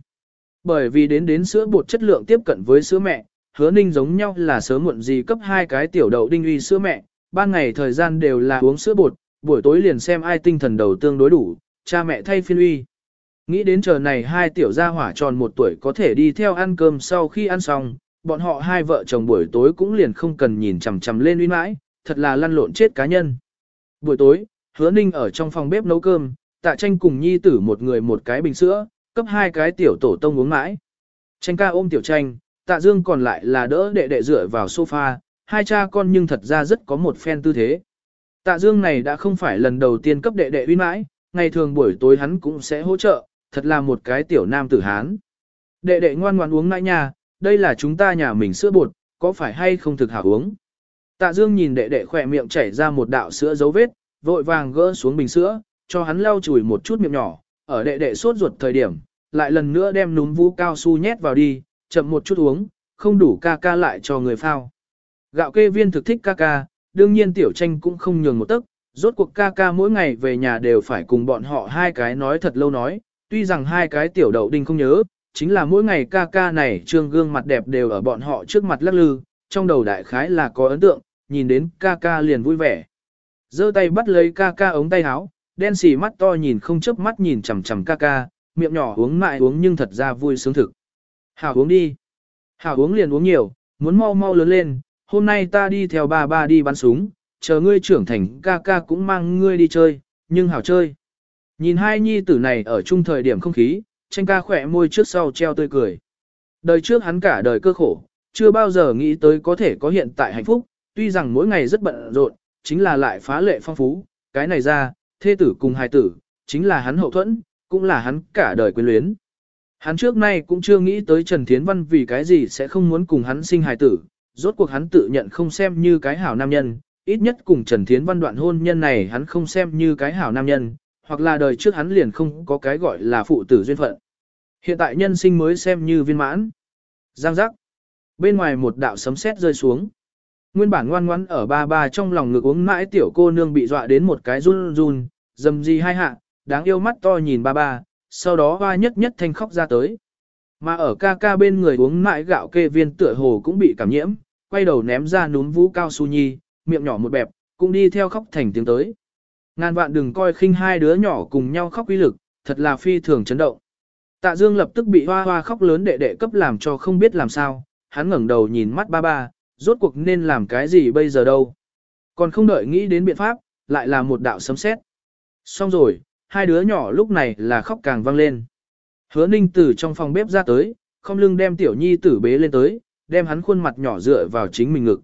Bởi vì đến đến sữa bột chất lượng tiếp cận với sữa mẹ, hứa ninh giống nhau là sớm muộn gì cấp hai cái tiểu đậu đinh uy sữa mẹ, ban ngày thời gian đều là uống sữa bột, buổi tối liền xem ai tinh thần đầu tương đối đủ, cha mẹ thay phiên uy. Nghĩ đến chờ này hai tiểu gia hỏa tròn một tuổi có thể đi theo ăn cơm sau khi ăn xong, bọn họ hai vợ chồng buổi tối cũng liền không cần nhìn chằm chằm lên uy mãi, thật là lăn lộn chết cá nhân. Buổi tối, hứa ninh ở trong phòng bếp nấu cơm, tạ tranh cùng nhi tử một người một cái bình sữa, cấp hai cái tiểu tổ tông uống mãi. Tranh ca ôm tiểu tranh, tạ dương còn lại là đỡ đệ đệ dựa vào sofa, hai cha con nhưng thật ra rất có một phen tư thế. Tạ dương này đã không phải lần đầu tiên cấp đệ đệ uy mãi, ngày thường buổi tối hắn cũng sẽ hỗ trợ, thật là một cái tiểu nam tử hán. Đệ đệ ngoan ngoan uống nãi nha, đây là chúng ta nhà mình sữa bột, có phải hay không thực hảo uống. Tạ dương nhìn đệ đệ khỏe miệng chảy ra một đạo sữa dấu vết, vội vàng gỡ xuống bình sữa, cho hắn lau chùi một chút miệng nhỏ, ở đệ đệ sốt ruột thời điểm, lại lần nữa đem núm vũ cao su nhét vào đi, chậm một chút uống, không đủ ca ca lại cho người phao. Gạo kê viên thực thích ca ca, đương nhiên tiểu tranh cũng không nhường một tấc, rốt cuộc ca ca mỗi ngày về nhà đều phải cùng bọn họ hai cái nói thật lâu nói, tuy rằng hai cái tiểu đậu đinh không nhớ, chính là mỗi ngày ca ca này trương gương mặt đẹp đều ở bọn họ trước mặt lắc lư, trong đầu đại khái là có ấn tượng, nhìn đến ca ca liền vui vẻ. giơ tay bắt lấy ca ca ống tay áo, đen xì mắt to nhìn không chớp mắt nhìn chằm chằm ca ca, miệng nhỏ uống mại uống nhưng thật ra vui sướng thực. Hảo uống đi. Hảo uống liền uống nhiều, muốn mau mau lớn lên, hôm nay ta đi theo ba ba đi bắn súng, chờ ngươi trưởng thành ca ca cũng mang ngươi đi chơi, nhưng hảo chơi. Nhìn hai nhi tử này ở chung thời điểm không khí, tranh ca khỏe môi trước sau treo tươi cười. Đời trước hắn cả đời cơ khổ, chưa bao giờ nghĩ tới có thể có hiện tại hạnh phúc, tuy rằng mỗi ngày rất bận rộn, chính là lại phá lệ phong phú, cái này ra, thê tử cùng hài tử, chính là hắn hậu thuẫn, cũng là hắn cả đời quyến luyến. Hắn trước nay cũng chưa nghĩ tới Trần Thiến Văn vì cái gì sẽ không muốn cùng hắn sinh hài tử, rốt cuộc hắn tự nhận không xem như cái hảo nam nhân, ít nhất cùng Trần Thiến Văn đoạn hôn nhân này hắn không xem như cái hảo nam nhân, hoặc là đời trước hắn liền không có cái gọi là phụ tử duyên phận. Hiện tại nhân sinh mới xem như viên mãn. Giang giác. Bên ngoài một đạo sấm sét rơi xuống. Nguyên bản ngoan ngoãn ở ba ba trong lòng ngực uống mãi tiểu cô nương bị dọa đến một cái run run, dầm gì hai hạ, đáng yêu mắt to nhìn ba ba, sau đó hoa nhất nhất thanh khóc ra tới. Mà ở ca ca bên người uống mãi gạo kê viên tựa hồ cũng bị cảm nhiễm, quay đầu ném ra núm vũ cao su nhi, miệng nhỏ một bẹp, cũng đi theo khóc thành tiếng tới. Ngàn vạn đừng coi khinh hai đứa nhỏ cùng nhau khóc uy lực, thật là phi thường chấn động. Tạ Dương lập tức bị hoa hoa khóc lớn đệ đệ cấp làm cho không biết làm sao, hắn ngẩng đầu nhìn mắt ba ba, rốt cuộc nên làm cái gì bây giờ đâu. Còn không đợi nghĩ đến biện pháp, lại là một đạo sấm sét. Xong rồi, hai đứa nhỏ lúc này là khóc càng vang lên. Hứa ninh từ trong phòng bếp ra tới, không lưng đem tiểu nhi tử bế lên tới, đem hắn khuôn mặt nhỏ dựa vào chính mình ngực.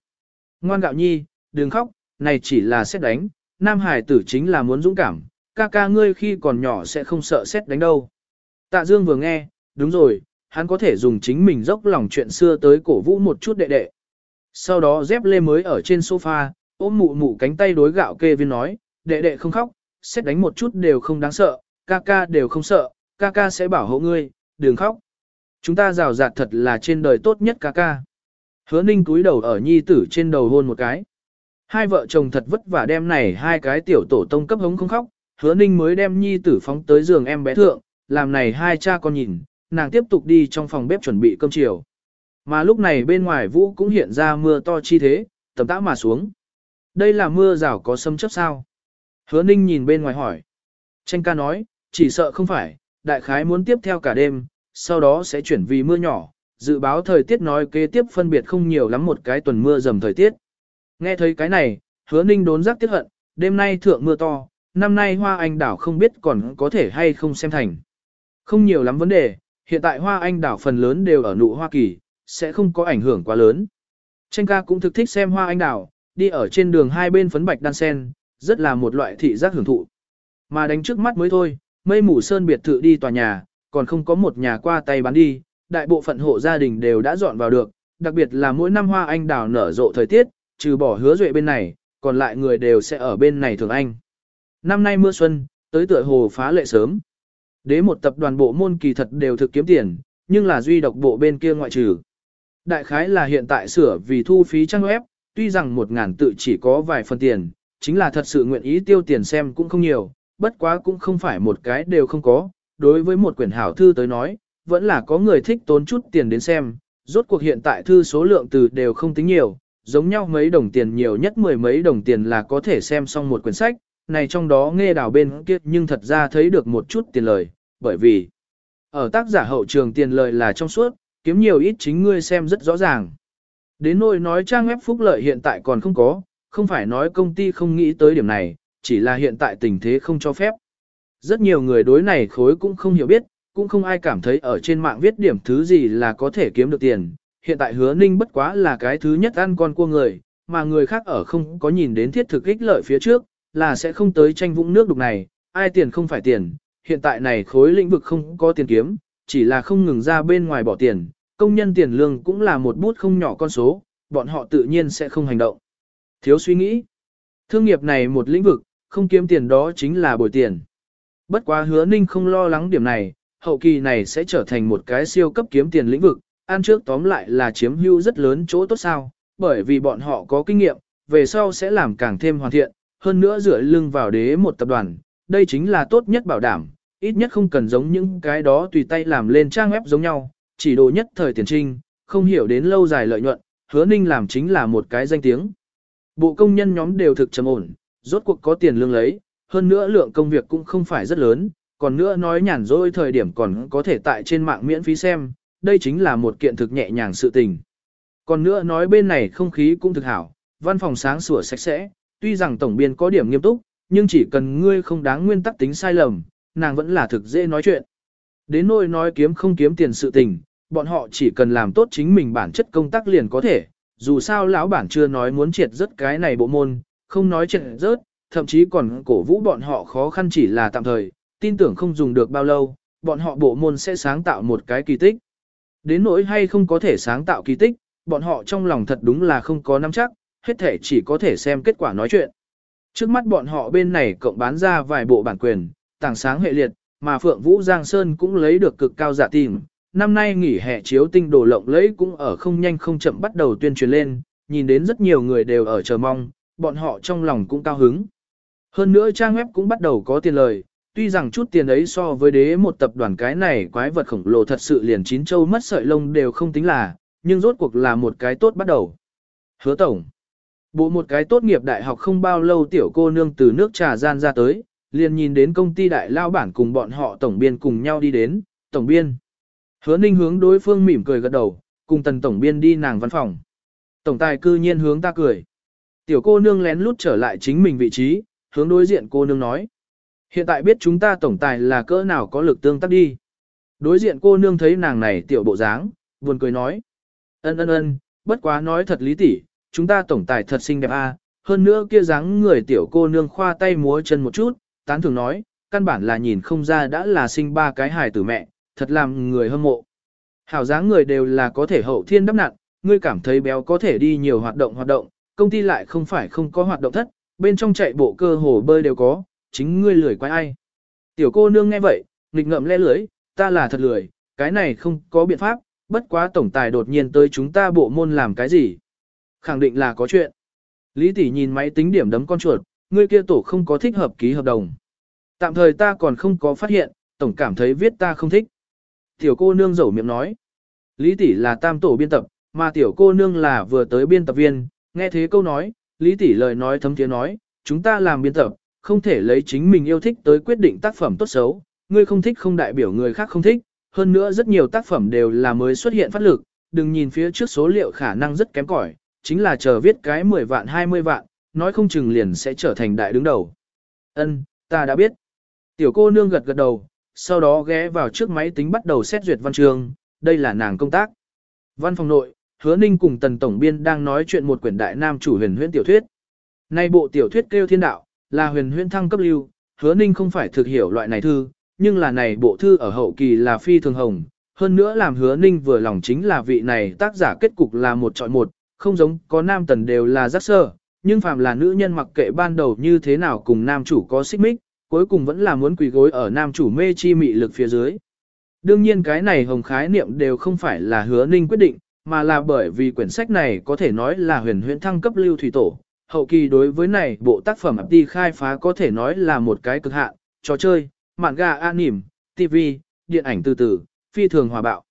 Ngoan gạo nhi, đừng khóc, này chỉ là xét đánh, nam hải tử chính là muốn dũng cảm, ca ca ngươi khi còn nhỏ sẽ không sợ xét đánh đâu. Tạ Dương vừa nghe, đúng rồi, hắn có thể dùng chính mình dốc lòng chuyện xưa tới cổ vũ một chút đệ đệ. Sau đó dép lê mới ở trên sofa, ôm mụ mụ cánh tay đối gạo kê viên nói, đệ đệ không khóc, xét đánh một chút đều không đáng sợ, ca ca đều không sợ, ca ca sẽ bảo hộ ngươi, đừng khóc. Chúng ta rào rạt thật là trên đời tốt nhất ca ca. Hứa ninh cúi đầu ở nhi tử trên đầu hôn một cái. Hai vợ chồng thật vất vả đem này hai cái tiểu tổ tông cấp hống không khóc, hứa ninh mới đem nhi tử phóng tới giường em bé thượng, làm này hai cha con nhìn, nàng tiếp tục đi trong phòng bếp chuẩn bị cơm chiều. Mà lúc này bên ngoài vũ cũng hiện ra mưa to chi thế, tầm tã mà xuống. Đây là mưa rào có sấm chấp sao? Hứa ninh nhìn bên ngoài hỏi. Tranh ca nói, chỉ sợ không phải, đại khái muốn tiếp theo cả đêm, sau đó sẽ chuyển vì mưa nhỏ. Dự báo thời tiết nói kế tiếp phân biệt không nhiều lắm một cái tuần mưa dầm thời tiết. Nghe thấy cái này, hứa ninh đốn giác tiếc hận, đêm nay thượng mưa to, năm nay hoa anh đảo không biết còn có thể hay không xem thành. Không nhiều lắm vấn đề, hiện tại hoa anh đảo phần lớn đều ở nụ Hoa Kỳ, sẽ không có ảnh hưởng quá lớn. Tranh ca cũng thực thích xem hoa anh đảo, đi ở trên đường hai bên phấn bạch đan sen, rất là một loại thị giác hưởng thụ. Mà đánh trước mắt mới thôi, mây mù sơn biệt thự đi tòa nhà, còn không có một nhà qua tay bán đi, đại bộ phận hộ gia đình đều đã dọn vào được, đặc biệt là mỗi năm hoa anh đào nở rộ thời tiết, trừ bỏ hứa duệ bên này, còn lại người đều sẽ ở bên này thường anh. Năm nay mưa xuân, tới tựa hồ phá lệ sớm. Đế một tập đoàn bộ môn kỳ thật đều thực kiếm tiền, nhưng là duy độc bộ bên kia ngoại trừ. Đại khái là hiện tại sửa vì thu phí trang web, tuy rằng một ngàn tự chỉ có vài phần tiền, chính là thật sự nguyện ý tiêu tiền xem cũng không nhiều, bất quá cũng không phải một cái đều không có. Đối với một quyển hảo thư tới nói, vẫn là có người thích tốn chút tiền đến xem, rốt cuộc hiện tại thư số lượng từ đều không tính nhiều, giống nhau mấy đồng tiền nhiều nhất mười mấy đồng tiền là có thể xem xong một quyển sách, này trong đó nghe đào bên kia nhưng thật ra thấy được một chút tiền lời, bởi vì ở tác giả hậu trường tiền lời là trong suốt, kiếm nhiều ít chính ngươi xem rất rõ ràng. Đến nỗi nói trang web phúc lợi hiện tại còn không có, không phải nói công ty không nghĩ tới điểm này, chỉ là hiện tại tình thế không cho phép. Rất nhiều người đối này khối cũng không hiểu biết, cũng không ai cảm thấy ở trên mạng viết điểm thứ gì là có thể kiếm được tiền. Hiện tại hứa ninh bất quá là cái thứ nhất ăn con cua người, mà người khác ở không có nhìn đến thiết thực ích lợi phía trước, là sẽ không tới tranh vũng nước đục này, ai tiền không phải tiền, hiện tại này khối lĩnh vực không có tiền kiếm, chỉ là không ngừng ra bên ngoài bỏ tiền, công nhân tiền lương cũng là một bút không nhỏ con số, bọn họ tự nhiên sẽ không hành động. Thiếu suy nghĩ. Thương nghiệp này một lĩnh vực, không kiếm tiền đó chính là bồi tiền. Bất quá hứa ninh không lo lắng điểm này, hậu kỳ này sẽ trở thành một cái siêu cấp kiếm tiền lĩnh vực, ăn trước tóm lại là chiếm hữu rất lớn chỗ tốt sao, bởi vì bọn họ có kinh nghiệm, về sau sẽ làm càng thêm hoàn thiện, hơn nữa rửa lưng vào đế một tập đoàn, đây chính là tốt nhất bảo đảm, ít nhất không cần giống những cái đó tùy tay làm lên trang web giống nhau, chỉ đồ nhất thời tiền trinh, không hiểu đến lâu dài lợi nhuận, hứa ninh làm chính là một cái danh tiếng. Bộ công nhân nhóm đều thực trầm ổn, rốt cuộc có tiền lương lấy, hơn nữa lượng công việc cũng không phải rất lớn, còn nữa nói nhàn rỗi thời điểm còn có thể tại trên mạng miễn phí xem, đây chính là một kiện thực nhẹ nhàng sự tình. Còn nữa nói bên này không khí cũng thực hảo, văn phòng sáng sủa sạch sẽ, tuy rằng tổng biên có điểm nghiêm túc, nhưng chỉ cần ngươi không đáng nguyên tắc tính sai lầm, nàng vẫn là thực dễ nói chuyện. Đến nỗi nói kiếm không kiếm tiền sự tình, bọn họ chỉ cần làm tốt chính mình bản chất công tác liền có thể, dù sao lão bản chưa nói muốn triệt rớt cái này bộ môn, không nói triệt rớt, thậm chí còn cổ vũ bọn họ khó khăn chỉ là tạm thời, tin tưởng không dùng được bao lâu, bọn họ bộ môn sẽ sáng tạo một cái kỳ tích. Đến nỗi hay không có thể sáng tạo kỳ tích, bọn họ trong lòng thật đúng là không có nắm chắc, hết thể chỉ có thể xem kết quả nói chuyện. Trước mắt bọn họ bên này cộng bán ra vài bộ bản quyền, tảng sáng hệ liệt, mà Phượng Vũ Giang Sơn cũng lấy được cực cao giả tìm, năm nay nghỉ hè chiếu tinh đồ lộng lẫy cũng ở không nhanh không chậm bắt đầu tuyên truyền lên, nhìn đến rất nhiều người đều ở chờ mong, bọn họ trong lòng cũng cao hứng. Hơn nữa trang web cũng bắt đầu có tiền lời, tuy rằng chút tiền ấy so với đế một tập đoàn cái này quái vật khổng lồ thật sự liền chín châu mất sợi lông đều không tính là, nhưng rốt cuộc là một cái tốt bắt đầu. Hứa tổng. Bộ một cái tốt nghiệp đại học không bao lâu tiểu cô nương từ nước trà gian ra tới, liền nhìn đến công ty đại lao bản cùng bọn họ tổng biên cùng nhau đi đến, tổng biên. Hứa ninh hướng đối phương mỉm cười gật đầu, cùng tần tổng biên đi nàng văn phòng. Tổng tài cư nhiên hướng ta cười. Tiểu cô nương lén lút trở lại chính mình vị trí, hướng đối diện cô nương nói. Hiện tại biết chúng ta tổng tài là cỡ nào có lực tương tác đi. Đối diện cô nương thấy nàng này tiểu bộ dáng, buồn cười nói. Ân ân ân, bất quá nói thật lý tỷ, chúng ta tổng tài thật xinh đẹp a. hơn nữa kia dáng người tiểu cô nương khoa tay múa chân một chút, tán thường nói, căn bản là nhìn không ra đã là sinh ba cái hài tử mẹ, thật làm người hâm mộ. Hảo dáng người đều là có thể hậu thiên đắp nặng, ngươi cảm thấy béo có thể đi nhiều hoạt động hoạt động, công ty lại không phải không có hoạt động thất, bên trong chạy bộ cơ hồ bơi đều có, chính ngươi lười quái ai. Tiểu cô nương nghe vậy, nghịch ngậm le lưới, ta là thật lười, cái này không có biện pháp, bất quá tổng tài đột nhiên tới chúng ta bộ môn làm cái gì. Khẳng định là có chuyện. Lý tỷ nhìn máy tính điểm đấm con chuột, ngươi kia tổ không có thích hợp ký hợp đồng. Tạm thời ta còn không có phát hiện, tổng cảm thấy viết ta không thích. Tiểu cô nương dẩu miệng nói. Lý tỷ là tam tổ biên tập, mà tiểu cô nương là vừa tới biên tập viên, nghe thế câu nói, Lý tỷ lời nói thấm tiếng nói, chúng ta làm biên tập, không thể lấy chính mình yêu thích tới quyết định tác phẩm tốt xấu, ngươi không thích không đại biểu người khác không thích, hơn nữa rất nhiều tác phẩm đều là mới xuất hiện phát lực, đừng nhìn phía trước số liệu khả năng rất kém cỏi, chính là chờ viết cái 10 vạn 20 vạn, nói không chừng liền sẽ trở thành đại đứng đầu. Ân, ta đã biết. Tiểu cô nương gật gật đầu, sau đó ghé vào trước máy tính bắt đầu xét duyệt văn chương, đây là nàng công tác. Văn phòng nội, hứa ninh cùng tần tổng biên đang nói chuyện một quyển đại nam chủ huyền huyễn tiểu thuyết. Nay bộ tiểu thuyết kêu thiên đạo, là huyền huyễn thăng cấp lưu, hứa ninh không phải thực hiểu loại này thư, nhưng là này bộ thư ở hậu kỳ là phi thường hồng. Hơn nữa làm hứa ninh vừa lòng chính là vị này tác giả kết cục là một chọi một, không giống có nam tần đều là giác sơ, nhưng phàm là nữ nhân mặc kệ ban đầu như thế nào cùng nam chủ có xích mích, cuối cùng vẫn là muốn quỳ gối ở nam chủ mê chi mị lực phía dưới. Đương nhiên cái này hồng khái niệm đều không phải là hứa ninh quyết định, mà là bởi vì quyển sách này có thể nói là huyền huyễn thăng cấp lưu thủy tổ. Hậu kỳ đối với này bộ tác phẩm đi khai phá có thể nói là một cái cực hạn, trò chơi, mạn gà anime, TV, điện ảnh từ từ, phi thường hòa bạo.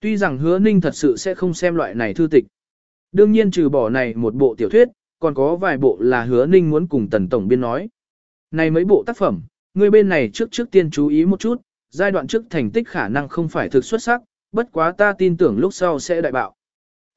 Tuy rằng hứa ninh thật sự sẽ không xem loại này thư tịch. Đương nhiên trừ bỏ này một bộ tiểu thuyết, còn có vài bộ là hứa ninh muốn cùng tần tổng biên nói. Này mấy bộ tác phẩm, người bên này trước trước tiên chú ý một chút, giai đoạn trước thành tích khả năng không phải thực xuất sắc, bất quá ta tin tưởng lúc sau sẽ đại bạo.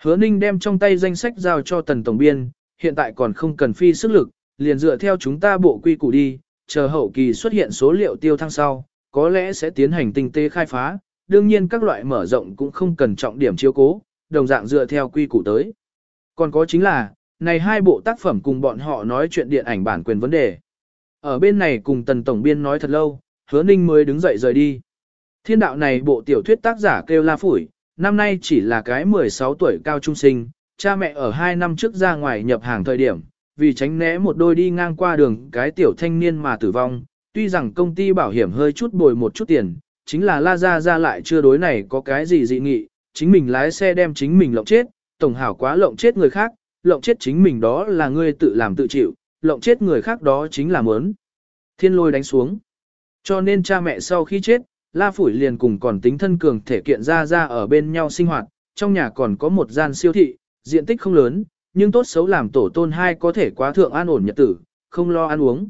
Hứa ninh đem trong tay danh sách giao cho tần tổng biên, hiện tại còn không cần phi sức lực, liền dựa theo chúng ta bộ quy củ đi, chờ hậu kỳ xuất hiện số liệu tiêu thăng sau, có lẽ sẽ tiến hành tinh tế khai phá, đương nhiên các loại mở rộng cũng không cần trọng điểm chiếu cố, đồng dạng dựa theo quy củ tới. Còn có chính là, này hai bộ tác phẩm cùng bọn họ nói chuyện điện ảnh bản quyền vấn đề. Ở bên này cùng tần tổng biên nói thật lâu, hứa ninh mới đứng dậy rời đi. Thiên đạo này bộ tiểu thuyết tác giả kêu la phủi, năm nay chỉ là cái 16 tuổi cao trung sinh, cha mẹ ở 2 năm trước ra ngoài nhập hàng thời điểm, vì tránh né một đôi đi ngang qua đường cái tiểu thanh niên mà tử vong, tuy rằng công ty bảo hiểm hơi chút bồi một chút tiền, chính là la ra ra lại chưa đối này có cái gì dị nghị, chính mình lái xe đem chính mình lộng chết, tổng hảo quá lộng chết người khác, lộng chết chính mình đó là ngươi tự làm tự chịu, lộng chết người khác đó chính là mớn. Thiên lôi đánh xuống. Cho nên cha mẹ sau khi chết, La Phủi liền cùng còn tính thân cường thể kiện ra ra ở bên nhau sinh hoạt, trong nhà còn có một gian siêu thị, diện tích không lớn, nhưng tốt xấu làm tổ tôn hai có thể quá thượng an ổn nhật tử, không lo ăn uống.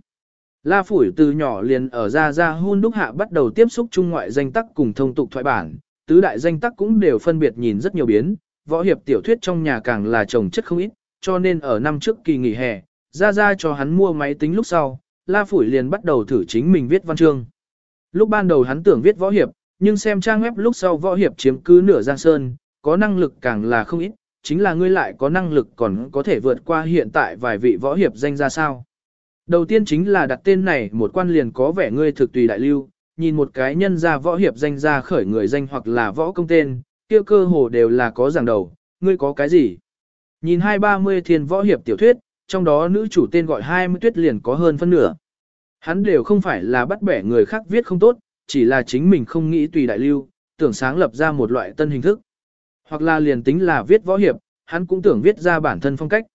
La Phủi từ nhỏ liền ở ra ra hôn đúc hạ bắt đầu tiếp xúc trung ngoại danh tắc cùng thông tục thoại bản, tứ đại danh tắc cũng đều phân biệt nhìn rất nhiều biến, võ hiệp tiểu thuyết trong nhà càng là trồng chất không ít, cho nên ở năm trước kỳ nghỉ hè, ra ra cho hắn mua máy tính lúc sau, La Phủi liền bắt đầu thử chính mình viết văn chương. Lúc ban đầu hắn tưởng viết võ hiệp, nhưng xem trang web lúc sau võ hiệp chiếm cứ nửa giang sơn, có năng lực càng là không ít, chính là ngươi lại có năng lực còn có thể vượt qua hiện tại vài vị võ hiệp danh ra sao. Đầu tiên chính là đặt tên này một quan liền có vẻ ngươi thực tùy đại lưu, nhìn một cái nhân ra võ hiệp danh ra khởi người danh hoặc là võ công tên, kia cơ hồ đều là có giảng đầu, ngươi có cái gì? Nhìn hai ba mươi thiên võ hiệp tiểu thuyết, trong đó nữ chủ tên gọi hai mươi tuyết liền có hơn phân nửa. Hắn đều không phải là bắt bẻ người khác viết không tốt, chỉ là chính mình không nghĩ tùy đại lưu, tưởng sáng lập ra một loại tân hình thức. Hoặc là liền tính là viết võ hiệp, hắn cũng tưởng viết ra bản thân phong cách.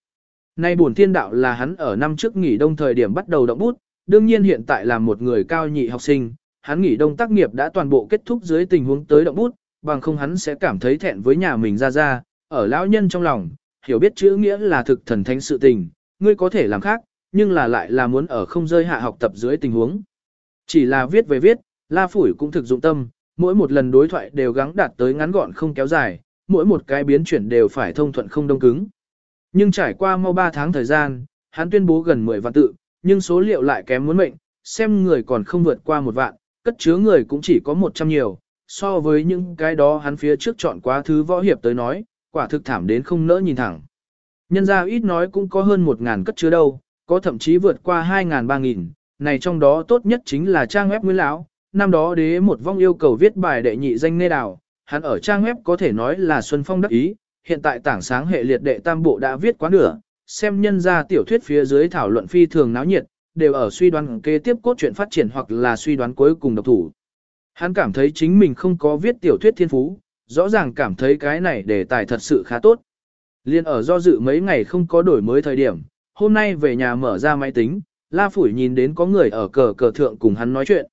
Nay buồn thiên đạo là hắn ở năm trước nghỉ đông thời điểm bắt đầu động bút, đương nhiên hiện tại là một người cao nhị học sinh, hắn nghỉ đông tác nghiệp đã toàn bộ kết thúc dưới tình huống tới động bút, bằng không hắn sẽ cảm thấy thẹn với nhà mình ra ra, ở lão nhân trong lòng, hiểu biết chữ nghĩa là thực thần thánh sự tình, ngươi có thể làm khác, nhưng là lại là muốn ở không rơi hạ học tập dưới tình huống. Chỉ là viết về viết, La Phủi cũng thực dụng tâm, mỗi một lần đối thoại đều gắng đạt tới ngắn gọn không kéo dài, mỗi một cái biến chuyển đều phải thông thuận không đông cứng. Nhưng trải qua mau 3 tháng thời gian, hắn tuyên bố gần 10 vạn tự, nhưng số liệu lại kém muốn mệnh, xem người còn không vượt qua một vạn, cất chứa người cũng chỉ có 100 nhiều, so với những cái đó hắn phía trước chọn quá thứ võ hiệp tới nói, quả thực thảm đến không nỡ nhìn thẳng. Nhân ra ít nói cũng có hơn 1.000 cất chứa đâu, có thậm chí vượt qua 2.000-3.000, này trong đó tốt nhất chính là trang web Nguyên Lão, năm đó đế một vong yêu cầu viết bài đệ nhị danh nê đào, hắn ở trang web có thể nói là Xuân Phong đắc ý, hiện tại tảng sáng hệ liệt đệ tam bộ đã viết quá nửa, xem nhân ra tiểu thuyết phía dưới thảo luận phi thường náo nhiệt, đều ở suy đoán kế tiếp cốt truyện phát triển hoặc là suy đoán cuối cùng độc thủ. Hắn cảm thấy chính mình không có viết tiểu thuyết thiên phú, rõ ràng cảm thấy cái này đề tài thật sự khá tốt. Liên ở do dự mấy ngày không có đổi mới thời điểm, hôm nay về nhà mở ra máy tính, La Phủi nhìn đến có người ở cờ cờ thượng cùng hắn nói chuyện.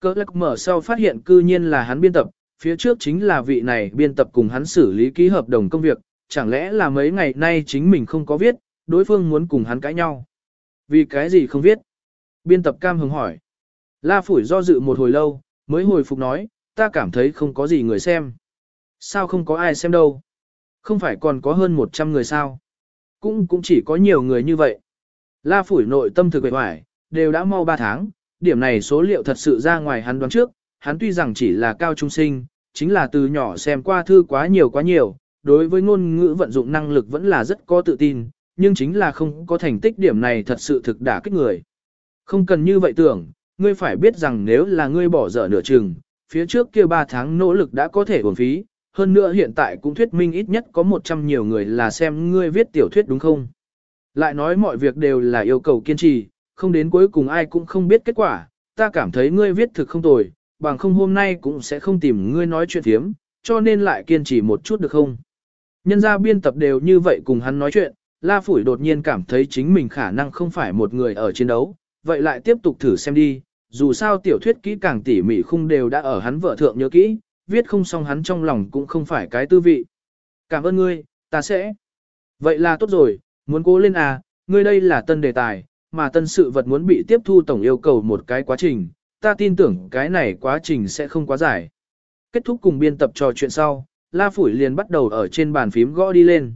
Cờ lắc mở sau phát hiện cư nhiên là hắn biên tập, phía trước chính là vị này biên tập cùng hắn xử lý ký hợp đồng công việc, chẳng lẽ là mấy ngày nay chính mình không có viết, đối phương muốn cùng hắn cãi nhau. Vì cái gì không viết? Biên tập cam hứng hỏi. La Phủi do dự một hồi lâu, mới hồi phục nói, ta cảm thấy không có gì người xem. Sao không có ai xem đâu? Không phải còn có hơn 100 người sao? Cũng cũng chỉ có nhiều người như vậy. La Phủi nội tâm thực vệ hoài, đều đã mau 3 tháng, điểm này số liệu thật sự ra ngoài hắn đoán trước, hắn tuy rằng chỉ là cao trung sinh, chính là từ nhỏ xem qua thư quá nhiều quá nhiều, đối với ngôn ngữ vận dụng năng lực vẫn là rất có tự tin, nhưng chính là không có thành tích điểm này thật sự thực đả kích người. Không cần như vậy tưởng, ngươi phải biết rằng nếu là ngươi bỏ dở nửa chừng, phía trước kia 3 tháng nỗ lực đã có thể uổng phí, hơn nữa hiện tại cũng thuyết minh ít nhất có 100 nhiều người là xem ngươi viết tiểu thuyết đúng không? Lại nói mọi việc đều là yêu cầu kiên trì, không đến cuối cùng ai cũng không biết kết quả, ta cảm thấy ngươi viết thực không tồi, bằng không hôm nay cũng sẽ không tìm ngươi nói chuyện thiếm, cho nên lại kiên trì một chút được không? Nhân gia biên tập đều như vậy cùng hắn nói chuyện, La Phủi đột nhiên cảm thấy chính mình khả năng không phải một người ở chiến đấu, vậy lại tiếp tục thử xem đi, dù sao tiểu thuyết kỹ càng tỉ mỉ khung đều đã ở hắn vợ thượng nhớ kỹ, viết không xong hắn trong lòng cũng không phải cái tư vị. Cảm ơn ngươi, ta sẽ. Vậy là tốt rồi, muốn cố lên à, ngươi đây là tân đề tài, mà tân sự vật muốn bị tiếp thu tổng yêu cầu một cái quá trình, ta tin tưởng cái này quá trình sẽ không quá dài. Kết thúc cùng biên tập trò chuyện sau, La Phủi liền bắt đầu ở trên bàn phím gõ đi lên.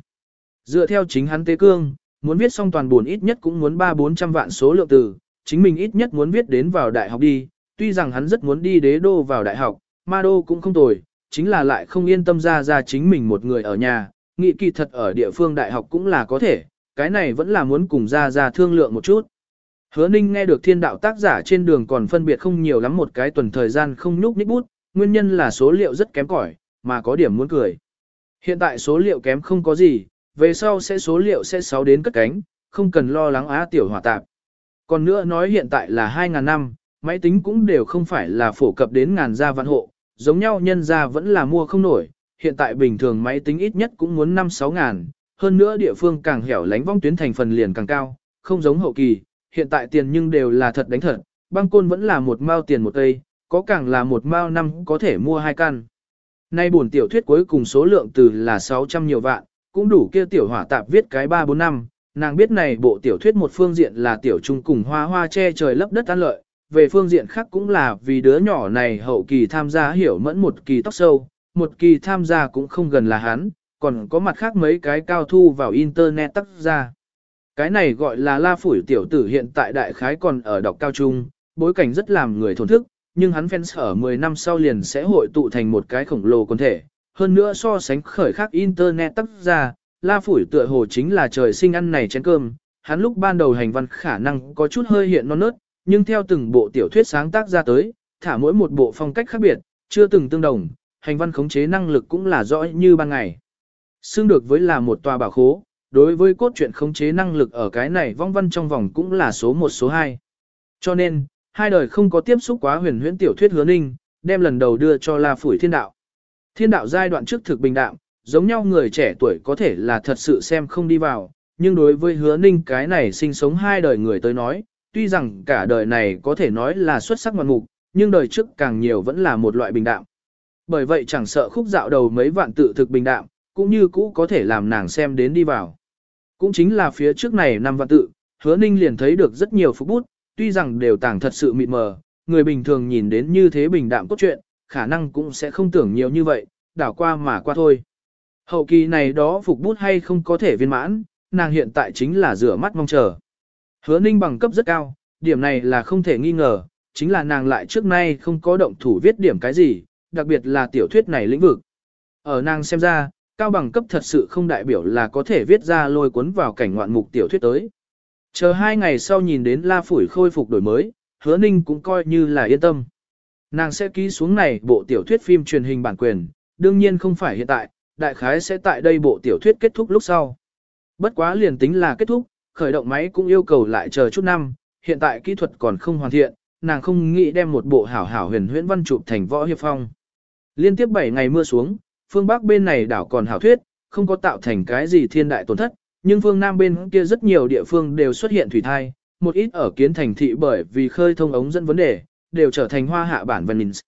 Dựa theo chính hắn tế cương, muốn viết xong toàn buồn ít nhất cũng muốn 3-400 vạn số lượng từ, chính mình ít nhất muốn viết đến vào đại học đi, tuy rằng hắn rất muốn đi đế đô vào đại học, ma đô cũng không tồi, chính là lại không yên tâm ra ra chính mình một người ở nhà, nghị kỳ thật ở địa phương đại học cũng là có thể, cái này vẫn là muốn cùng ra ra thương lượng một chút. Hứa Ninh nghe được thiên đạo tác giả trên đường còn phân biệt không nhiều lắm một cái tuần thời gian không nhúc nhích bút, nguyên nhân là số liệu rất kém cỏi, mà có điểm muốn cười. Hiện tại số liệu kém không có gì, về sau sẽ số liệu sẽ sáu đến cất cánh, không cần lo lắng á tiểu hỏa tạp. Còn nữa nói hiện tại là 2.000 năm, máy tính cũng đều không phải là phổ cập đến ngàn gia vạn hộ, giống nhau nhân gia vẫn là mua không nổi, hiện tại bình thường máy tính ít nhất cũng muốn 5-6 ngàn, hơn nữa địa phương càng hẻo lánh vong tuyến thành phần liền càng cao, không giống hậu kỳ, hiện tại tiền nhưng đều là thật đánh thật, băng côn vẫn là một mao tiền một cây, có càng là một mao năm có thể mua hai căn. Nay buồn tiểu thuyết cuối cùng số lượng từ là 600 nhiều vạn, cũng đủ kia tiểu hỏa tạp viết cái 3-4 năm, nàng biết này bộ tiểu thuyết một phương diện là tiểu trung cùng hoa hoa che trời lấp đất an lợi, về phương diện khác cũng là vì đứa nhỏ này hậu kỳ tham gia hiểu mẫn một kỳ tóc sâu, một kỳ tham gia cũng không gần là hắn, còn có mặt khác mấy cái cao thu vào internet tắt ra. Cái này gọi là la phủi tiểu tử hiện tại đại khái còn ở đọc cao trung, bối cảnh rất làm người thổn thức, nhưng hắn fans ở 10 năm sau liền sẽ hội tụ thành một cái khổng lồ quần thể. Hơn nữa so sánh khởi khác internet tắt ra, la phủi tựa hồ chính là trời sinh ăn này chén cơm, hắn lúc ban đầu hành văn khả năng có chút hơi hiện non nớt, nhưng theo từng bộ tiểu thuyết sáng tác ra tới, thả mỗi một bộ phong cách khác biệt, chưa từng tương đồng, hành văn khống chế năng lực cũng là rõ như ban ngày. Xương được với là một tòa bảo khố, đối với cốt truyện khống chế năng lực ở cái này vong văn trong vòng cũng là số 1 số 2. Cho nên, hai đời không có tiếp xúc quá huyền huyễn tiểu thuyết hứa ninh, đem lần đầu đưa cho La Phủi Thiên Đạo. Thiên đạo giai đoạn trước thực bình đạm, giống nhau người trẻ tuổi có thể là thật sự xem không đi vào, nhưng đối với hứa ninh cái này sinh sống hai đời người tới nói, tuy rằng cả đời này có thể nói là xuất sắc ngoạn mục, nhưng đời trước càng nhiều vẫn là một loại bình đạm. Bởi vậy chẳng sợ khúc dạo đầu mấy vạn tự thực bình đạm, cũng như cũ có thể làm nàng xem đến đi vào. Cũng chính là phía trước này năm vạn tự, hứa ninh liền thấy được rất nhiều phúc bút, tuy rằng đều tàng thật sự mịt mờ, người bình thường nhìn đến như thế bình đạm cốt truyện, khả năng cũng sẽ không tưởng nhiều như vậy, đảo qua mà qua thôi. Hậu kỳ này đó phục bút hay không có thể viên mãn, nàng hiện tại chính là rửa mắt mong chờ. Hứa ninh bằng cấp rất cao, điểm này là không thể nghi ngờ, chính là nàng lại trước nay không có động thủ viết điểm cái gì, đặc biệt là tiểu thuyết này lĩnh vực. Ở nàng xem ra, cao bằng cấp thật sự không đại biểu là có thể viết ra lôi cuốn vào cảnh ngoạn mục tiểu thuyết tới. Chờ hai ngày sau nhìn đến La Phủi khôi phục đổi mới, hứa ninh cũng coi như là yên tâm. Nàng sẽ ký xuống này bộ tiểu thuyết phim truyền hình bản quyền, đương nhiên không phải hiện tại, đại khái sẽ tại đây bộ tiểu thuyết kết thúc lúc sau. Bất quá liền tính là kết thúc, khởi động máy cũng yêu cầu lại chờ chút năm, hiện tại kỹ thuật còn không hoàn thiện, nàng không nghĩ đem một bộ hảo hảo huyền huyễn văn chụp thành võ hiệp phong. Liên tiếp 7 ngày mưa xuống, phương Bắc bên này đảo còn hảo thuyết, không có tạo thành cái gì thiên đại tổn thất, nhưng phương Nam bên kia rất nhiều địa phương đều xuất hiện thủy thai, một ít ở kiến thành thị bởi vì khơi thông ống dẫn vấn đề, đều trở thành hoa hạ bản Venice.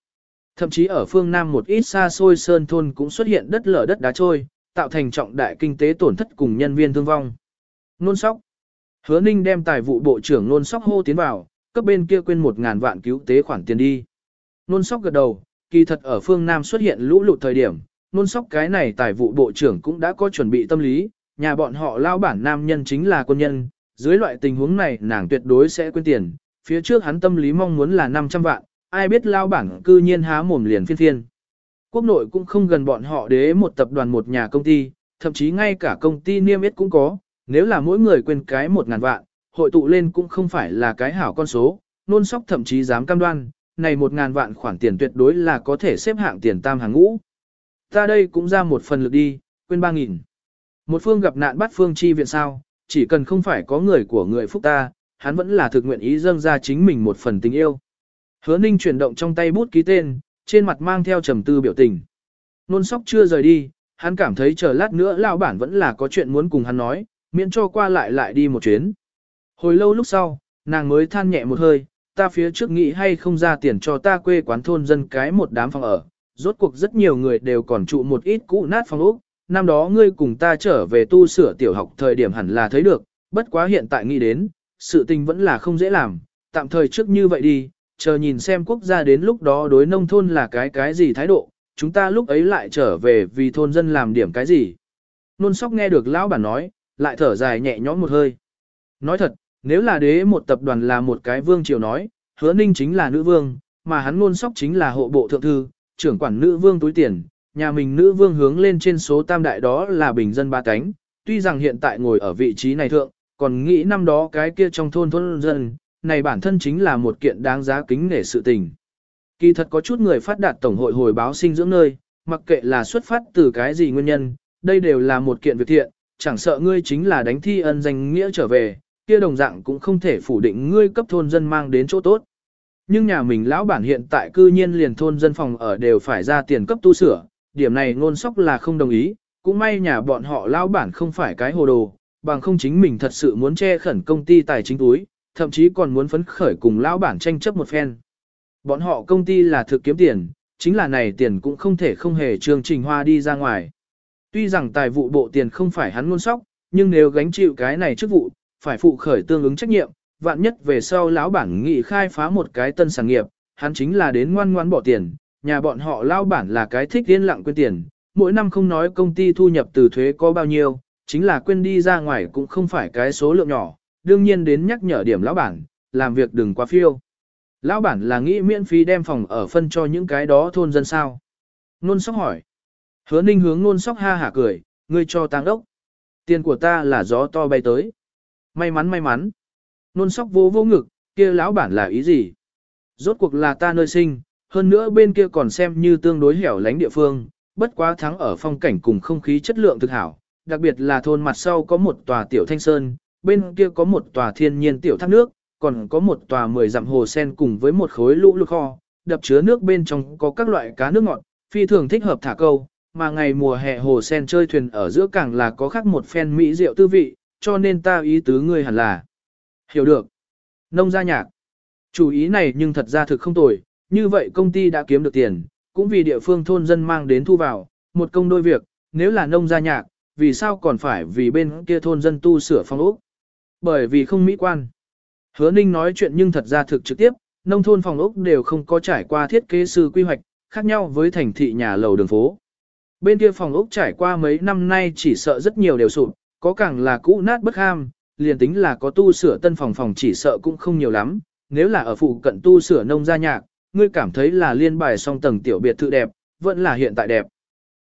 Thậm chí ở phương Nam một ít xa xôi sơn thôn cũng xuất hiện đất lở đất đá trôi, tạo thành trọng đại kinh tế tổn thất cùng nhân viên thương vong. Nôn sóc. Hứa Ninh đem tài vụ bộ trưởng nôn sóc hô tiến vào, cấp bên kia quên một ngàn vạn cứu tế khoản tiền đi. Nôn sóc gật đầu, kỳ thật ở phương Nam xuất hiện lũ lụt thời điểm, nôn sóc cái này tài vụ bộ trưởng cũng đã có chuẩn bị tâm lý, nhà bọn họ lao bản nam nhân chính là quân nhân, dưới loại tình huống này nàng tuyệt đối sẽ quên tiền, phía trước hắn tâm lý mong muốn là 500 vạn, ai biết lao bản cư nhiên há mồm liền phiên phiên. Quốc nội cũng không gần bọn họ đế một tập đoàn một nhà công ty, thậm chí ngay cả công ty niêm yết cũng có, nếu là mỗi người quên cái một ngàn vạn, hội tụ lên cũng không phải là cái hảo con số, nôn sóc thậm chí dám cam đoan, này một ngàn vạn khoản tiền tuyệt đối là có thể xếp hạng tiền tam hàng ngũ. Ta đây cũng ra một phần lực đi, quên ba nghìn. Một phương gặp nạn bắt phương chi viện sao, chỉ cần không phải có người của người phúc ta, hắn vẫn là thực nguyện ý dâng ra chính mình một phần tình yêu. Hứa ninh chuyển động trong tay bút ký tên, trên mặt mang theo trầm tư biểu tình. Nôn sóc chưa rời đi, hắn cảm thấy chờ lát nữa lão bản vẫn là có chuyện muốn cùng hắn nói, miễn cho qua lại lại đi một chuyến. Hồi lâu lúc sau, nàng mới than nhẹ một hơi, ta phía trước nghĩ hay không ra tiền cho ta quê quán thôn dân cái một đám phòng ở. Rốt cuộc rất nhiều người đều còn trụ một ít cũ nát phòng ốc, năm đó ngươi cùng ta trở về tu sửa tiểu học thời điểm hẳn là thấy được, bất quá hiện tại nghĩ đến, sự tình vẫn là không dễ làm, tạm thời trước như vậy đi, chờ nhìn xem quốc gia đến lúc đó đối nông thôn là cái cái gì thái độ, chúng ta lúc ấy lại trở về vì thôn dân làm điểm cái gì. Nôn sóc nghe được lão bản nói, lại thở dài nhẹ nhõm một hơi. Nói thật, nếu là đế một tập đoàn là một cái vương triều nói, hứa ninh chính là nữ vương, mà hắn nôn sóc chính là hộ bộ thượng thư, trưởng quản nữ vương túi tiền, nhà mình nữ vương hướng lên trên số tam đại đó là bình dân ba cánh, tuy rằng hiện tại ngồi ở vị trí này thượng, còn nghĩ năm đó cái kia trong thôn thôn dân, này bản thân chính là một kiện đáng giá kính nể sự tình. Kỳ thật có chút người phát đạt tổng hội hồi báo sinh dưỡng nơi, mặc kệ là xuất phát từ cái gì nguyên nhân, đây đều là một kiện việc thiện, chẳng sợ ngươi chính là đánh thi ân danh nghĩa trở về, kia đồng dạng cũng không thể phủ định ngươi cấp thôn dân mang đến chỗ tốt. Nhưng nhà mình lão bản hiện tại cư nhiên liền thôn dân phòng ở đều phải ra tiền cấp tu sửa, điểm này ngôn sóc là không đồng ý, cũng may nhà bọn họ lão bản không phải cái hồ đồ, bằng không chính mình thật sự muốn che khẩn công ty tài chính túi, thậm chí còn muốn phấn khởi cùng lão bản tranh chấp một phen. Bọn họ công ty là thực kiếm tiền, chính là này tiền cũng không thể không hề chương trình hoa đi ra ngoài. Tuy rằng tài vụ bộ tiền không phải hắn ngôn sóc, nhưng nếu gánh chịu cái này chức vụ, phải phụ khởi tương ứng trách nhiệm, vạn nhất về sau lão bản nghị khai phá một cái tân sản nghiệp, hắn chính là đến ngoan ngoan bỏ tiền, nhà bọn họ lão bản là cái thích yên lặng quên tiền, mỗi năm không nói công ty thu nhập từ thuế có bao nhiêu, chính là quên đi ra ngoài cũng không phải cái số lượng nhỏ, đương nhiên đến nhắc nhở điểm lão bản, làm việc đừng quá phiêu. Lão bản là nghĩ miễn phí đem phòng ở phân cho những cái đó thôn dân sao. Nôn sóc hỏi. Hứa ninh hướng nôn sóc ha hả cười, ngươi cho tăng đốc. Tiền của ta là gió to bay tới. May mắn may mắn. Nôn sóc vô vô ngực, kia lão bản là ý gì? Rốt cuộc là ta nơi sinh, hơn nữa bên kia còn xem như tương đối hẻo lánh địa phương, bất quá thắng ở phong cảnh cùng không khí chất lượng thực hảo, đặc biệt là thôn mặt sau có một tòa tiểu thanh sơn, bên kia có một tòa thiên nhiên tiểu thác nước, còn có một tòa mười dặm hồ sen cùng với một khối lũ lụt kho, đập chứa nước bên trong có các loại cá nước ngọt, Phi thường thích hợp thả câu, mà ngày mùa hè hồ sen chơi thuyền ở giữa càng là có khác một phen mỹ rượu tư vị, cho nên ta ý tứ ngươi hẳn là. Hiểu được. Nông gia nhạc. Chủ ý này nhưng thật ra thực không tồi, như vậy công ty đã kiếm được tiền, cũng vì địa phương thôn dân mang đến thu vào, một công đôi việc, nếu là nông gia nhạc, vì sao còn phải vì bên kia thôn dân tu sửa phong ốc? Bởi vì không mỹ quan. Hứa Ninh nói chuyện nhưng thật ra thực trực tiếp, nông thôn phòng ốc đều không có trải qua thiết kế sư quy hoạch, khác nhau với thành thị nhà lầu đường phố. Bên kia phòng ốc trải qua mấy năm nay chỉ sợ rất nhiều đều sụp, có càng là cũ nát bất ham, liền tính là có tu sửa tân phòng phòng chỉ sợ cũng không nhiều lắm, nếu là ở phụ cận tu sửa nông gia nhạc, ngươi cảm thấy là liên bài song tầng tiểu biệt thự đẹp, vẫn là hiện tại đẹp.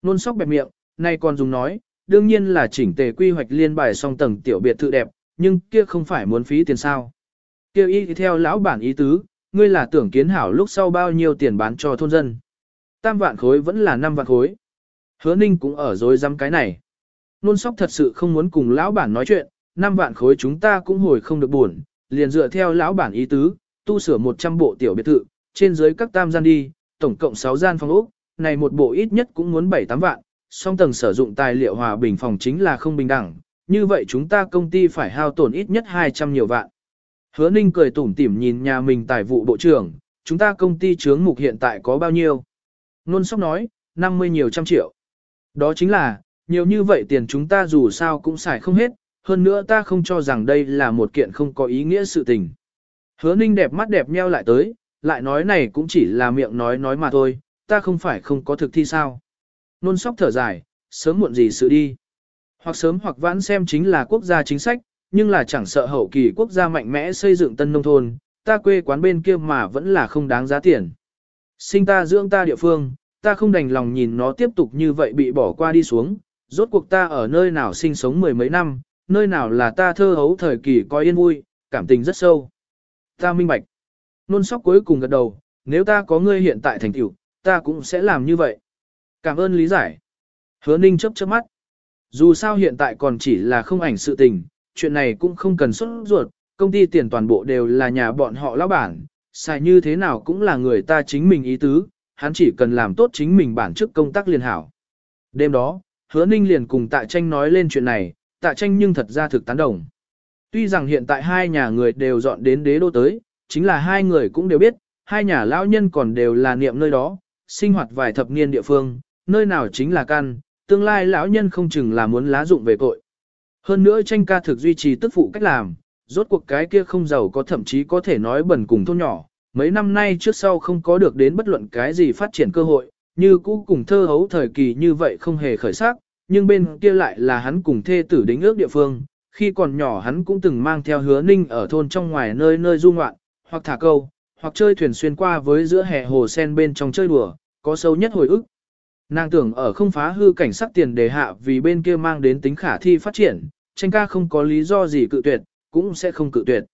Nôn sóc bẹp miệng, nay còn dùng nói, đương nhiên là chỉnh tề quy hoạch liên bài song tầng tiểu biệt thự đẹp, nhưng kia không phải muốn phí tiền sao. Kia y theo lão bản ý tứ, ngươi là tưởng kiến hảo lúc sau bao nhiêu tiền bán cho thôn dân. Tam vạn khối vẫn là năm vạn khối. Hứa ninh cũng ở dối dăm cái này. Nôn sóc thật sự không muốn cùng lão bản nói chuyện, năm vạn khối chúng ta cũng hồi không được buồn, liền dựa theo lão bản ý tứ, tu sửa 100 bộ tiểu biệt thự, trên dưới các tam gian đi, tổng cộng 6 gian phòng ốc, này một bộ ít nhất cũng muốn 7-8 vạn, song tầng sử dụng tài liệu hòa bình phòng chính là không bình đẳng, như vậy chúng ta công ty phải hao tổn ít nhất 200 nhiều vạn. Hứa Ninh cười tủm tỉm nhìn nhà mình tài vụ bộ trưởng, chúng ta công ty chướng mục hiện tại có bao nhiêu? Nôn sóc nói, 50 nhiều trăm triệu. Đó chính là, nhiều như vậy tiền chúng ta dù sao cũng xài không hết, hơn nữa ta không cho rằng đây là một kiện không có ý nghĩa sự tình. Hứa Ninh đẹp mắt đẹp nheo lại tới, lại nói này cũng chỉ là miệng nói nói mà thôi, ta không phải không có thực thi sao. Nôn sóc thở dài, sớm muộn gì sự đi. Hoặc sớm hoặc vãn xem chính là quốc gia chính sách, nhưng là chẳng sợ hậu kỳ quốc gia mạnh mẽ xây dựng tân nông thôn, ta quê quán bên kia mà vẫn là không đáng giá tiền. Sinh ta dưỡng ta địa phương, ta không đành lòng nhìn nó tiếp tục như vậy bị bỏ qua đi xuống, rốt cuộc ta ở nơi nào sinh sống mười mấy năm, nơi nào là ta thơ hấu thời kỳ có yên vui, cảm tình rất sâu. Ta minh bạch. Nôn sóc cuối cùng gật đầu, nếu ta có ngươi hiện tại thành tựu, ta cũng sẽ làm như vậy. Cảm ơn lý giải. Hứa ninh chấp chớp mắt. Dù sao hiện tại còn chỉ là không ảnh sự tình, chuyện này cũng không cần xuất ruột, công ty tiền toàn bộ đều là nhà bọn họ lão bản, xài như thế nào cũng là người ta chính mình ý tứ, hắn chỉ cần làm tốt chính mình bản chức công tác liền hảo. Đêm đó, hứa ninh liền cùng tạ tranh nói lên chuyện này, tạ tranh nhưng thật ra thực tán đồng. Tuy rằng hiện tại hai nhà người đều dọn đến đế đô tới, chính là hai người cũng đều biết, hai nhà lão nhân còn đều là niệm nơi đó, sinh hoạt vài thập niên địa phương, nơi nào chính là căn, tương lai lão nhân không chừng là muốn lá dụng về cội. Hơn nữa tranh ca thực duy trì tức phụ cách làm, rốt cuộc cái kia không giàu có thậm chí có thể nói bẩn cùng thôn nhỏ, mấy năm nay trước sau không có được đến bất luận cái gì phát triển cơ hội, như cũ cùng thơ hấu thời kỳ như vậy không hề khởi sắc, nhưng bên kia lại là hắn cùng thê tử đính ước địa phương, khi còn nhỏ hắn cũng từng mang theo hứa ninh ở thôn trong ngoài nơi nơi du ngoạn, hoặc thả câu, hoặc chơi thuyền xuyên qua với giữa hè hồ sen bên trong chơi đùa, có sâu nhất hồi ức. Nàng tưởng ở không phá hư cảnh sắc tiền đề hạ vì bên kia mang đến tính khả thi phát triển, tranh ca không có lý do gì cự tuyệt, cũng sẽ không cự tuyệt.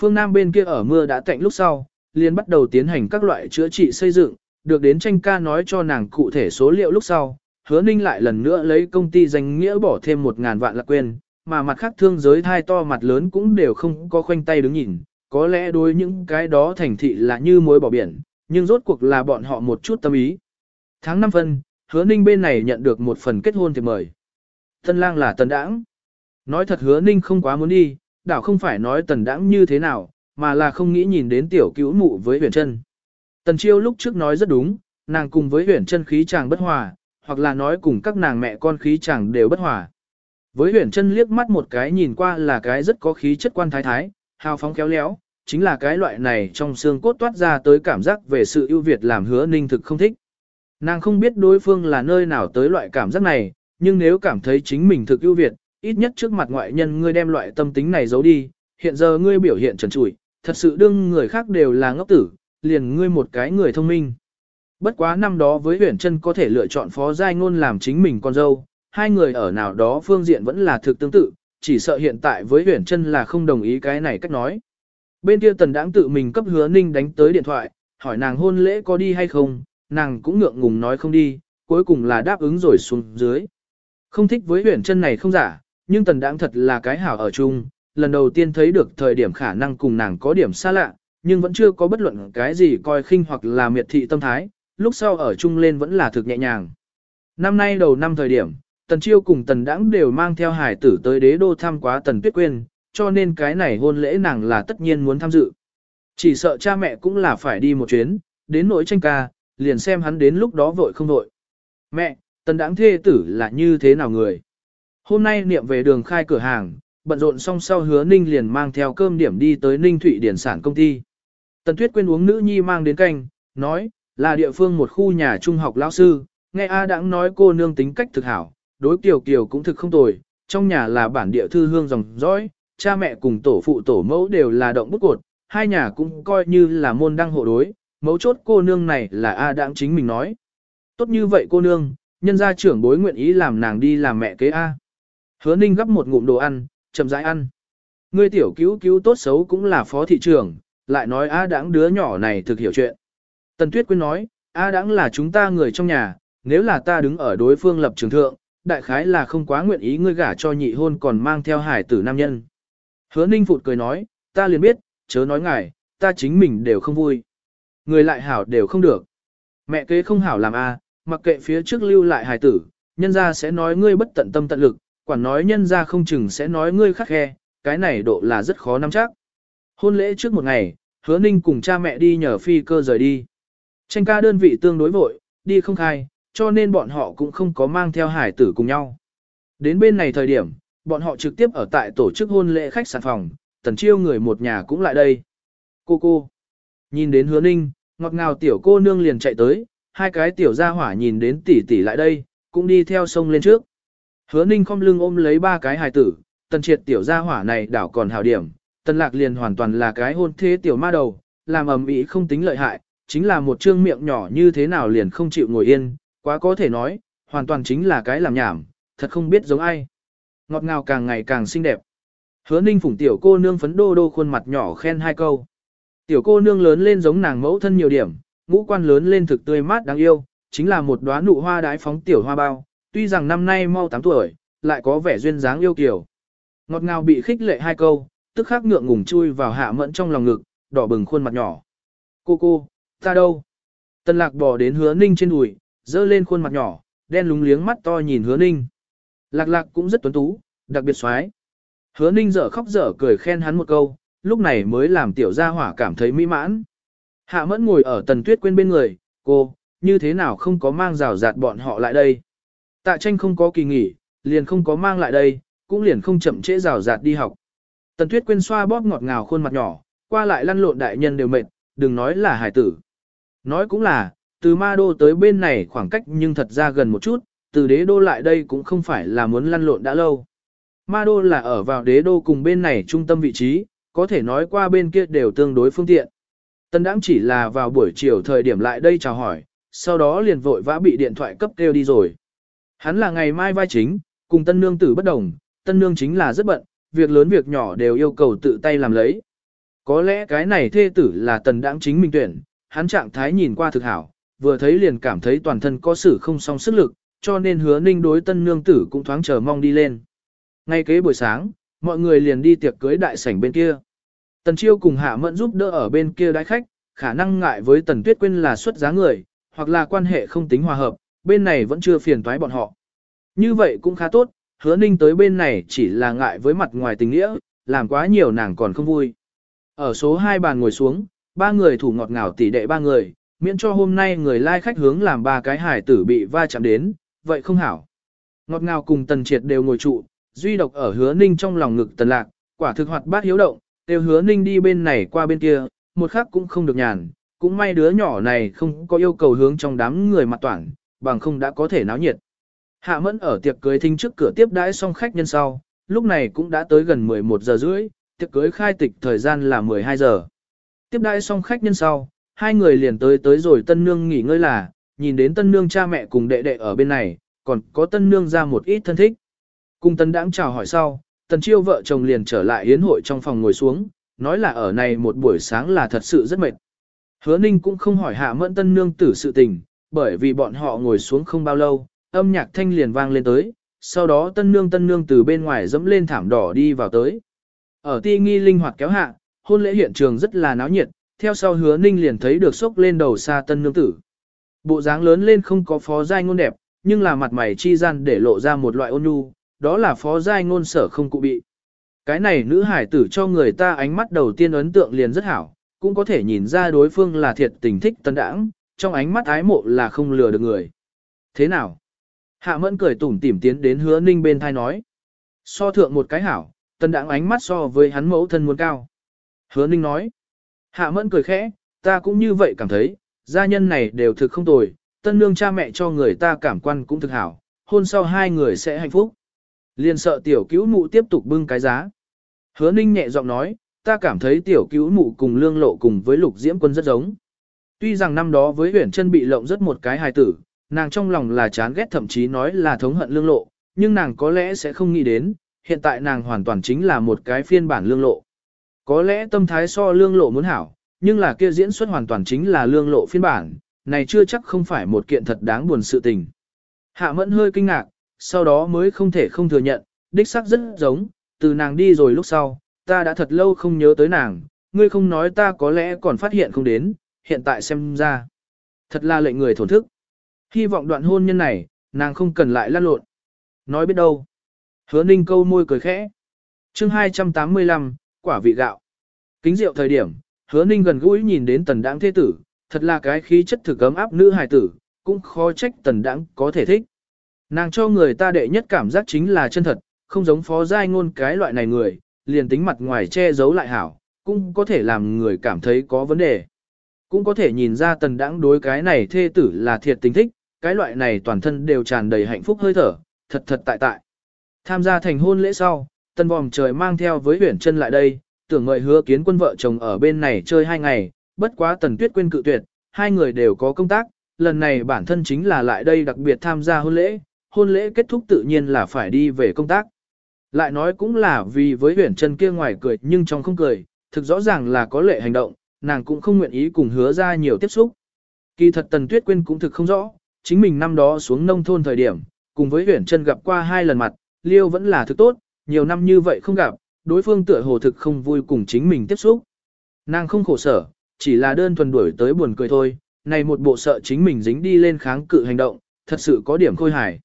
Phương Nam bên kia ở mưa đã tạnh lúc sau, liền bắt đầu tiến hành các loại chữa trị xây dựng, được đến tranh ca nói cho nàng cụ thể số liệu lúc sau, hứa ninh lại lần nữa lấy công ty danh nghĩa bỏ thêm một ngàn vạn lạc quên, mà mặt khác thương giới thai to mặt lớn cũng đều không có khoanh tay đứng nhìn, có lẽ đối những cái đó thành thị là như mối bỏ biển, nhưng rốt cuộc là bọn họ một chút tâm ý. Tháng 5 phân, hứa ninh bên này nhận được một phần kết hôn thì mời. Tân lang là tần đãng. Nói thật hứa ninh không quá muốn đi, đảo không phải nói tần đãng như thế nào, mà là không nghĩ nhìn đến tiểu cứu mụ với huyền chân. Tần chiêu lúc trước nói rất đúng, nàng cùng với huyền chân khí chàng bất hòa, hoặc là nói cùng các nàng mẹ con khí chẳng đều bất hòa. Với huyền chân liếc mắt một cái nhìn qua là cái rất có khí chất quan thái thái, hào phóng khéo léo, chính là cái loại này trong xương cốt toát ra tới cảm giác về sự ưu việt làm hứa ninh thực không thích. Nàng không biết đối phương là nơi nào tới loại cảm giác này, nhưng nếu cảm thấy chính mình thực ưu việt, ít nhất trước mặt ngoại nhân ngươi đem loại tâm tính này giấu đi, hiện giờ ngươi biểu hiện trần trụi, thật sự đương người khác đều là ngốc tử, liền ngươi một cái người thông minh. Bất quá năm đó với huyền chân có thể lựa chọn phó giai ngôn làm chính mình con dâu, hai người ở nào đó phương diện vẫn là thực tương tự, chỉ sợ hiện tại với huyền chân là không đồng ý cái này cách nói. Bên kia tần đãng tự mình cấp hứa ninh đánh tới điện thoại, hỏi nàng hôn lễ có đi hay không, nàng cũng ngượng ngùng nói không đi, cuối cùng là đáp ứng rồi xuống dưới. Không thích với huyền chân này không giả, nhưng tần đãng thật là cái hảo ở chung, lần đầu tiên thấy được thời điểm khả năng cùng nàng có điểm xa lạ, nhưng vẫn chưa có bất luận cái gì coi khinh hoặc là miệt thị tâm thái, lúc sau ở chung lên vẫn là thực nhẹ nhàng. Năm nay đầu năm thời điểm, Tần Chiêu cùng Tần Đãng đều mang theo hải tử tới đế đô thăm quá Tần Tuyết Quyên, cho nên cái này hôn lễ nàng là tất nhiên muốn tham dự. Chỉ sợ cha mẹ cũng là phải đi một chuyến, đến nỗi tranh ca, liền xem hắn đến lúc đó vội không vội. Mẹ, Tần Đãng thê tử là như thế nào người? Hôm nay niệm về đường khai cửa hàng, bận rộn xong sau hứa Ninh liền mang theo cơm điểm đi tới Ninh Thụy Điển sản công ty. Tần Tuyết Quyên uống nữ nhi mang đến canh, nói, là địa phương một khu nhà trung học lão sư, nghe A đãng nói cô nương tính cách thực hảo, đối kiều kiều cũng thực không tồi, trong nhà là bản địa thư hương dòng dõi, cha mẹ cùng tổ phụ tổ mẫu đều là động bút cột, hai nhà cũng coi như là môn đăng hộ đối, mấu chốt cô nương này là A đãng chính mình nói. Tốt như vậy cô nương, nhân gia trưởng bối nguyện ý làm nàng đi làm mẹ kế A. Hứa ninh gấp một ngụm đồ ăn, chậm rãi ăn. Ngươi tiểu cứu cứu tốt xấu cũng là phó thị trưởng, lại nói A đãng đứa nhỏ này thực hiểu chuyện. Tần Tuyết Quyên nói, A đãng là chúng ta người trong nhà, nếu là ta đứng ở đối phương lập trường thượng, đại khái là không quá nguyện ý ngươi gả cho nhị hôn còn mang theo hải tử nam nhân. Hứa Ninh Phụt cười nói, ta liền biết, chớ nói ngài, ta chính mình đều không vui. Người lại hảo đều không được. Mẹ kế không hảo làm a, mặc kệ phía trước lưu lại hải tử, nhân ra sẽ nói ngươi bất tận tâm tận lực, quản nói nhân ra không chừng sẽ nói ngươi khắc khe, cái này độ là rất khó nắm chắc. Hôn lễ trước một ngày, hứa ninh cùng cha mẹ đi nhờ phi cơ rời đi. Tranh ca đơn vị tương đối vội, đi không khai, cho nên bọn họ cũng không có mang theo hải tử cùng nhau. Đến bên này thời điểm, bọn họ trực tiếp ở tại tổ chức hôn lễ khách sạn phòng, tần chiêu người một nhà cũng lại đây. Cô cô, nhìn đến hứa ninh, ngọt ngào tiểu cô nương liền chạy tới, hai cái tiểu gia hỏa nhìn đến tỷ tỷ lại đây, cũng đi theo sông lên trước. Hứa ninh không lưng ôm lấy ba cái hài tử, tần triệt tiểu gia hỏa này đảo còn hào điểm, tần lạc liền hoàn toàn là cái hôn thế tiểu ma đầu, làm ầm ĩ không tính lợi hại, chính là một trương miệng nhỏ như thế nào liền không chịu ngồi yên, quá có thể nói, hoàn toàn chính là cái làm nhảm, thật không biết giống ai. Ngọt ngào càng ngày càng xinh đẹp. Hứa ninh phủng tiểu cô nương phấn đô đô khuôn mặt nhỏ khen hai câu. Tiểu cô nương lớn lên giống nàng mẫu thân nhiều điểm, ngũ quan lớn lên thực tươi mát đáng yêu, chính là một đóa nụ hoa đái phóng tiểu hoa bao, tuy rằng năm nay mau 8 tuổi, lại có vẻ duyên dáng yêu kiều. Ngọt ngào bị khích lệ hai câu, tức khắc ngượng ngùng chui vào hạ mẫn trong lòng ngực, đỏ bừng khuôn mặt nhỏ. Cô cô, ta đâu? Tân lạc bỏ đến hứa ninh trên đùi, dơ lên khuôn mặt nhỏ, đen lúng liếng mắt to nhìn hứa ninh. Lạc lạc cũng rất tuấn tú, đặc biệt xoái. Hứa ninh dở khóc dở cười khen hắn một câu, lúc này mới làm tiểu gia hỏa cảm thấy mỹ mãn. Hạ mẫn ngồi ở tần tuyết quên bên người, cô, như thế nào không có mang rào rạt bọn họ lại đây. Tạ tranh không có kỳ nghỉ, liền không có mang lại đây, cũng liền không chậm trễ rào rạt đi học. Tần tuyết quên xoa bóp ngọt ngào khuôn mặt nhỏ, qua lại lăn lộn đại nhân đều mệt, đừng nói là hải tử. Nói cũng là, từ ma đô tới bên này khoảng cách nhưng thật ra gần một chút, từ đế đô lại đây cũng không phải là muốn lăn lộn đã lâu. Ma đô là ở vào đế đô cùng bên này trung tâm vị trí, có thể nói qua bên kia đều tương đối phương tiện. Tân đãng chỉ là vào buổi chiều thời điểm lại đây chào hỏi, sau đó liền vội vã bị điện thoại cấp kêu đi rồi. Hắn là ngày mai vai chính, cùng tân nương tử bất đồng, tân nương chính là rất bận, việc lớn việc nhỏ đều yêu cầu tự tay làm lấy. Có lẽ cái này thê tử là tần đãng chính mình tuyển, hắn trạng thái nhìn qua thực hảo, vừa thấy liền cảm thấy toàn thân có sự không song sức lực, cho nên hứa ninh đối tân nương tử cũng thoáng chờ mong đi lên. Ngay kế buổi sáng, mọi người liền đi tiệc cưới đại sảnh bên kia. Tần chiêu cùng hạ mẫn giúp đỡ ở bên kia đái khách, khả năng ngại với tần tuyết quyên là xuất giá người, hoặc là quan hệ không tính hòa hợp, bên này vẫn chưa phiền toái bọn họ. Như vậy cũng khá tốt, hứa ninh tới bên này chỉ là ngại với mặt ngoài tình nghĩa, làm quá nhiều nàng còn không vui. Ở số 2 bàn ngồi xuống, ba người thủ ngọt ngào tỷ đệ ba người, miễn cho hôm nay người lai khách hướng làm ba cái hải tử bị va chạm đến, vậy không hảo. Ngọt ngào cùng tần triệt đều ngồi trụ, duy độc ở hứa ninh trong lòng ngực tần lạc, quả thực hoạt bát hiếu động, đều hứa ninh đi bên này qua bên kia, một khắc cũng không được nhàn, cũng may đứa nhỏ này không có yêu cầu hướng trong đám người mặt toảng, bằng không đã có thể náo nhiệt. Hạ mẫn ở tiệc cưới thính trước cửa tiếp đãi xong khách nhân sau, lúc này cũng đã tới gần 11 giờ rưỡi, tiệc cưới khai tịch thời gian là 12 giờ. Tiếp đãi xong khách nhân sau, hai người liền tới tới rồi tân nương nghỉ ngơi là, nhìn đến tân nương cha mẹ cùng đệ đệ ở bên này, còn có tân nương ra một ít thân thích. Cùng tân đãng chào hỏi sau, tần chiêu vợ chồng liền trở lại yến hội trong phòng ngồi xuống, nói là ở này một buổi sáng là thật sự rất mệt. Hứa ninh cũng không hỏi hạ mẫn tân nương tử sự tình, bởi vì bọn họ ngồi xuống không bao lâu, âm nhạc thanh liền vang lên tới, sau đó tân nương tân nương từ bên ngoài dẫm lên thảm đỏ đi vào tới. Ở ti nghi linh hoạt kéo hạ, hôn lễ hiện trường rất là náo nhiệt, theo sau hứa ninh liền thấy được sốc lên đầu xa tân nương tử. Bộ dáng lớn lên không có phó giai ngôn đẹp, nhưng là mặt mày chi gian để lộ ra một loại ôn nhu, đó là phó giai ngôn sở không cụ bị. Cái này nữ hải tử cho người ta ánh mắt đầu tiên ấn tượng liền rất hảo, cũng có thể nhìn ra đối phương là thiệt tình thích tân đãng, trong ánh mắt ái mộ là không lừa được người. Thế nào? Hạ mẫn cười tủm tỉm tiến đến hứa ninh bên thai nói. So thượng một cái hảo, tân đãng ánh mắt so với hắn mẫu thân muốn cao. Hứa ninh nói. Hạ mẫn cười khẽ, ta cũng như vậy cảm thấy, gia nhân này đều thực không tồi, tân nương cha mẹ cho người ta cảm quan cũng thực hảo, hôn sau hai người sẽ hạnh phúc. Liền sợ tiểu cứu mụ tiếp tục bưng cái giá. Hứa ninh nhẹ giọng nói, ta cảm thấy tiểu cứu mụ cùng lương lộ cùng với lục diễm quân rất giống. Tuy rằng năm đó với huyền chân bị lộng rất một cái hài tử, nàng trong lòng là chán ghét thậm chí nói là thống hận lương lộ, nhưng nàng có lẽ sẽ không nghĩ đến, hiện tại nàng hoàn toàn chính là một cái phiên bản lương lộ. Có lẽ tâm thái so lương lộ muốn hảo, nhưng là kia diễn xuất hoàn toàn chính là lương lộ phiên bản, này chưa chắc không phải một kiện thật đáng buồn sự tình. Hạ mẫn hơi kinh ngạc, sau đó mới không thể không thừa nhận, đích xác rất giống, từ nàng đi rồi lúc sau, ta đã thật lâu không nhớ tới nàng, ngươi không nói ta có lẽ còn phát hiện không đến, hiện tại xem ra. Thật là lệnh người thổn thức. Hy vọng đoạn hôn nhân này, nàng không cần lại lăn lộn. Nói biết đâu. Hứa ninh câu môi cười khẽ. chương 285, quả vị gạo. Kính rượu thời điểm, hứa ninh gần gũi nhìn đến tần đáng thế tử, thật là cái khí chất thực cấm áp nữ hài tử, cũng khó trách tần đáng có thể thích. Nàng cho người ta đệ nhất cảm giác chính là chân thật, không giống phó giai ngôn cái loại này người, liền tính mặt ngoài che giấu lại hảo, cũng có thể làm người cảm thấy có vấn đề. Cũng có thể nhìn ra tần đãng đối cái này thê tử là thiệt tình thích, cái loại này toàn thân đều tràn đầy hạnh phúc hơi thở, thật thật tại tại. Tham gia thành hôn lễ sau, Tân vòm trời mang theo với huyển chân lại đây, tưởng mời hứa kiến quân vợ chồng ở bên này chơi hai ngày, bất quá tần tuyết quên cự tuyệt, hai người đều có công tác, lần này bản thân chính là lại đây đặc biệt tham gia hôn lễ, hôn lễ kết thúc tự nhiên là phải đi về công tác. Lại nói cũng là vì với huyển chân kia ngoài cười nhưng trong không cười, thực rõ ràng là có lệ hành động, nàng cũng không nguyện ý cùng hứa ra nhiều tiếp xúc. Kỳ thật Tần Tuyết Quyên cũng thực không rõ, chính mình năm đó xuống nông thôn thời điểm, cùng với huyển chân gặp qua hai lần mặt, liêu vẫn là thực tốt, nhiều năm như vậy không gặp, đối phương tựa hồ thực không vui cùng chính mình tiếp xúc. Nàng không khổ sở, chỉ là đơn thuần đuổi tới buồn cười thôi, này một bộ sợ chính mình dính đi lên kháng cự hành động, thật sự có điểm khôi hài.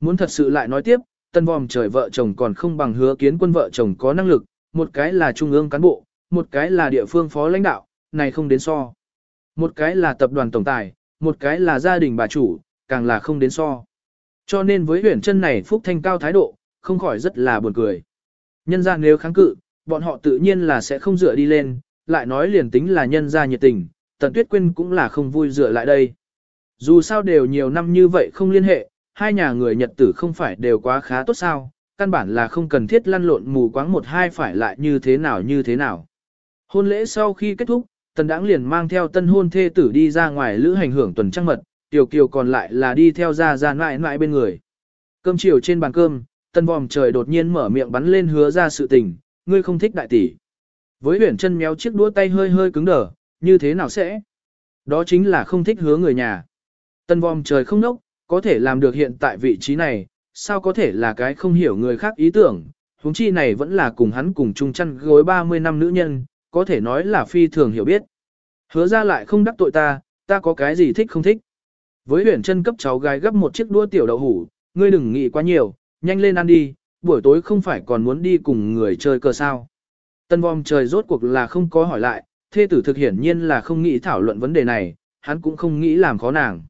Muốn thật sự lại nói tiếp, tân vòm trời vợ chồng còn không bằng hứa kiến quân vợ chồng có năng lực, một cái là trung ương cán bộ, một cái là địa phương phó lãnh đạo, này không đến so. Một cái là tập đoàn tổng tài, một cái là gia đình bà chủ, càng là không đến so. Cho nên với huyền chân này phúc thanh cao thái độ, không khỏi rất là buồn cười. Nhân ra nếu kháng cự, bọn họ tự nhiên là sẽ không dựa đi lên, lại nói liền tính là nhân ra nhiệt tình, tần tuyết quyên cũng là không vui dựa lại đây. Dù sao đều nhiều năm như vậy không liên hệ, hai nhà người Nhật tử không phải đều quá khá tốt sao, căn bản là không cần thiết lăn lộn mù quáng một hai phải lại như thế nào như thế nào. Hôn lễ sau khi kết thúc, tần đãng liền mang theo tân hôn thê tử đi ra ngoài lữ hành hưởng tuần trăng mật, tiểu kiều còn lại là đi theo ra ra mãi mãi bên người. Cơm chiều trên bàn cơm, tân vòm trời đột nhiên mở miệng bắn lên hứa ra sự tình, ngươi không thích đại tỷ. Với huyền chân méo chiếc đũa tay hơi hơi cứng đờ, như thế nào sẽ? Đó chính là không thích hứa người nhà. Tân vòm trời không nốc, có thể làm được hiện tại vị trí này, sao có thể là cái không hiểu người khác ý tưởng, huống chi này vẫn là cùng hắn cùng chung chăn gối 30 năm nữ nhân, có thể nói là phi thường hiểu biết. Hứa ra lại không đắc tội ta, ta có cái gì thích không thích. Với huyền chân cấp cháu gái gấp một chiếc đũa tiểu đậu hủ, ngươi đừng nghĩ quá nhiều, nhanh lên ăn đi, buổi tối không phải còn muốn đi cùng người chơi cờ sao. Tân vòm trời rốt cuộc là không có hỏi lại, thê tử thực hiển nhiên là không nghĩ thảo luận vấn đề này, hắn cũng không nghĩ làm khó nàng.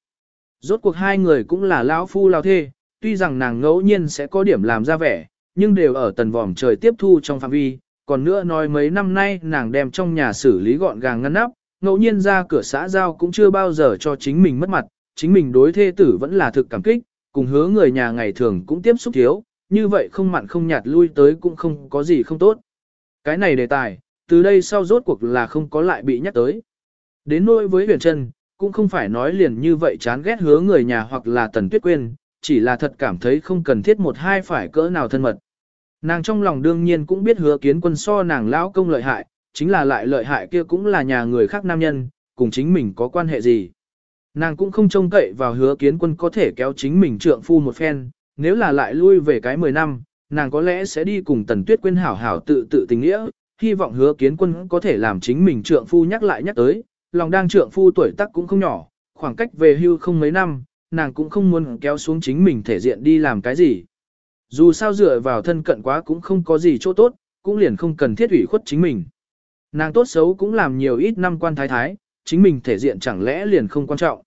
Rốt cuộc hai người cũng là lão phu lao thê, tuy rằng nàng ngẫu nhiên sẽ có điểm làm ra vẻ, nhưng đều ở tần vòm trời tiếp thu trong phạm vi. Còn nữa nói mấy năm nay nàng đem trong nhà xử lý gọn gàng ngăn nắp, ngẫu nhiên ra cửa xã giao cũng chưa bao giờ cho chính mình mất mặt, chính mình đối thê tử vẫn là thực cảm kích, cùng hứa người nhà ngày thường cũng tiếp xúc thiếu, như vậy không mặn không nhạt lui tới cũng không có gì không tốt. Cái này đề tài, từ đây sau rốt cuộc là không có lại bị nhắc tới. Đến nỗi với huyền chân, cũng không phải nói liền như vậy chán ghét hứa người nhà hoặc là tần tuyết quên, chỉ là thật cảm thấy không cần thiết một hai phải cỡ nào thân mật. Nàng trong lòng đương nhiên cũng biết hứa kiến quân so nàng lão công lợi hại, chính là lại lợi hại kia cũng là nhà người khác nam nhân, cùng chính mình có quan hệ gì. Nàng cũng không trông cậy vào hứa kiến quân có thể kéo chính mình trượng phu một phen, nếu là lại lui về cái 10 năm, nàng có lẽ sẽ đi cùng tần tuyết quên hảo hảo tự tự tình nghĩa, hy vọng hứa kiến quân có thể làm chính mình trượng phu nhắc lại nhắc tới, lòng đang trượng phu tuổi tác cũng không nhỏ, khoảng cách về hưu không mấy năm, nàng cũng không muốn kéo xuống chính mình thể diện đi làm cái gì. Dù sao dựa vào thân cận quá cũng không có gì chỗ tốt, cũng liền không cần thiết ủy khuất chính mình. Nàng tốt xấu cũng làm nhiều ít năm quan thái thái, chính mình thể diện chẳng lẽ liền không quan trọng.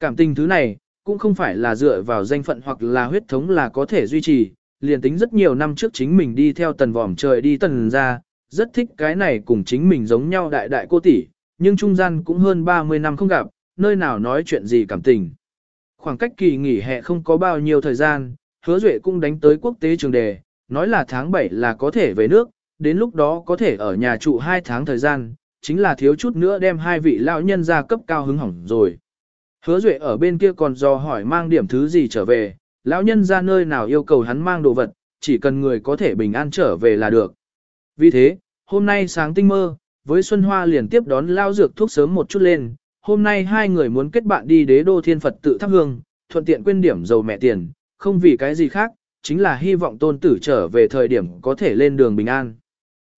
Cảm tình thứ này, cũng không phải là dựa vào danh phận hoặc là huyết thống là có thể duy trì, liền tính rất nhiều năm trước chính mình đi theo tần vòm trời đi tần ra, rất thích cái này cùng chính mình giống nhau đại đại cô tỷ, nhưng trung gian cũng hơn 30 năm không gặp, nơi nào nói chuyện gì cảm tình. Khoảng cách kỳ nghỉ hè không có bao nhiêu thời gian, hứa duệ cũng đánh tới quốc tế trường đề, nói là tháng 7 là có thể về nước, đến lúc đó có thể ở nhà trụ 2 tháng thời gian, chính là thiếu chút nữa đem hai vị lão nhân ra cấp cao hứng hỏng rồi. Hứa duệ ở bên kia còn do hỏi mang điểm thứ gì trở về, lão nhân ra nơi nào yêu cầu hắn mang đồ vật, chỉ cần người có thể bình an trở về là được. Vì thế, hôm nay sáng tinh mơ, với Xuân Hoa liền tiếp đón lao dược thuốc sớm một chút lên, hôm nay hai người muốn kết bạn đi đế đô thiên Phật tự thắp hương, thuận tiện quên điểm giàu mẹ tiền, không vì cái gì khác, chính là hy vọng tôn tử trở về thời điểm có thể lên đường bình an.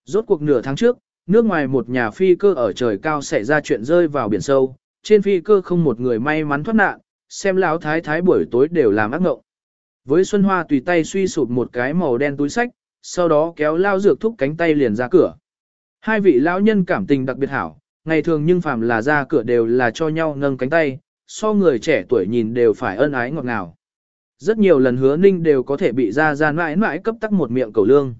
Rốt cuộc nửa tháng trước, nước ngoài một nhà phi cơ ở trời cao xảy ra chuyện rơi vào biển sâu, trên phi cơ không một người may mắn thoát nạn, xem lão thái thái buổi tối đều làm ác ngộng. Với Xuân Hoa tùy tay suy sụp một cái màu đen túi sách, sau đó kéo lao dược thúc cánh tay liền ra cửa. Hai vị lão nhân cảm tình đặc biệt hảo, ngày thường nhưng phàm là ra cửa đều là cho nhau nâng cánh tay, so người trẻ tuổi nhìn đều phải ân ái ngọt ngào. Rất nhiều lần hứa ninh đều có thể bị ra ra mãi mãi cấp tắc một miệng cầu lương.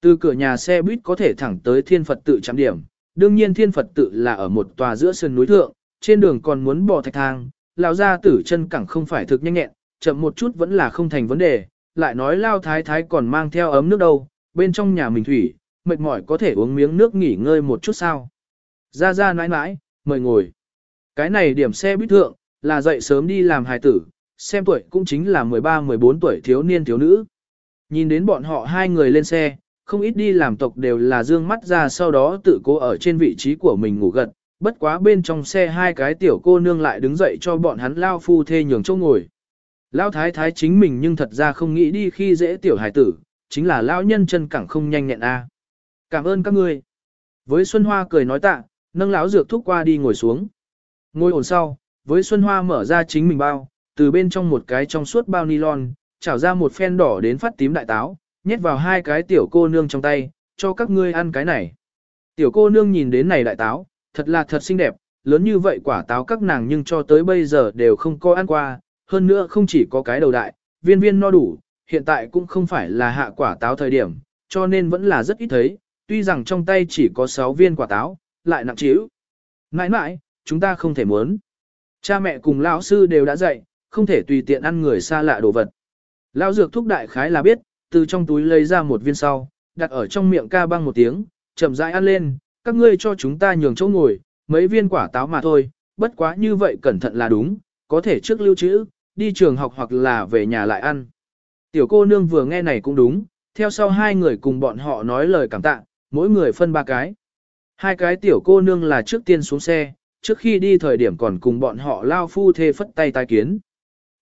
Từ cửa nhà xe buýt có thể thẳng tới thiên Phật tự chạm điểm, đương nhiên thiên Phật tự là ở một tòa giữa sườn núi thượng, trên đường còn muốn bò thạch thang, lão gia tử chân cẳng không phải thực nhanh nhẹn, chậm một chút vẫn là không thành vấn đề, lại nói lao thái thái còn mang theo ấm nước đâu, bên trong nhà mình thủy, mệt mỏi có thể uống miếng nước nghỉ ngơi một chút sao. Ra ra nãi nãi, mời ngồi. Cái này điểm xe buýt thượng, là dậy sớm đi làm hài tử, xem tuổi cũng chính là 13-14 tuổi thiếu niên thiếu nữ. Nhìn đến bọn họ hai người lên xe, không ít đi làm tộc đều là dương mắt ra sau đó tự cố ở trên vị trí của mình ngủ gật, bất quá bên trong xe hai cái tiểu cô nương lại đứng dậy cho bọn hắn lao phu thê nhường chỗ ngồi. Lao thái thái chính mình nhưng thật ra không nghĩ đi khi dễ tiểu hải tử, chính là lão nhân chân cẳng không nhanh nhẹn a. Cảm ơn các ngươi. Với Xuân Hoa cười nói tạ, nâng lão dược thuốc qua đi ngồi xuống. Ngồi ổn sau, với Xuân Hoa mở ra chính mình bao, từ bên trong một cái trong suốt bao nylon, chảo ra một phen đỏ đến phát tím đại táo, nhét vào hai cái tiểu cô nương trong tay, cho các ngươi ăn cái này. Tiểu cô nương nhìn đến này đại táo, thật là thật xinh đẹp, lớn như vậy quả táo các nàng nhưng cho tới bây giờ đều không có ăn qua, hơn nữa không chỉ có cái đầu đại, viên viên no đủ, hiện tại cũng không phải là hạ quả táo thời điểm, cho nên vẫn là rất ít thấy, tuy rằng trong tay chỉ có 6 viên quả táo, lại nặng trĩu. Nãi nãi, chúng ta không thể muốn. Cha mẹ cùng lão sư đều đã dạy, không thể tùy tiện ăn người xa lạ đồ vật. Lão dược thúc đại khái là biết, từ trong túi lấy ra một viên sau, đặt ở trong miệng ca băng một tiếng, chậm rãi ăn lên, các ngươi cho chúng ta nhường chỗ ngồi, mấy viên quả táo mà thôi, bất quá như vậy cẩn thận là đúng, có thể trước lưu trữ, đi trường học hoặc là về nhà lại ăn. Tiểu cô nương vừa nghe này cũng đúng, theo sau hai người cùng bọn họ nói lời cảm tạ, mỗi người phân ba cái. Hai cái tiểu cô nương là trước tiên xuống xe, trước khi đi thời điểm còn cùng bọn họ lao phu thê phất tay tai kiến.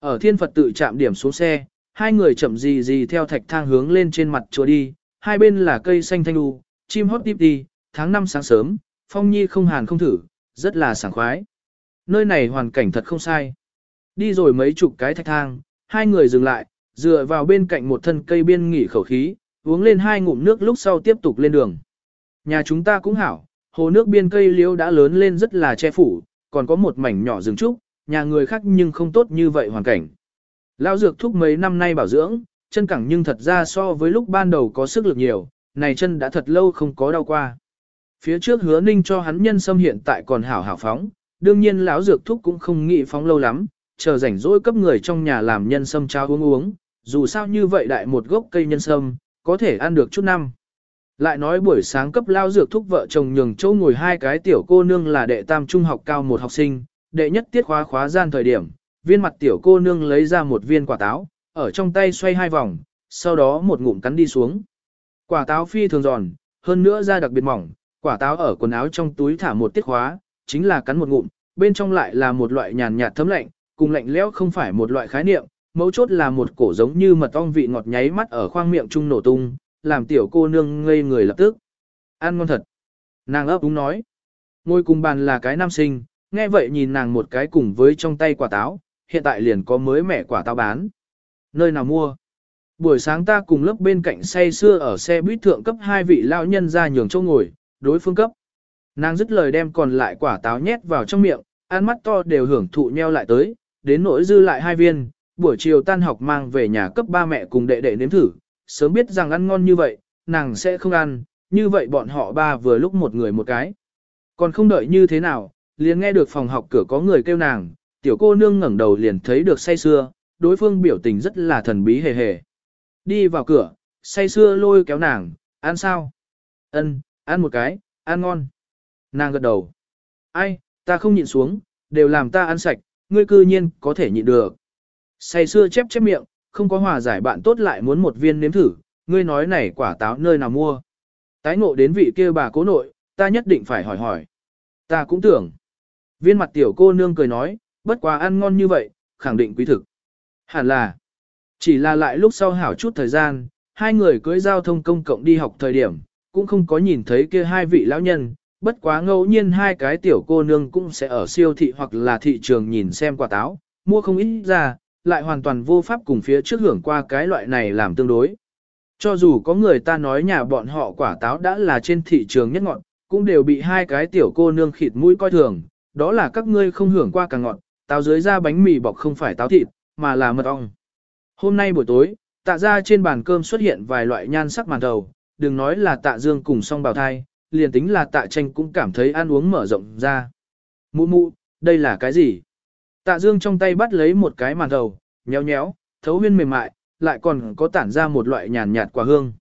Ở thiên Phật tự chạm điểm xuống xe, hai người chậm gì gì theo thạch thang hướng lên trên mặt chùa đi, hai bên là cây xanh thanh u chim hót tiếp đi, tháng năm sáng sớm, phong nhi không hàn không thử, rất là sảng khoái. Nơi này hoàn cảnh thật không sai. Đi rồi mấy chục cái thạch thang, hai người dừng lại, dựa vào bên cạnh một thân cây biên nghỉ khẩu khí, uống lên hai ngụm nước lúc sau tiếp tục lên đường. Nhà chúng ta cũng hảo, hồ nước biên cây liễu đã lớn lên rất là che phủ, còn có một mảnh nhỏ rừng trúc, nhà người khác nhưng không tốt như vậy hoàn cảnh. Lão dược thúc mấy năm nay bảo dưỡng, chân cẳng nhưng thật ra so với lúc ban đầu có sức lực nhiều, này chân đã thật lâu không có đau qua. Phía trước hứa ninh cho hắn nhân sâm hiện tại còn hảo hảo phóng, đương nhiên lão dược thúc cũng không nghĩ phóng lâu lắm, chờ rảnh rỗi cấp người trong nhà làm nhân sâm cháo uống uống, dù sao như vậy đại một gốc cây nhân sâm, có thể ăn được chút năm. Lại nói buổi sáng cấp lao dược thúc vợ chồng nhường châu ngồi hai cái tiểu cô nương là đệ tam trung học cao một học sinh, đệ nhất tiết khóa khóa gian thời điểm, viên mặt tiểu cô nương lấy ra một viên quả táo, ở trong tay xoay hai vòng, sau đó một ngụm cắn đi xuống. Quả táo phi thường giòn, hơn nữa da đặc biệt mỏng, quả táo ở quần áo trong túi thả một tiết khóa, chính là cắn một ngụm, bên trong lại là một loại nhàn nhạt thấm lạnh, cùng lạnh lẽo không phải một loại khái niệm, mấu chốt là một cổ giống như mật ong vị ngọt nháy mắt ở khoang miệng trung nổ tung, làm tiểu cô nương ngây người lập tức. Ăn ngon thật. Nàng ấp úng nói. Ngồi cùng bàn là cái nam sinh, nghe vậy nhìn nàng một cái cùng với trong tay quả táo, hiện tại liền có mới mẻ quả táo bán. Nơi nào mua? Buổi sáng ta cùng lớp bên cạnh say xưa ở xe buýt thượng cấp hai vị lao nhân ra nhường châu ngồi, đối phương cấp. Nàng dứt lời đem còn lại quả táo nhét vào trong miệng, ăn mắt to đều hưởng thụ nheo lại tới, đến nỗi dư lại hai viên, buổi chiều tan học mang về nhà cấp ba mẹ cùng đệ đệ nếm thử, sớm biết rằng ăn ngon như vậy, nàng sẽ không ăn, như vậy bọn họ ba vừa lúc một người một cái. Còn không đợi như thế nào, liền nghe được phòng học cửa có người kêu nàng, tiểu cô nương ngẩng đầu liền thấy được say xưa, đối phương biểu tình rất là thần bí hề hề. Đi vào cửa, say xưa lôi kéo nàng, ăn sao? Ân, ăn một cái, ăn ngon. Nàng gật đầu. Ai, ta không nhịn xuống, đều làm ta ăn sạch, ngươi cư nhiên có thể nhịn được. Say xưa chép chép miệng, không có hòa giải bạn tốt lại muốn một viên nếm thử, ngươi nói này quả táo nơi nào mua. Tái ngộ đến vị kia bà cố nội, ta nhất định phải hỏi hỏi. Ta cũng tưởng. Viên mặt tiểu cô nương cười nói, bất quá ăn ngon như vậy, khẳng định quý thực. Hẳn là, chỉ là lại lúc sau hảo chút thời gian, hai người cưới giao thông công cộng đi học thời điểm, cũng không có nhìn thấy kia hai vị lão nhân, bất quá ngẫu nhiên hai cái tiểu cô nương cũng sẽ ở siêu thị hoặc là thị trường nhìn xem quả táo, mua không ít ra, lại hoàn toàn vô pháp cùng phía trước hưởng qua cái loại này làm tương đối. Cho dù có người ta nói nhà bọn họ quả táo đã là trên thị trường nhất ngọn, cũng đều bị hai cái tiểu cô nương khịt mũi coi thường, đó là các ngươi không hưởng qua càng ngọn, táo dưới ra bánh mì bọc không phải táo thịt, mà là mật ong. Hôm nay buổi tối, tạ ra trên bàn cơm xuất hiện vài loại nhan sắc màn đầu, đừng nói là tạ dương cùng song bào thai, liền tính là tạ tranh cũng cảm thấy ăn uống mở rộng ra. Mụ mụ, đây là cái gì? Tạ dương trong tay bắt lấy một cái màn đầu, nhéo nhéo, thấu huyên mềm mại, lại còn có tản ra một loại nhàn nhạt quả hương.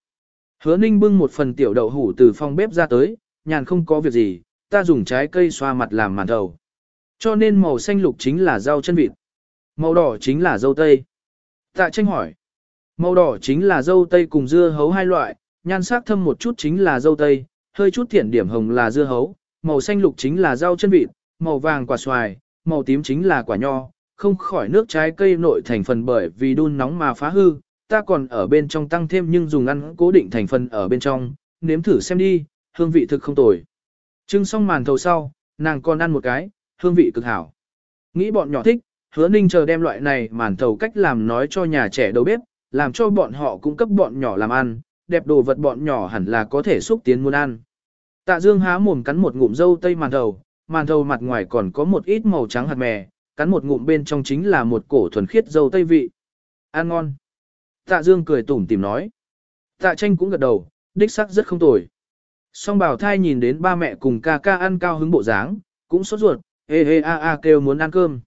Hứa ninh bưng một phần tiểu đậu hủ từ phòng bếp ra tới, nhàn không có việc gì, ta dùng trái cây xoa mặt làm màn đầu. Cho nên màu xanh lục chính là rau chân vịt. Màu đỏ chính là dâu tây. Tạ tranh hỏi. Màu đỏ chính là dâu tây cùng dưa hấu hai loại, nhan sắc thâm một chút chính là dâu tây, hơi chút thiển điểm hồng là dưa hấu, màu xanh lục chính là rau chân vịt, màu vàng quả xoài, màu tím chính là quả nho, không khỏi nước trái cây nội thành phần bởi vì đun nóng mà phá hư, ta còn ở bên trong tăng thêm nhưng dùng ăn cố định thành phần ở bên trong, nếm thử xem đi, hương vị thực không tồi. Trưng xong màn thầu sau, nàng còn ăn một cái, hương vị cực hảo. Nghĩ bọn nhỏ thích, hứa ninh chờ đem loại này màn thầu cách làm nói cho nhà trẻ đầu bếp, làm cho bọn họ cung cấp bọn nhỏ làm ăn, đẹp đồ vật bọn nhỏ hẳn là có thể xúc tiến muốn ăn. Tạ Dương há mồm cắn một ngụm dâu tây màn thầu, màn thầu mặt ngoài còn có một ít màu trắng hạt mè, cắn một ngụm bên trong chính là một cổ thuần khiết dâu tây vị. Ăn ngon. Tạ Dương cười tủm tìm nói. Tạ tranh cũng gật đầu, đích sắc rất không tồi. Song bảo thai nhìn đến ba mẹ cùng ca ca ăn cao hứng bộ dáng, cũng sốt ruột, hê hê a a kêu muốn ăn cơm.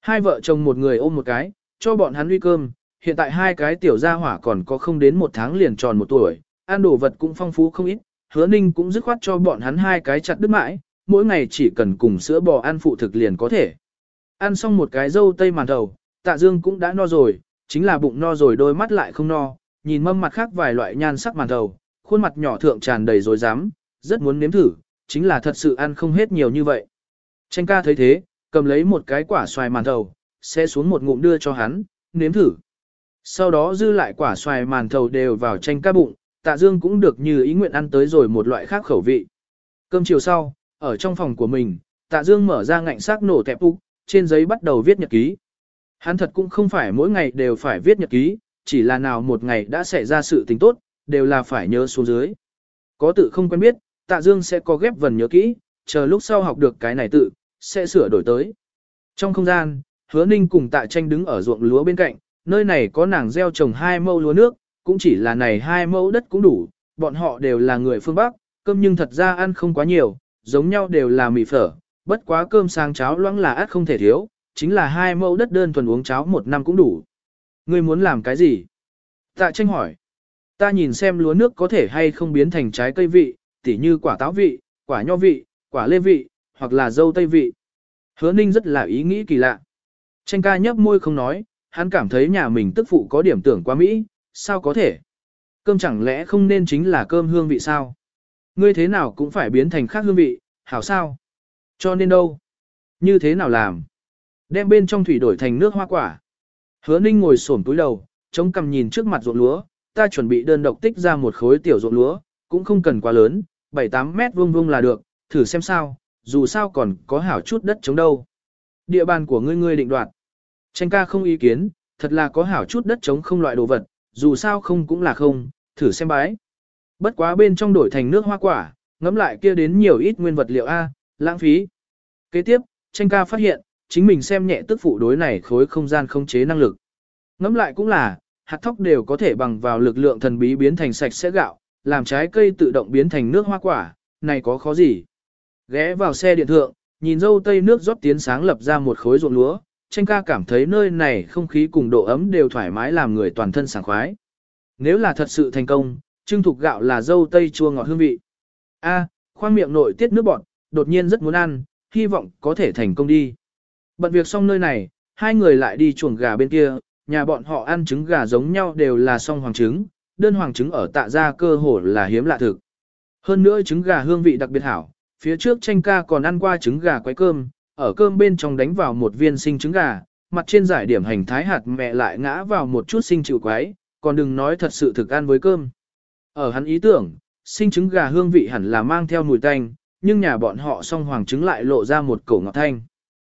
Hai vợ chồng một người ôm một cái, cho bọn hắn uy cơm, hiện tại hai cái tiểu gia hỏa còn có không đến một tháng liền tròn một tuổi, ăn đồ vật cũng phong phú không ít, hứa ninh cũng dứt khoát cho bọn hắn hai cái chặt đứt mãi, mỗi ngày chỉ cần cùng sữa bò ăn phụ thực liền có thể. Ăn xong một cái dâu tây màn đầu, tạ dương cũng đã no rồi, chính là bụng no rồi đôi mắt lại không no, nhìn mâm mặt khác vài loại nhan sắc màn đầu, khuôn mặt nhỏ thượng tràn đầy rồi dám, rất muốn nếm thử, chính là thật sự ăn không hết nhiều như vậy. Tranh ca thấy thế, cầm lấy một cái quả xoài màn thầu, sẽ xuống một ngụm đưa cho hắn, nếm thử. Sau đó dư lại quả xoài màn thầu đều vào tranh ca bụng, tạ dương cũng được như ý nguyện ăn tới rồi một loại khác khẩu vị. Cơm chiều sau, ở trong phòng của mình, tạ dương mở ra ngạnh xác nổ tẹp úc, trên giấy bắt đầu viết nhật ký. Hắn thật cũng không phải mỗi ngày đều phải viết nhật ký, chỉ là nào một ngày đã xảy ra sự tình tốt, đều là phải nhớ xuống dưới. Có tự không quen biết, tạ dương sẽ có ghép vần nhớ kỹ, chờ lúc sau học được cái này tự, sẽ sửa đổi tới. Trong không gian, hứa ninh cùng tạ tranh đứng ở ruộng lúa bên cạnh, nơi này có nàng gieo trồng hai mẫu lúa nước, cũng chỉ là này hai mẫu đất cũng đủ, bọn họ đều là người phương Bắc, cơm nhưng thật ra ăn không quá nhiều, giống nhau đều là mì phở, bất quá cơm sáng cháo loãng là át không thể thiếu, chính là hai mẫu đất đơn thuần uống cháo một năm cũng đủ. Ngươi muốn làm cái gì? Tạ tranh hỏi. Ta nhìn xem lúa nước có thể hay không biến thành trái cây vị, tỉ như quả táo vị, quả nho vị, quả lê vị, hoặc là dâu tây vị. Hứa ninh rất là ý nghĩ kỳ lạ. Tranh ca nhấp môi không nói, hắn cảm thấy nhà mình tức phụ có điểm tưởng quá Mỹ, sao có thể? Cơm chẳng lẽ không nên chính là cơm hương vị sao? Ngươi thế nào cũng phải biến thành khác hương vị, hảo sao? Cho nên đâu? Như thế nào làm? Đem bên trong thủy đổi thành nước hoa quả. Hứa ninh ngồi xổm túi đầu, chống cằm nhìn trước mặt ruộng lúa, ta chuẩn bị đơn độc tích ra một khối tiểu ruộng lúa, cũng không cần quá lớn, 7-8 mét vuông vuông là được, thử xem sao, dù sao còn có hảo chút đất chống đâu. Địa bàn của ngươi ngươi định đoạt. Tranh ca không ý kiến, thật là có hảo chút đất chống không loại đồ vật, dù sao không cũng là không, thử xem bái. Bất quá bên trong đổi thành nước hoa quả, ngẫm lại kia đến nhiều ít nguyên vật liệu A, lãng phí. Kế tiếp, tranh ca phát hiện, chính mình xem nhẹ tức phụ đối này khối không gian không chế năng lực. ngẫm lại cũng là, hạt thóc đều có thể bằng vào lực lượng thần bí biến thành sạch sẽ gạo, làm trái cây tự động biến thành nước hoa quả, này có khó gì. Ghé vào xe điện thượng, nhìn dâu tây nước rót tiến sáng lập ra một khối ruộng lúa, tranh ca cảm thấy nơi này không khí cùng độ ấm đều thoải mái làm người toàn thân sảng khoái. Nếu là thật sự thành công, trưng thục gạo là dâu tây chua ngọt hương vị. A, khoang miệng nội tiết nước bọt, đột nhiên rất muốn ăn, hy vọng có thể thành công đi. Bận việc xong nơi này, hai người lại đi chuồng gà bên kia, nhà bọn họ ăn trứng gà giống nhau đều là song hoàng trứng, đơn hoàng trứng ở tạ gia cơ hồ là hiếm lạ thực. Hơn nữa trứng gà hương vị đặc biệt hảo, phía trước tranh ca còn ăn qua trứng gà quấy cơm, ở cơm bên trong đánh vào một viên sinh trứng gà, mặt trên giải điểm hành thái hạt mẹ lại ngã vào một chút sinh chịu quái, còn đừng nói thật sự thực ăn với cơm. Ở hắn ý tưởng, sinh trứng gà hương vị hẳn là mang theo mùi tanh, nhưng nhà bọn họ song hoàng trứng lại lộ ra một cổ ngọt thanh.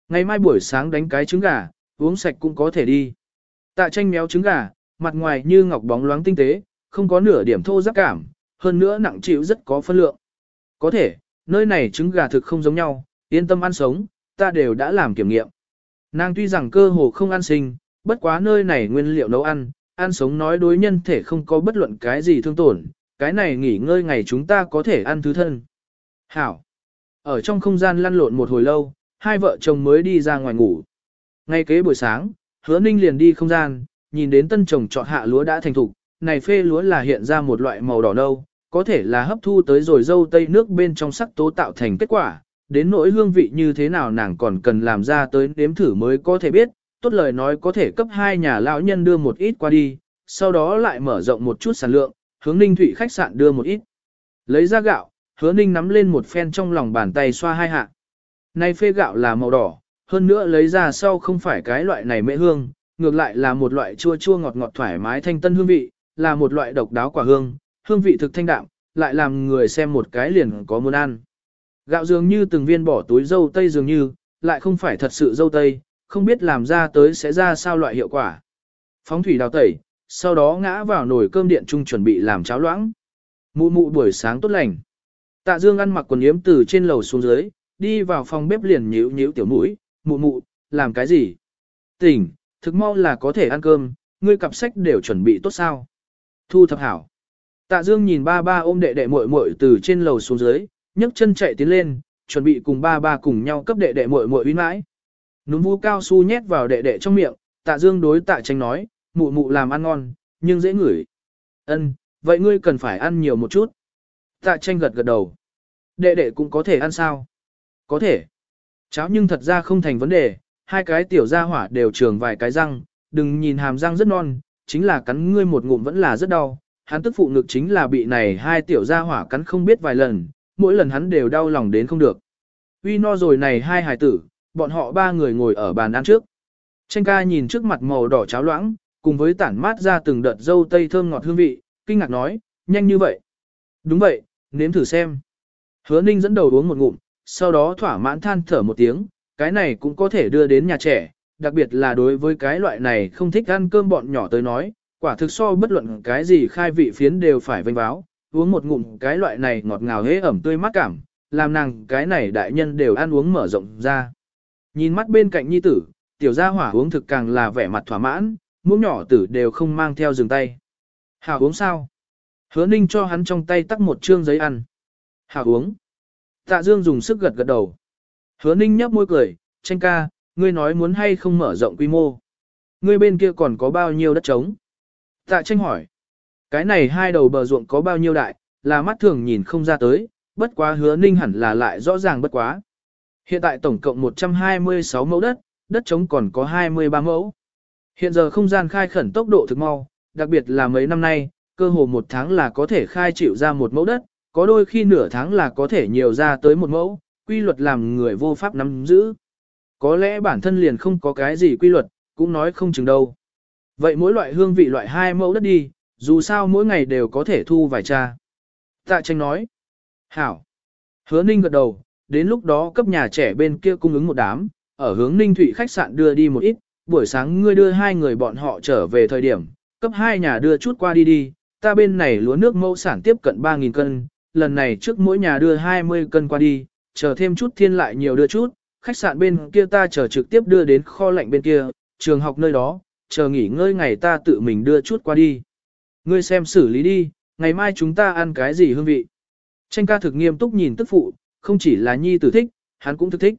Ngày mai buổi sáng đánh cái trứng gà, uống sạch cũng có thể đi. Tạ tranh méo trứng gà, mặt ngoài như ngọc bóng loáng tinh tế, không có nửa điểm thô giác cảm, hơn nữa nặng chịu rất có phân lượng. Có thể, nơi này trứng gà thực không giống nhau, yên tâm ăn sống, ta đều đã làm kiểm nghiệm. Nàng tuy rằng cơ hồ không ăn sinh, bất quá nơi này nguyên liệu nấu ăn, ăn sống nói đối nhân thể không có bất luận cái gì thương tổn, cái này nghỉ ngơi ngày chúng ta có thể ăn thứ thân. Hảo. Ở trong không gian lăn lộn một hồi lâu, hai vợ chồng mới đi ra ngoài ngủ. Ngay kế buổi sáng, hứa ninh liền đi không gian, nhìn đến tân chồng chọn hạ lúa đã thành thục, này phê lúa là hiện ra một loại màu đỏ nâu, có thể là hấp thu tới rồi dâu tây nước bên trong sắc tố tạo thành kết quả, đến nỗi hương vị như thế nào nàng còn cần làm ra tới nếm thử mới có thể biết, tốt lời nói có thể cấp hai nhà lão nhân đưa một ít qua đi, sau đó lại mở rộng một chút sản lượng, hướng ninh thụy khách sạn đưa một ít. Lấy ra gạo, hứa ninh nắm lên một phen trong lòng bàn tay xoa hai hạ. nay phê gạo là màu đỏ, hơn nữa lấy ra sau không phải cái loại này mễ hương, ngược lại là một loại chua chua ngọt ngọt thoải mái thanh tân hương vị, là một loại độc đáo quả hương, hương vị thực thanh đạm, lại làm người xem một cái liền có muốn ăn. Gạo dường như từng viên bỏ túi dâu tây dường như, lại không phải thật sự dâu tây, không biết làm ra tới sẽ ra sao loại hiệu quả. Phóng thủy đào tẩy, sau đó ngã vào nồi cơm điện trung chuẩn bị làm cháo loãng. Mụ mụ buổi sáng tốt lành. Tạ Dương ăn mặc quần yếm từ trên lầu xuống dưới, đi vào phòng bếp liền nhíu nhíu tiểu mũi, mụ mụ, làm cái gì? Tỉnh, thực mau là có thể ăn cơm, ngươi cặp sách đều chuẩn bị tốt sao? Thu thập hảo. Tạ Dương nhìn ba ba ôm đệ đệ muội muội từ trên lầu xuống dưới, nhấc chân chạy tiến lên, chuẩn bị cùng ba ba cùng nhau cấp đệ đệ muội muội uy mãi. Núm vu cao su nhét vào đệ đệ trong miệng, Tạ Dương đối Tạ Tranh nói, mụ mụ làm ăn ngon, nhưng dễ ngửi. Ân, vậy ngươi cần phải ăn nhiều một chút. Tạ Tranh gật gật đầu. Đệ đệ cũng có thể ăn sao? Có thể. Cháo nhưng thật ra không thành vấn đề, hai cái tiểu gia hỏa đều trường vài cái răng, đừng nhìn hàm răng rất non, chính là cắn ngươi một ngụm vẫn là rất đau. Hắn tức phụ ngực chính là bị này hai tiểu gia hỏa cắn không biết vài lần, mỗi lần hắn đều đau lòng đến không được. Uy no rồi này hai hài tử, bọn họ ba người ngồi ở bàn ăn trước. Tranh ca nhìn trước mặt màu đỏ cháo loãng, cùng với tản mát ra từng đợt dâu tây thơm ngọt hương vị, kinh ngạc nói, nhanh như vậy. Đúng vậy, nếm thử xem. Hứa ninh dẫn đầu uống một ngụm, sau đó thỏa mãn than thở một tiếng, cái này cũng có thể đưa đến nhà trẻ, đặc biệt là đối với cái loại này không thích ăn cơm bọn nhỏ tới nói, quả thực so bất luận cái gì khai vị phiến đều phải vênh báo, uống một ngụm cái loại này ngọt ngào hế ẩm tươi mát cảm, làm nàng cái này đại nhân đều ăn uống mở rộng ra. Nhìn mắt bên cạnh nhi tử, tiểu gia hỏa uống thực càng là vẻ mặt thỏa mãn, muỗng nhỏ tử đều không mang theo dừng tay. Hảo uống sao? Hứa ninh cho hắn trong tay tắt một trương giấy ăn. Hảo uống. Tạ Dương dùng sức gật gật đầu. Hứa ninh nhấp môi cười, tranh ca, ngươi nói muốn hay không mở rộng quy mô. Ngươi bên kia còn có bao nhiêu đất trống? Tạ tranh hỏi. Cái này hai đầu bờ ruộng có bao nhiêu đại, là mắt thường nhìn không ra tới, bất quá hứa ninh hẳn là lại rõ ràng bất quá. Hiện tại tổng cộng 126 mẫu đất, đất trống còn có 23 mẫu. Hiện giờ không gian khai khẩn tốc độ thực mau, đặc biệt là mấy năm nay, cơ hồ một tháng là có thể khai chịu ra một mẫu đất, có đôi khi nửa tháng là có thể nhiều ra tới một mẫu, quy luật làm người vô pháp nắm giữ. Có lẽ bản thân liền không có cái gì quy luật, cũng nói không chừng đâu. Vậy mỗi loại hương vị loại hai mẫu đất đi, dù sao mỗi ngày đều có thể thu vài cha. Tạ tranh nói. Hảo. Hứa ninh gật đầu, đến lúc đó cấp nhà trẻ bên kia cung ứng một đám, ở hướng Ninh Thụy khách sạn đưa đi một ít, buổi sáng ngươi đưa hai người bọn họ trở về thời điểm, cấp hai nhà đưa chút qua đi đi, ta bên này lúa nước mẫu sản tiếp cận 3.000 cân, lần này trước mỗi nhà đưa 20 cân qua đi, chờ thêm chút thiên lại nhiều đưa chút, khách sạn bên kia ta chờ trực tiếp đưa đến kho lạnh bên kia, trường học nơi đó, chờ nghỉ ngơi ngày ta tự mình đưa chút qua đi. Ngươi xem xử lý đi, ngày mai chúng ta ăn cái gì hương vị. Tranh ca thực nghiêm túc nhìn tức phụ, không chỉ là nhi tử thích, hắn cũng thực thích.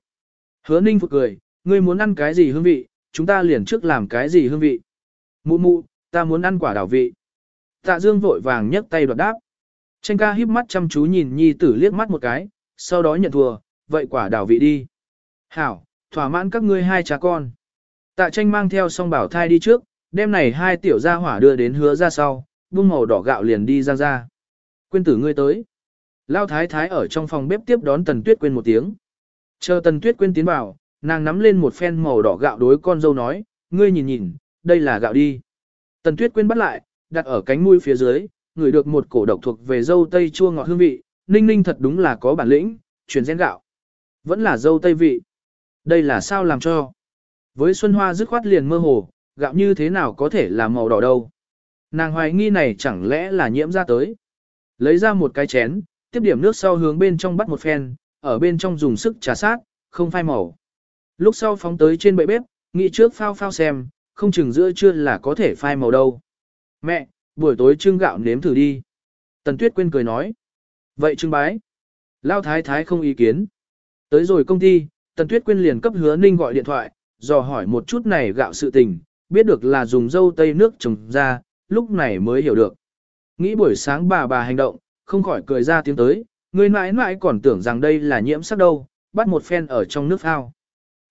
Hứa ninh phục cười, ngươi muốn ăn cái gì hương vị, chúng ta liền trước làm cái gì hương vị. Mụ mụ, ta muốn ăn quả đào vị. Tạ dương vội vàng nhấc tay đoạt đáp. Tranh ca híp mắt chăm chú nhìn nhi tử liếc mắt một cái, sau đó nhận thua, vậy quả đào vị đi. Hảo, thỏa mãn các ngươi hai cha con. Tạ tranh mang theo song bảo thai đi trước, đêm này hai tiểu gia hỏa đưa đến hứa ra sau, buông màu đỏ gạo liền đi ra ra. Quyên tử ngươi tới. Lao thái thái ở trong phòng bếp tiếp đón tần tuyết quên một tiếng. Chờ tần tuyết quên tiến vào, nàng nắm lên một phen màu đỏ gạo đối con dâu nói, ngươi nhìn nhìn, đây là gạo đi. Tần tuyết quên bắt lại, đặt ở cánh mũi phía dưới, ngửi được một cổ độc thuộc về dâu tây chua ngọt hương vị, ninh ninh thật đúng là có bản lĩnh, chuyển gen gạo. Vẫn là dâu tây vị. Đây là sao làm cho? Với Xuân Hoa dứt khoát liền mơ hồ, gạo như thế nào có thể là màu đỏ đâu? Nàng hoài nghi này chẳng lẽ là nhiễm ra tới. Lấy ra một cái chén, tiếp điểm nước sau hướng bên trong bắt một phen, ở bên trong dùng sức trà sát, không phai màu. Lúc sau phóng tới trên bệ bếp, nghĩ trước phao phao xem, không chừng giữa trưa là có thể phai màu đâu. Mẹ, buổi tối trưng gạo nếm thử đi. Tần Tuyết quên cười nói. Vậy trưng bái. Lao thái thái không ý kiến. Tới rồi công ty, Tần Tuyết quên liền cấp hứa ninh gọi điện thoại, dò hỏi một chút này gạo sự tình, biết được là dùng dâu tây nước trồng ra, lúc này mới hiểu được. Nghĩ buổi sáng bà bà hành động, không khỏi cười ra tiếng tới, người mãi mãi còn tưởng rằng đây là nhiễm sắc đâu, bắt một phen ở trong nước phao.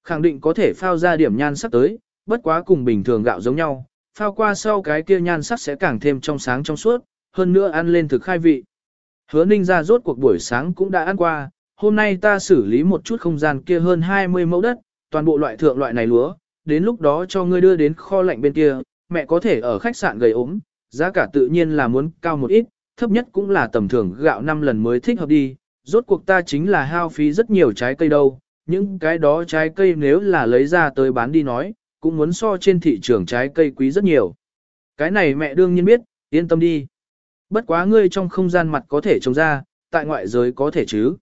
Khẳng định có thể phao ra điểm nhan sắc tới, bất quá cùng bình thường gạo giống nhau, phao qua sau cái kia nhan sắc sẽ càng thêm trong sáng trong suốt, hơn nữa ăn lên thực khai vị. Hứa ninh ra rốt cuộc buổi sáng cũng đã ăn qua, hôm nay ta xử lý một chút không gian kia hơn 20 mẫu đất, toàn bộ loại thượng loại này lúa, đến lúc đó cho ngươi đưa đến kho lạnh bên kia, mẹ có thể ở khách sạn gầy ốm, giá cả tự nhiên là muốn cao một ít, thấp nhất cũng là tầm thường gạo 5 lần mới thích hợp đi, rốt cuộc ta chính là hao phí rất nhiều trái cây đâu, những cái đó trái cây nếu là lấy ra tới bán đi nói, cũng muốn so trên thị trường trái cây quý rất nhiều. Cái này mẹ đương nhiên biết, yên tâm đi. Bất quá ngươi trong không gian mặt có thể trồng ra, tại ngoại giới có thể chứ.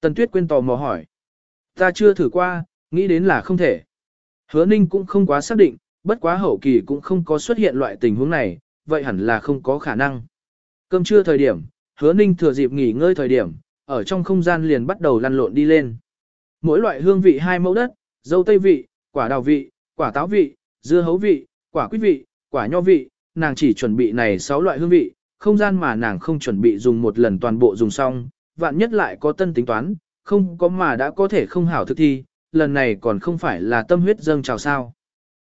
Tần Tuyết quên tò mò hỏi. Ta chưa thử qua, nghĩ đến là không thể. Hứa Ninh cũng không quá xác định, bất quá hậu kỳ cũng không có xuất hiện loại tình huống này, vậy hẳn là không có khả năng. Cơm trưa thời điểm, hứa ninh thừa dịp nghỉ ngơi thời điểm, ở trong không gian liền bắt đầu lăn lộn đi lên. Mỗi loại hương vị hai mẫu đất, dâu tây vị, quả đào vị, quả táo vị, dưa hấu vị, quả quýt vị, quả nho vị, nàng chỉ chuẩn bị này 6 loại hương vị, không gian mà nàng không chuẩn bị dùng một lần toàn bộ dùng xong, vạn nhất lại có tân tính toán, không có mà đã có thể không hảo thực thi, lần này còn không phải là tâm huyết dâng trào sao.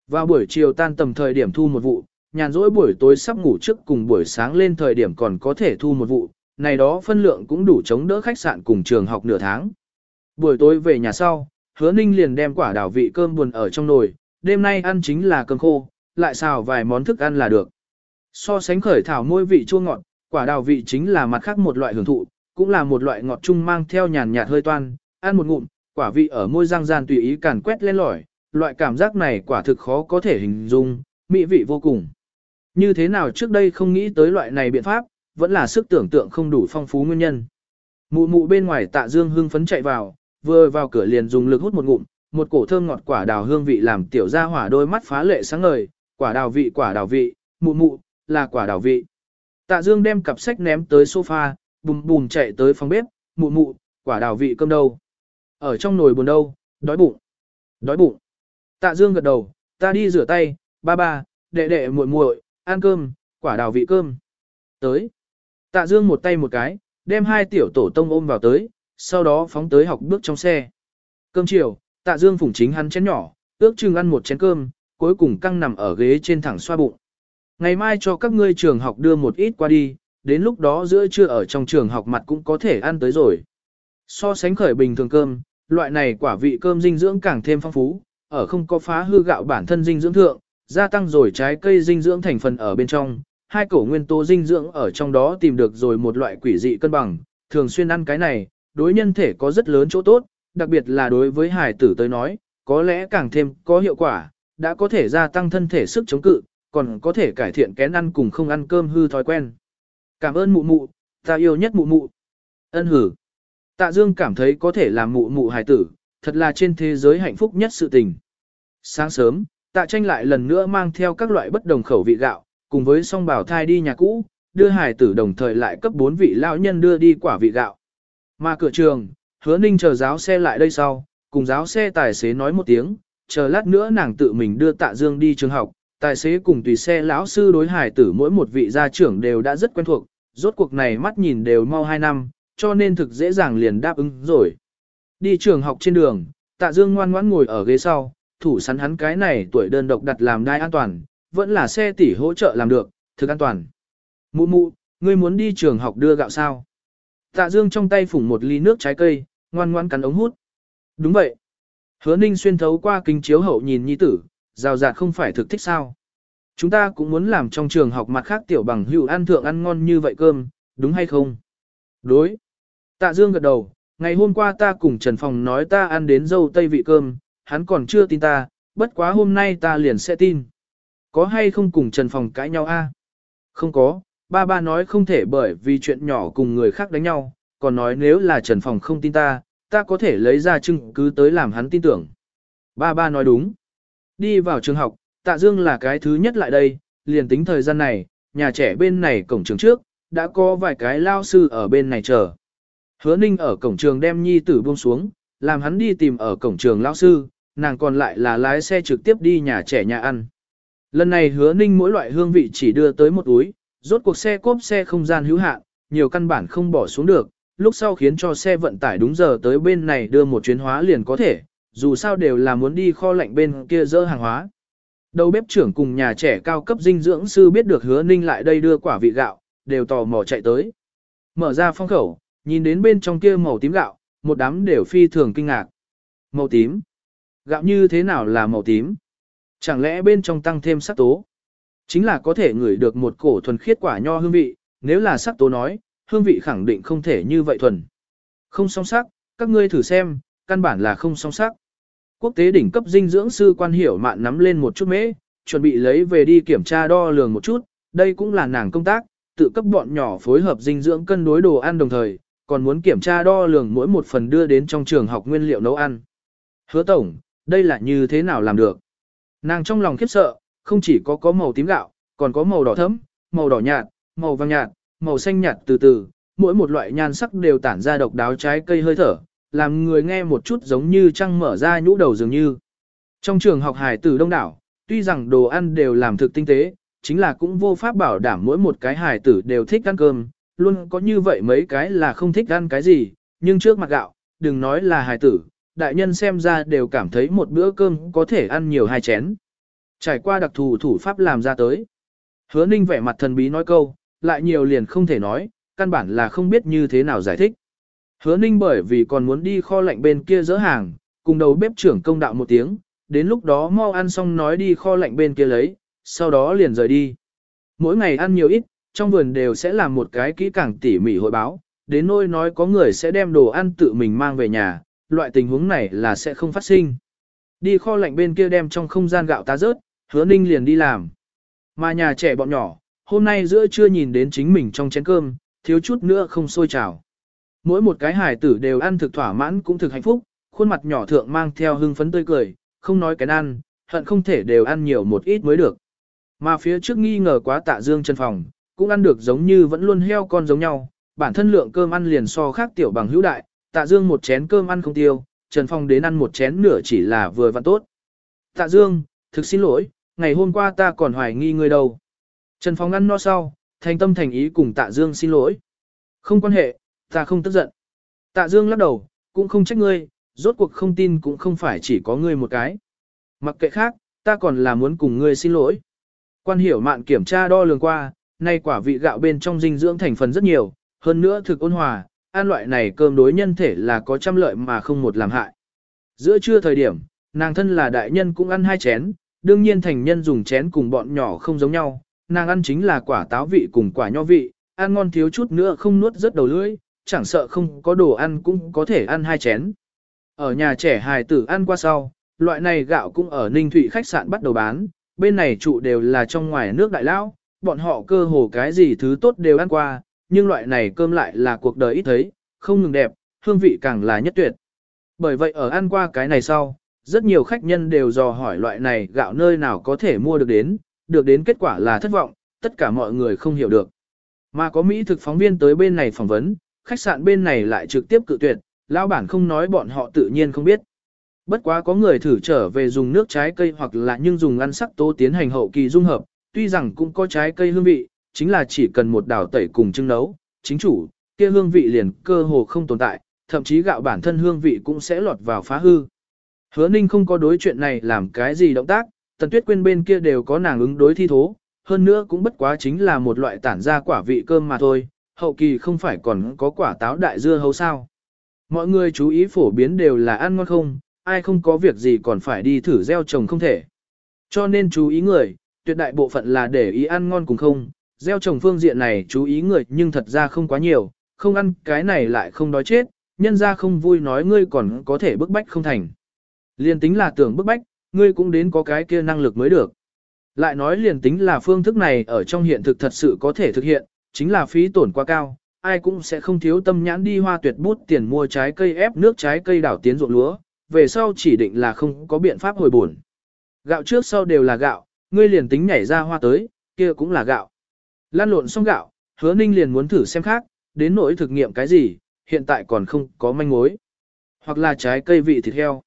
Vào buổi chiều tan tầm thời điểm thu một vụ, nhàn rỗi buổi tối sắp ngủ trước cùng buổi sáng lên thời điểm còn có thể thu một vụ, này đó phân lượng cũng đủ chống đỡ khách sạn cùng trường học nửa tháng. Buổi tối về nhà sau, hứa ninh liền đem quả đào vị cơm buồn ở trong nồi, đêm nay ăn chính là cơm khô, lại xào vài món thức ăn là được. So sánh khởi thảo môi vị chua ngọt, quả đào vị chính là mặt khác một loại hưởng thụ, cũng là một loại ngọt chung mang theo nhàn nhạt hơi toan, ăn một ngụm, quả vị ở môi răng gian tùy ý càn quét lên lỏi, loại cảm giác này quả thực khó có thể hình dung, mỹ vị vô cùng. Như thế nào trước đây không nghĩ tới loại này biện pháp, vẫn là sức tưởng tượng không đủ phong phú nguyên nhân. Mụ mụ bên ngoài tạ dương hưng phấn chạy vào, vừa vào cửa liền dùng lực hút một ngụm, một cổ thơm ngọt quả đào hương vị làm tiểu gia hỏa đôi mắt phá lệ sáng ngời, quả đào vị quả đào vị, mụ mụ, là quả đào vị. Tạ dương đem cặp sách ném tới sofa, bùm bùm chạy tới phòng bếp, mụ mụ, quả đào vị cơm đâu. Ở trong nồi buồn đâu, đói bụng. Đói bụng. Tạ dương gật đầu, ta đi rửa tay, ba ba, đệ đệ muội muội, ăn cơm, quả đào vị cơm. Tới. Tạ Dương một tay một cái, đem hai tiểu tổ tông ôm vào tới, sau đó phóng tới học bước trong xe. Cơm chiều, Tạ Dương phủng chính hắn chén nhỏ, ước chừng ăn một chén cơm, cuối cùng căng nằm ở ghế trên thẳng xoa bụng. Ngày mai cho các ngươi trường học đưa một ít qua đi, đến lúc đó giữa trưa ở trong trường học mặt cũng có thể ăn tới rồi. So sánh khởi bình thường cơm, loại này quả vị cơm dinh dưỡng càng thêm phong phú, ở không có phá hư gạo bản thân dinh dưỡng thượng, gia tăng rồi trái cây dinh dưỡng thành phần ở bên trong, hai cổ nguyên tố dinh dưỡng ở trong đó tìm được rồi một loại quỷ dị cân bằng, thường xuyên ăn cái này, đối nhân thể có rất lớn chỗ tốt, đặc biệt là đối với hài tử tới nói, có lẽ càng thêm có hiệu quả, đã có thể gia tăng thân thể sức chống cự, còn có thể cải thiện kén ăn cùng không ăn cơm hư thói quen. Cảm ơn mụ mụ, ta yêu nhất mụ mụ. Ân hử. Tạ Dương cảm thấy có thể làm mụ mụ hài tử, thật là trên thế giới hạnh phúc nhất sự tình. Sáng sớm, tạ tranh lại lần nữa mang theo các loại bất đồng khẩu vị gạo, cùng với song bảo thai đi nhà cũ, đưa hài tử đồng thời lại cấp 4 vị lão nhân đưa đi quả vị gạo. Mà cửa trường, hứa ninh chờ giáo xe lại đây sau, cùng giáo xe tài xế nói một tiếng, chờ lát nữa nàng tự mình đưa tạ dương đi trường học, tài xế cùng tùy xe lão sư đối hài tử mỗi một vị gia trưởng đều đã rất quen thuộc, rốt cuộc này mắt nhìn đều mau 2 năm, cho nên thực dễ dàng liền đáp ứng rồi. Đi trường học trên đường, tạ dương ngoan ngoãn ngồi ở ghế sau, thủ sắn hắn cái này tuổi đơn độc đặt làm đai an toàn, vẫn là xe tỉ hỗ trợ làm được, thực an toàn. Mụ mụ, ngươi muốn đi trường học đưa gạo sao? Tạ dương trong tay phủng một ly nước trái cây, ngoan ngoan cắn ống hút. Đúng vậy. Hứa ninh xuyên thấu qua kính chiếu hậu nhìn nhi tử, rào rạt không phải thực thích sao. Chúng ta cũng muốn làm trong trường học mặt khác tiểu bằng hữu ăn thượng ăn ngon như vậy cơm, đúng hay không? Đối. Tạ Dương gật đầu, ngày hôm qua ta cùng Trần Phòng nói ta ăn đến dâu tây vị cơm, hắn còn chưa tin ta, bất quá hôm nay ta liền sẽ tin. Có hay không cùng Trần Phòng cãi nhau a? Không có, ba ba nói không thể bởi vì chuyện nhỏ cùng người khác đánh nhau, còn nói nếu là Trần Phòng không tin ta, ta có thể lấy ra chứng cứ tới làm hắn tin tưởng. Ba ba nói đúng. Đi vào trường học, Tạ Dương là cái thứ nhất lại đây, liền tính thời gian này, nhà trẻ bên này cổng trường trước, đã có vài cái lao sư ở bên này chờ. Hứa Ninh ở cổng trường đem nhi tử buông xuống, làm hắn đi tìm ở cổng trường lão sư, nàng còn lại là lái xe trực tiếp đi nhà trẻ nhà ăn. Lần này hứa Ninh mỗi loại hương vị chỉ đưa tới một túi, rốt cuộc xe cốp xe không gian hữu hạn, nhiều căn bản không bỏ xuống được, lúc sau khiến cho xe vận tải đúng giờ tới bên này đưa một chuyến hóa liền có thể, dù sao đều là muốn đi kho lạnh bên kia dỡ hàng hóa. Đầu bếp trưởng cùng nhà trẻ cao cấp dinh dưỡng sư biết được hứa ninh lại đây đưa quả vị gạo, đều tò mò chạy tới. Mở ra phong khẩu, nhìn đến bên trong kia màu tím gạo, một đám đều phi thường kinh ngạc. Màu tím? Gạo như thế nào là màu tím? Chẳng lẽ bên trong tăng thêm sắc tố? Chính là có thể ngửi được một cổ thuần khiết quả nho hương vị, nếu là sắc tố nói, hương vị khẳng định không thể như vậy thuần. Không song sắc, các ngươi thử xem, căn bản là không song sắc. Quốc tế đỉnh cấp dinh dưỡng sư quan hiểu mạn nắm lên một chút mễ, chuẩn bị lấy về đi kiểm tra đo lường một chút, đây cũng là nàng công tác, tự cấp bọn nhỏ phối hợp dinh dưỡng cân đối đồ ăn đồng thời, còn muốn kiểm tra đo lường mỗi một phần đưa đến trong trường học nguyên liệu nấu ăn. Hứa tổng, đây là như thế nào làm được? Nàng trong lòng khiếp sợ, không chỉ có có màu tím gạo, còn có màu đỏ thẫm, màu đỏ nhạt, màu vàng nhạt, màu xanh nhạt từ từ, mỗi một loại nhan sắc đều tản ra độc đáo trái cây hơi thở, làm người nghe một chút giống như trăng mở ra nhũ đầu dường như. Trong trường học hài tử đông đảo, tuy rằng đồ ăn đều làm thực tinh tế, chính là cũng vô pháp bảo đảm mỗi một cái hài tử đều thích ăn cơm, luôn có như vậy mấy cái là không thích ăn cái gì, nhưng trước mặt gạo, đừng nói là hài tử, đại nhân xem ra đều cảm thấy một bữa cơm có thể ăn nhiều hai chén. Trải qua đặc thù thủ pháp làm ra tới. Hứa ninh vẻ mặt thần bí nói câu, lại nhiều liền không thể nói, căn bản là không biết như thế nào giải thích. Hứa ninh bởi vì còn muốn đi kho lạnh bên kia dỡ hàng, cùng đầu bếp trưởng công đạo một tiếng, đến lúc đó mau ăn xong nói đi kho lạnh bên kia lấy, sau đó liền rời đi. Mỗi ngày ăn nhiều ít, trong vườn đều sẽ làm một cái kỹ càng tỉ mỉ hội báo, đến nỗi nói có người sẽ đem đồ ăn tự mình mang về nhà, loại tình huống này là sẽ không phát sinh. Đi kho lạnh bên kia đem trong không gian gạo tá rớt, hứa ninh liền đi làm. Mà nhà trẻ bọn nhỏ, hôm nay giữa trưa nhìn đến chính mình trong chén cơm, thiếu chút nữa không sôi trào. Mỗi một cái hải tử đều ăn thực thỏa mãn cũng thực hạnh phúc, khuôn mặt nhỏ thượng mang theo hưng phấn tươi cười, không nói cái ăn, hận không thể đều ăn nhiều một ít mới được. Mà phía trước nghi ngờ quá tạ dương chân phòng, cũng ăn được giống như vẫn luôn heo con giống nhau, bản thân lượng cơm ăn liền so khác tiểu bằng hữu đại, tạ dương một chén cơm ăn không tiêu, Trần Phong đến ăn một chén nửa chỉ là vừa vặn tốt. Tạ Dương, thực xin lỗi, ngày hôm qua ta còn hoài nghi ngươi đâu. Trần Phong ăn no sau, thành tâm thành ý cùng Tạ Dương xin lỗi. Không quan hệ, ta không tức giận. Tạ Dương lắc đầu, cũng không trách ngươi, rốt cuộc không tin cũng không phải chỉ có ngươi một cái. Mặc kệ khác, ta còn là muốn cùng ngươi xin lỗi. Quan hiểu mạn kiểm tra đo lường qua, nay quả vị gạo bên trong dinh dưỡng thành phần rất nhiều, hơn nữa thực ôn hòa, ăn loại này cơm đối nhân thể là có trăm lợi mà không một làm hại. Giữa trưa thời điểm, nàng thân là đại nhân cũng ăn hai chén, đương nhiên thành nhân dùng chén cùng bọn nhỏ không giống nhau, nàng ăn chính là quả táo vị cùng quả nho vị, ăn ngon thiếu chút nữa không nuốt rất đầu lưỡi, chẳng sợ không có đồ ăn cũng có thể ăn hai chén. Ở nhà trẻ hài tử ăn qua sau, loại này gạo cũng ở Ninh Thụy khách sạn bắt đầu bán, bên này trụ đều là trong ngoài nước đại lao bọn họ cơ hồ cái gì thứ tốt đều ăn qua, nhưng loại này cơm lại là cuộc đời ít thấy, không ngừng đẹp, hương vị càng là nhất tuyệt. Bởi vậy ở ăn qua cái này sau, rất nhiều khách nhân đều dò hỏi loại này gạo nơi nào có thể mua được đến, được đến kết quả là thất vọng, tất cả mọi người không hiểu được. Mà có Mỹ thực phóng viên tới bên này phỏng vấn, khách sạn bên này lại trực tiếp cự tuyệt, lão bản không nói bọn họ tự nhiên không biết. Bất quá có người thử trở về dùng nước trái cây hoặc là nhưng dùng ăn sắc tố tiến hành hậu kỳ dung hợp, tuy rằng cũng có trái cây hương vị, chính là chỉ cần một đảo tẩy cùng trưng nấu, chính chủ, kia hương vị liền cơ hồ không tồn tại, thậm chí gạo bản thân hương vị cũng sẽ lọt vào phá hư. Hứa Ninh không có đối chuyện này làm cái gì động tác, Tần Tuyết Quyên bên kia đều có nàng ứng đối thi thố, hơn nữa cũng bất quá chính là một loại tản ra quả vị cơm mà thôi, hậu kỳ không phải còn có quả táo đại dưa hấu sao. Mọi người chú ý phổ biến đều là ăn ngon không, ai không có việc gì còn phải đi thử gieo trồng không thể. Cho nên chú ý người, tuyệt đại bộ phận là để ý ăn ngon cùng không, gieo trồng phương diện này chú ý người nhưng thật ra không quá nhiều, không ăn cái này lại không đói chết, nhân ra không vui nói ngươi còn có thể bức bách không thành. Liên tính là tưởng bức bách, ngươi cũng đến có cái kia năng lực mới được. Lại nói liền tính là phương thức này ở trong hiện thực thật sự có thể thực hiện, chính là phí tổn quá cao, ai cũng sẽ không thiếu tâm nhãn đi hoa tuyệt bút tiền mua trái cây ép nước trái cây đảo tiến ruộng lúa, về sau chỉ định là không có biện pháp hồi bổn. Gạo trước sau đều là gạo, ngươi liền tính nhảy ra hoa tới, kia cũng là gạo. Lan lộn xong gạo, hứa ninh liền muốn thử xem khác, đến nỗi thực nghiệm cái gì, hiện tại còn không có manh mối. Hoặc là trái cây vị thịt heo.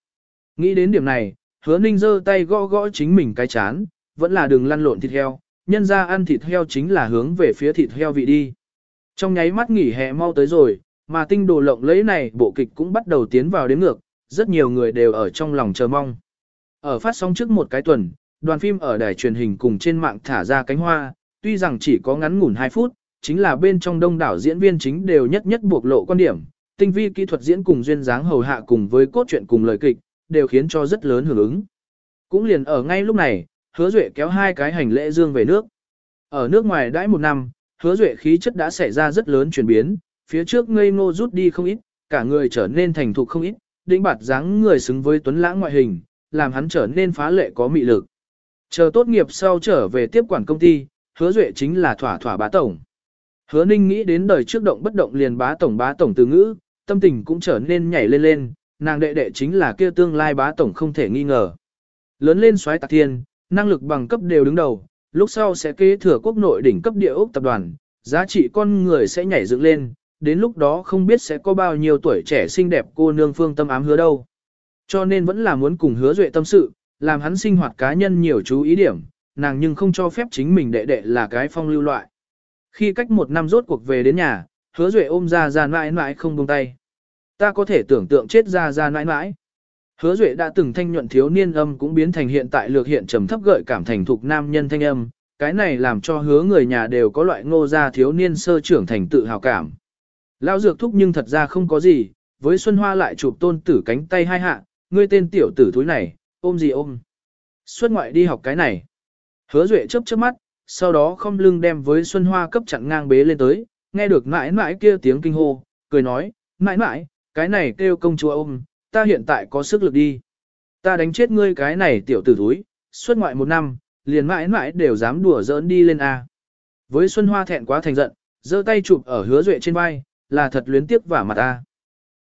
Nghĩ đến điểm này, hứa ninh giơ tay gõ gõ chính mình cái chán, vẫn là đừng lăn lộn thịt heo, nhân ra ăn thịt heo chính là hướng về phía thịt heo vị đi. Trong nháy mắt nghỉ hè mau tới rồi, mà tinh đồ lộng lấy này bộ kịch cũng bắt đầu tiến vào đến ngược, rất nhiều người đều ở trong lòng chờ mong. Ở phát sóng trước một cái tuần, đoàn phim ở đài truyền hình cùng trên mạng thả ra cánh hoa, tuy rằng chỉ có ngắn ngủn 2 phút, chính là bên trong đông đảo diễn viên chính đều nhất nhất buộc lộ quan điểm, tinh vi kỹ thuật diễn cùng duyên dáng hầu hạ cùng với cốt truyện cùng lời kịch, đều khiến cho rất lớn hưởng ứng. Cũng liền ở ngay lúc này, hứa duệ kéo hai cái hành lễ dương về nước. Ở nước ngoài đãi một năm, hứa duệ khí chất đã xảy ra rất lớn chuyển biến, phía trước ngây ngô rút đi không ít, cả người trở nên thành thục không ít, đĩnh bạt dáng người xứng với tuấn lãng ngoại hình, làm hắn trở nên phá lệ có mị lực. Chờ tốt nghiệp sau trở về tiếp quản công ty, hứa duệ chính là thỏa thỏa bá tổng. Hứa ninh nghĩ đến đời trước động bất động liền bá tổng bá tổng từ ngữ, tâm tình cũng trở nên nhảy lên lên, nàng đệ đệ chính là kia tương lai bá tổng không thể nghi ngờ. Lớn lên xoáy tạc thiên, năng lực bằng cấp đều đứng đầu, lúc sau sẽ kế thừa quốc nội đỉnh cấp địa ốc tập đoàn, giá trị con người sẽ nhảy dựng lên, đến lúc đó không biết sẽ có bao nhiêu tuổi trẻ xinh đẹp cô nương phương tâm ám hứa đâu. Cho nên vẫn là muốn cùng hứa duệ tâm sự, làm hắn sinh hoạt cá nhân nhiều chú ý điểm, nàng nhưng không cho phép chính mình đệ đệ là cái phong lưu loại. Khi cách một năm rốt cuộc về đến nhà, hứa duệ ôm ra ra mãi mãi không buông tay. Ta có thể tưởng tượng chết ra ra mãi mãi. Hứa duệ đã từng thanh nhuận thiếu niên âm cũng biến thành hiện tại lược hiện trầm thấp gợi cảm thành thục nam nhân thanh âm, cái này làm cho hứa người nhà đều có loại ngô gia thiếu niên sơ trưởng thành tự hào cảm. Lão dược thúc nhưng thật ra không có gì, với Xuân Hoa lại chụp tôn tử cánh tay hai hạ, ngươi tên tiểu tử thúi này, ôm gì ôm. Xuất ngoại đi học cái này. Hứa Duệ chớp chớp mắt, sau đó không lưng đem với Xuân Hoa cấp chặn ngang bế lên tới, nghe được mãi mãi kia tiếng kinh hô, cười nói, mãi mãi, cái này kêu công chúa ôm, ta hiện tại có sức lực đi. Ta đánh chết ngươi cái này tiểu tử thúi, xuất ngoại một năm, liền mãi mãi đều dám đùa giỡn đi lên A. Với Xuân Hoa thẹn quá thành giận, giơ tay chụp ở hứa duệ trên vai, là thật luyến tiếc vả mặt A.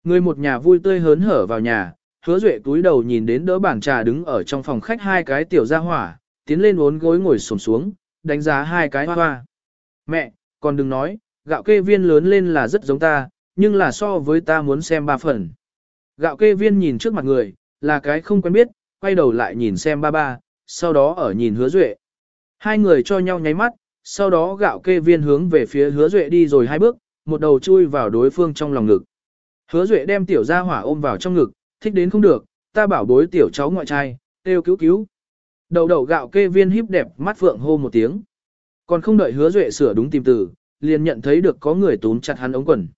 Người một nhà vui tươi hớn hở vào nhà, hứa duệ túi đầu nhìn đến đỡ bàn trà đứng ở trong phòng khách hai cái tiểu gia hỏa, tiến lên uốn gối ngồi xổm xuống, đánh giá hai cái hoa hoa. Mẹ, còn đừng nói, gạo kê viên lớn lên là rất giống ta, nhưng là so với ta muốn xem ba phần. Gạo kê viên nhìn trước mặt người, là cái không quen biết, quay đầu lại nhìn xem ba ba, sau đó ở nhìn hứa duệ. Hai người cho nhau nháy mắt, sau đó gạo kê viên hướng về phía hứa duệ đi rồi hai bước, một đầu chui vào đối phương trong lòng ngực. Hứa duệ đem tiểu gia hỏa ôm vào trong ngực, thích đến không được, ta bảo bối tiểu cháu ngoại trai, kêu cứu cứu. Đầu đầu gạo kê viên híp đẹp mắt phượng hô một tiếng. Còn không đợi hứa duệ sửa đúng tìm từ, liền nhận thấy được có người túm chặt hắn ống quần.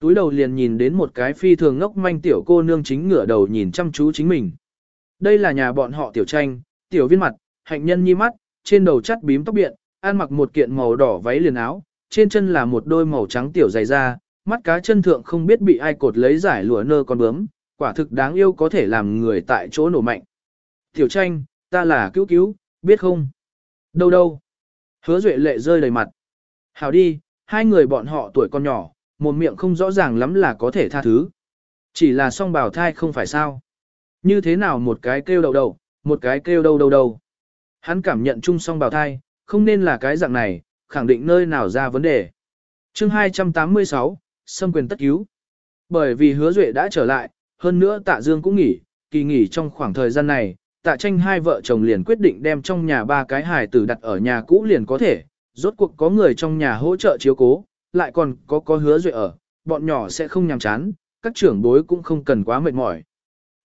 Túi đầu liền nhìn đến một cái phi thường ngốc manh tiểu cô nương chính ngửa đầu nhìn chăm chú chính mình. Đây là nhà bọn họ tiểu tranh, tiểu viên mặt, hạnh nhân nhi mắt, trên đầu chắt bím tóc biện, ăn mặc một kiện màu đỏ váy liền áo, trên chân là một đôi màu trắng tiểu dày da, mắt cá chân thượng không biết bị ai cột lấy giải lụa nơ con bướm, quả thực đáng yêu có thể làm người tại chỗ nổ mạnh. Tiểu tranh, ta là cứu cứu, biết không? Đâu đâu? Hứa duệ lệ rơi đầy mặt. Hào đi, hai người bọn họ tuổi con nhỏ, một miệng không rõ ràng lắm là có thể tha thứ. Chỉ là song bào thai không phải sao. Như thế nào một cái kêu đầu đầu, một cái kêu đâu đâu đâu. Hắn cảm nhận chung song bào thai, không nên là cái dạng này, khẳng định nơi nào ra vấn đề. chương 286, xâm quyền tất cứu. Bởi vì hứa duệ đã trở lại, hơn nữa tạ dương cũng nghỉ, kỳ nghỉ trong khoảng thời gian này, tạ tranh hai vợ chồng liền quyết định đem trong nhà ba cái hài tử đặt ở nhà cũ liền có thể, rốt cuộc có người trong nhà hỗ trợ chiếu cố, lại còn có có hứa duệ ở, bọn nhỏ sẽ không nhàm chán, các trưởng bối cũng không cần quá mệt mỏi.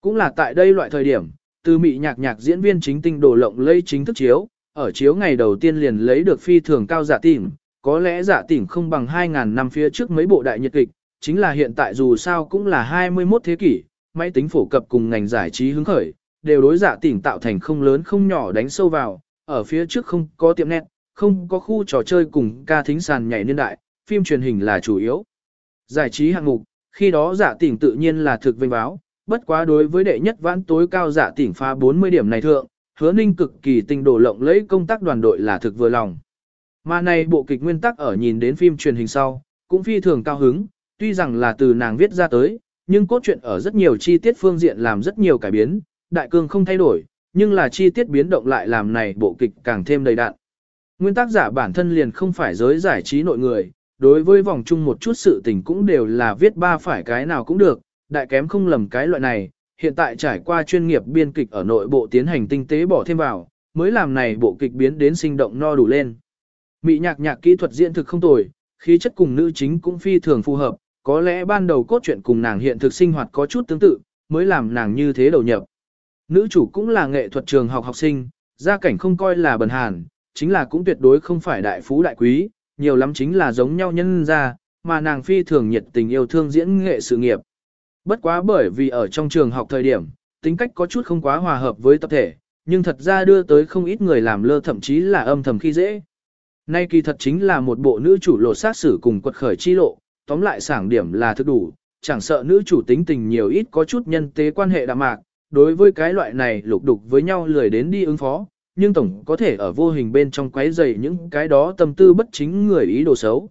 Cũng là tại đây loại thời điểm, từ mị nhạc nhạc diễn viên chính tinh đồ lộng lây chính thức chiếu, ở chiếu ngày đầu tiên liền lấy được phi thường cao giả tỉnh, có lẽ giả tỉnh không bằng 2.000 năm phía trước mấy bộ đại nhật kịch, chính là hiện tại dù sao cũng là 21 thế kỷ, máy tính phổ cập cùng ngành giải trí hứng khởi, đều đối giả tỉnh tạo thành không lớn không nhỏ đánh sâu vào, ở phía trước không có tiệm nét, không có khu trò chơi cùng ca thính sàn nhảy niên đại, phim truyền hình là chủ yếu. Giải trí hạng mục, khi đó giả tỉnh tự nhiên là thực vinh báo, bất quá đối với đệ nhất vãn tối cao giả tỉnh phá 40 điểm này thượng, hứa ninh cực kỳ tinh đổ lộng lấy công tác đoàn đội là thực vừa lòng. Mà này bộ kịch nguyên tắc ở nhìn đến phim truyền hình sau, cũng phi thường cao hứng, tuy rằng là từ nàng viết ra tới, nhưng cốt truyện ở rất nhiều chi tiết phương diện làm rất nhiều cải biến, đại cương không thay đổi, nhưng là chi tiết biến động lại làm này bộ kịch càng thêm đầy đạn. Nguyên tác giả bản thân liền không phải giới giải trí nội người, đối với vòng chung một chút sự tình cũng đều là viết ba phải cái nào cũng được, đại kém không lầm cái loại này, hiện tại trải qua chuyên nghiệp biên kịch ở nội bộ tiến hành tinh tế bỏ thêm vào, mới làm này bộ kịch biến đến sinh động no đủ lên. Mị nhạc nhạc kỹ thuật diễn thực không tồi, khí chất cùng nữ chính cũng phi thường phù hợp, có lẽ ban đầu cốt truyện cùng nàng hiện thực sinh hoạt có chút tương tự, mới làm nàng như thế đầu nhập. Nữ chủ cũng là nghệ thuật trường học học sinh, gia cảnh không coi là bần hàn, chính là cũng tuyệt đối không phải đại phú đại quý, nhiều lắm chính là giống nhau nhân ra, mà nàng phi thường nhiệt tình yêu thương diễn nghệ sự nghiệp. Bất quá bởi vì ở trong trường học thời điểm, tính cách có chút không quá hòa hợp với tập thể, nhưng thật ra đưa tới không ít người làm lơ thậm chí là âm thầm khi dễ. Nay kỳ thật chính là một bộ nữ chủ lộ sát xử cùng quật khởi chi lộ, tóm lại sảng điểm là thực đủ, chẳng sợ nữ chủ tính tình nhiều ít có chút nhân tế quan hệ đạm mạc, đối với cái loại này lục đục với nhau lười đến đi ứng phó, nhưng tổng có thể ở vô hình bên trong quấy rầy những cái đó tâm tư bất chính người ý đồ xấu.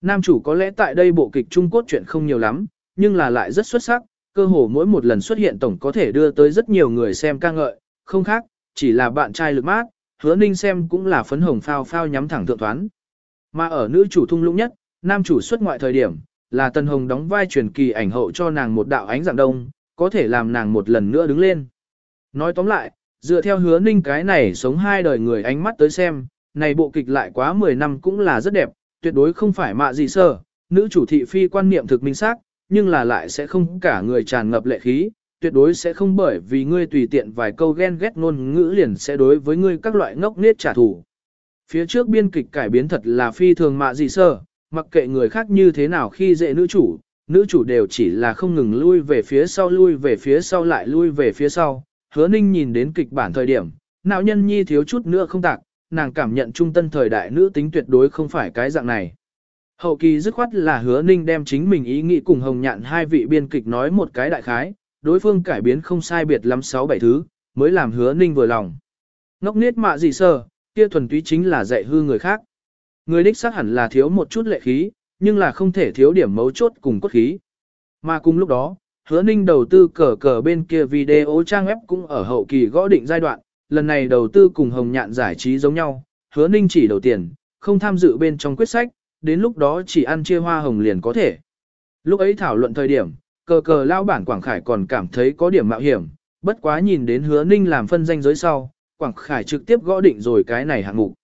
Nam chủ có lẽ tại đây bộ kịch Trung Quốc chuyện không nhiều lắm, nhưng là lại rất xuất sắc, cơ hồ mỗi một lần xuất hiện tổng có thể đưa tới rất nhiều người xem ca ngợi, không khác, chỉ là bạn trai lực mát, hứa ninh xem cũng là phấn hồng phao phao nhắm thẳng thượng toán. Mà ở nữ chủ thung lũng nhất, nam chủ xuất ngoại thời điểm, là Tân Hồng đóng vai truyền kỳ ảnh hậu cho nàng một đạo ánh dạng đông, có thể làm nàng một lần nữa đứng lên. Nói tóm lại, dựa theo hứa ninh cái này sống hai đời người ánh mắt tới xem, này bộ kịch lại quá 10 năm cũng là rất đẹp, tuyệt đối không phải mạ gì sơ, nữ chủ thị phi quan niệm thực minh xác nhưng là lại sẽ không cả người tràn ngập lệ khí, tuyệt đối sẽ không bởi vì ngươi tùy tiện vài câu ghen ghét ngôn ngữ liền sẽ đối với ngươi các loại ngốc nết trả thù. Phía trước biên kịch cải biến thật là phi thường mạ gì sơ, mặc kệ người khác như thế nào khi dễ nữ chủ, nữ chủ đều chỉ là không ngừng lui về phía sau lui về phía sau lại lui về phía sau. Hứa ninh nhìn đến kịch bản thời điểm, nào nhân nhi thiếu chút nữa không tạc, nàng cảm nhận trung tân thời đại nữ tính tuyệt đối không phải cái dạng này. Hậu kỳ dứt khoát là hứa ninh đem chính mình ý nghĩ cùng hồng nhạn hai vị biên kịch nói một cái đại khái, đối phương cải biến không sai biệt lắm sáu bảy thứ, mới làm hứa ninh vừa lòng. Ngốc niết mạ gì sơ, kia thuần túy chính là dạy hư người khác. Người đích xác hẳn là thiếu một chút lệ khí, nhưng là không thể thiếu điểm mấu chốt cùng cốt khí. Mà cùng lúc đó, hứa ninh đầu tư cờ cờ bên kia video trang web cũng ở hậu kỳ gõ định giai đoạn, lần này đầu tư cùng hồng nhạn giải trí giống nhau, hứa ninh chỉ đầu tiền, không tham dự bên trong quyết sách, đến lúc đó chỉ ăn chia hoa hồng liền có thể. Lúc ấy thảo luận thời điểm, cờ cờ lao bản Quảng Khải còn cảm thấy có điểm mạo hiểm, bất quá nhìn đến hứa ninh làm phân danh giới sau, Quảng Khải trực tiếp gõ định rồi cái này hạng mục.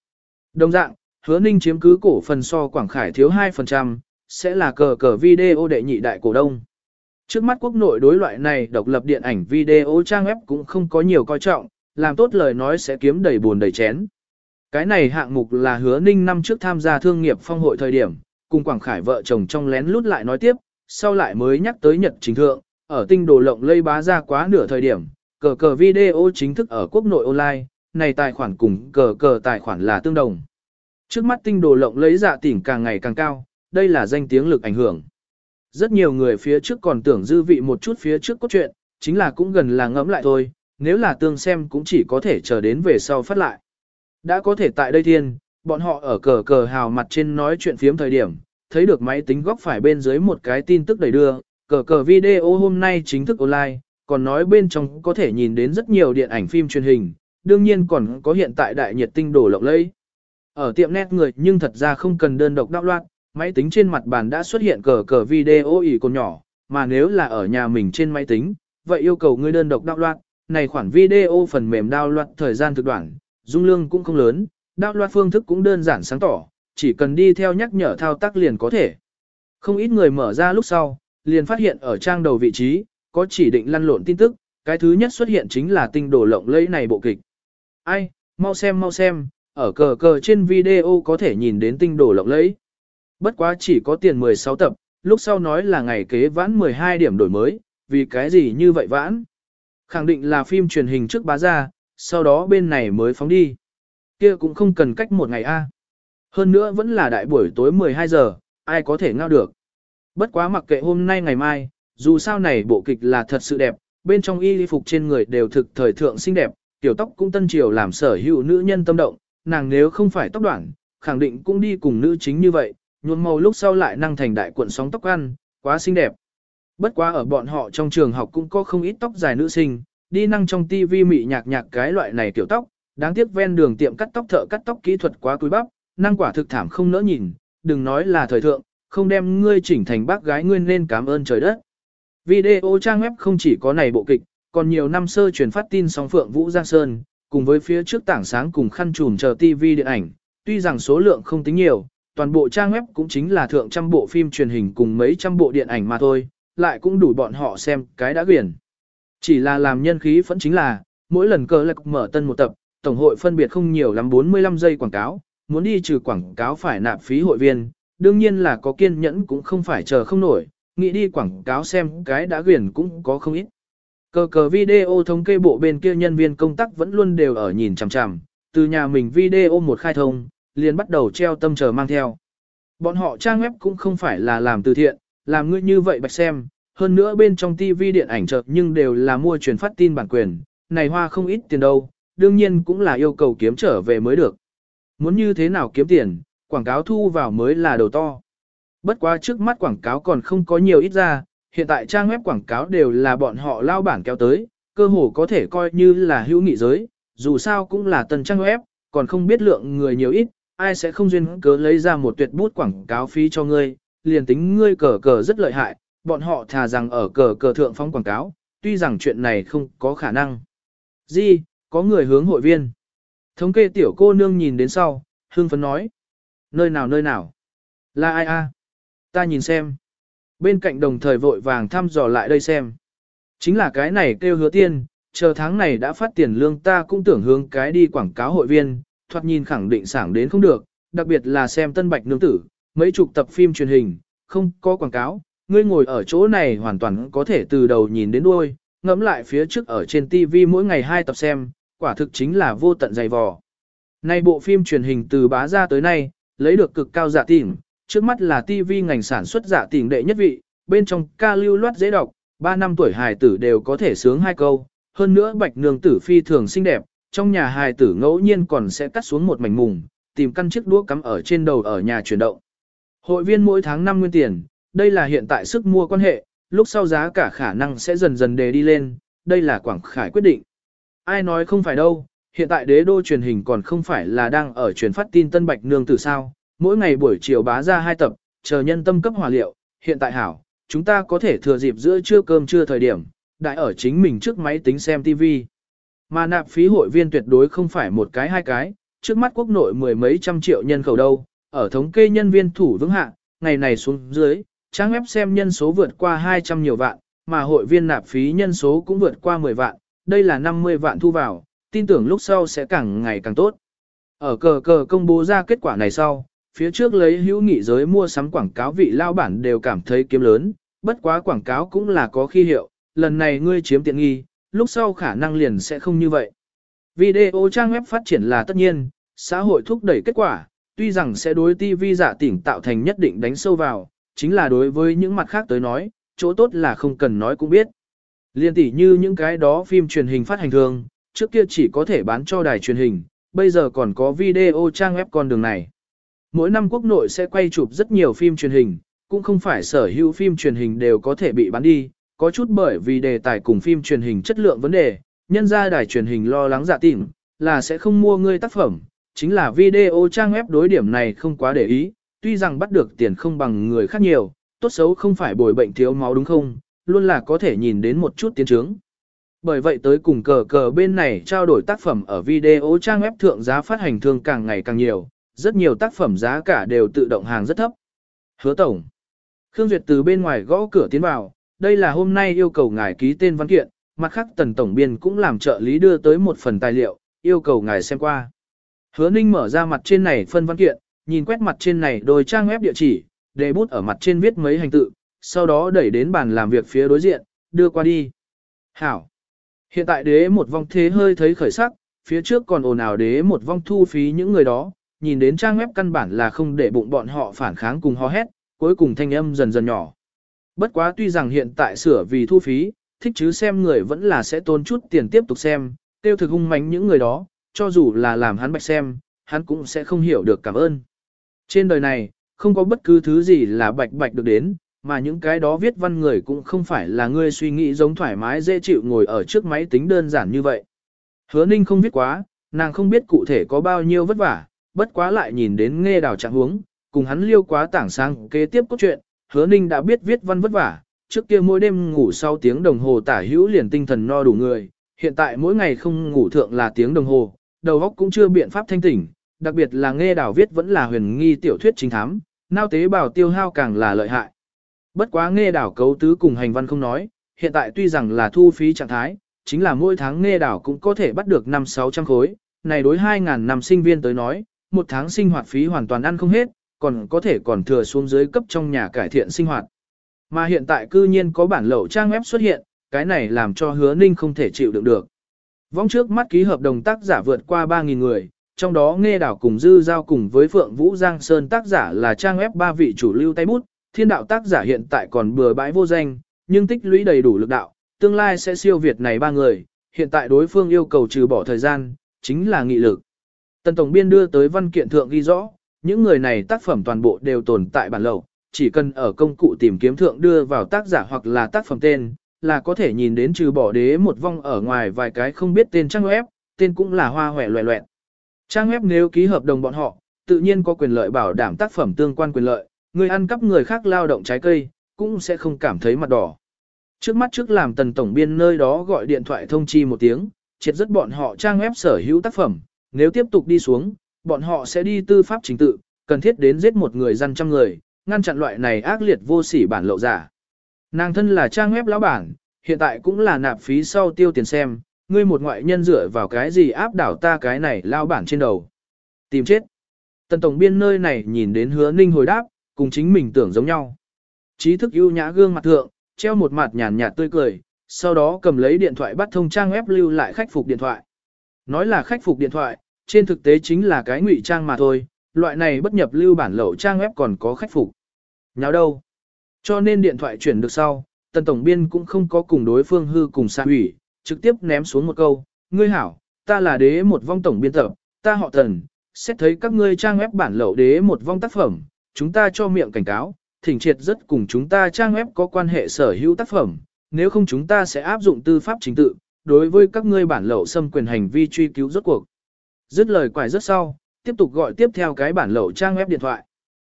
Đồng dạng, hứa ninh chiếm cứ cổ phần so Quảng Khải thiếu 2%, sẽ là cờ cờ video đệ nhị đại cổ đông. Trước mắt quốc nội đối loại này độc lập điện ảnh video trang web cũng không có nhiều coi trọng, làm tốt lời nói sẽ kiếm đầy buồn đầy chén. Cái này hạng mục là hứa ninh năm trước tham gia thương nghiệp phong hội thời điểm, cùng Quảng Khải vợ chồng trong lén lút lại nói tiếp, sau lại mới nhắc tới Nhật chính thượng, ở tinh đồ lộng lây bá ra quá nửa thời điểm, cờ cờ video chính thức ở quốc nội online, này tài khoản cùng cờ cờ tài khoản là tương đồng. Trước mắt tinh đồ lộng lấy dạ tỉnh càng ngày càng cao, đây là danh tiếng lực ảnh hưởng. Rất nhiều người phía trước còn tưởng dư vị một chút phía trước cốt truyện, chính là cũng gần là ngẫm lại thôi, nếu là tương xem cũng chỉ có thể chờ đến về sau phát lại. Đã có thể tại đây thiên, bọn họ ở cờ cờ hào mặt trên nói chuyện phiếm thời điểm, thấy được máy tính góc phải bên dưới một cái tin tức đầy đưa, cờ cờ video hôm nay chính thức online, còn nói bên trong có thể nhìn đến rất nhiều điện ảnh phim truyền hình, đương nhiên còn có hiện tại đại nhiệt tinh đổ lộng lẫy. Ở tiệm net người nhưng thật ra không cần đơn độc đạo loạn, máy tính trên mặt bàn đã xuất hiện cờ cờ video ỉ còn nhỏ, mà nếu là ở nhà mình trên máy tính, vậy yêu cầu người đơn độc đạo loạn, này khoản video phần mềm download thời gian thực đoạn, dung lương cũng không lớn, download phương thức cũng đơn giản sáng tỏ, chỉ cần đi theo nhắc nhở thao tác liền có thể. Không ít người mở ra lúc sau, liền phát hiện ở trang đầu vị trí, có chỉ định lăn lộn tin tức, cái thứ nhất xuất hiện chính là tinh đồ lộng lẫy này bộ kịch. Ai, mau xem mau xem, ở cờ cờ trên video có thể nhìn đến tinh đồ lộng lẫy. Bất quá chỉ có tiền 16 tập, lúc sau nói là ngày kế vãn 12 điểm đổi mới, vì cái gì như vậy vãn? Khẳng định là phim truyền hình trước bá ra, sau đó bên này mới phóng đi. Kia cũng không cần cách một ngày a. Hơn nữa vẫn là đại buổi tối 12 giờ, ai có thể ngao được. Bất quá mặc kệ hôm nay ngày mai, dù sao này bộ kịch là thật sự đẹp, bên trong y phục trên người đều thực thời thượng xinh đẹp, tiểu tóc cũng tân triều làm sở hữu nữ nhân tâm động, nàng nếu không phải tóc đoạn, khẳng định cũng đi cùng nữ chính như vậy, nhuộm màu lúc sau lại năng thành đại cuộn sóng tóc ăn, quá xinh đẹp. Bất quá ở bọn họ trong trường học cũng có không ít tóc dài nữ sinh, đi năng trong tivi mị nhạc nhạc cái loại này tiểu tóc, đáng tiếc ven đường tiệm cắt tóc thợ cắt tóc kỹ thuật quá cúi bắp, năng quả thực thảm không nỡ nhìn, đừng nói là thời thượng, không đem ngươi chỉnh thành bác gái ngươi nên cảm ơn trời đất. Video trang web không chỉ có này bộ kịch, còn nhiều năm sơ truyền phát tin sóng phượng Vũ Giang Sơn, cùng với phía trước tảng sáng cùng khăn trùm chờ TV điện ảnh, tuy rằng số lượng không tính nhiều, toàn bộ trang web cũng chính là thượng trăm bộ phim truyền hình cùng mấy trăm bộ điện ảnh mà thôi, lại cũng đủ bọn họ xem cái đã quyển. Chỉ là làm nhân khí vẫn chính là, mỗi lần cờ lạc mở tân một tập, tổng hội phân biệt không nhiều lắm 45 giây quảng cáo, muốn đi trừ quảng cáo phải nạp phí hội viên, đương nhiên là có kiên nhẫn cũng không phải chờ không nổi, nghĩ đi quảng cáo xem cái đã quyển cũng có không ít. Cờ cờ video thống kê bộ bên kia nhân viên công tác vẫn luôn đều ở nhìn chằm chằm, từ nhà mình video một khai thông, liền bắt đầu treo tâm chờ mang theo. Bọn họ trang web cũng không phải là làm từ thiện, làm ngươi như vậy bạch xem, hơn nữa bên trong TV điện ảnh chợt nhưng đều là mua truyền phát tin bản quyền, này hoa không ít tiền đâu, đương nhiên cũng là yêu cầu kiếm trở về mới được. Muốn như thế nào kiếm tiền, quảng cáo thu vào mới là đầu to. Bất quá trước mắt quảng cáo còn không có nhiều ít ra, hiện tại trang web quảng cáo đều là bọn họ lao bản kéo tới, cơ hồ có thể coi như là hữu nghị giới, dù sao cũng là tần trang web, còn không biết lượng người nhiều ít, ai sẽ không duyên cớ lấy ra một tuyệt bút quảng cáo phí cho ngươi, liền tính ngươi cờ cờ rất lợi hại, bọn họ thà rằng ở cờ cờ thượng phong quảng cáo, tuy rằng chuyện này không có khả năng. Di, có người hướng hội viên. Thống kê tiểu cô nương nhìn đến sau, hương phấn nói. Nơi nào nơi nào? Là ai a? Ta nhìn xem. Bên cạnh đồng thời vội vàng thăm dò lại đây xem. Chính là cái này kêu hứa tiên, chờ tháng này đã phát tiền lương ta cũng tưởng hướng cái đi quảng cáo hội viên, thoạt nhìn khẳng định sảng đến không được, đặc biệt là xem tân bạch nương tử, mấy chục tập phim truyền hình, không có quảng cáo, ngươi ngồi ở chỗ này hoàn toàn có thể từ đầu nhìn đến đuôi, ngẫm lại phía trước ở trên TV mỗi ngày hai tập xem, quả thực chính là vô tận dày vò. Nay bộ phim truyền hình từ bá ra tới nay, lấy được cực cao giả tỉnh, trước mắt là TV ngành sản xuất dạ giả tình đệ nhất vị, bên trong ca lưu loát dễ đọc, 3 năm tuổi hài tử đều có thể sướng hai câu, hơn nữa bạch nương tử phi thường xinh đẹp, trong nhà hài tử ngẫu nhiên còn sẽ cắt xuống một mảnh mùng, tìm căn chiếc đũa cắm ở trên đầu ở nhà chuyển động. Hội viên mỗi tháng 5 nguyên tiền, đây là hiện tại sức mua quan hệ, lúc sau giá cả khả năng sẽ dần dần đề đi lên, đây là Quảng Khải quyết định. Ai nói không phải đâu, hiện tại đế đô truyền hình còn không phải là đang ở truyền phát tin Tân Bạch Nương tử sao, mỗi ngày buổi chiều bá ra hai tập, chờ nhân tâm cấp hòa liệu, hiện tại hảo, chúng ta có thể thừa dịp giữa trưa cơm trưa thời điểm, đại ở chính mình trước máy tính xem TV. Mà nạp phí hội viên tuyệt đối không phải một cái hai cái, trước mắt quốc nội mười mấy trăm triệu nhân khẩu đâu, ở thống kê nhân viên thủ vững hạ, ngày này xuống dưới, trang web xem nhân số vượt qua 200 nhiều vạn, mà hội viên nạp phí nhân số cũng vượt qua 10 vạn, đây là 50 vạn thu vào, tin tưởng lúc sau sẽ càng ngày càng tốt. Ở cờ cờ công bố ra kết quả này sau, phía trước lấy hữu nghị giới mua sắm quảng cáo vị lao bản đều cảm thấy kiếm lớn, bất quá quảng cáo cũng là có khi hiệu, lần này ngươi chiếm tiện nghi, lúc sau khả năng liền sẽ không như vậy. Video trang web phát triển là tất nhiên, xã hội thúc đẩy kết quả, tuy rằng sẽ đối TV giả tỉnh tạo thành nhất định đánh sâu vào, chính là đối với những mặt khác tới nói, chỗ tốt là không cần nói cũng biết. Liên tỷ như những cái đó phim truyền hình phát hành thường, trước kia chỉ có thể bán cho đài truyền hình, bây giờ còn có video trang web con đường này. Mỗi năm quốc nội sẽ quay chụp rất nhiều phim truyền hình, cũng không phải sở hữu phim truyền hình đều có thể bị bán đi, có chút bởi vì đề tài cùng phim truyền hình chất lượng vấn đề, nhân ra đài truyền hình lo lắng dạ tìm, là sẽ không mua ngươi tác phẩm, chính là video trang web đối điểm này không quá để ý, tuy rằng bắt được tiền không bằng người khác nhiều, tốt xấu không phải bồi bệnh thiếu máu đúng không, luôn là có thể nhìn đến một chút tiến trướng. Bởi vậy tới cùng cờ cờ bên này trao đổi tác phẩm ở video trang web thượng giá phát hành thương càng ngày càng nhiều, rất nhiều tác phẩm giá cả đều tự động hàng rất thấp. Hứa Tổng Khương Duyệt từ bên ngoài gõ cửa tiến vào, đây là hôm nay yêu cầu ngài ký tên văn kiện, mặt khác tần tổng biên cũng làm trợ lý đưa tới một phần tài liệu, yêu cầu ngài xem qua. Hứa Ninh mở ra mặt trên này phân văn kiện, nhìn quét mặt trên này đôi trang web địa chỉ, để bút ở mặt trên viết mấy hành tự, sau đó đẩy đến bàn làm việc phía đối diện, đưa qua đi. Hảo. Hiện tại đế một vong thế hơi thấy khởi sắc, phía trước còn ồn ào đế một vong thu phí những người đó, nhìn đến trang web căn bản là không để bụng bọn họ phản kháng cùng ho hét, cuối cùng thanh âm dần dần nhỏ. Bất quá tuy rằng hiện tại sửa vì thu phí, thích chứ xem người vẫn là sẽ tốn chút tiền tiếp tục xem, tiêu thực hung mánh những người đó, cho dù là làm hắn bạch xem, hắn cũng sẽ không hiểu được cảm ơn. Trên đời này, không có bất cứ thứ gì là bạch bạch được đến, mà những cái đó viết văn người cũng không phải là người suy nghĩ giống thoải mái dễ chịu ngồi ở trước máy tính đơn giản như vậy. Hứa ninh không viết quá, nàng không biết cụ thể có bao nhiêu vất vả, bất quá lại nhìn đến nghe đào trạng huống, cùng hắn liêu quá tảng sang kế tiếp cốt truyện, hứa ninh đã biết viết văn vất vả, trước kia mỗi đêm ngủ sau tiếng đồng hồ tả hữu liền tinh thần no đủ người, hiện tại mỗi ngày không ngủ thượng là tiếng đồng hồ, đầu óc cũng chưa biện pháp thanh tỉnh, đặc biệt là nghe đào viết vẫn là huyền nghi tiểu thuyết chính thám, nao tế bào tiêu hao càng là lợi hại. Bất quá nghe đảo cấu tứ cùng hành văn không nói, hiện tại tuy rằng là thu phí trạng thái, chính là mỗi tháng nghe đảo cũng có thể bắt được 5-600 khối, này đối 2.000 năm sinh viên tới nói, một tháng sinh hoạt phí hoàn toàn ăn không hết, còn có thể còn thừa xuống dưới cấp trong nhà cải thiện sinh hoạt. Mà hiện tại cư nhiên có bản lậu trang web xuất hiện, cái này làm cho hứa ninh không thể chịu đựng được. Vong trước mắt ký hợp đồng tác giả vượt qua 3.000 người, trong đó nghe đảo cùng dư giao cùng với Phượng Vũ Giang Sơn tác giả là trang web ba vị chủ lưu tay bút, thiên đạo tác giả hiện tại còn bừa bãi vô danh, nhưng tích lũy đầy đủ lực đạo, tương lai sẽ siêu việt này ba người, hiện tại đối phương yêu cầu trừ bỏ thời gian, chính là nghị lực. Tần Tổng Biên đưa tới văn kiện thượng ghi rõ, những người này tác phẩm toàn bộ đều tồn tại bản lậu, chỉ cần ở công cụ tìm kiếm thượng đưa vào tác giả hoặc là tác phẩm tên, là có thể nhìn đến trừ bỏ đế một vong ở ngoài vài cái không biết tên trang web, tên cũng là hoa hòe loẹ loẹn. Trang web nếu ký hợp đồng bọn họ, tự nhiên có quyền lợi bảo đảm tác phẩm tương quan quyền lợi, người ăn cắp người khác lao động trái cây, cũng sẽ không cảm thấy mặt đỏ. Trước mắt trước làm tần tổng biên nơi đó gọi điện thoại thông chi một tiếng, triệt rất bọn họ trang web sở hữu tác phẩm, nếu tiếp tục đi xuống, bọn họ sẽ đi tư pháp chính tự, cần thiết đến giết một người dân trăm người, ngăn chặn loại này ác liệt vô sỉ bản lậu giả. Nàng thân là trang web lão bản, hiện tại cũng là nạp phí sau tiêu tiền xem, ngươi một ngoại nhân dựa vào cái gì áp đảo ta cái này lao bản trên đầu. Tìm chết. Tần tổng biên nơi này nhìn đến hứa ninh hồi đáp, cùng chính mình tưởng giống nhau. Trí thức ưu nhã gương mặt thượng, treo một mặt nhàn nhạt tươi cười, sau đó cầm lấy điện thoại bắt thông trang web lưu lại khách phục điện thoại. Nói là khách phục điện thoại, trên thực tế chính là cái ngụy trang mà thôi, loại này bất nhập lưu bản lậu trang web còn có khách phục. Nháo đâu? Cho nên điện thoại chuyển được sau, tần tổng biên cũng không có cùng đối phương hư cùng xa hủy, trực tiếp ném xuống một câu, ngươi hảo, ta là đế một vong tổng biên tập, ta họ tần, xét thấy các ngươi trang web bản lậu đế một vong tác phẩm, chúng ta cho miệng cảnh cáo, thỉnh triệt rất cùng chúng ta trang web có quan hệ sở hữu tác phẩm, nếu không chúng ta sẽ áp dụng tư pháp chính tự, đối với các ngươi bản lậu xâm quyền hành vi truy cứu rốt cuộc. Dứt lời quải rất sau, tiếp tục gọi tiếp theo cái bản lậu trang web điện thoại.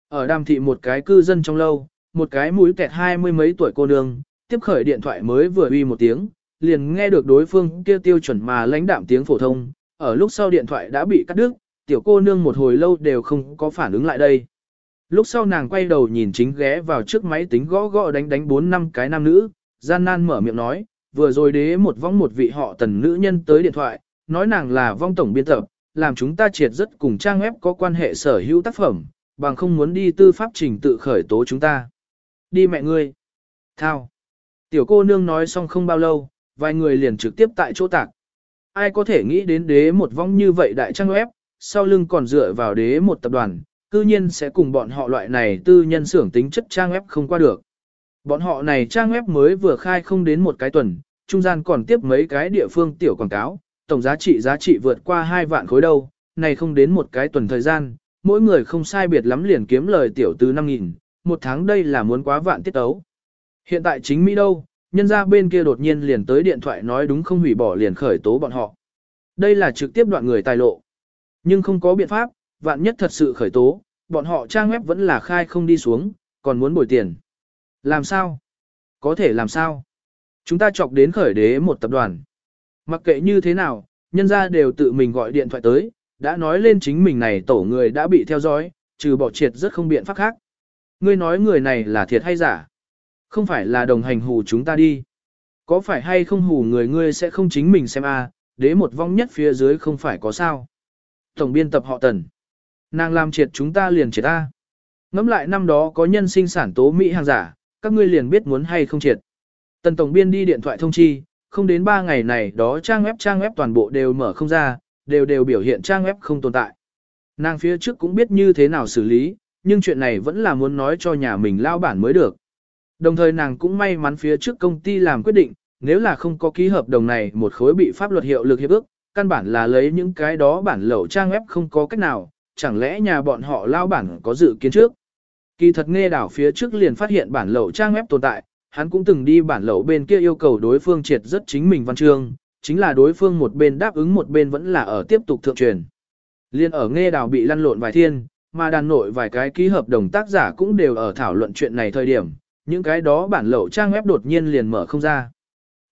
Ở đàm thị một cái cư dân trong lâu, một cái mũi kẹt hai mươi mấy tuổi cô nương, tiếp khởi điện thoại mới vừa uy một tiếng, liền nghe được đối phương kia tiêu chuẩn mà lãnh đạm tiếng phổ thông, ở lúc sau điện thoại đã bị cắt đứt, tiểu cô nương một hồi lâu đều không có phản ứng lại đây. Lúc sau nàng quay đầu nhìn chính ghé vào trước máy tính gõ gõ đánh đánh bốn năm cái nam nữ, gian nan mở miệng nói, vừa rồi đế một vong một vị họ tần nữ nhân tới điện thoại, nói nàng là vong tổng biên tập, làm chúng ta triệt rất cùng trang web có quan hệ sở hữu tác phẩm, bằng không muốn đi tư pháp trình tự khởi tố chúng ta. Đi mẹ ngươi. Thao. Tiểu cô nương nói xong không bao lâu, vài người liền trực tiếp tại chỗ tạc. Ai có thể nghĩ đến đế một vong như vậy đại trang web, sau lưng còn dựa vào đế một tập đoàn, cư nhiên sẽ cùng bọn họ loại này tư nhân xưởng tính chất trang web không qua được. Bọn họ này trang web mới vừa khai không đến một cái tuần, trung gian còn tiếp mấy cái địa phương tiểu quảng cáo, tổng giá trị giá trị vượt qua 2 vạn khối đâu, này không đến một cái tuần thời gian, mỗi người không sai biệt lắm liền kiếm lời tiểu từ 5.000, một tháng đây là muốn quá vạn tiết tấu. Hiện tại chính Mỹ đâu, nhân ra bên kia đột nhiên liền tới điện thoại nói đúng không hủy bỏ liền khởi tố bọn họ. Đây là trực tiếp đoạn người tài lộ. Nhưng không có biện pháp, vạn nhất thật sự khởi tố, bọn họ trang web vẫn là khai không đi xuống, còn muốn bồi tiền. Làm sao? Có thể làm sao? Chúng ta chọc đến khởi đế một tập đoàn. Mặc kệ như thế nào, nhân ra đều tự mình gọi điện thoại tới, đã nói lên chính mình này tổ người đã bị theo dõi, trừ bỏ triệt rất không biện pháp khác. Ngươi nói người này là thiệt hay giả? Không phải là đồng hành hù chúng ta đi. Có phải hay không hù người ngươi sẽ không chính mình xem a à, đế một vong nhất phía dưới không phải có sao. Tổng biên tập họ tần. Nàng làm triệt chúng ta liền triệt ta. Ngắm lại năm đó có nhân sinh sản tố Mỹ hàng giả, các ngươi liền biết muốn hay không triệt. Tần tổng biên đi điện thoại thông chi, không đến 3 ngày này đó trang web trang web toàn bộ đều mở không ra, đều đều biểu hiện trang web không tồn tại. Nàng phía trước cũng biết như thế nào xử lý, nhưng chuyện này vẫn là muốn nói cho nhà mình lao bản mới được. Đồng thời nàng cũng may mắn phía trước công ty làm quyết định, nếu là không có ký hợp đồng này một khối bị pháp luật hiệu lực hiệp ước, căn bản là lấy những cái đó bản lậu trang web không có cách nào, chẳng lẽ nhà bọn họ lao bản có dự kiến trước. Kỳ thật nghe đảo phía trước liền phát hiện bản lậu trang web tồn tại, hắn cũng từng đi bản lậu bên kia yêu cầu đối phương triệt rất chính mình văn chương, chính là đối phương một bên đáp ứng một bên vẫn là ở tiếp tục thượng truyền. Liên ở nghe đảo bị lăn lộn vài thiên, mà đàn nội vài cái ký hợp đồng tác giả cũng đều ở thảo luận chuyện này thời điểm, những cái đó bản lậu trang web đột nhiên liền mở không ra.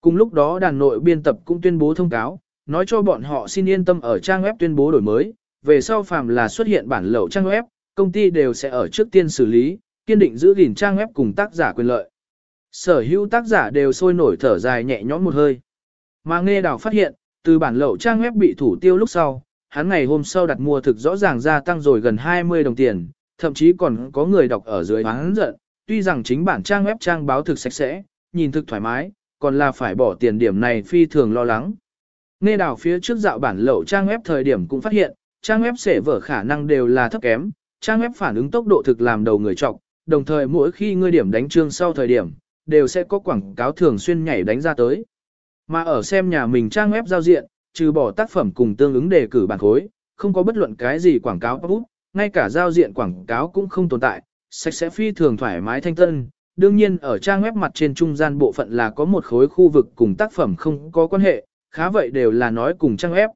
Cùng lúc đó đàn nội biên tập cũng tuyên bố thông cáo, nói cho bọn họ xin yên tâm ở trang web tuyên bố đổi mới, về sau phàm là xuất hiện bản lậu trang web, công ty đều sẽ ở trước tiên xử lý, kiên định giữ gìn trang web cùng tác giả quyền lợi. Sở hữu tác giả đều sôi nổi thở dài nhẹ nhõm một hơi. Mà nghe đào phát hiện, từ bản lậu trang web bị thủ tiêu lúc sau, hắn ngày hôm sau đặt mua thực rõ ràng gia tăng rồi gần 20 đồng tiền, thậm chí còn có người đọc ở dưới hắn giận, tuy rằng chính bản trang web trang báo thực sạch sẽ, nhìn thực thoải mái, còn là phải bỏ tiền điểm này phi thường lo lắng. Nghe đào phía trước dạo bản lậu trang web thời điểm cũng phát hiện, trang web sẽ vở khả năng đều là thấp kém, trang web phản ứng tốc độ thực làm đầu người trọc, đồng thời mỗi khi ngươi điểm đánh chương sau thời điểm, đều sẽ có quảng cáo thường xuyên nhảy đánh ra tới. Mà ở xem nhà mình trang web giao diện, trừ bỏ tác phẩm cùng tương ứng đề cử bản khối, không có bất luận cái gì quảng cáo pop ngay cả giao diện quảng cáo cũng không tồn tại, sạch sẽ phi thường thoải mái thanh tân. Đương nhiên ở trang web mặt trên trung gian bộ phận là có một khối khu vực cùng tác phẩm không có quan hệ, khá vậy đều là nói cùng trang web,